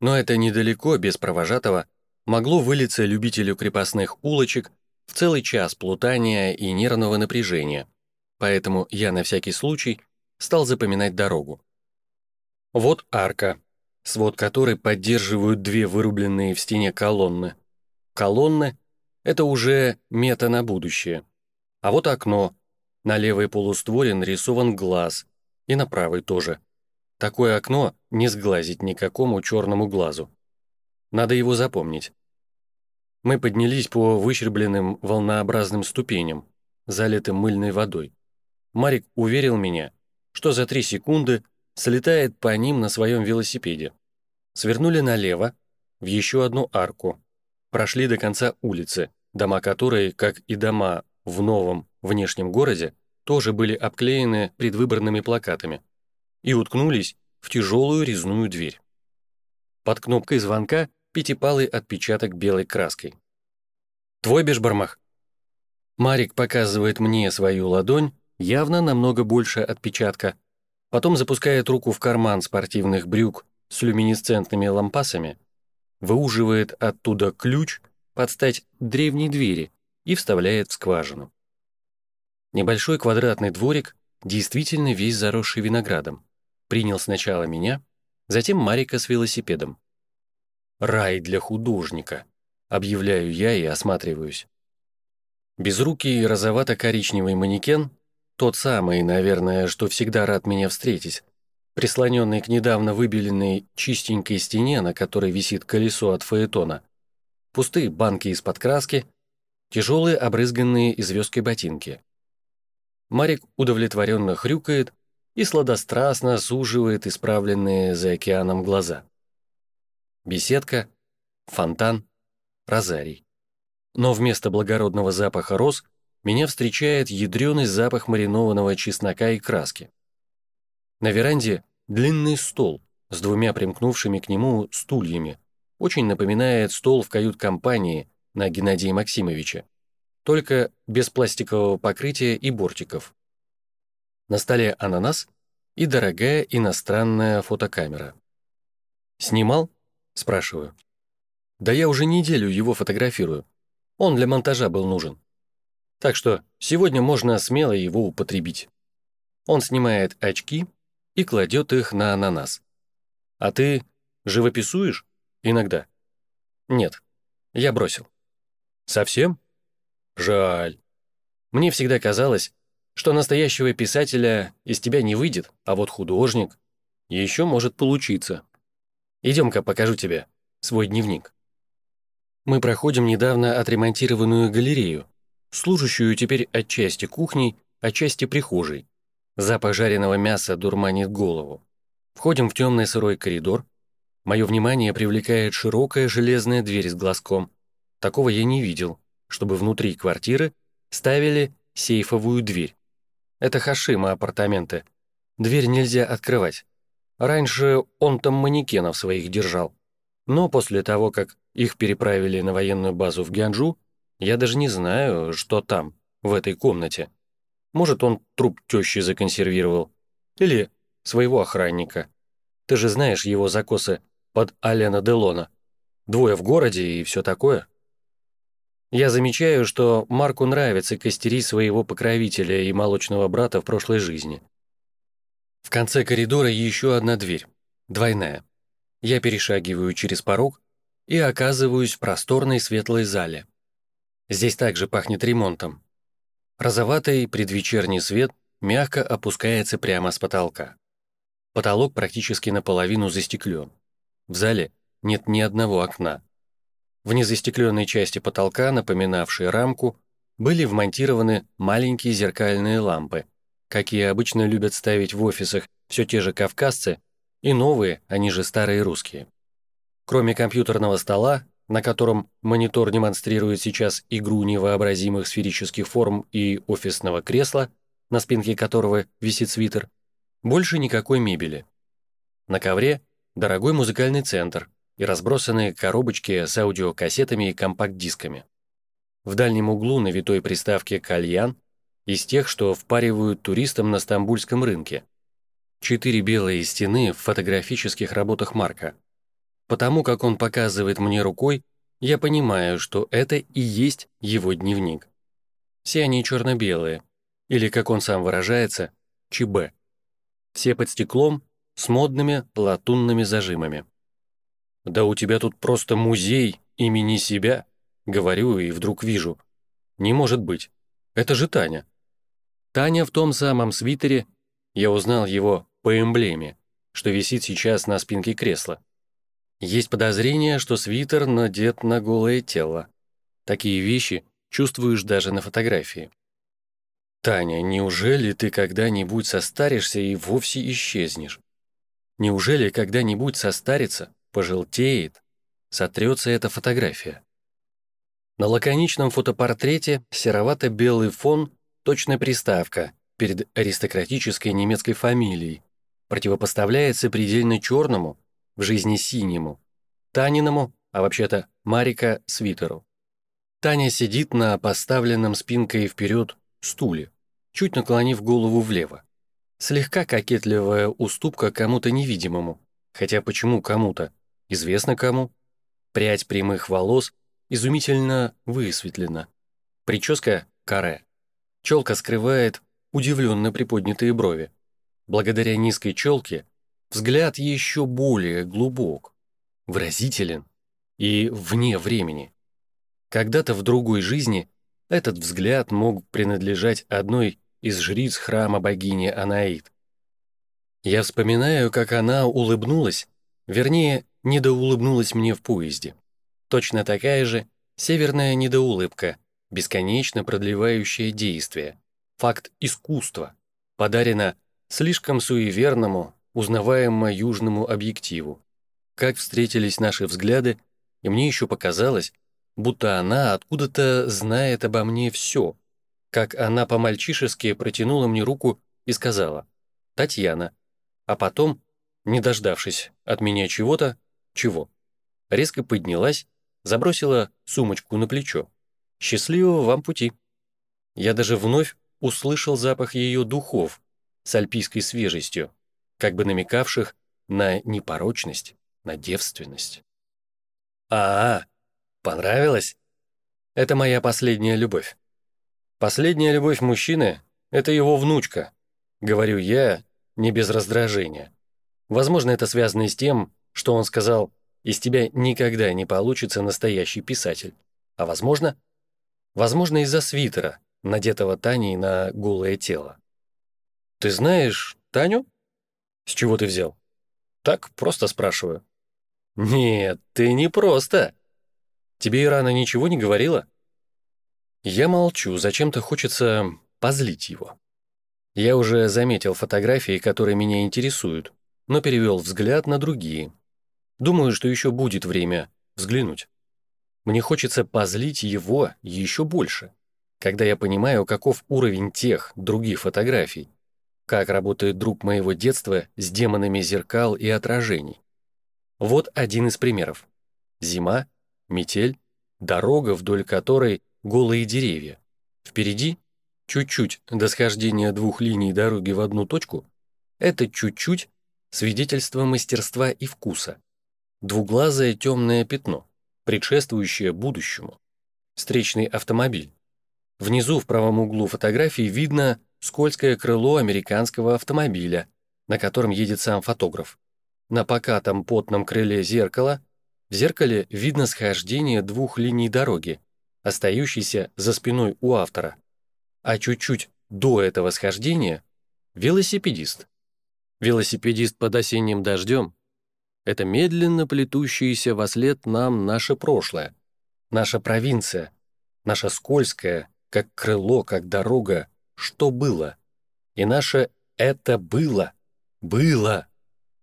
но это недалеко, без провожатого, могло вылиться любителю крепостных улочек в целый час плутания и нервного напряжения, поэтому я на всякий случай стал запоминать дорогу. Вот арка, свод которой поддерживают две вырубленные в стене колонны. Колонны — это уже мета на будущее. А вот окно, на левой полустворе нарисован глаз, и на правой тоже — Такое окно не сглазить никакому черному глазу. Надо его запомнить. Мы поднялись по выщербленным волнообразным ступеням, залитым мыльной водой. Марик уверил меня, что за три секунды слетает по ним на своем велосипеде. Свернули налево, в еще одну арку, прошли до конца улицы, дома которой, как и дома в новом внешнем городе, тоже были обклеены предвыборными плакатами, и уткнулись в тяжелую резную дверь. Под кнопкой звонка пятипалый отпечаток белой краской. «Твой бешбармах?» Марик показывает мне свою ладонь, явно намного больше отпечатка, потом запускает руку в карман спортивных брюк с люминесцентными лампасами, выуживает оттуда ключ под стать древней двери и вставляет в скважину. Небольшой квадратный дворик, действительно весь заросший виноградом, принял сначала меня, затем Марика с велосипедом. «Рай для художника», — объявляю я и осматриваюсь. Безрукий розовато-коричневый манекен, тот самый, наверное, что всегда рад меня встретить, прислоненный к недавно выбеленной чистенькой стене, на которой висит колесо от фаэтона, пустые банки из-под краски, тяжелые обрызганные известкой ботинки. Марик удовлетворенно хрюкает и сладострастно суживает исправленные за океаном глаза. Беседка, фонтан, розарий. Но вместо благородного запаха роз меня встречает ядреный запах маринованного чеснока и краски. На веранде длинный стол с двумя примкнувшими к нему стульями. Очень напоминает стол в кают-компании на Геннадия Максимовича, только без пластикового покрытия и бортиков. На столе ананас и дорогая иностранная фотокамера. «Снимал?» – спрашиваю. «Да я уже неделю его фотографирую. Он для монтажа был нужен. Так что сегодня можно смело его употребить». Он снимает очки и кладет их на ананас. «А ты живописуешь? Иногда?» «Нет, я бросил». «Совсем?» «Жаль. Мне всегда казалось, что настоящего писателя из тебя не выйдет, а вот художник еще может получиться. Идем-ка покажу тебе свой дневник. Мы проходим недавно отремонтированную галерею, служащую теперь отчасти кухней, отчасти прихожей. Запах жареного мяса дурманит голову. Входим в темный сырой коридор. Мое внимание привлекает широкая железная дверь с глазком. Такого я не видел, чтобы внутри квартиры ставили сейфовую дверь. Это Хашима апартаменты. Дверь нельзя открывать. Раньше он там манекенов своих держал. Но после того, как их переправили на военную базу в Гянджу, я даже не знаю, что там, в этой комнате. Может, он труп тещи законсервировал. Или своего охранника. Ты же знаешь его закосы под Алена Делона. Двое в городе и все такое. Я замечаю, что Марку нравится костерить своего покровителя и молочного брата в прошлой жизни. В конце коридора еще одна дверь, двойная. Я перешагиваю через порог и оказываюсь в просторной светлой зале. Здесь также пахнет ремонтом. Розоватый предвечерний свет мягко опускается прямо с потолка. Потолок практически наполовину застеклен. В зале нет ни одного окна. В незастекленной части потолка, напоминавшей рамку, были вмонтированы маленькие зеркальные лампы, какие обычно любят ставить в офисах все те же кавказцы, и новые, они же старые русские. Кроме компьютерного стола, на котором монитор демонстрирует сейчас игру невообразимых сферических форм и офисного кресла, на спинке которого висит свитер, больше никакой мебели. На ковре дорогой музыкальный центр, и разбросанные коробочки с аудиокассетами и компакт-дисками. В дальнем углу на витой приставке «Кальян» из тех, что впаривают туристам на стамбульском рынке. Четыре белые стены в фотографических работах Марка. Потому как он показывает мне рукой, я понимаю, что это и есть его дневник. Все они черно-белые, или, как он сам выражается, ЧБ. Все под стеклом с модными латунными зажимами. «Да у тебя тут просто музей имени себя», — говорю и вдруг вижу. «Не может быть. Это же Таня». Таня в том самом свитере, я узнал его по эмблеме, что висит сейчас на спинке кресла. Есть подозрение, что свитер надет на голое тело. Такие вещи чувствуешь даже на фотографии. «Таня, неужели ты когда-нибудь состаришься и вовсе исчезнешь? Неужели когда-нибудь состарится пожелтеет, сотрется эта фотография. На лаконичном фотопортрете серовато-белый фон, точная приставка перед аристократической немецкой фамилией, противопоставляется предельно черному, в жизни синему, Таниному, а вообще-то Марика Свитеру. Таня сидит на поставленном спинкой вперед стуле, чуть наклонив голову влево. Слегка кокетливая уступка кому-то невидимому. Хотя почему кому-то? Известно кому. Прядь прямых волос изумительно высветлена. Прическа каре. Челка скрывает удивленно приподнятые брови. Благодаря низкой челке взгляд еще более глубок, выразителен и вне времени. Когда-то в другой жизни этот взгляд мог принадлежать одной из жриц храма богини Анаид. Я вспоминаю, как она улыбнулась, вернее, недоулыбнулась мне в поезде. Точно такая же северная недоулыбка, бесконечно продлевающая действие, факт искусства, подарена слишком суеверному, узнаваемо южному объективу. Как встретились наши взгляды, и мне еще показалось, будто она откуда-то знает обо мне все, как она по-мальчишески протянула мне руку и сказала «Татьяна», а потом, не дождавшись от меня чего-то, чего, резко поднялась, забросила сумочку на плечо. «Счастливого вам пути!» Я даже вновь услышал запах ее духов с альпийской свежестью, как бы намекавших на непорочность, на девственность. «А, -а понравилось? Это моя последняя любовь. Последняя любовь мужчины — это его внучка, говорю я не без раздражения. Возможно, это связано с тем, что он сказал из тебя никогда не получится настоящий писатель. А возможно, возможно из-за свитера, надетого Таней на голое тело. Ты знаешь Таню? С чего ты взял? Так, просто спрашиваю. Нет, ты не просто. Тебе Ирана ничего не говорила? Я молчу, зачем-то хочется позлить его. Я уже заметил фотографии, которые меня интересуют, но перевел взгляд на другие. Думаю, что еще будет время взглянуть. Мне хочется позлить его еще больше, когда я понимаю, каков уровень тех других фотографий, как работает друг моего детства с демонами зеркал и отражений. Вот один из примеров. Зима, метель, дорога, вдоль которой голые деревья. Впереди, чуть-чуть до схождения двух линий дороги в одну точку, это чуть-чуть свидетельство мастерства и вкуса. Двуглазое темное пятно, предшествующее будущему. Встречный автомобиль. Внизу в правом углу фотографии видно скользкое крыло американского автомобиля, на котором едет сам фотограф. На покатом потном крыле зеркала в зеркале видно схождение двух линий дороги, остающейся за спиной у автора. А чуть-чуть до этого схождения – велосипедист. Велосипедист под осенним дождем это медленно плетущееся во след нам наше прошлое, наша провинция, наша скользкая, как крыло, как дорога, что было. И наше «это было», было,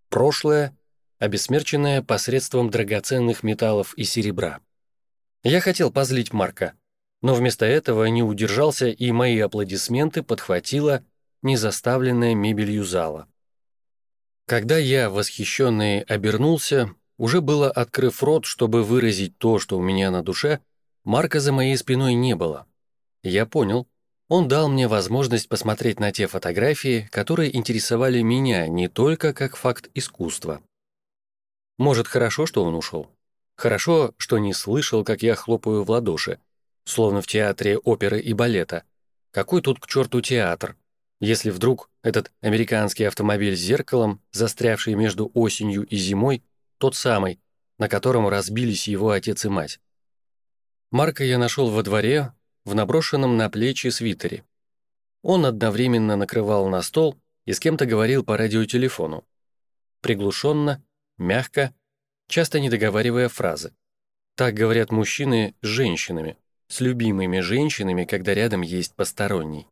прошлое, обесмерченное посредством драгоценных металлов и серебра. Я хотел позлить Марка, но вместо этого не удержался, и мои аплодисменты подхватила незаставленная мебелью зала. Когда я, восхищенный, обернулся, уже было открыв рот, чтобы выразить то, что у меня на душе, Марка за моей спиной не было. Я понял. Он дал мне возможность посмотреть на те фотографии, которые интересовали меня не только как факт искусства. Может, хорошо, что он ушел? Хорошо, что не слышал, как я хлопаю в ладоши, словно в театре оперы и балета. Какой тут к черту театр? Если вдруг этот американский автомобиль с зеркалом, застрявший между осенью и зимой, тот самый, на котором разбились его отец и мать. Марка я нашел во дворе, в наброшенном на плечи свитере. Он одновременно накрывал на стол и с кем-то говорил по радиотелефону. Приглушенно, мягко, часто не договаривая фразы. Так говорят мужчины с женщинами, с любимыми женщинами, когда рядом есть посторонний.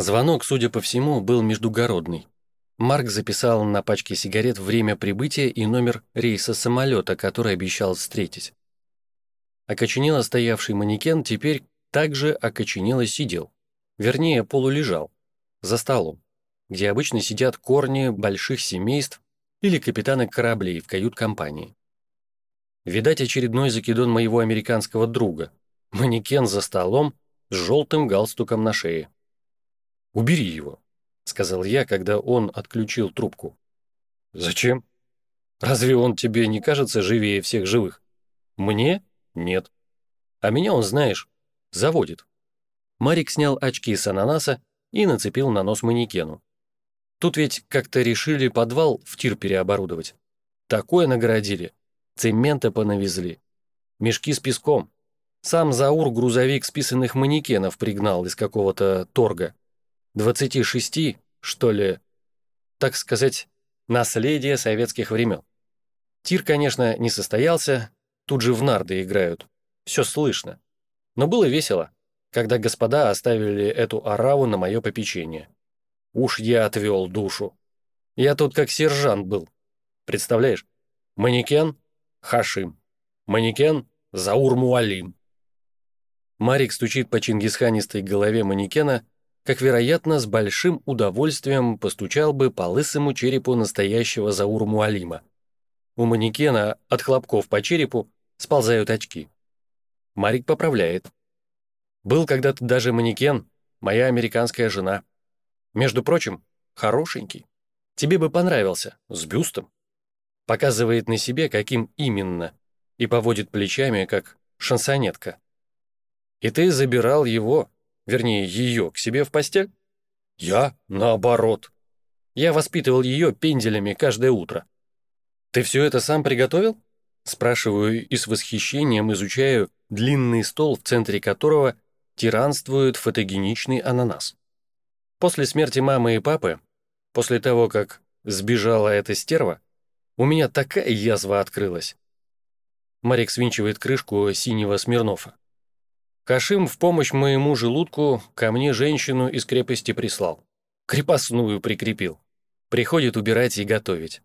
Звонок, судя по всему, был междугородный. Марк записал на пачке сигарет время прибытия и номер рейса самолета, который обещал встретить. Окоченело стоявший манекен теперь также окоченело сидел. Вернее, полулежал. За столом, где обычно сидят корни больших семейств или капитаны кораблей в кают-компании. Видать, очередной закидон моего американского друга. Манекен за столом с желтым галстуком на шее. «Убери его», — сказал я, когда он отключил трубку. «Зачем? Разве он тебе не кажется живее всех живых? Мне? Нет. А меня он, знаешь, заводит». Марик снял очки с ананаса и нацепил на нос манекену. Тут ведь как-то решили подвал в тир переоборудовать. Такое наградили. Цемента понавезли. Мешки с песком. Сам Заур грузовик списанных манекенов пригнал из какого-то торга. 26, что ли, так сказать, наследие советских времен. Тир, конечно, не состоялся, тут же в нарды играют. Все слышно. Но было весело, когда господа оставили эту ораву на мое попечение. Уж я отвел душу. Я тут как сержант был. Представляешь? Манекен — Хашим. Манекен — Заур Муалим. Марик стучит по чингисханистой голове манекена, как, вероятно, с большим удовольствием постучал бы по лысому черепу настоящего Заур Муалима. У манекена от хлопков по черепу сползают очки. Марик поправляет. Был когда-то даже манекен, моя американская жена. Между прочим, хорошенький. Тебе бы понравился, с бюстом. Показывает на себе, каким именно, и поводит плечами, как шансонетка. И ты забирал его, вернее, ее, к себе в постель? Я, наоборот. Я воспитывал ее пенделями каждое утро. Ты все это сам приготовил? Спрашиваю и с восхищением изучаю длинный стол, в центре которого тиранствует фотогеничный ананас. После смерти мамы и папы, после того, как сбежала эта стерва, у меня такая язва открылась. Марик свинчивает крышку синего Смирнова. Кашим в помощь моему желудку ко мне женщину из крепости прислал. Крепостную прикрепил. Приходит убирать и готовить.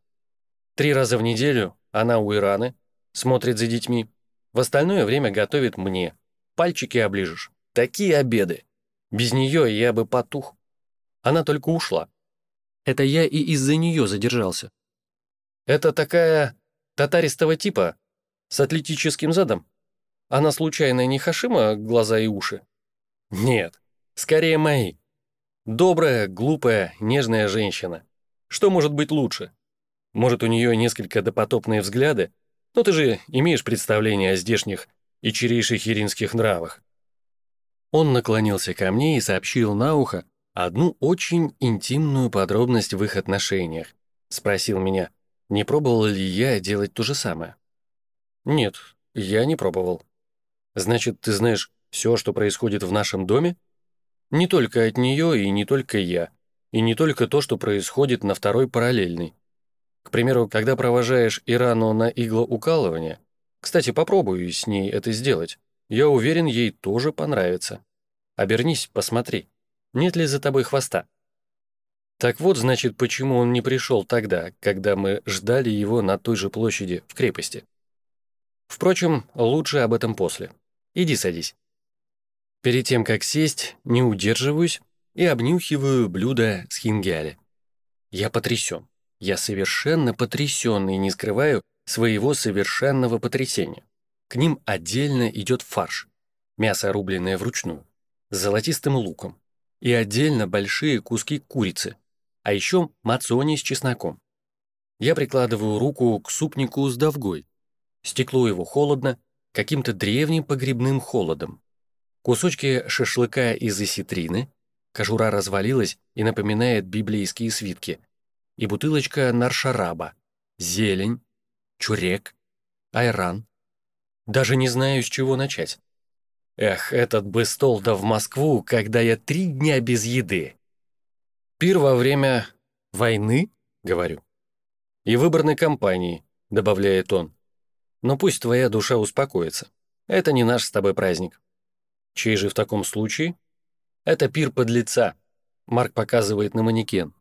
Три раза в неделю она у Ираны, смотрит за детьми. В остальное время готовит мне. Пальчики оближешь. Такие обеды. Без нее я бы потух. Она только ушла. Это я и из-за нее задержался. Это такая татаристого типа, с атлетическим задом. Она случайно не Хашима глаза и уши? Нет, скорее мои. Добрая, глупая, нежная женщина. Что может быть лучше? Может, у нее несколько допотопные взгляды, но ты же имеешь представление о здешних и чирейших иринских нравах. Он наклонился ко мне и сообщил на ухо одну очень интимную подробность в их отношениях. Спросил меня, не пробовал ли я делать то же самое. Нет, я не пробовал. Значит, ты знаешь все, что происходит в нашем доме? Не только от нее и не только я, и не только то, что происходит на второй параллельной. К примеру, когда провожаешь Ирану на иглоукалывание, кстати, попробую с ней это сделать, я уверен, ей тоже понравится. Обернись, посмотри, нет ли за тобой хвоста. Так вот, значит, почему он не пришел тогда, когда мы ждали его на той же площади в крепости. Впрочем, лучше об этом после. Иди садись. Перед тем, как сесть, не удерживаюсь и обнюхиваю блюдо с хингяли. Я потрясен. Я совершенно потрясен и не скрываю своего совершенного потрясения. К ним отдельно идет фарш, мясо, рубленное вручную, с золотистым луком, и отдельно большие куски курицы, а еще мацони с чесноком. Я прикладываю руку к супнику с довгой. Стекло его холодно, каким-то древним погребным холодом. Кусочки шашлыка из осетрины, кожура развалилась и напоминает библейские свитки, и бутылочка наршараба, зелень, чурек, айран. Даже не знаю, с чего начать. Эх, этот бы стол да в Москву, когда я три дня без еды. Пир во время войны, говорю. И выборной кампании, добавляет он. Но пусть твоя душа успокоится. Это не наш с тобой праздник. Чей же в таком случае? Это пир подлеца. Марк показывает на манекен.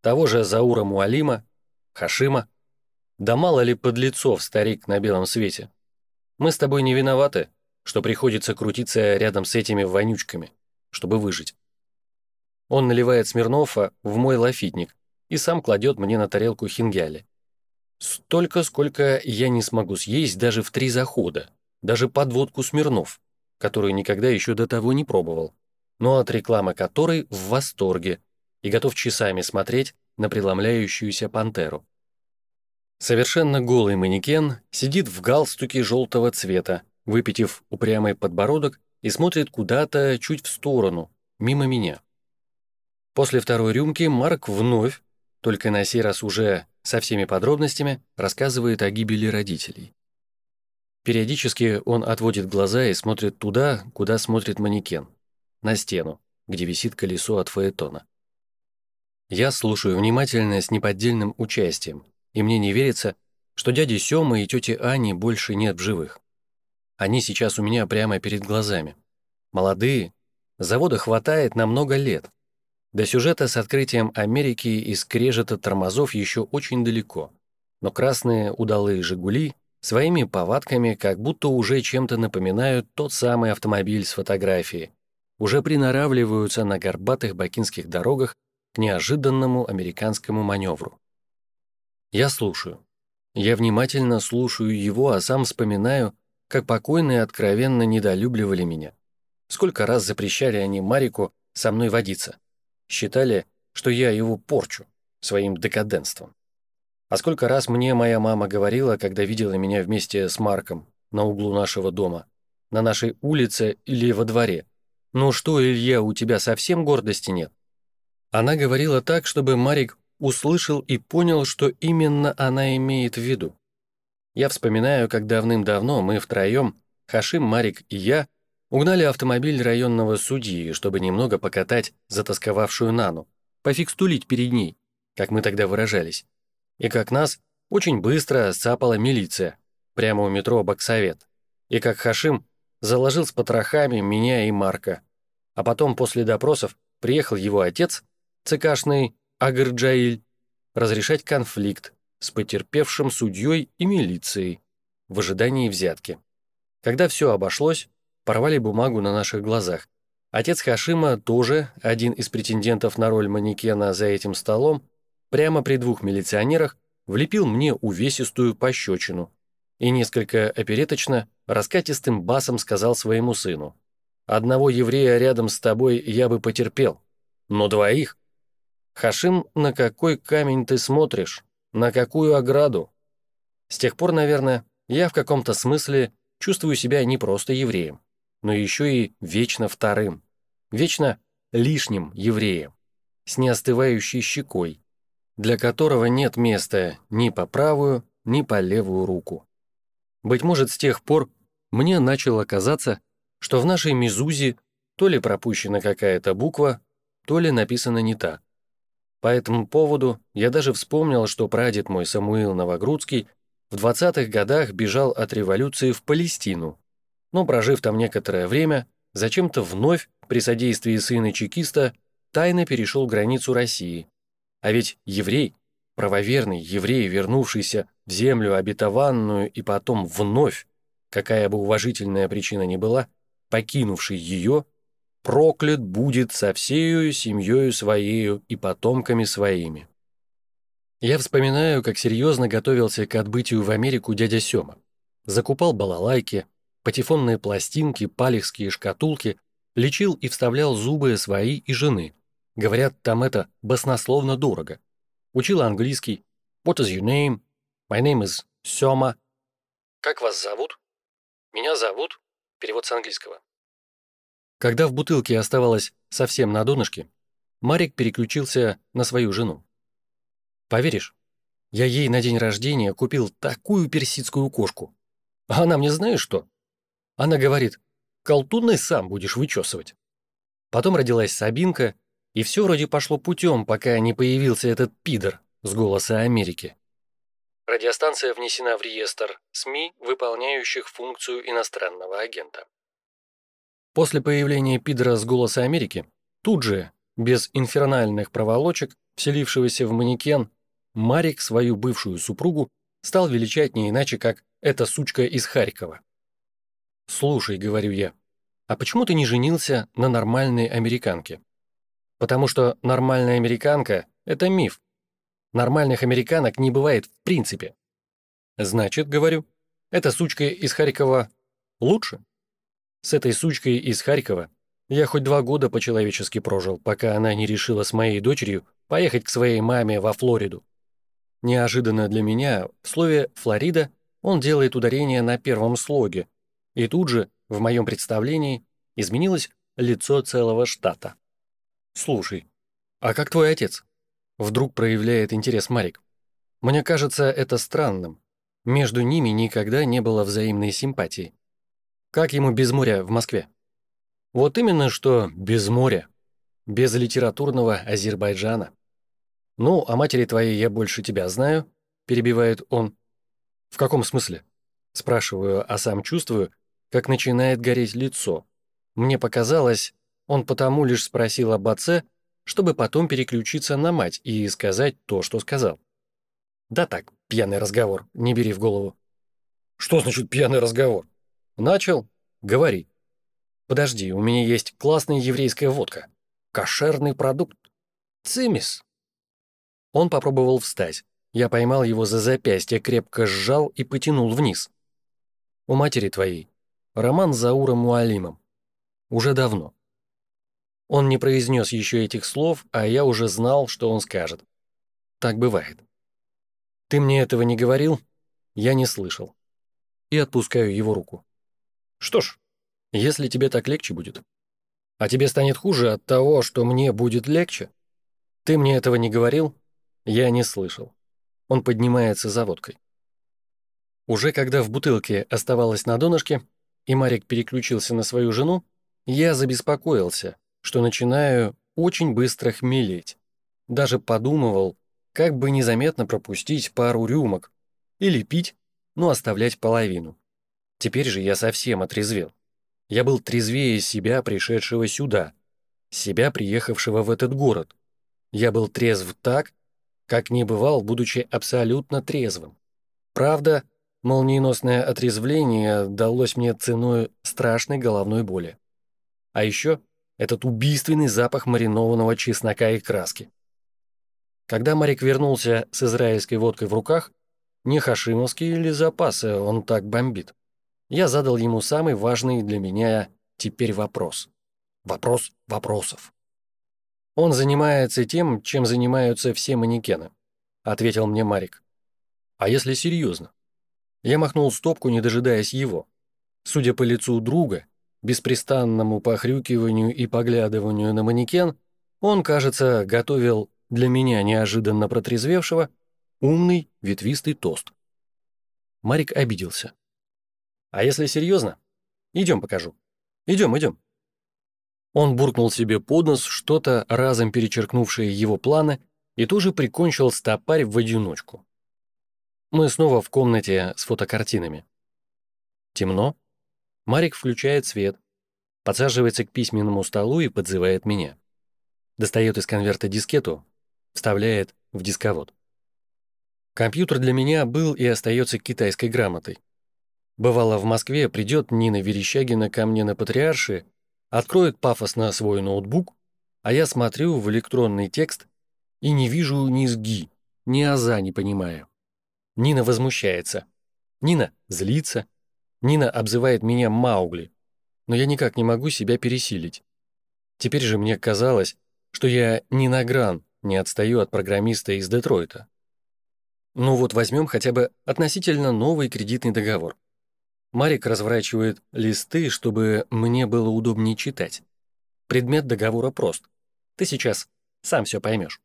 того же Заура Муалима, Хашима. Да мало ли подлецов старик на белом свете. Мы с тобой не виноваты, что приходится крутиться рядом с этими вонючками, чтобы выжить. Он наливает Смирнова в мой лафитник и сам кладет мне на тарелку хингяли. Столько, сколько я не смогу съесть даже в три захода, даже подводку Смирнов, которую никогда еще до того не пробовал, но от рекламы которой в восторге и готов часами смотреть на преломляющуюся пантеру. Совершенно голый манекен сидит в галстуке желтого цвета, выпитив упрямый подбородок и смотрит куда-то чуть в сторону, мимо меня. После второй рюмки Марк вновь, только на сей раз уже со всеми подробностями, рассказывает о гибели родителей. Периодически он отводит глаза и смотрит туда, куда смотрит манекен, на стену, где висит колесо от фаэтона. Я слушаю внимательно с неподдельным участием, и мне не верится, что дяди Сёмы и тети Ани больше нет в живых. Они сейчас у меня прямо перед глазами. Молодые, завода хватает на много лет. До сюжета с открытием Америки и скрежета тормозов еще очень далеко, но красные удалые «Жигули» своими повадками как будто уже чем-то напоминают тот самый автомобиль с фотографией, уже приноравливаются на горбатых бакинских дорогах к неожиданному американскому маневру. Я слушаю. Я внимательно слушаю его, а сам вспоминаю, как покойные откровенно недолюбливали меня. Сколько раз запрещали они Марику со мной водиться. Считали, что я его порчу своим декаденством. А сколько раз мне моя мама говорила, когда видела меня вместе с Марком на углу нашего дома, на нашей улице или во дворе. «Ну что, Илья, у тебя совсем гордости нет?» Она говорила так, чтобы Марик услышал и понял, что именно она имеет в виду. Я вспоминаю, как давным-давно мы втроем, Хашим, Марик и я, угнали автомобиль районного судьи, чтобы немного покатать затасковавшую Нану, пофикстулить перед ней, как мы тогда выражались. И как нас очень быстро сцапала милиция, прямо у метро Баксовет. И как Хашим заложил с потрохами меня и Марка. А потом после допросов приехал его отец ЦКшный Агырджаиль, разрешать конфликт с потерпевшим судьей и милицией в ожидании взятки. Когда все обошлось, порвали бумагу на наших глазах. Отец Хашима, тоже один из претендентов на роль манекена за этим столом, прямо при двух милиционерах влепил мне увесистую пощечину и несколько опереточно, раскатистым басом сказал своему сыну, «Одного еврея рядом с тобой я бы потерпел, но двоих «Хашим, на какой камень ты смотришь? На какую ограду?» С тех пор, наверное, я в каком-то смысле чувствую себя не просто евреем, но еще и вечно вторым, вечно лишним евреем, с неостывающей щекой, для которого нет места ни по правую, ни по левую руку. Быть может, с тех пор мне начало казаться, что в нашей мизузе то ли пропущена какая-то буква, то ли написано не так. По этому поводу я даже вспомнил, что прадед мой Самуил Новогрудский в 20-х годах бежал от революции в Палестину, но, прожив там некоторое время, зачем-то вновь, при содействии сына чекиста, тайно перешел границу России. А ведь еврей, правоверный еврей, вернувшийся в землю обетованную и потом вновь, какая бы уважительная причина ни была, покинувший ее, проклят будет со всею семьей своею и потомками своими. Я вспоминаю, как серьезно готовился к отбытию в Америку дядя Сёма. Закупал балалайки, патефонные пластинки, палехские шкатулки, лечил и вставлял зубы свои и жены. Говорят, там это баснословно дорого. Учил английский. What is your name? My name is Сёма. Как вас зовут? Меня зовут. Перевод с английского. Когда в бутылке оставалось совсем на донышке, Марик переключился на свою жену. «Поверишь, я ей на день рождения купил такую персидскую кошку. А она мне знаешь что? Она говорит, колтунный сам будешь вычесывать. Потом родилась Сабинка, и все вроде пошло путем, пока не появился этот пидор с голоса Америки. Радиостанция внесена в реестр СМИ, выполняющих функцию иностранного агента. После появления пидора с «Голоса Америки» тут же, без инфернальных проволочек, вселившегося в манекен, Марик свою бывшую супругу стал величать не иначе, как «эта сучка из Харькова». «Слушай», — говорю я, — «а почему ты не женился на нормальной американке?» «Потому что нормальная американка — это миф. Нормальных американок не бывает в принципе». «Значит, — говорю, — эта сучка из Харькова лучше?» С этой сучкой из Харькова я хоть два года по-человечески прожил, пока она не решила с моей дочерью поехать к своей маме во Флориду. Неожиданно для меня в слове «Флорида» он делает ударение на первом слоге, и тут же, в моем представлении, изменилось лицо целого штата. «Слушай, а как твой отец?» Вдруг проявляет интерес Марик. «Мне кажется это странным. Между ними никогда не было взаимной симпатии. Как ему без моря в Москве?» Вот именно что без моря, без литературного Азербайджана. «Ну, о матери твоей я больше тебя знаю», — перебивает он. «В каком смысле?» Спрашиваю, а сам чувствую, как начинает гореть лицо. Мне показалось, он потому лишь спросил об отце, чтобы потом переключиться на мать и сказать то, что сказал. «Да так, пьяный разговор, не бери в голову». «Что значит пьяный разговор?» «Начал? Говори». Подожди, у меня есть классная еврейская водка. Кошерный продукт. Цимис. Он попробовал встать. Я поймал его за запястье, крепко сжал и потянул вниз. У матери твоей. Роман с Зауром Муалимом. Уже давно. Он не произнес еще этих слов, а я уже знал, что он скажет. Так бывает. Ты мне этого не говорил? Я не слышал. И отпускаю его руку. Что ж, если тебе так легче будет. А тебе станет хуже от того, что мне будет легче? Ты мне этого не говорил? Я не слышал. Он поднимается за водкой. Уже когда в бутылке оставалось на донышке, и Марик переключился на свою жену, я забеспокоился, что начинаю очень быстро хмелеть. Даже подумывал, как бы незаметно пропустить пару рюмок или пить, но оставлять половину. Теперь же я совсем отрезвел. Я был трезвее себя, пришедшего сюда, себя, приехавшего в этот город. Я был трезв так, как не бывал, будучи абсолютно трезвым. Правда, молниеносное отрезвление далось мне ценой страшной головной боли. А еще этот убийственный запах маринованного чеснока и краски. Когда Марик вернулся с израильской водкой в руках, не хашимовские или запасы он так бомбит я задал ему самый важный для меня теперь вопрос. Вопрос вопросов. «Он занимается тем, чем занимаются все манекены», — ответил мне Марик. «А если серьезно?» Я махнул стопку, не дожидаясь его. Судя по лицу друга, беспрестанному похрюкиванию и поглядыванию на манекен, он, кажется, готовил для меня неожиданно протрезвевшего умный ветвистый тост. Марик обиделся. А если серьезно? Идем покажу. Идем, идем. Он буркнул себе под нос что-то, разом перечеркнувшее его планы, и тоже прикончил стопарь в одиночку. Мы снова в комнате с фотокартинами. Темно. Марик включает свет, подсаживается к письменному столу и подзывает меня. Достает из конверта дискету, вставляет в дисковод. Компьютер для меня был и остается китайской грамотой. Бывало, в Москве придет Нина Верещагина ко мне на Патриарши, откроет пафосно свой ноутбук, а я смотрю в электронный текст и не вижу ни сги, ни аза не понимаю. Нина возмущается. Нина злится. Нина обзывает меня Маугли. Но я никак не могу себя пересилить. Теперь же мне казалось, что я ни на гран не отстаю от программиста из Детройта. Ну вот возьмем хотя бы относительно новый кредитный договор. Марик разворачивает листы, чтобы мне было удобнее читать. Предмет договора прост. Ты сейчас сам все поймешь.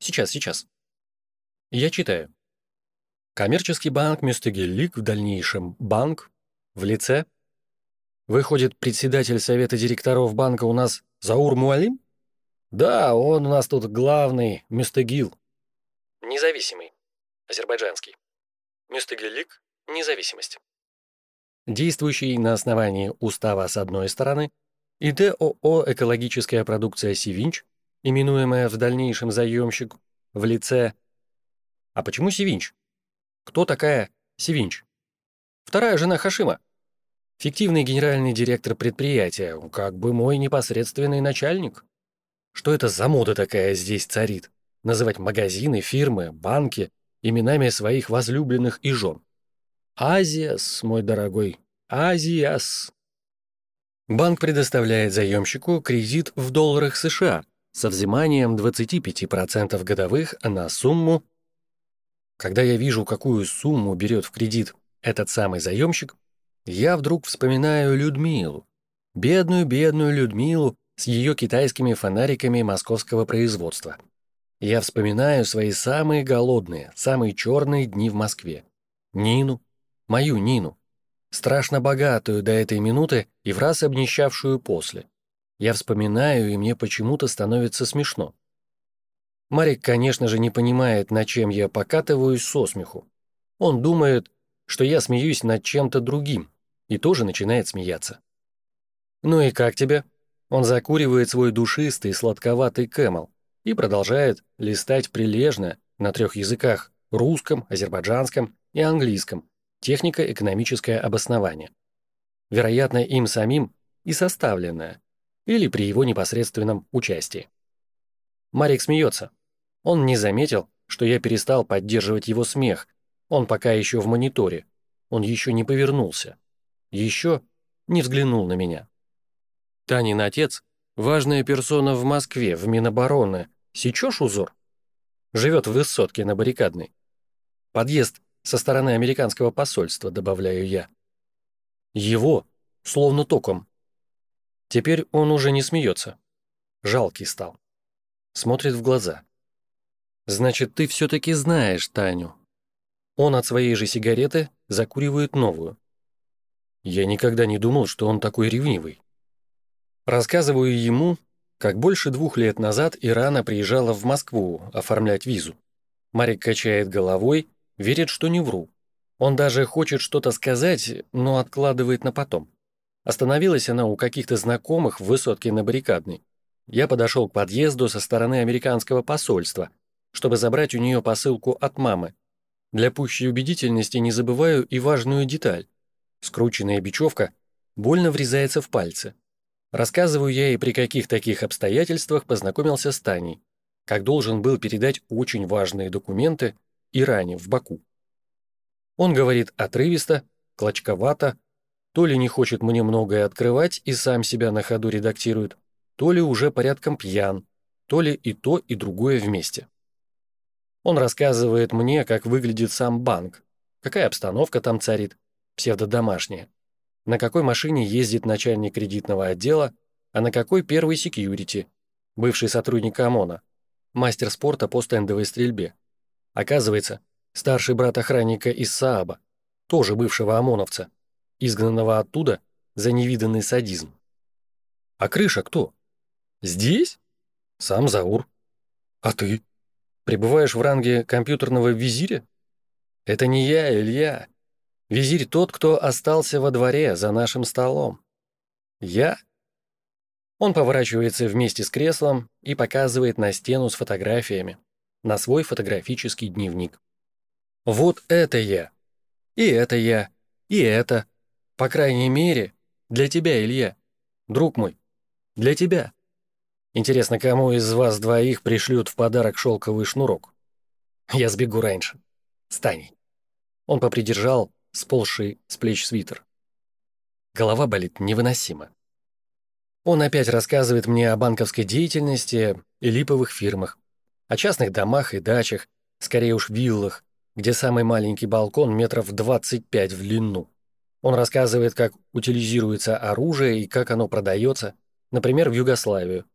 Сейчас, сейчас. Я читаю. Коммерческий банк Мюстегеллик, в дальнейшем банк, в лице. Выходит, председатель совета директоров банка у нас Заур Муалим? Да, он у нас тут главный, Мюстегил. Независимый. Азербайджанский. Мюстегеллик – независимость действующий на основании устава с одной стороны, и ДОО «Экологическая продукция Сивинч», именуемая в дальнейшем заемщик, в лице... А почему Севинч? Кто такая Севинч? Вторая жена Хашима. Фиктивный генеральный директор предприятия, как бы мой непосредственный начальник. Что это за мода такая здесь царит? Называть магазины, фирмы, банки именами своих возлюбленных и жен. Азиас, мой дорогой, Азиас. Банк предоставляет заемщику кредит в долларах США со взиманием 25% годовых на сумму. Когда я вижу, какую сумму берет в кредит этот самый заемщик, я вдруг вспоминаю Людмилу. Бедную-бедную Людмилу с ее китайскими фонариками московского производства. Я вспоминаю свои самые голодные, самые черные дни в Москве. Нину, мою Нину, страшно богатую до этой минуты и в раз обнищавшую после. Я вспоминаю, и мне почему-то становится смешно. Марик, конечно же, не понимает, над чем я покатываюсь со смеху. Он думает, что я смеюсь над чем-то другим, и тоже начинает смеяться. «Ну и как тебе?» Он закуривает свой душистый, сладковатый кэмел и продолжает листать прилежно на трех языках – русском, азербайджанском и английском, технико-экономическое обоснование. Вероятно, им самим и составленное, или при его непосредственном участии. Марик смеется. Он не заметил, что я перестал поддерживать его смех, он пока еще в мониторе. Он еще не повернулся. Еще не взглянул на меня. Танин отец — важная персона в Москве, в Минобороны. Сечешь узор? Живет в высотке на баррикадной. Подъезд со стороны американского посольства, добавляю я. Его, словно током. Теперь он уже не смеется. Жалкий стал. Смотрит в глаза. «Значит, ты все-таки знаешь Таню, он от своей же сигареты закуривает новую. Я никогда не думал, что он такой ревнивый. Рассказываю ему, как больше двух лет назад Ирана приезжала в Москву оформлять визу. Марик качает головой, верит, что не вру. Он даже хочет что-то сказать, но откладывает на потом. Остановилась она у каких-то знакомых в высотке на баррикадной. Я подошел к подъезду со стороны американского посольства, чтобы забрать у нее посылку от мамы, для пущей убедительности не забываю и важную деталь. Скрученная бечевка больно врезается в пальцы. Рассказываю я и при каких таких обстоятельствах познакомился с Таней, как должен был передать очень важные документы Иране в Баку. Он говорит отрывисто, клочковато, то ли не хочет мне многое открывать и сам себя на ходу редактирует, то ли уже порядком пьян, то ли и то, и другое вместе. Он рассказывает мне, как выглядит сам банк, какая обстановка там царит, псевдодомашняя, на какой машине ездит начальник кредитного отдела, а на какой первый секьюрити, бывший сотрудник ОМОНа, мастер спорта по стендовой стрельбе. Оказывается, старший брат охранника из Сааба, тоже бывшего ОМОНовца, изгнанного оттуда за невиданный садизм. А крыша кто? Здесь? Сам Заур. А ты? Пребываешь в ранге компьютерного визиря? Это не я, Илья. Визирь тот, кто остался во дворе за нашим столом. Я? Он поворачивается вместе с креслом и показывает на стену с фотографиями, на свой фотографический дневник. Вот это я. И это я. И это. По крайней мере, для тебя, Илья. Друг мой. Для тебя. Интересно, кому из вас двоих пришлют в подарок шелковый шнурок? Я сбегу раньше. Стань. Он попридержал сползший с плеч свитер. Голова болит невыносимо. Он опять рассказывает мне о банковской деятельности и липовых фирмах, о частных домах и дачах, скорее уж виллах, где самый маленький балкон метров 25 в длину. Он рассказывает, как утилизируется оружие и как оно продается, например, в Югославию,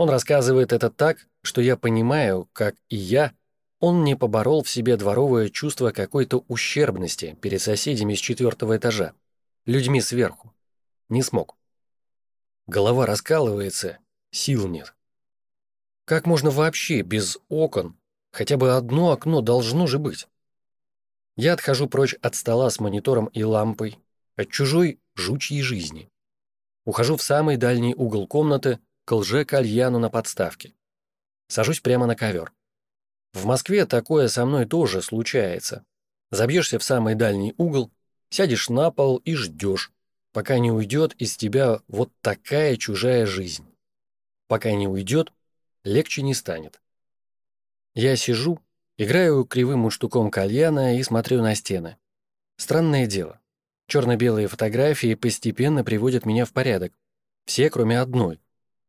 он рассказывает это так, что я понимаю, как и я, он не поборол в себе дворовое чувство какой-то ущербности перед соседями с четвертого этажа, людьми сверху. Не смог. Голова раскалывается, сил нет. Как можно вообще без окон? Хотя бы одно окно должно же быть. Я отхожу прочь от стола с монитором и лампой, от чужой жучьей жизни. Ухожу в самый дальний угол комнаты, к лже-кальяну на подставке. Сажусь прямо на ковер. В Москве такое со мной тоже случается. Забьешься в самый дальний угол, сядешь на пол и ждешь, пока не уйдет из тебя вот такая чужая жизнь. Пока не уйдет, легче не станет. Я сижу, играю кривым муштуком кальяна и смотрю на стены. Странное дело. Черно-белые фотографии постепенно приводят меня в порядок. Все, кроме одной.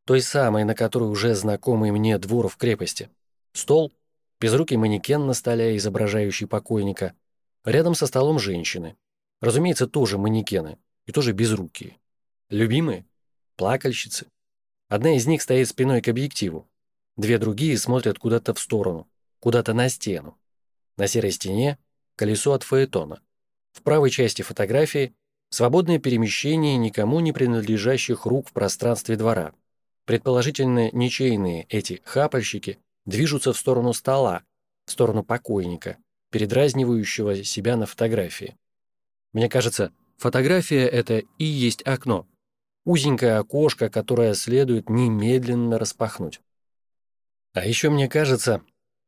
Той самой, на которой уже знакомый мне двор в крепости. Стол, безрукий манекен на столе, изображающий покойника. Рядом со столом женщины. Разумеется, тоже манекены. И тоже безрукие. Любимые? Плакальщицы. Одна из них стоит спиной к объективу. Две другие смотрят куда-то в сторону, куда-то на стену. На серой стене колесо от фаэтона. В правой части фотографии свободное перемещение никому не принадлежащих рук в пространстве двора. Предположительно, ничейные эти хапальщики движутся в сторону стола, в сторону покойника, передразнивающего себя на фотографии. Мне кажется, фотография — это и есть окно. Узенькое окошко, которое следует немедленно распахнуть. А еще мне кажется,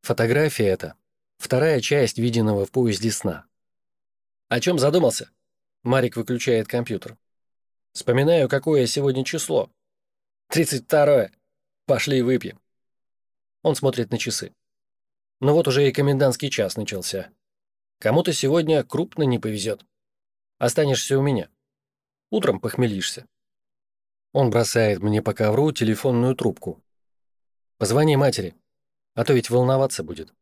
фотография — это вторая часть виденного в поезде сна. «О чем задумался?» Марик выключает компьютер. «Вспоминаю, какое сегодня число. Тридцать второе. Пошли выпьем». Он смотрит на часы. Ну вот уже и комендантский час начался. Кому-то сегодня крупно не повезет. Останешься у меня. Утром похмелишься. Он бросает мне по ковру телефонную трубку. Позвони матери, а то ведь волноваться будет.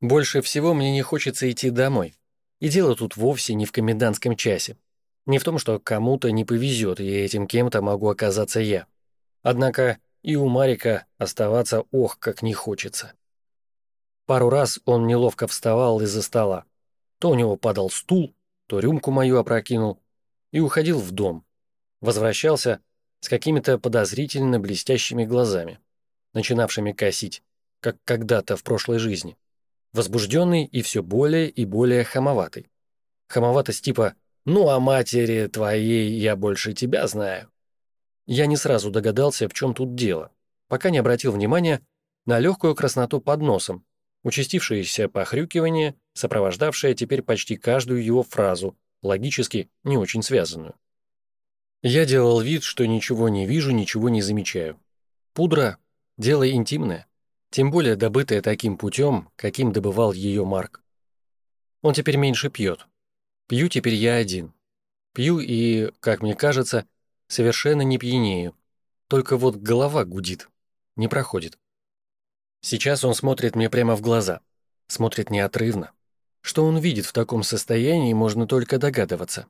Больше всего мне не хочется идти домой. И дело тут вовсе не в комендантском часе. Не в том, что кому-то не повезет, и этим кем-то могу оказаться я. Однако и у Марика оставаться ох, как не хочется. Пару раз он неловко вставал из-за стола. То у него падал стул, то рюмку мою опрокинул и уходил в дом. Возвращался с какими-то подозрительно блестящими глазами, начинавшими косить, как когда-то в прошлой жизни возбужденный и все более и более хамоватый. Хамоватость типа «Ну, о матери твоей я больше тебя знаю». Я не сразу догадался, в чем тут дело, пока не обратил внимания на легкую красноту под носом, участившееся похрюкивание, сопровождавшее теперь почти каждую его фразу, логически не очень связанную. Я делал вид, что ничего не вижу, ничего не замечаю. Пудра – дело интимное тем более добытая таким путем, каким добывал ее Марк. Он теперь меньше пьет. Пью теперь я один. Пью и, как мне кажется, совершенно не пьянею. Только вот голова гудит, не проходит. Сейчас он смотрит мне прямо в глаза. Смотрит неотрывно. Что он видит в таком состоянии, можно только догадываться.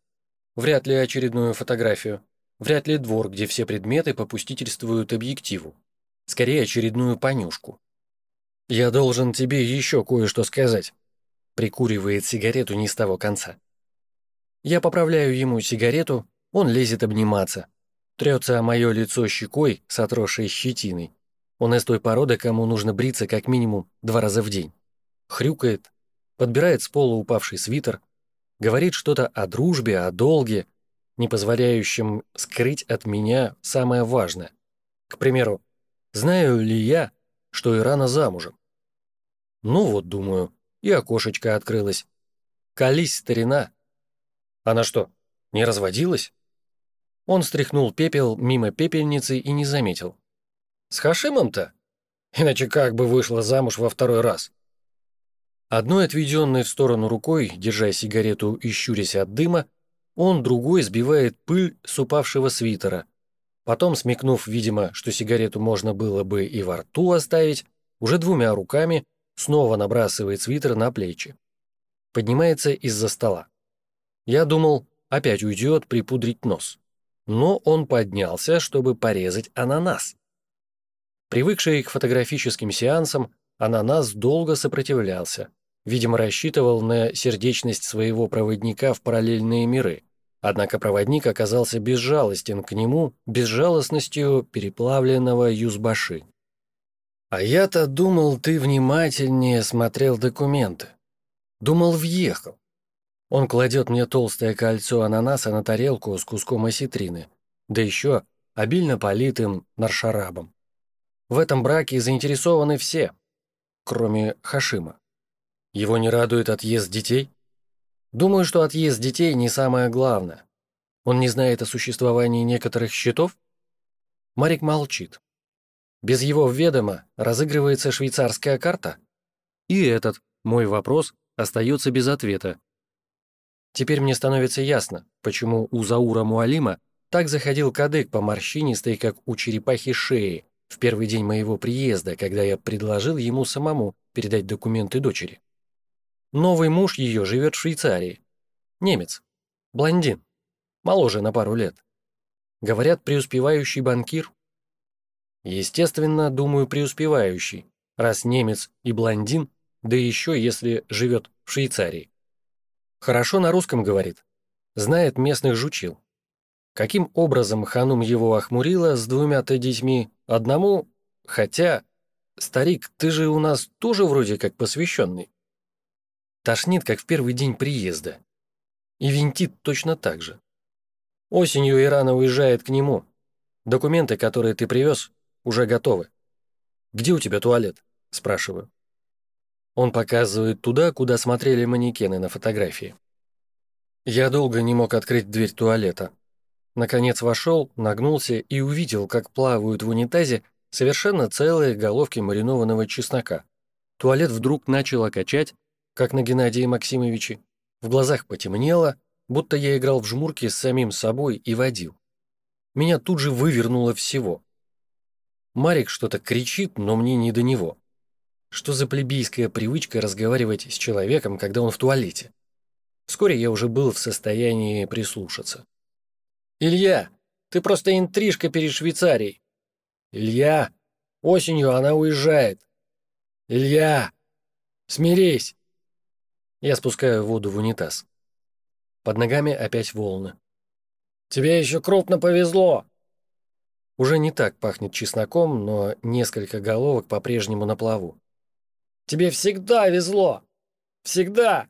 Вряд ли очередную фотографию. Вряд ли двор, где все предметы попустительствуют объективу. Скорее, очередную понюшку. «Я должен тебе еще кое-что сказать», — прикуривает сигарету не с того конца. Я поправляю ему сигарету, он лезет обниматься. Трется о мое лицо щекой с отросшей щетиной. Он из той породы, кому нужно бриться как минимум два раза в день. Хрюкает, подбирает с пола упавший свитер, говорит что-то о дружбе, о долге, не позволяющем скрыть от меня самое важное. К примеру, знаю ли я, что Ирана замужем? Ну вот, думаю, и окошечко открылось. Колись, старина. Она что, не разводилась? Он стряхнул пепел мимо пепельницы и не заметил. С Хашимом-то? Иначе как бы вышла замуж во второй раз? Одной отведенной в сторону рукой, держа сигарету и щурясь от дыма, он другой сбивает пыль с упавшего свитера. Потом, смекнув, видимо, что сигарету можно было бы и во рту оставить, уже двумя руками Снова набрасывает свитер на плечи. Поднимается из-за стола. Я думал, опять уйдет припудрить нос. Но он поднялся, чтобы порезать ананас. Привыкший к фотографическим сеансам, ананас долго сопротивлялся. Видимо, рассчитывал на сердечность своего проводника в параллельные миры. Однако проводник оказался безжалостен к нему, безжалостностью переплавленного юзбаши. А я-то думал, ты внимательнее смотрел документы. Думал, въехал. Он кладет мне толстое кольцо ананаса на тарелку с куском осетрины, да еще обильно политым наршарабом. В этом браке заинтересованы все. кроме Хашима. Его не радует отъезд детей? Думаю, что отъезд детей не самое главное. Он не знает о существовании некоторых счетов? Марик молчит. Без его ведома разыгрывается швейцарская карта? И этот, мой вопрос, остается без ответа. Теперь мне становится ясно, почему у Заура Муалима так заходил кадык по морщинистой, как у черепахи шеи, в первый день моего приезда, когда я предложил ему самому передать документы дочери. Новый муж ее живет в Швейцарии. Немец. Блондин. Моложе на пару лет. Говорят, преуспевающий банкир. Естественно, думаю, преуспевающий, раз немец и блондин, да еще если живет в Швейцарии. Хорошо на русском говорит. Знает местных жучил. Каким образом Ханум его охмурила с двумя-то детьми, одному, хотя... Старик, ты же у нас тоже вроде как посвященный. Тошнит, как в первый день приезда. И винтит точно так же. Осенью Ирана уезжает к нему. Документы, которые ты привез, уже готовы. «Где у тебя туалет?» – спрашиваю. Он показывает туда, куда смотрели манекены на фотографии. Я долго не мог открыть дверь туалета. Наконец вошел, нагнулся и увидел, как плавают в унитазе совершенно целые головки маринованного чеснока. Туалет вдруг начал качать, как на Геннадии Максимовиче. В глазах потемнело, будто я играл в жмурки с самим собой и водил. Меня тут же вывернуло всего. Марик что-то кричит, но мне не до него. Что за плебейская привычка разговаривать с человеком, когда он в туалете? Вскоре я уже был в состоянии прислушаться. «Илья, ты просто интрижка перед Швейцарией!» «Илья, осенью она уезжает!» «Илья, смирись!» Я спускаю воду в унитаз. Под ногами опять волны. «Тебе еще крупно повезло!» Уже не так пахнет чесноком, но несколько головок по-прежнему на плаву. «Тебе всегда везло! Всегда!»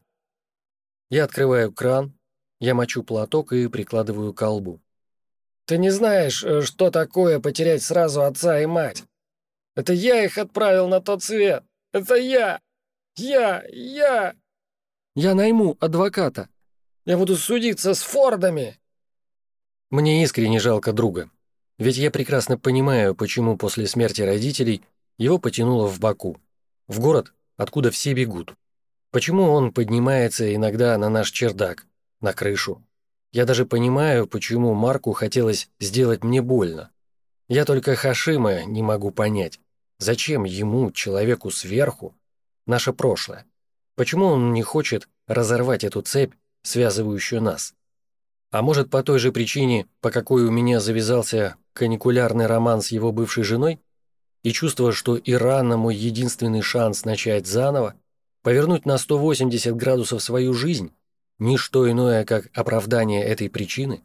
Я открываю кран, я мочу платок и прикладываю к колбу. «Ты не знаешь, э, что такое потерять сразу отца и мать? Это я их отправил на тот свет! Это я! Я! Я!» Я найму адвоката. Я буду судиться с Фордами. Мне искренне жалко друга. Ведь я прекрасно понимаю, почему после смерти родителей его потянуло в Баку, в город, откуда все бегут. Почему он поднимается иногда на наш чердак, на крышу. Я даже понимаю, почему Марку хотелось сделать мне больно. Я только Хашима не могу понять, зачем ему, человеку сверху, наше прошлое. Почему он не хочет разорвать эту цепь, связывающую нас? А может, по той же причине, по какой у меня завязался каникулярный роман с его бывшей женой? И чувство, что Ирана мой единственный шанс начать заново, повернуть на 180 градусов свою жизнь, ничто иное, как оправдание этой причины?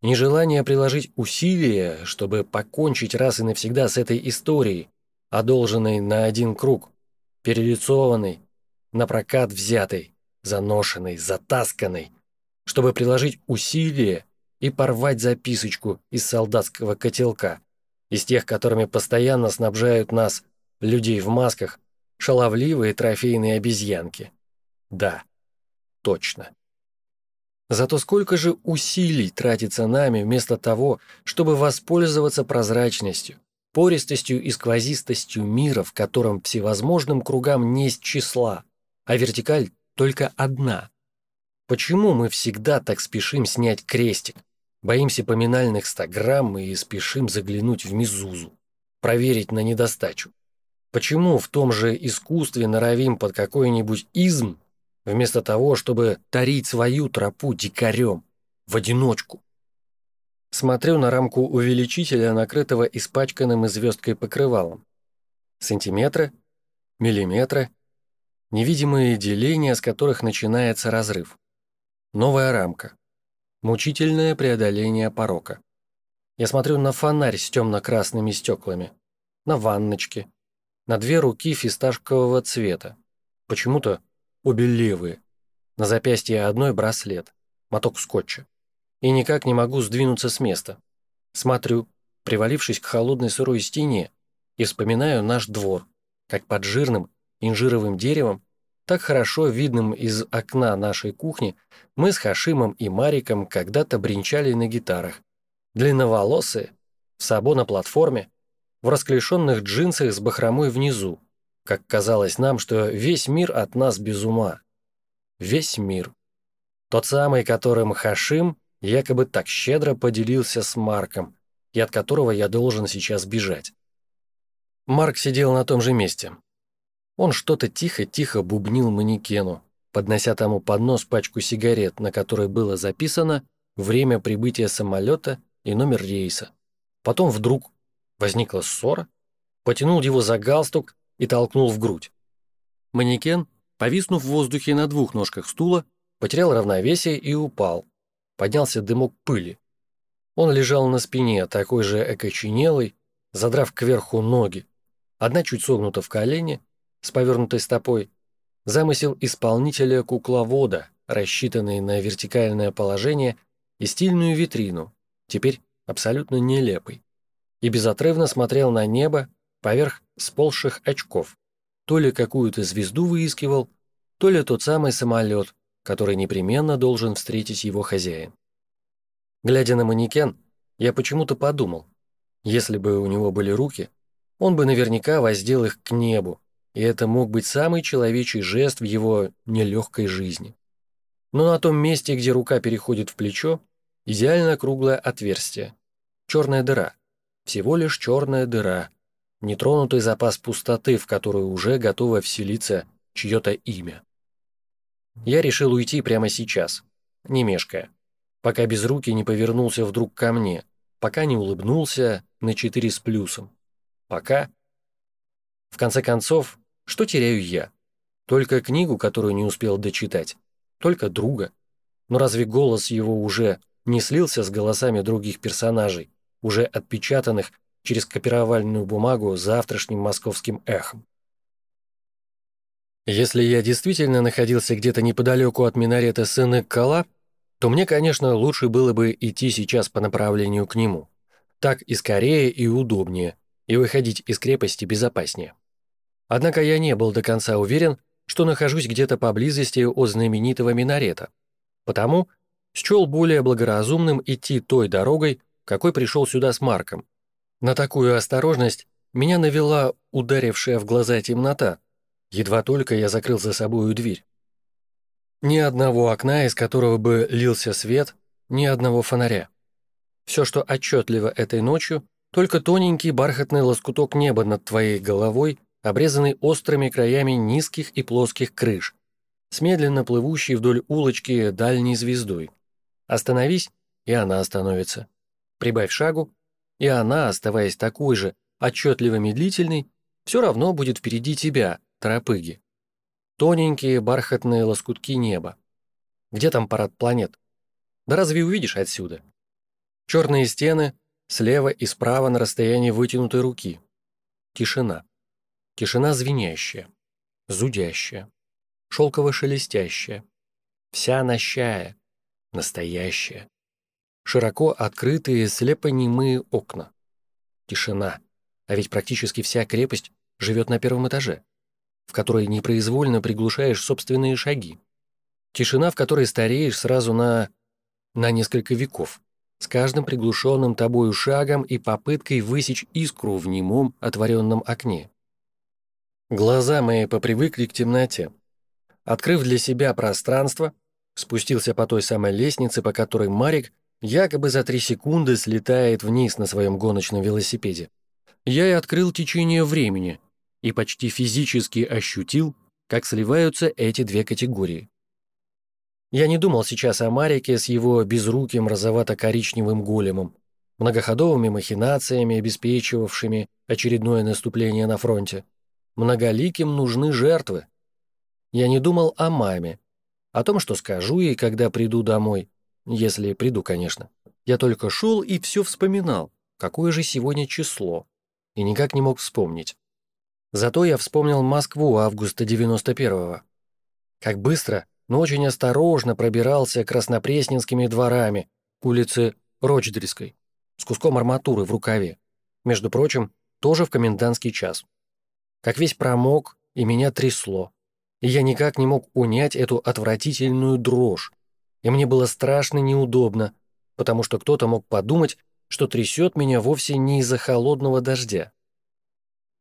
Нежелание приложить усилия, чтобы покончить раз и навсегда с этой историей, одолженной на один круг, перелицованной, на прокат взятой, заношенной, затасканной, чтобы приложить усилия и порвать записочку из солдатского котелка, из тех, которыми постоянно снабжают нас, людей в масках, шаловливые трофейные обезьянки. Да, точно. Зато сколько же усилий тратится нами вместо того, чтобы воспользоваться прозрачностью, пористостью и сквозистостью мира, в котором всевозможным кругам несть числа, а вертикаль только одна. Почему мы всегда так спешим снять крестик, боимся поминальных стаграмм и спешим заглянуть в Мизузу, проверить на недостачу? Почему в том же искусстве норовим под какой-нибудь изм, вместо того, чтобы тарить свою тропу дикарем, в одиночку? Смотрю на рамку увеличителя, накрытого испачканным и звездкой покрывалом. Сантиметры, миллиметры — Невидимые деления, с которых начинается разрыв. Новая рамка. Мучительное преодоление порока. Я смотрю на фонарь с темно-красными стеклами, на ванночки, на две руки фисташкового цвета. Почему-то обе левые. На запястье одной браслет, моток скотча. И никак не могу сдвинуться с места. Смотрю, привалившись к холодной сырой стене, и вспоминаю наш двор, как под жирным инжировым деревом, так хорошо видным из окна нашей кухни, мы с Хашимом и Мариком когда-то бренчали на гитарах. Длинноволосые, в сабо на платформе, в расклешенных джинсах с бахромой внизу, как казалось нам, что весь мир от нас без ума. Весь мир. Тот самый, которым Хашим якобы так щедро поделился с Марком, и от которого я должен сейчас бежать. Марк сидел на том же месте. Он что-то тихо-тихо бубнил манекену, поднося тому под нос пачку сигарет, на которой было записано время прибытия самолета и номер рейса. Потом вдруг возникла ссора, потянул его за галстук и толкнул в грудь. Манекен, повиснув в воздухе на двух ножках стула, потерял равновесие и упал. Поднялся дымок пыли. Он лежал на спине, такой же окоченелый, задрав кверху ноги. Одна чуть согнута в колени, с повернутой стопой. Замысел исполнителя кукловода, рассчитанный на вертикальное положение и стильную витрину, теперь абсолютно нелепый. И безотрывно смотрел на небо поверх сползших очков. То ли какую-то звезду выискивал, то ли тот самый самолет, который непременно должен встретить его хозяин. Глядя на манекен, я почему-то подумал, если бы у него были руки, он бы наверняка воздел их к небу, и это мог быть самый человечий жест в его нелегкой жизни. Но на том месте, где рука переходит в плечо, идеально круглое отверстие. Черная дыра. Всего лишь черная дыра. Нетронутый запас пустоты, в которую уже готово вселиться чье-то имя. Я решил уйти прямо сейчас, не мешкая, пока без руки не повернулся вдруг ко мне, пока не улыбнулся на четыре с плюсом. Пока... В конце концов, что теряю я? Только книгу, которую не успел дочитать. Только друга. Но разве голос его уже не слился с голосами других персонажей, уже отпечатанных через копировальную бумагу завтрашним московским эхом? Если я действительно находился где-то неподалеку от минарета сыны Кала, то мне, конечно, лучше было бы идти сейчас по направлению к нему. Так и скорее, и удобнее, и выходить из крепости безопаснее. Однако я не был до конца уверен, что нахожусь где-то поблизости от знаменитого минарета. Потому счел более благоразумным идти той дорогой, какой пришел сюда с Марком. На такую осторожность меня навела ударившая в глаза темнота, едва только я закрыл за собою дверь. Ни одного окна, из которого бы лился свет, ни одного фонаря. Все, что отчетливо этой ночью, только тоненький бархатный лоскуток неба над твоей головой, обрезанный острыми краями низких и плоских крыш, с медленно плывущей вдоль улочки дальней звездой. Остановись, и она остановится. Прибавь шагу, и она, оставаясь такой же отчетливо медлительной, все равно будет впереди тебя, торопыги. Тоненькие бархатные лоскутки неба. Где там парад планет? Да разве увидишь отсюда? Черные стены, слева и справа на расстоянии вытянутой руки. Тишина. Тишина звенящая, зудящая, шелково-шелестящая, вся нощая, настоящая. Широко открытые слепо-немые окна. Тишина. А ведь практически вся крепость живет на первом этаже в которой непроизвольно приглушаешь собственные шаги. Тишина, в которой стареешь сразу на... на несколько веков, с каждым приглушенным тобою шагом и попыткой высечь искру в немом отворенном окне. Глаза мои попривыкли к темноте. Открыв для себя пространство, спустился по той самой лестнице, по которой Марик якобы за три секунды слетает вниз на своем гоночном велосипеде. Я и открыл течение времени, и почти физически ощутил, как сливаются эти две категории. Я не думал сейчас о Марике с его безруким розовато-коричневым големом, многоходовыми махинациями, обеспечивавшими очередное наступление на фронте. Многоликим нужны жертвы. Я не думал о маме, о том, что скажу ей, когда приду домой, если приду, конечно. Я только шел и все вспоминал, какое же сегодня число, и никак не мог вспомнить. Зато я вспомнил Москву августа 91-го. Как быстро, но очень осторожно пробирался краснопресненскими дворами улицы Рочдельской с куском арматуры в рукаве. Между прочим, тоже в комендантский час. Как весь промок, и меня трясло. И я никак не мог унять эту отвратительную дрожь. И мне было страшно неудобно, потому что кто-то мог подумать, что трясет меня вовсе не из-за холодного дождя.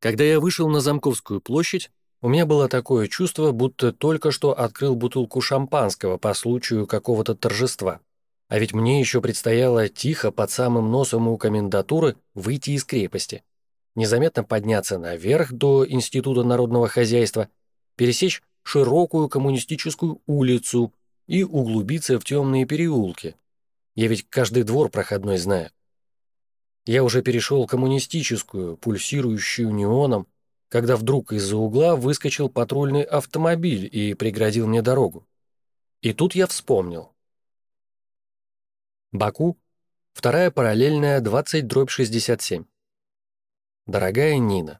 Когда я вышел на Замковскую площадь, у меня было такое чувство, будто только что открыл бутылку шампанского по случаю какого-то торжества. А ведь мне еще предстояло тихо под самым носом у комендатуры выйти из крепости, незаметно подняться наверх до Института народного хозяйства, пересечь широкую коммунистическую улицу и углубиться в темные переулки. Я ведь каждый двор проходной знаю. Я уже перешел коммунистическую, пульсирующую неоном, когда вдруг из-за угла выскочил патрульный автомобиль и преградил мне дорогу. И тут я вспомнил. Баку, вторая параллельная 20 дробь 67. Дорогая Нина.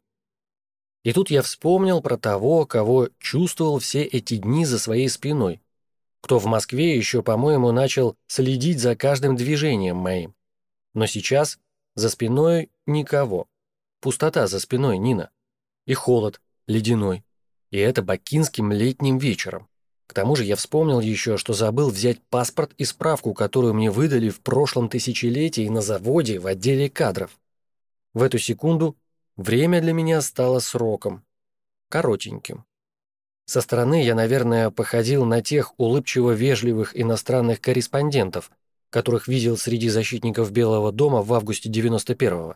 И тут я вспомнил про того, кого чувствовал все эти дни за своей спиной, кто в Москве еще, по-моему, начал следить за каждым движением моим. Но сейчас за спиной никого. Пустота за спиной, Нина и холод, ледяной. И это бакинским летним вечером. К тому же я вспомнил еще, что забыл взять паспорт и справку, которую мне выдали в прошлом тысячелетии на заводе в отделе кадров. В эту секунду время для меня стало сроком. Коротеньким. Со стороны я, наверное, походил на тех улыбчиво-вежливых иностранных корреспондентов, которых видел среди защитников Белого дома в августе 91-го,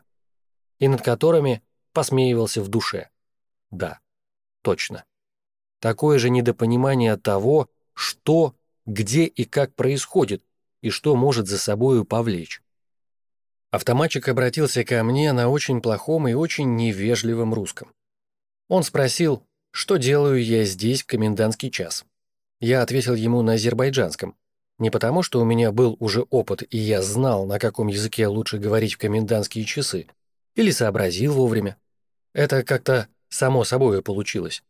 и над которыми посмеивался в душе. Да, точно. Такое же недопонимание того, что, где и как происходит, и что может за собою повлечь. Автоматчик обратился ко мне на очень плохом и очень невежливом русском. Он спросил, что делаю я здесь в комендантский час. Я ответил ему на азербайджанском. Не потому, что у меня был уже опыт, и я знал, на каком языке лучше говорить в комендантские часы, или сообразил вовремя. Это как-то Само собой получилось.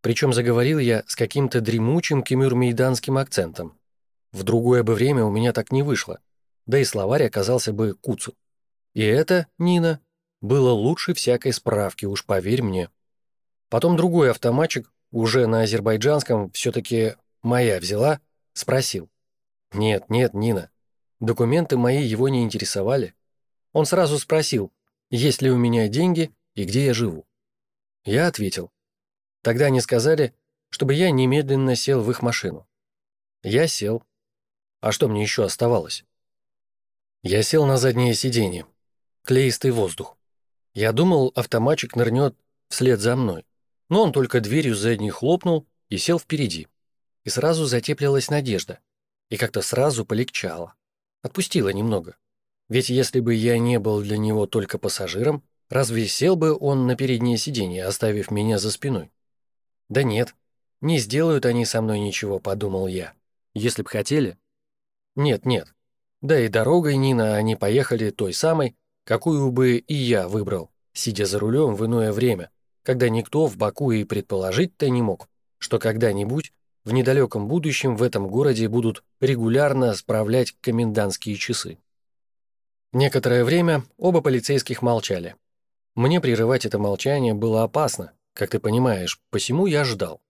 Причем заговорил я с каким-то дремучим кемюрмейданским акцентом. В другое бы время у меня так не вышло, да и словарь оказался бы куцу. И это, Нина, было лучше всякой справки, уж поверь мне. Потом другой автоматчик, уже на азербайджанском, все-таки моя взяла, спросил. «Нет, нет, Нина, документы мои его не интересовали». Он сразу спросил, есть ли у меня деньги и где я живу. Я ответил. Тогда они сказали, чтобы я немедленно сел в их машину. Я сел. А что мне еще оставалось? Я сел на заднее сиденье. Клеистый воздух. Я думал, автоматчик нырнет вслед за мной. Но он только дверью задней хлопнул и сел впереди. И сразу затеплилась надежда. И как-то сразу полегчало. Отпустило немного. Ведь если бы я не был для него только пассажиром, Разве сел бы он на переднее сиденье, оставив меня за спиной? Да нет, не сделают они со мной ничего, подумал я. Если б хотели. Нет, нет. Да и дорогой Нина они поехали той самой, какую бы и я выбрал, сидя за рулем в иное время, когда никто в Баку и предположить-то не мог, что когда-нибудь в недалеком будущем в этом городе будут регулярно справлять комендантские часы. Некоторое время оба полицейских молчали. Мне прерывать это молчание было опасно, как ты понимаешь, посему я ждал.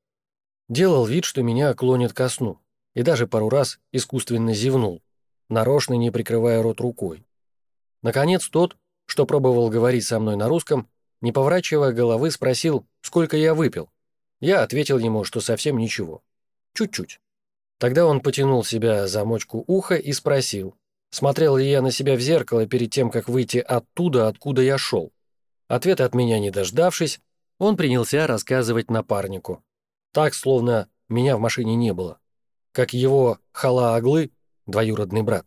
Делал вид, что меня клонит ко сну, и даже пару раз искусственно зевнул, нарочно не прикрывая рот рукой. Наконец тот, что пробовал говорить со мной на русском, не поворачивая головы, спросил, сколько я выпил. Я ответил ему, что совсем ничего. Чуть-чуть. Тогда он потянул себя за мочку уха и спросил, смотрел ли я на себя в зеркало перед тем, как выйти оттуда, откуда я шел. Ответа от меня не дождавшись, он принялся рассказывать напарнику. Так, словно меня в машине не было. Как его Хала-Аглы, двоюродный брат,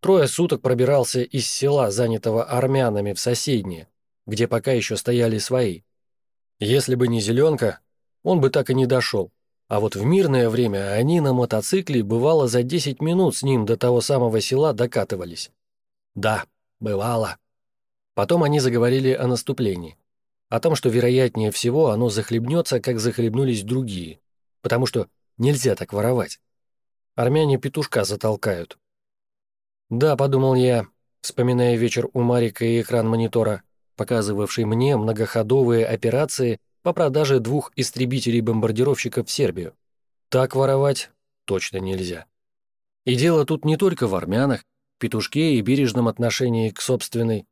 трое суток пробирался из села, занятого армянами, в соседнее, где пока еще стояли свои. Если бы не зеленка, он бы так и не дошел. А вот в мирное время они на мотоцикле, бывало, за 10 минут с ним до того самого села докатывались. Да, бывало. Потом они заговорили о наступлении. О том, что вероятнее всего оно захлебнется, как захлебнулись другие. Потому что нельзя так воровать. Армяне петушка затолкают. Да, подумал я, вспоминая вечер у Марика и экран монитора, показывавший мне многоходовые операции по продаже двух истребителей-бомбардировщиков в Сербию. Так воровать точно нельзя. И дело тут не только в армянах, петушке и бережном отношении к собственной,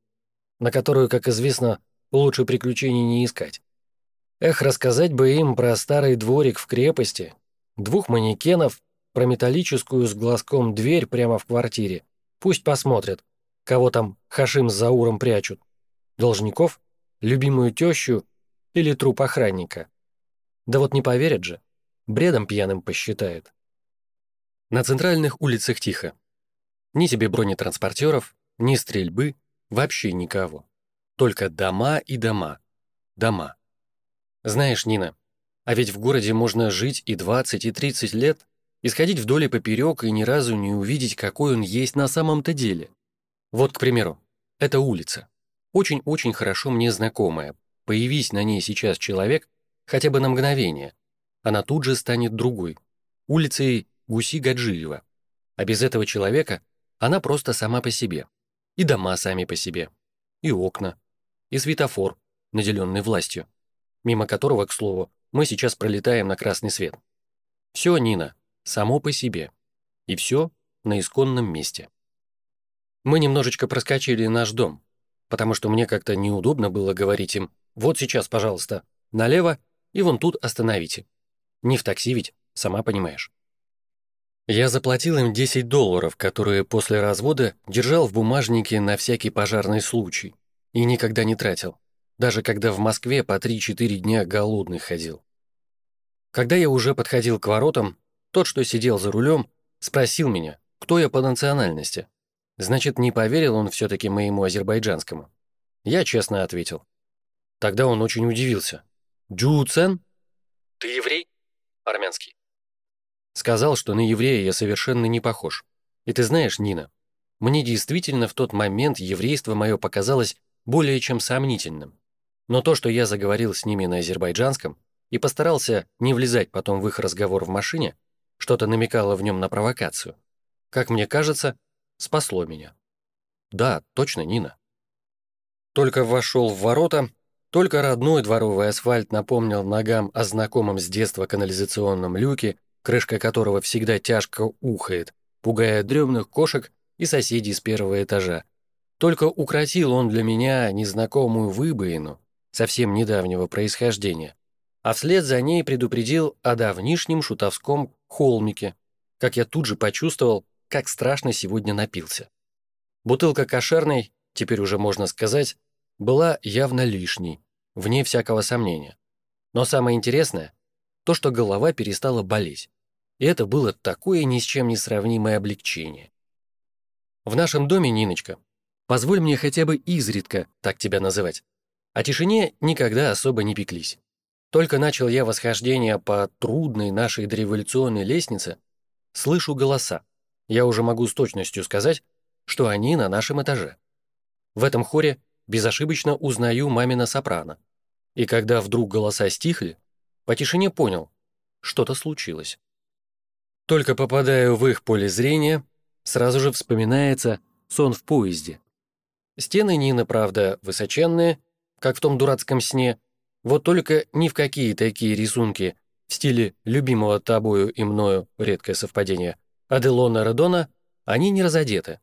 на которую, как известно, лучше приключений не искать. Эх, рассказать бы им про старый дворик в крепости, двух манекенов, про металлическую с глазком дверь прямо в квартире. Пусть посмотрят, кого там Хашим с Зауром прячут. Должников, любимую тещу или труп охранника. Да вот не поверят же, бредом пьяным посчитают. На центральных улицах тихо. Ни тебе бронетранспортеров, ни стрельбы, вообще никого. Только дома и дома. Дома. Знаешь, Нина, а ведь в городе можно жить и 20, и 30 лет, исходить вдоль и поперек и ни разу не увидеть, какой он есть на самом-то деле. Вот, к примеру, эта улица. Очень-очень хорошо мне знакомая. Появись на ней сейчас человек, хотя бы на мгновение. Она тут же станет другой. Улицей Гуси Гаджиева. А без этого человека она просто сама по себе. И дома сами по себе. И окна. И светофор, наделенный властью. Мимо которого, к слову, мы сейчас пролетаем на красный свет. Все, Нина, само по себе. И все на исконном месте. Мы немножечко проскочили наш дом, потому что мне как-то неудобно было говорить им «Вот сейчас, пожалуйста, налево и вон тут остановите». Не в такси ведь, сама понимаешь. Я заплатил им 10 долларов, которые после развода держал в бумажнике на всякий пожарный случай и никогда не тратил, даже когда в Москве по 3-4 дня голодный ходил. Когда я уже подходил к воротам, тот, что сидел за рулем, спросил меня, кто я по национальности. Значит, не поверил он все-таки моему азербайджанскому. Я честно ответил. Тогда он очень удивился. «Джуцен?» «Ты еврей?» «Армянский». Сказал, что на еврея я совершенно не похож. И ты знаешь, Нина, мне действительно в тот момент еврейство мое показалось более чем сомнительным. Но то, что я заговорил с ними на азербайджанском и постарался не влезать потом в их разговор в машине, что-то намекало в нем на провокацию, как мне кажется, спасло меня. Да, точно, Нина. Только вошел в ворота, только родной дворовый асфальт напомнил ногам о знакомом с детства канализационном люке крышка которого всегда тяжко ухает, пугая дремных кошек и соседей с первого этажа. Только укротил он для меня незнакомую выбоину, совсем недавнего происхождения, а вслед за ней предупредил о давнишнем шутовском холмике, как я тут же почувствовал, как страшно сегодня напился. Бутылка кошерной, теперь уже можно сказать, была явно лишней, вне всякого сомнения. Но самое интересное, то, что голова перестала болеть. И это было такое ни с чем не сравнимое облегчение. В нашем доме, Ниночка, позволь мне хотя бы изредка так тебя называть, о тишине никогда особо не пеклись. Только начал я восхождение по трудной нашей дореволюционной лестнице, слышу голоса. Я уже могу с точностью сказать, что они на нашем этаже. В этом хоре безошибочно узнаю мамина сопрано. И когда вдруг голоса стихли, по тишине понял, что-то случилось. Только попадаю в их поле зрения, сразу же вспоминается сон в поезде. Стены Нины, правда, высоченные, как в том дурацком сне, вот только ни в какие такие рисунки в стиле любимого тобою и мною, редкое совпадение, Аделона Родона, они не разодеты.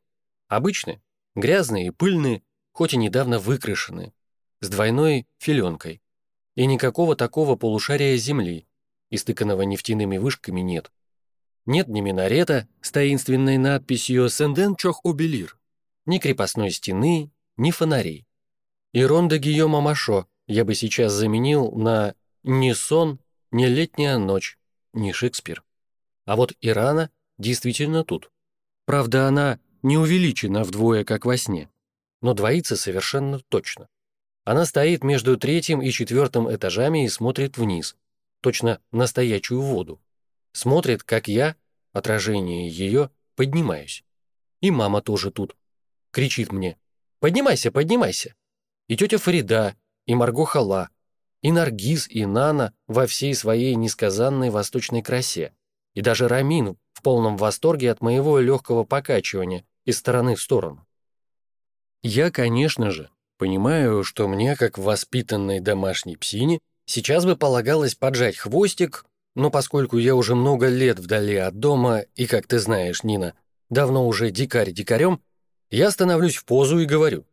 Обычны, грязные и пыльные, хоть и недавно выкрашены, с двойной филенкой. И никакого такого полушария земли, истыканного нефтяными вышками, нет. Нет ни минарета с таинственной надписью «Сенден Чох Обелир», ни крепостной стены, ни фонарей. И Ронда Гийома Машо я бы сейчас заменил на «ни сон, ни летняя ночь, ни Шекспир». А вот Ирана действительно тут. Правда, она не увеличена вдвое, как во сне, но двоится совершенно точно. Она стоит между третьим и четвертым этажами и смотрит вниз, точно на стоячую воду. Смотрит, как я, отражение ее, поднимаюсь. И мама тоже тут. Кричит мне. «Поднимайся, поднимайся!» И тетя Фарида, и Марго Хала, и Наргиз, и Нана во всей своей несказанной восточной красе. И даже Рамин в полном восторге от моего легкого покачивания из стороны в сторону. Я, конечно же, понимаю, что мне, как воспитанной домашней псине, сейчас бы полагалось поджать хвостик, но поскольку я уже много лет вдали от дома, и, как ты знаешь, Нина, давно уже дикарь дикарем, я становлюсь в позу и говорю,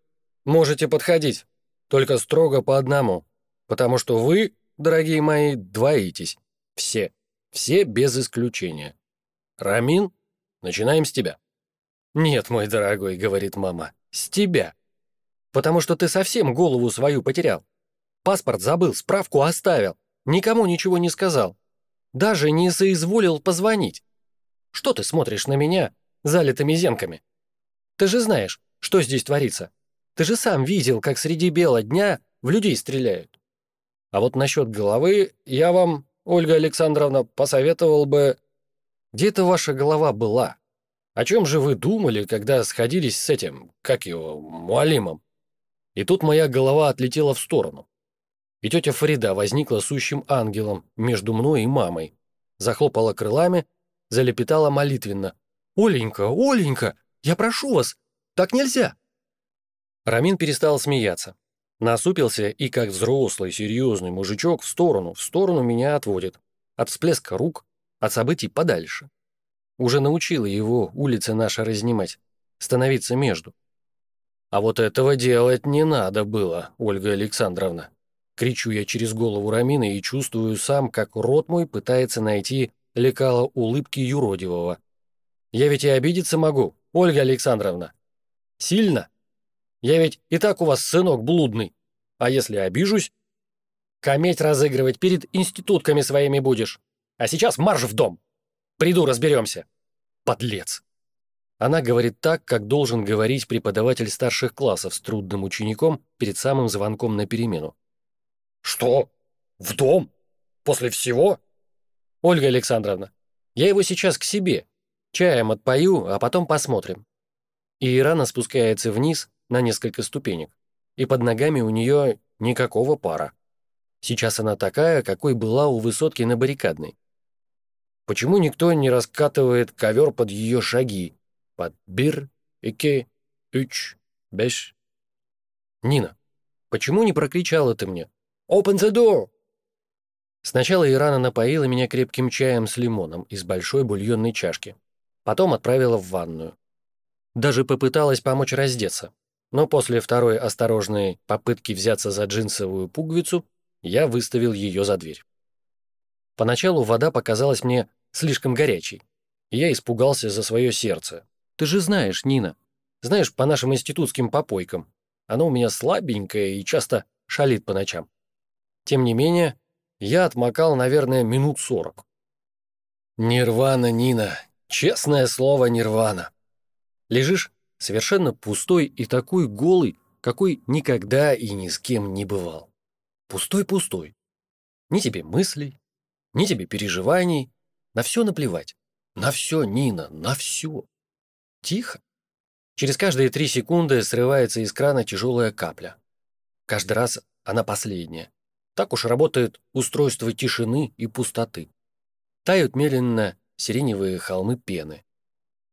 можете подходить, только строго по одному, потому что вы, дорогие мои, двоитесь. Все. Все без исключения. Рамин, начинаем с тебя. «Нет, мой дорогой», — говорит мама, — «с тебя. Потому что ты совсем голову свою потерял. Паспорт забыл, справку оставил, никому ничего не сказал. Даже не соизволил позвонить. Что ты смотришь на меня, залитыми зенками? Ты же знаешь, что здесь творится. Ты же сам видел, как среди бела дня в людей стреляют. А вот насчет головы я вам, Ольга Александровна, посоветовал бы... Где-то ваша голова была. О чем же вы думали, когда сходились с этим, как его, Муалимом? И тут моя голова отлетела в сторону. И тетя Фарида возникла сущим ангелом между мной и мамой. Захлопала крылами, залепетала молитвенно. «Оленька, Оленька, я прошу вас, так нельзя!» Рамин перестал смеяться. Насупился и, как взрослый, серьезный мужичок, в сторону, в сторону меня отводит. От всплеска рук, от событий подальше. Уже научила его улицы наши разнимать, становиться между. А вот этого делать не надо было, Ольга Александровна. Кричу я через голову Рамина и чувствую сам, как рот мой пытается найти лекало улыбки юродивого. Я ведь и обидеться могу, Ольга Александровна. Сильно? Я ведь и так у вас сынок блудный. А если обижусь? Кометь разыгрывать перед институтками своими будешь. А сейчас марш в дом. Приду, разберемся. Подлец. Она говорит так, как должен говорить преподаватель старших классов с трудным учеником перед самым звонком на перемену. «Что? В дом? После всего?» «Ольга Александровна, я его сейчас к себе. Чаем отпою, а потом посмотрим». И Ирана спускается вниз, на несколько ступенек, и под ногами у нее никакого пара. Сейчас она такая, какой была у высотки на баррикадной. Почему никто не раскатывает ковер под ее шаги? Под бир, ике, үч, беш? Нина, почему не прокричала ты мне? «Open the door!» Сначала Ирана напоила меня крепким чаем с лимоном из большой бульонной чашки. Потом отправила в ванную. Даже попыталась помочь раздеться. Но после второй осторожной попытки взяться за джинсовую пуговицу, я выставил ее за дверь. Поначалу вода показалась мне слишком горячей. И я испугался за свое сердце. Ты же знаешь, Нина. Знаешь, по нашим институтским попойкам. Оно у меня слабенькое и часто шалит по ночам. Тем не менее, я отмокал, наверное, минут сорок. Нирвана, Нина. Честное слово, нирвана. Лежишь совершенно пустой и такой голый, какой никогда и ни с кем не бывал. Пустой-пустой. Ни тебе мыслей, ни тебе переживаний, на все наплевать. На все, Нина, на все. Тихо. Через каждые три секунды срывается из крана тяжелая капля. Каждый раз она последняя. Так уж работает устройство тишины и пустоты. Тают медленно сиреневые холмы пены.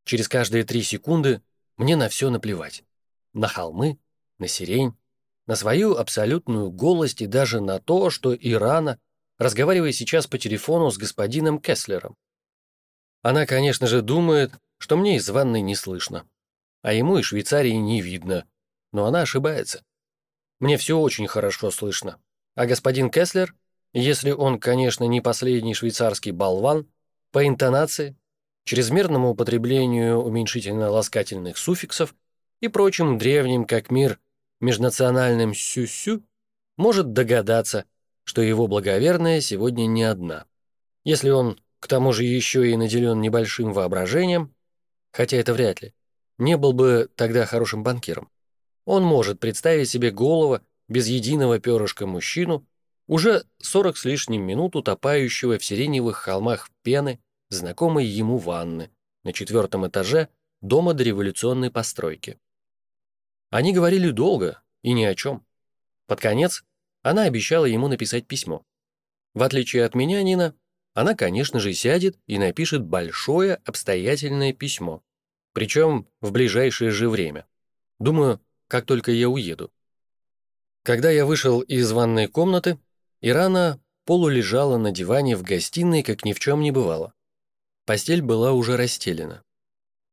Через каждые три секунды мне на все наплевать. На холмы, на сирень, на свою абсолютную голость и даже на то, что Ирана, разговаривая сейчас по телефону с господином Кеслером. Она, конечно же, думает, что мне из ванной не слышно, а ему и Швейцарии не видно, но она ошибается. Мне все очень хорошо слышно, а господин Кеслер, если он, конечно, не последний швейцарский болван, по интонации чрезмерному употреблению уменьшительно-ласкательных суффиксов и прочим древним, как мир, межнациональным «сю-сю», может догадаться, что его благоверная сегодня не одна. Если он, к тому же, еще и наделен небольшим воображением, хотя это вряд ли, не был бы тогда хорошим банкиром. Он может представить себе голого, без единого перышка мужчину, уже сорок с лишним минут утопающего в сиреневых холмах пены, знакомой ему ванны, на четвертом этаже дома дореволюционной постройки. Они говорили долго и ни о чем. Под конец она обещала ему написать письмо. В отличие от меня, Нина, она, конечно же, сядет и напишет большое обстоятельное письмо. Причем в ближайшее же время. Думаю, как только я уеду. Когда я вышел из ванной комнаты, Ирана полулежала на диване в гостиной, как ни в чем не бывало. Постель была уже расстелена.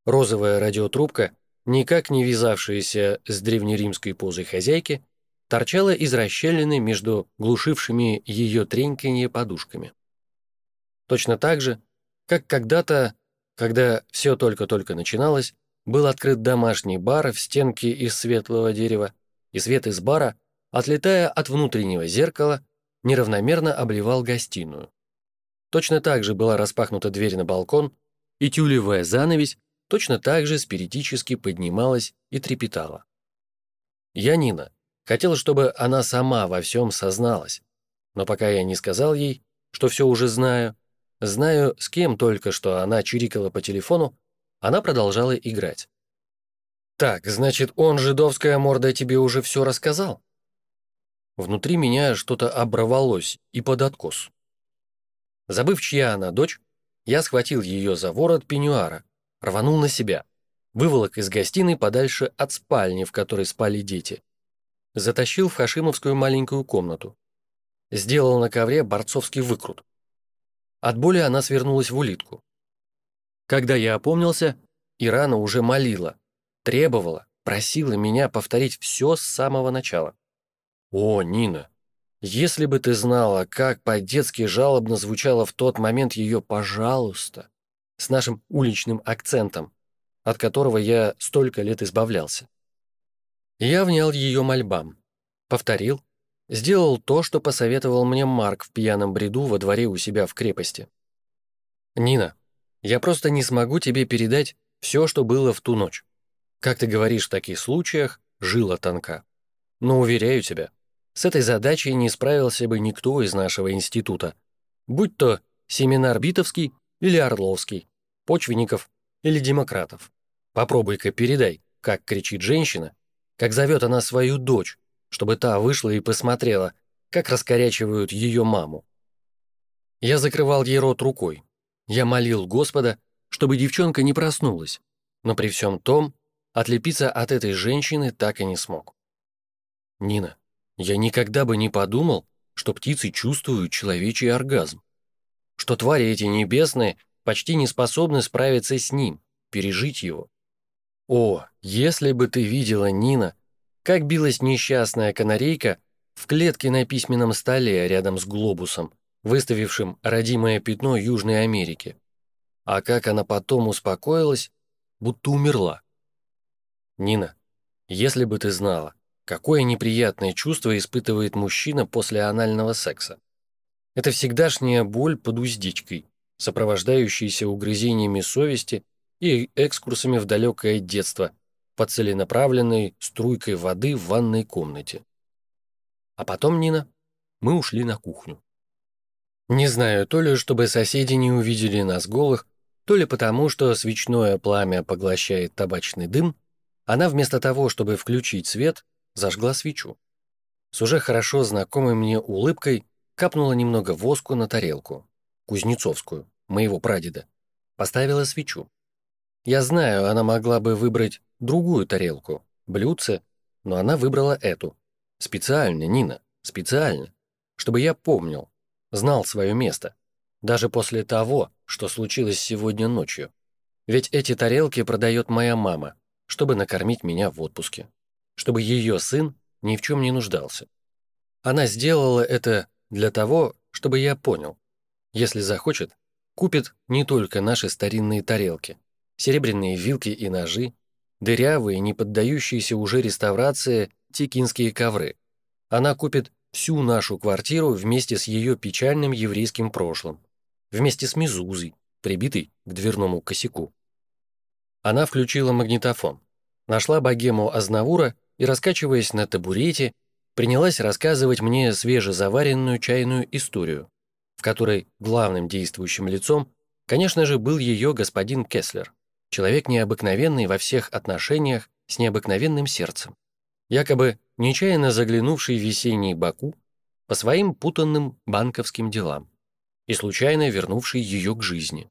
Розовая радиотрубка, никак не вязавшаяся с древнеримской позой хозяйки, торчала из расщелины между глушившими ее треньканье подушками. Точно так же, как когда-то, когда все только-только начиналось, был открыт домашний бар в стенке из светлого дерева, и свет из бара, отлетая от внутреннего зеркала, неравномерно обливал гостиную. Точно так же была распахнута дверь на балкон, и тюлевая занавесь точно так же спиритически поднималась и трепетала. Я Нина. Хотел, чтобы она сама во всем созналась. Но пока я не сказал ей, что все уже знаю, знаю, с кем только что она чирикала по телефону, она продолжала играть. «Так, значит, он, жидовская морда, тебе уже все рассказал?» Внутри меня что-то оборвалось и под откос. Забыв, чья она дочь, я схватил ее за ворот пеньюара, рванул на себя, выволок из гостиной подальше от спальни, в которой спали дети. Затащил в Хашимовскую маленькую комнату. Сделал на ковре борцовский выкрут. От боли она свернулась в улитку. Когда я опомнился, Ирана уже молила, требовала, просила меня повторить все с самого начала. «О, Нина, если бы ты знала, как по-детски жалобно звучало в тот момент ее «пожалуйста» с нашим уличным акцентом, от которого я столько лет избавлялся. Я внял ее мольбам, повторил, сделал то, что посоветовал мне Марк в пьяном бреду во дворе у себя в крепости. «Нина, я просто не смогу тебе передать все, что было в ту ночь. Как ты говоришь в таких случаях, жила тонка. Но уверяю тебя, с этой задачей не справился бы никто из нашего института, будь то семинар Битовский или Орловский, Почвенников или Демократов. Попробуй-ка передай, как кричит женщина, как зовет она свою дочь, чтобы та вышла и посмотрела, как раскорячивают ее маму. Я закрывал ей рот рукой. Я молил Господа, чтобы девчонка не проснулась, но при всем том отлепиться от этой женщины так и не смог. Нина, я никогда бы не подумал, что птицы чувствуют человечий оргазм. Что твари эти небесные почти не способны справиться с ним, пережить его. О, если бы ты видела, Нина, как билась несчастная канарейка в клетке на письменном столе рядом с глобусом, выставившим родимое пятно Южной Америки. А как она потом успокоилась, будто умерла. Нина, если бы ты знала, Какое неприятное чувство испытывает мужчина после анального секса. Это всегдашняя боль под уздечкой, сопровождающаяся угрызениями совести и экскурсами в далекое детство, под целенаправленной струйкой воды в ванной комнате. А потом, Нина, мы ушли на кухню. Не знаю, то ли чтобы соседи не увидели нас голых, то ли потому, что свечное пламя поглощает табачный дым, она вместо того, чтобы включить свет, зажгла свечу. С уже хорошо знакомой мне улыбкой капнула немного воску на тарелку, кузнецовскую, моего прадеда. Поставила свечу. Я знаю, она могла бы выбрать другую тарелку, блюдце, но она выбрала эту. Специально, Нина, специально. Чтобы я помнил, знал свое место. Даже после того, что случилось сегодня ночью. Ведь эти тарелки продает моя мама, чтобы накормить меня в отпуске чтобы ее сын ни в чем не нуждался. Она сделала это для того, чтобы я понял. Если захочет, купит не только наши старинные тарелки, серебряные вилки и ножи, дырявые, не поддающиеся уже реставрации тикинские ковры. Она купит всю нашу квартиру вместе с ее печальным еврейским прошлым, вместе с Мизузой, прибитой к дверному косяку. Она включила магнитофон, нашла богему Азнавура и, раскачиваясь на табурете, принялась рассказывать мне свежезаваренную чайную историю, в которой главным действующим лицом, конечно же, был ее господин Кеслер, человек необыкновенный во всех отношениях с необыкновенным сердцем, якобы нечаянно заглянувший в весенний Баку по своим путанным банковским делам и случайно вернувший ее к жизни.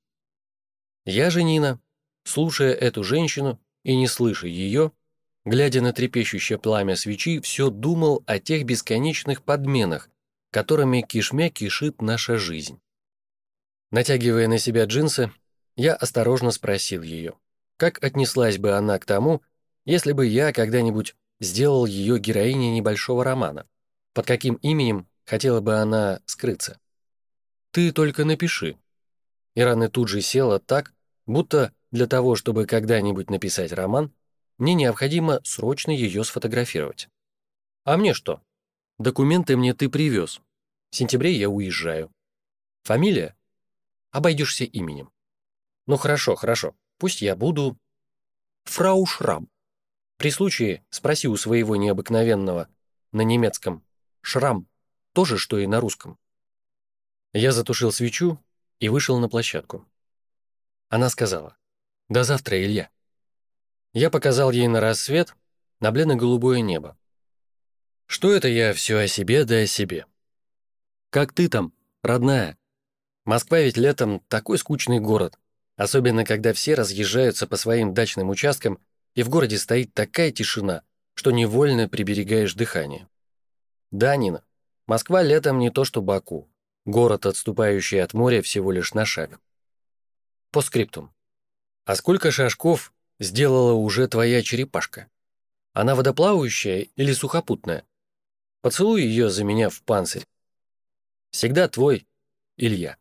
Я же, Нина, слушая эту женщину и не слыша ее, глядя на трепещущее пламя свечи, все думал о тех бесконечных подменах, которыми кишмя кишит наша жизнь. Натягивая на себя джинсы, я осторожно спросил ее, как отнеслась бы она к тому, если бы я когда-нибудь сделал ее героиней небольшого романа, под каким именем хотела бы она скрыться. «Ты только напиши». Ирана тут же села так, будто для того, чтобы когда-нибудь написать роман, мне необходимо срочно ее сфотографировать. А мне что? Документы мне ты привез. В сентябре я уезжаю. Фамилия? Обойдешься именем. Ну хорошо, хорошо. Пусть я буду... Фрау Шрам. При случае спроси у своего необыкновенного на немецком «Шрам» то же, что и на русском. Я затушил свечу и вышел на площадку. Она сказала «До завтра, Илья». Я показал ей на рассвет, на бледно-голубое небо. Что это я все о себе да о себе? Как ты там, родная? Москва ведь летом такой скучный город, особенно когда все разъезжаются по своим дачным участкам, и в городе стоит такая тишина, что невольно приберегаешь дыхание. Да, Нина, Москва летом не то что Баку, город, отступающий от моря всего лишь на шаг. По скриптум. А сколько шажков сделала уже твоя черепашка? Она водоплавающая или сухопутная? Поцелуй ее за меня в панцирь. Всегда твой Илья.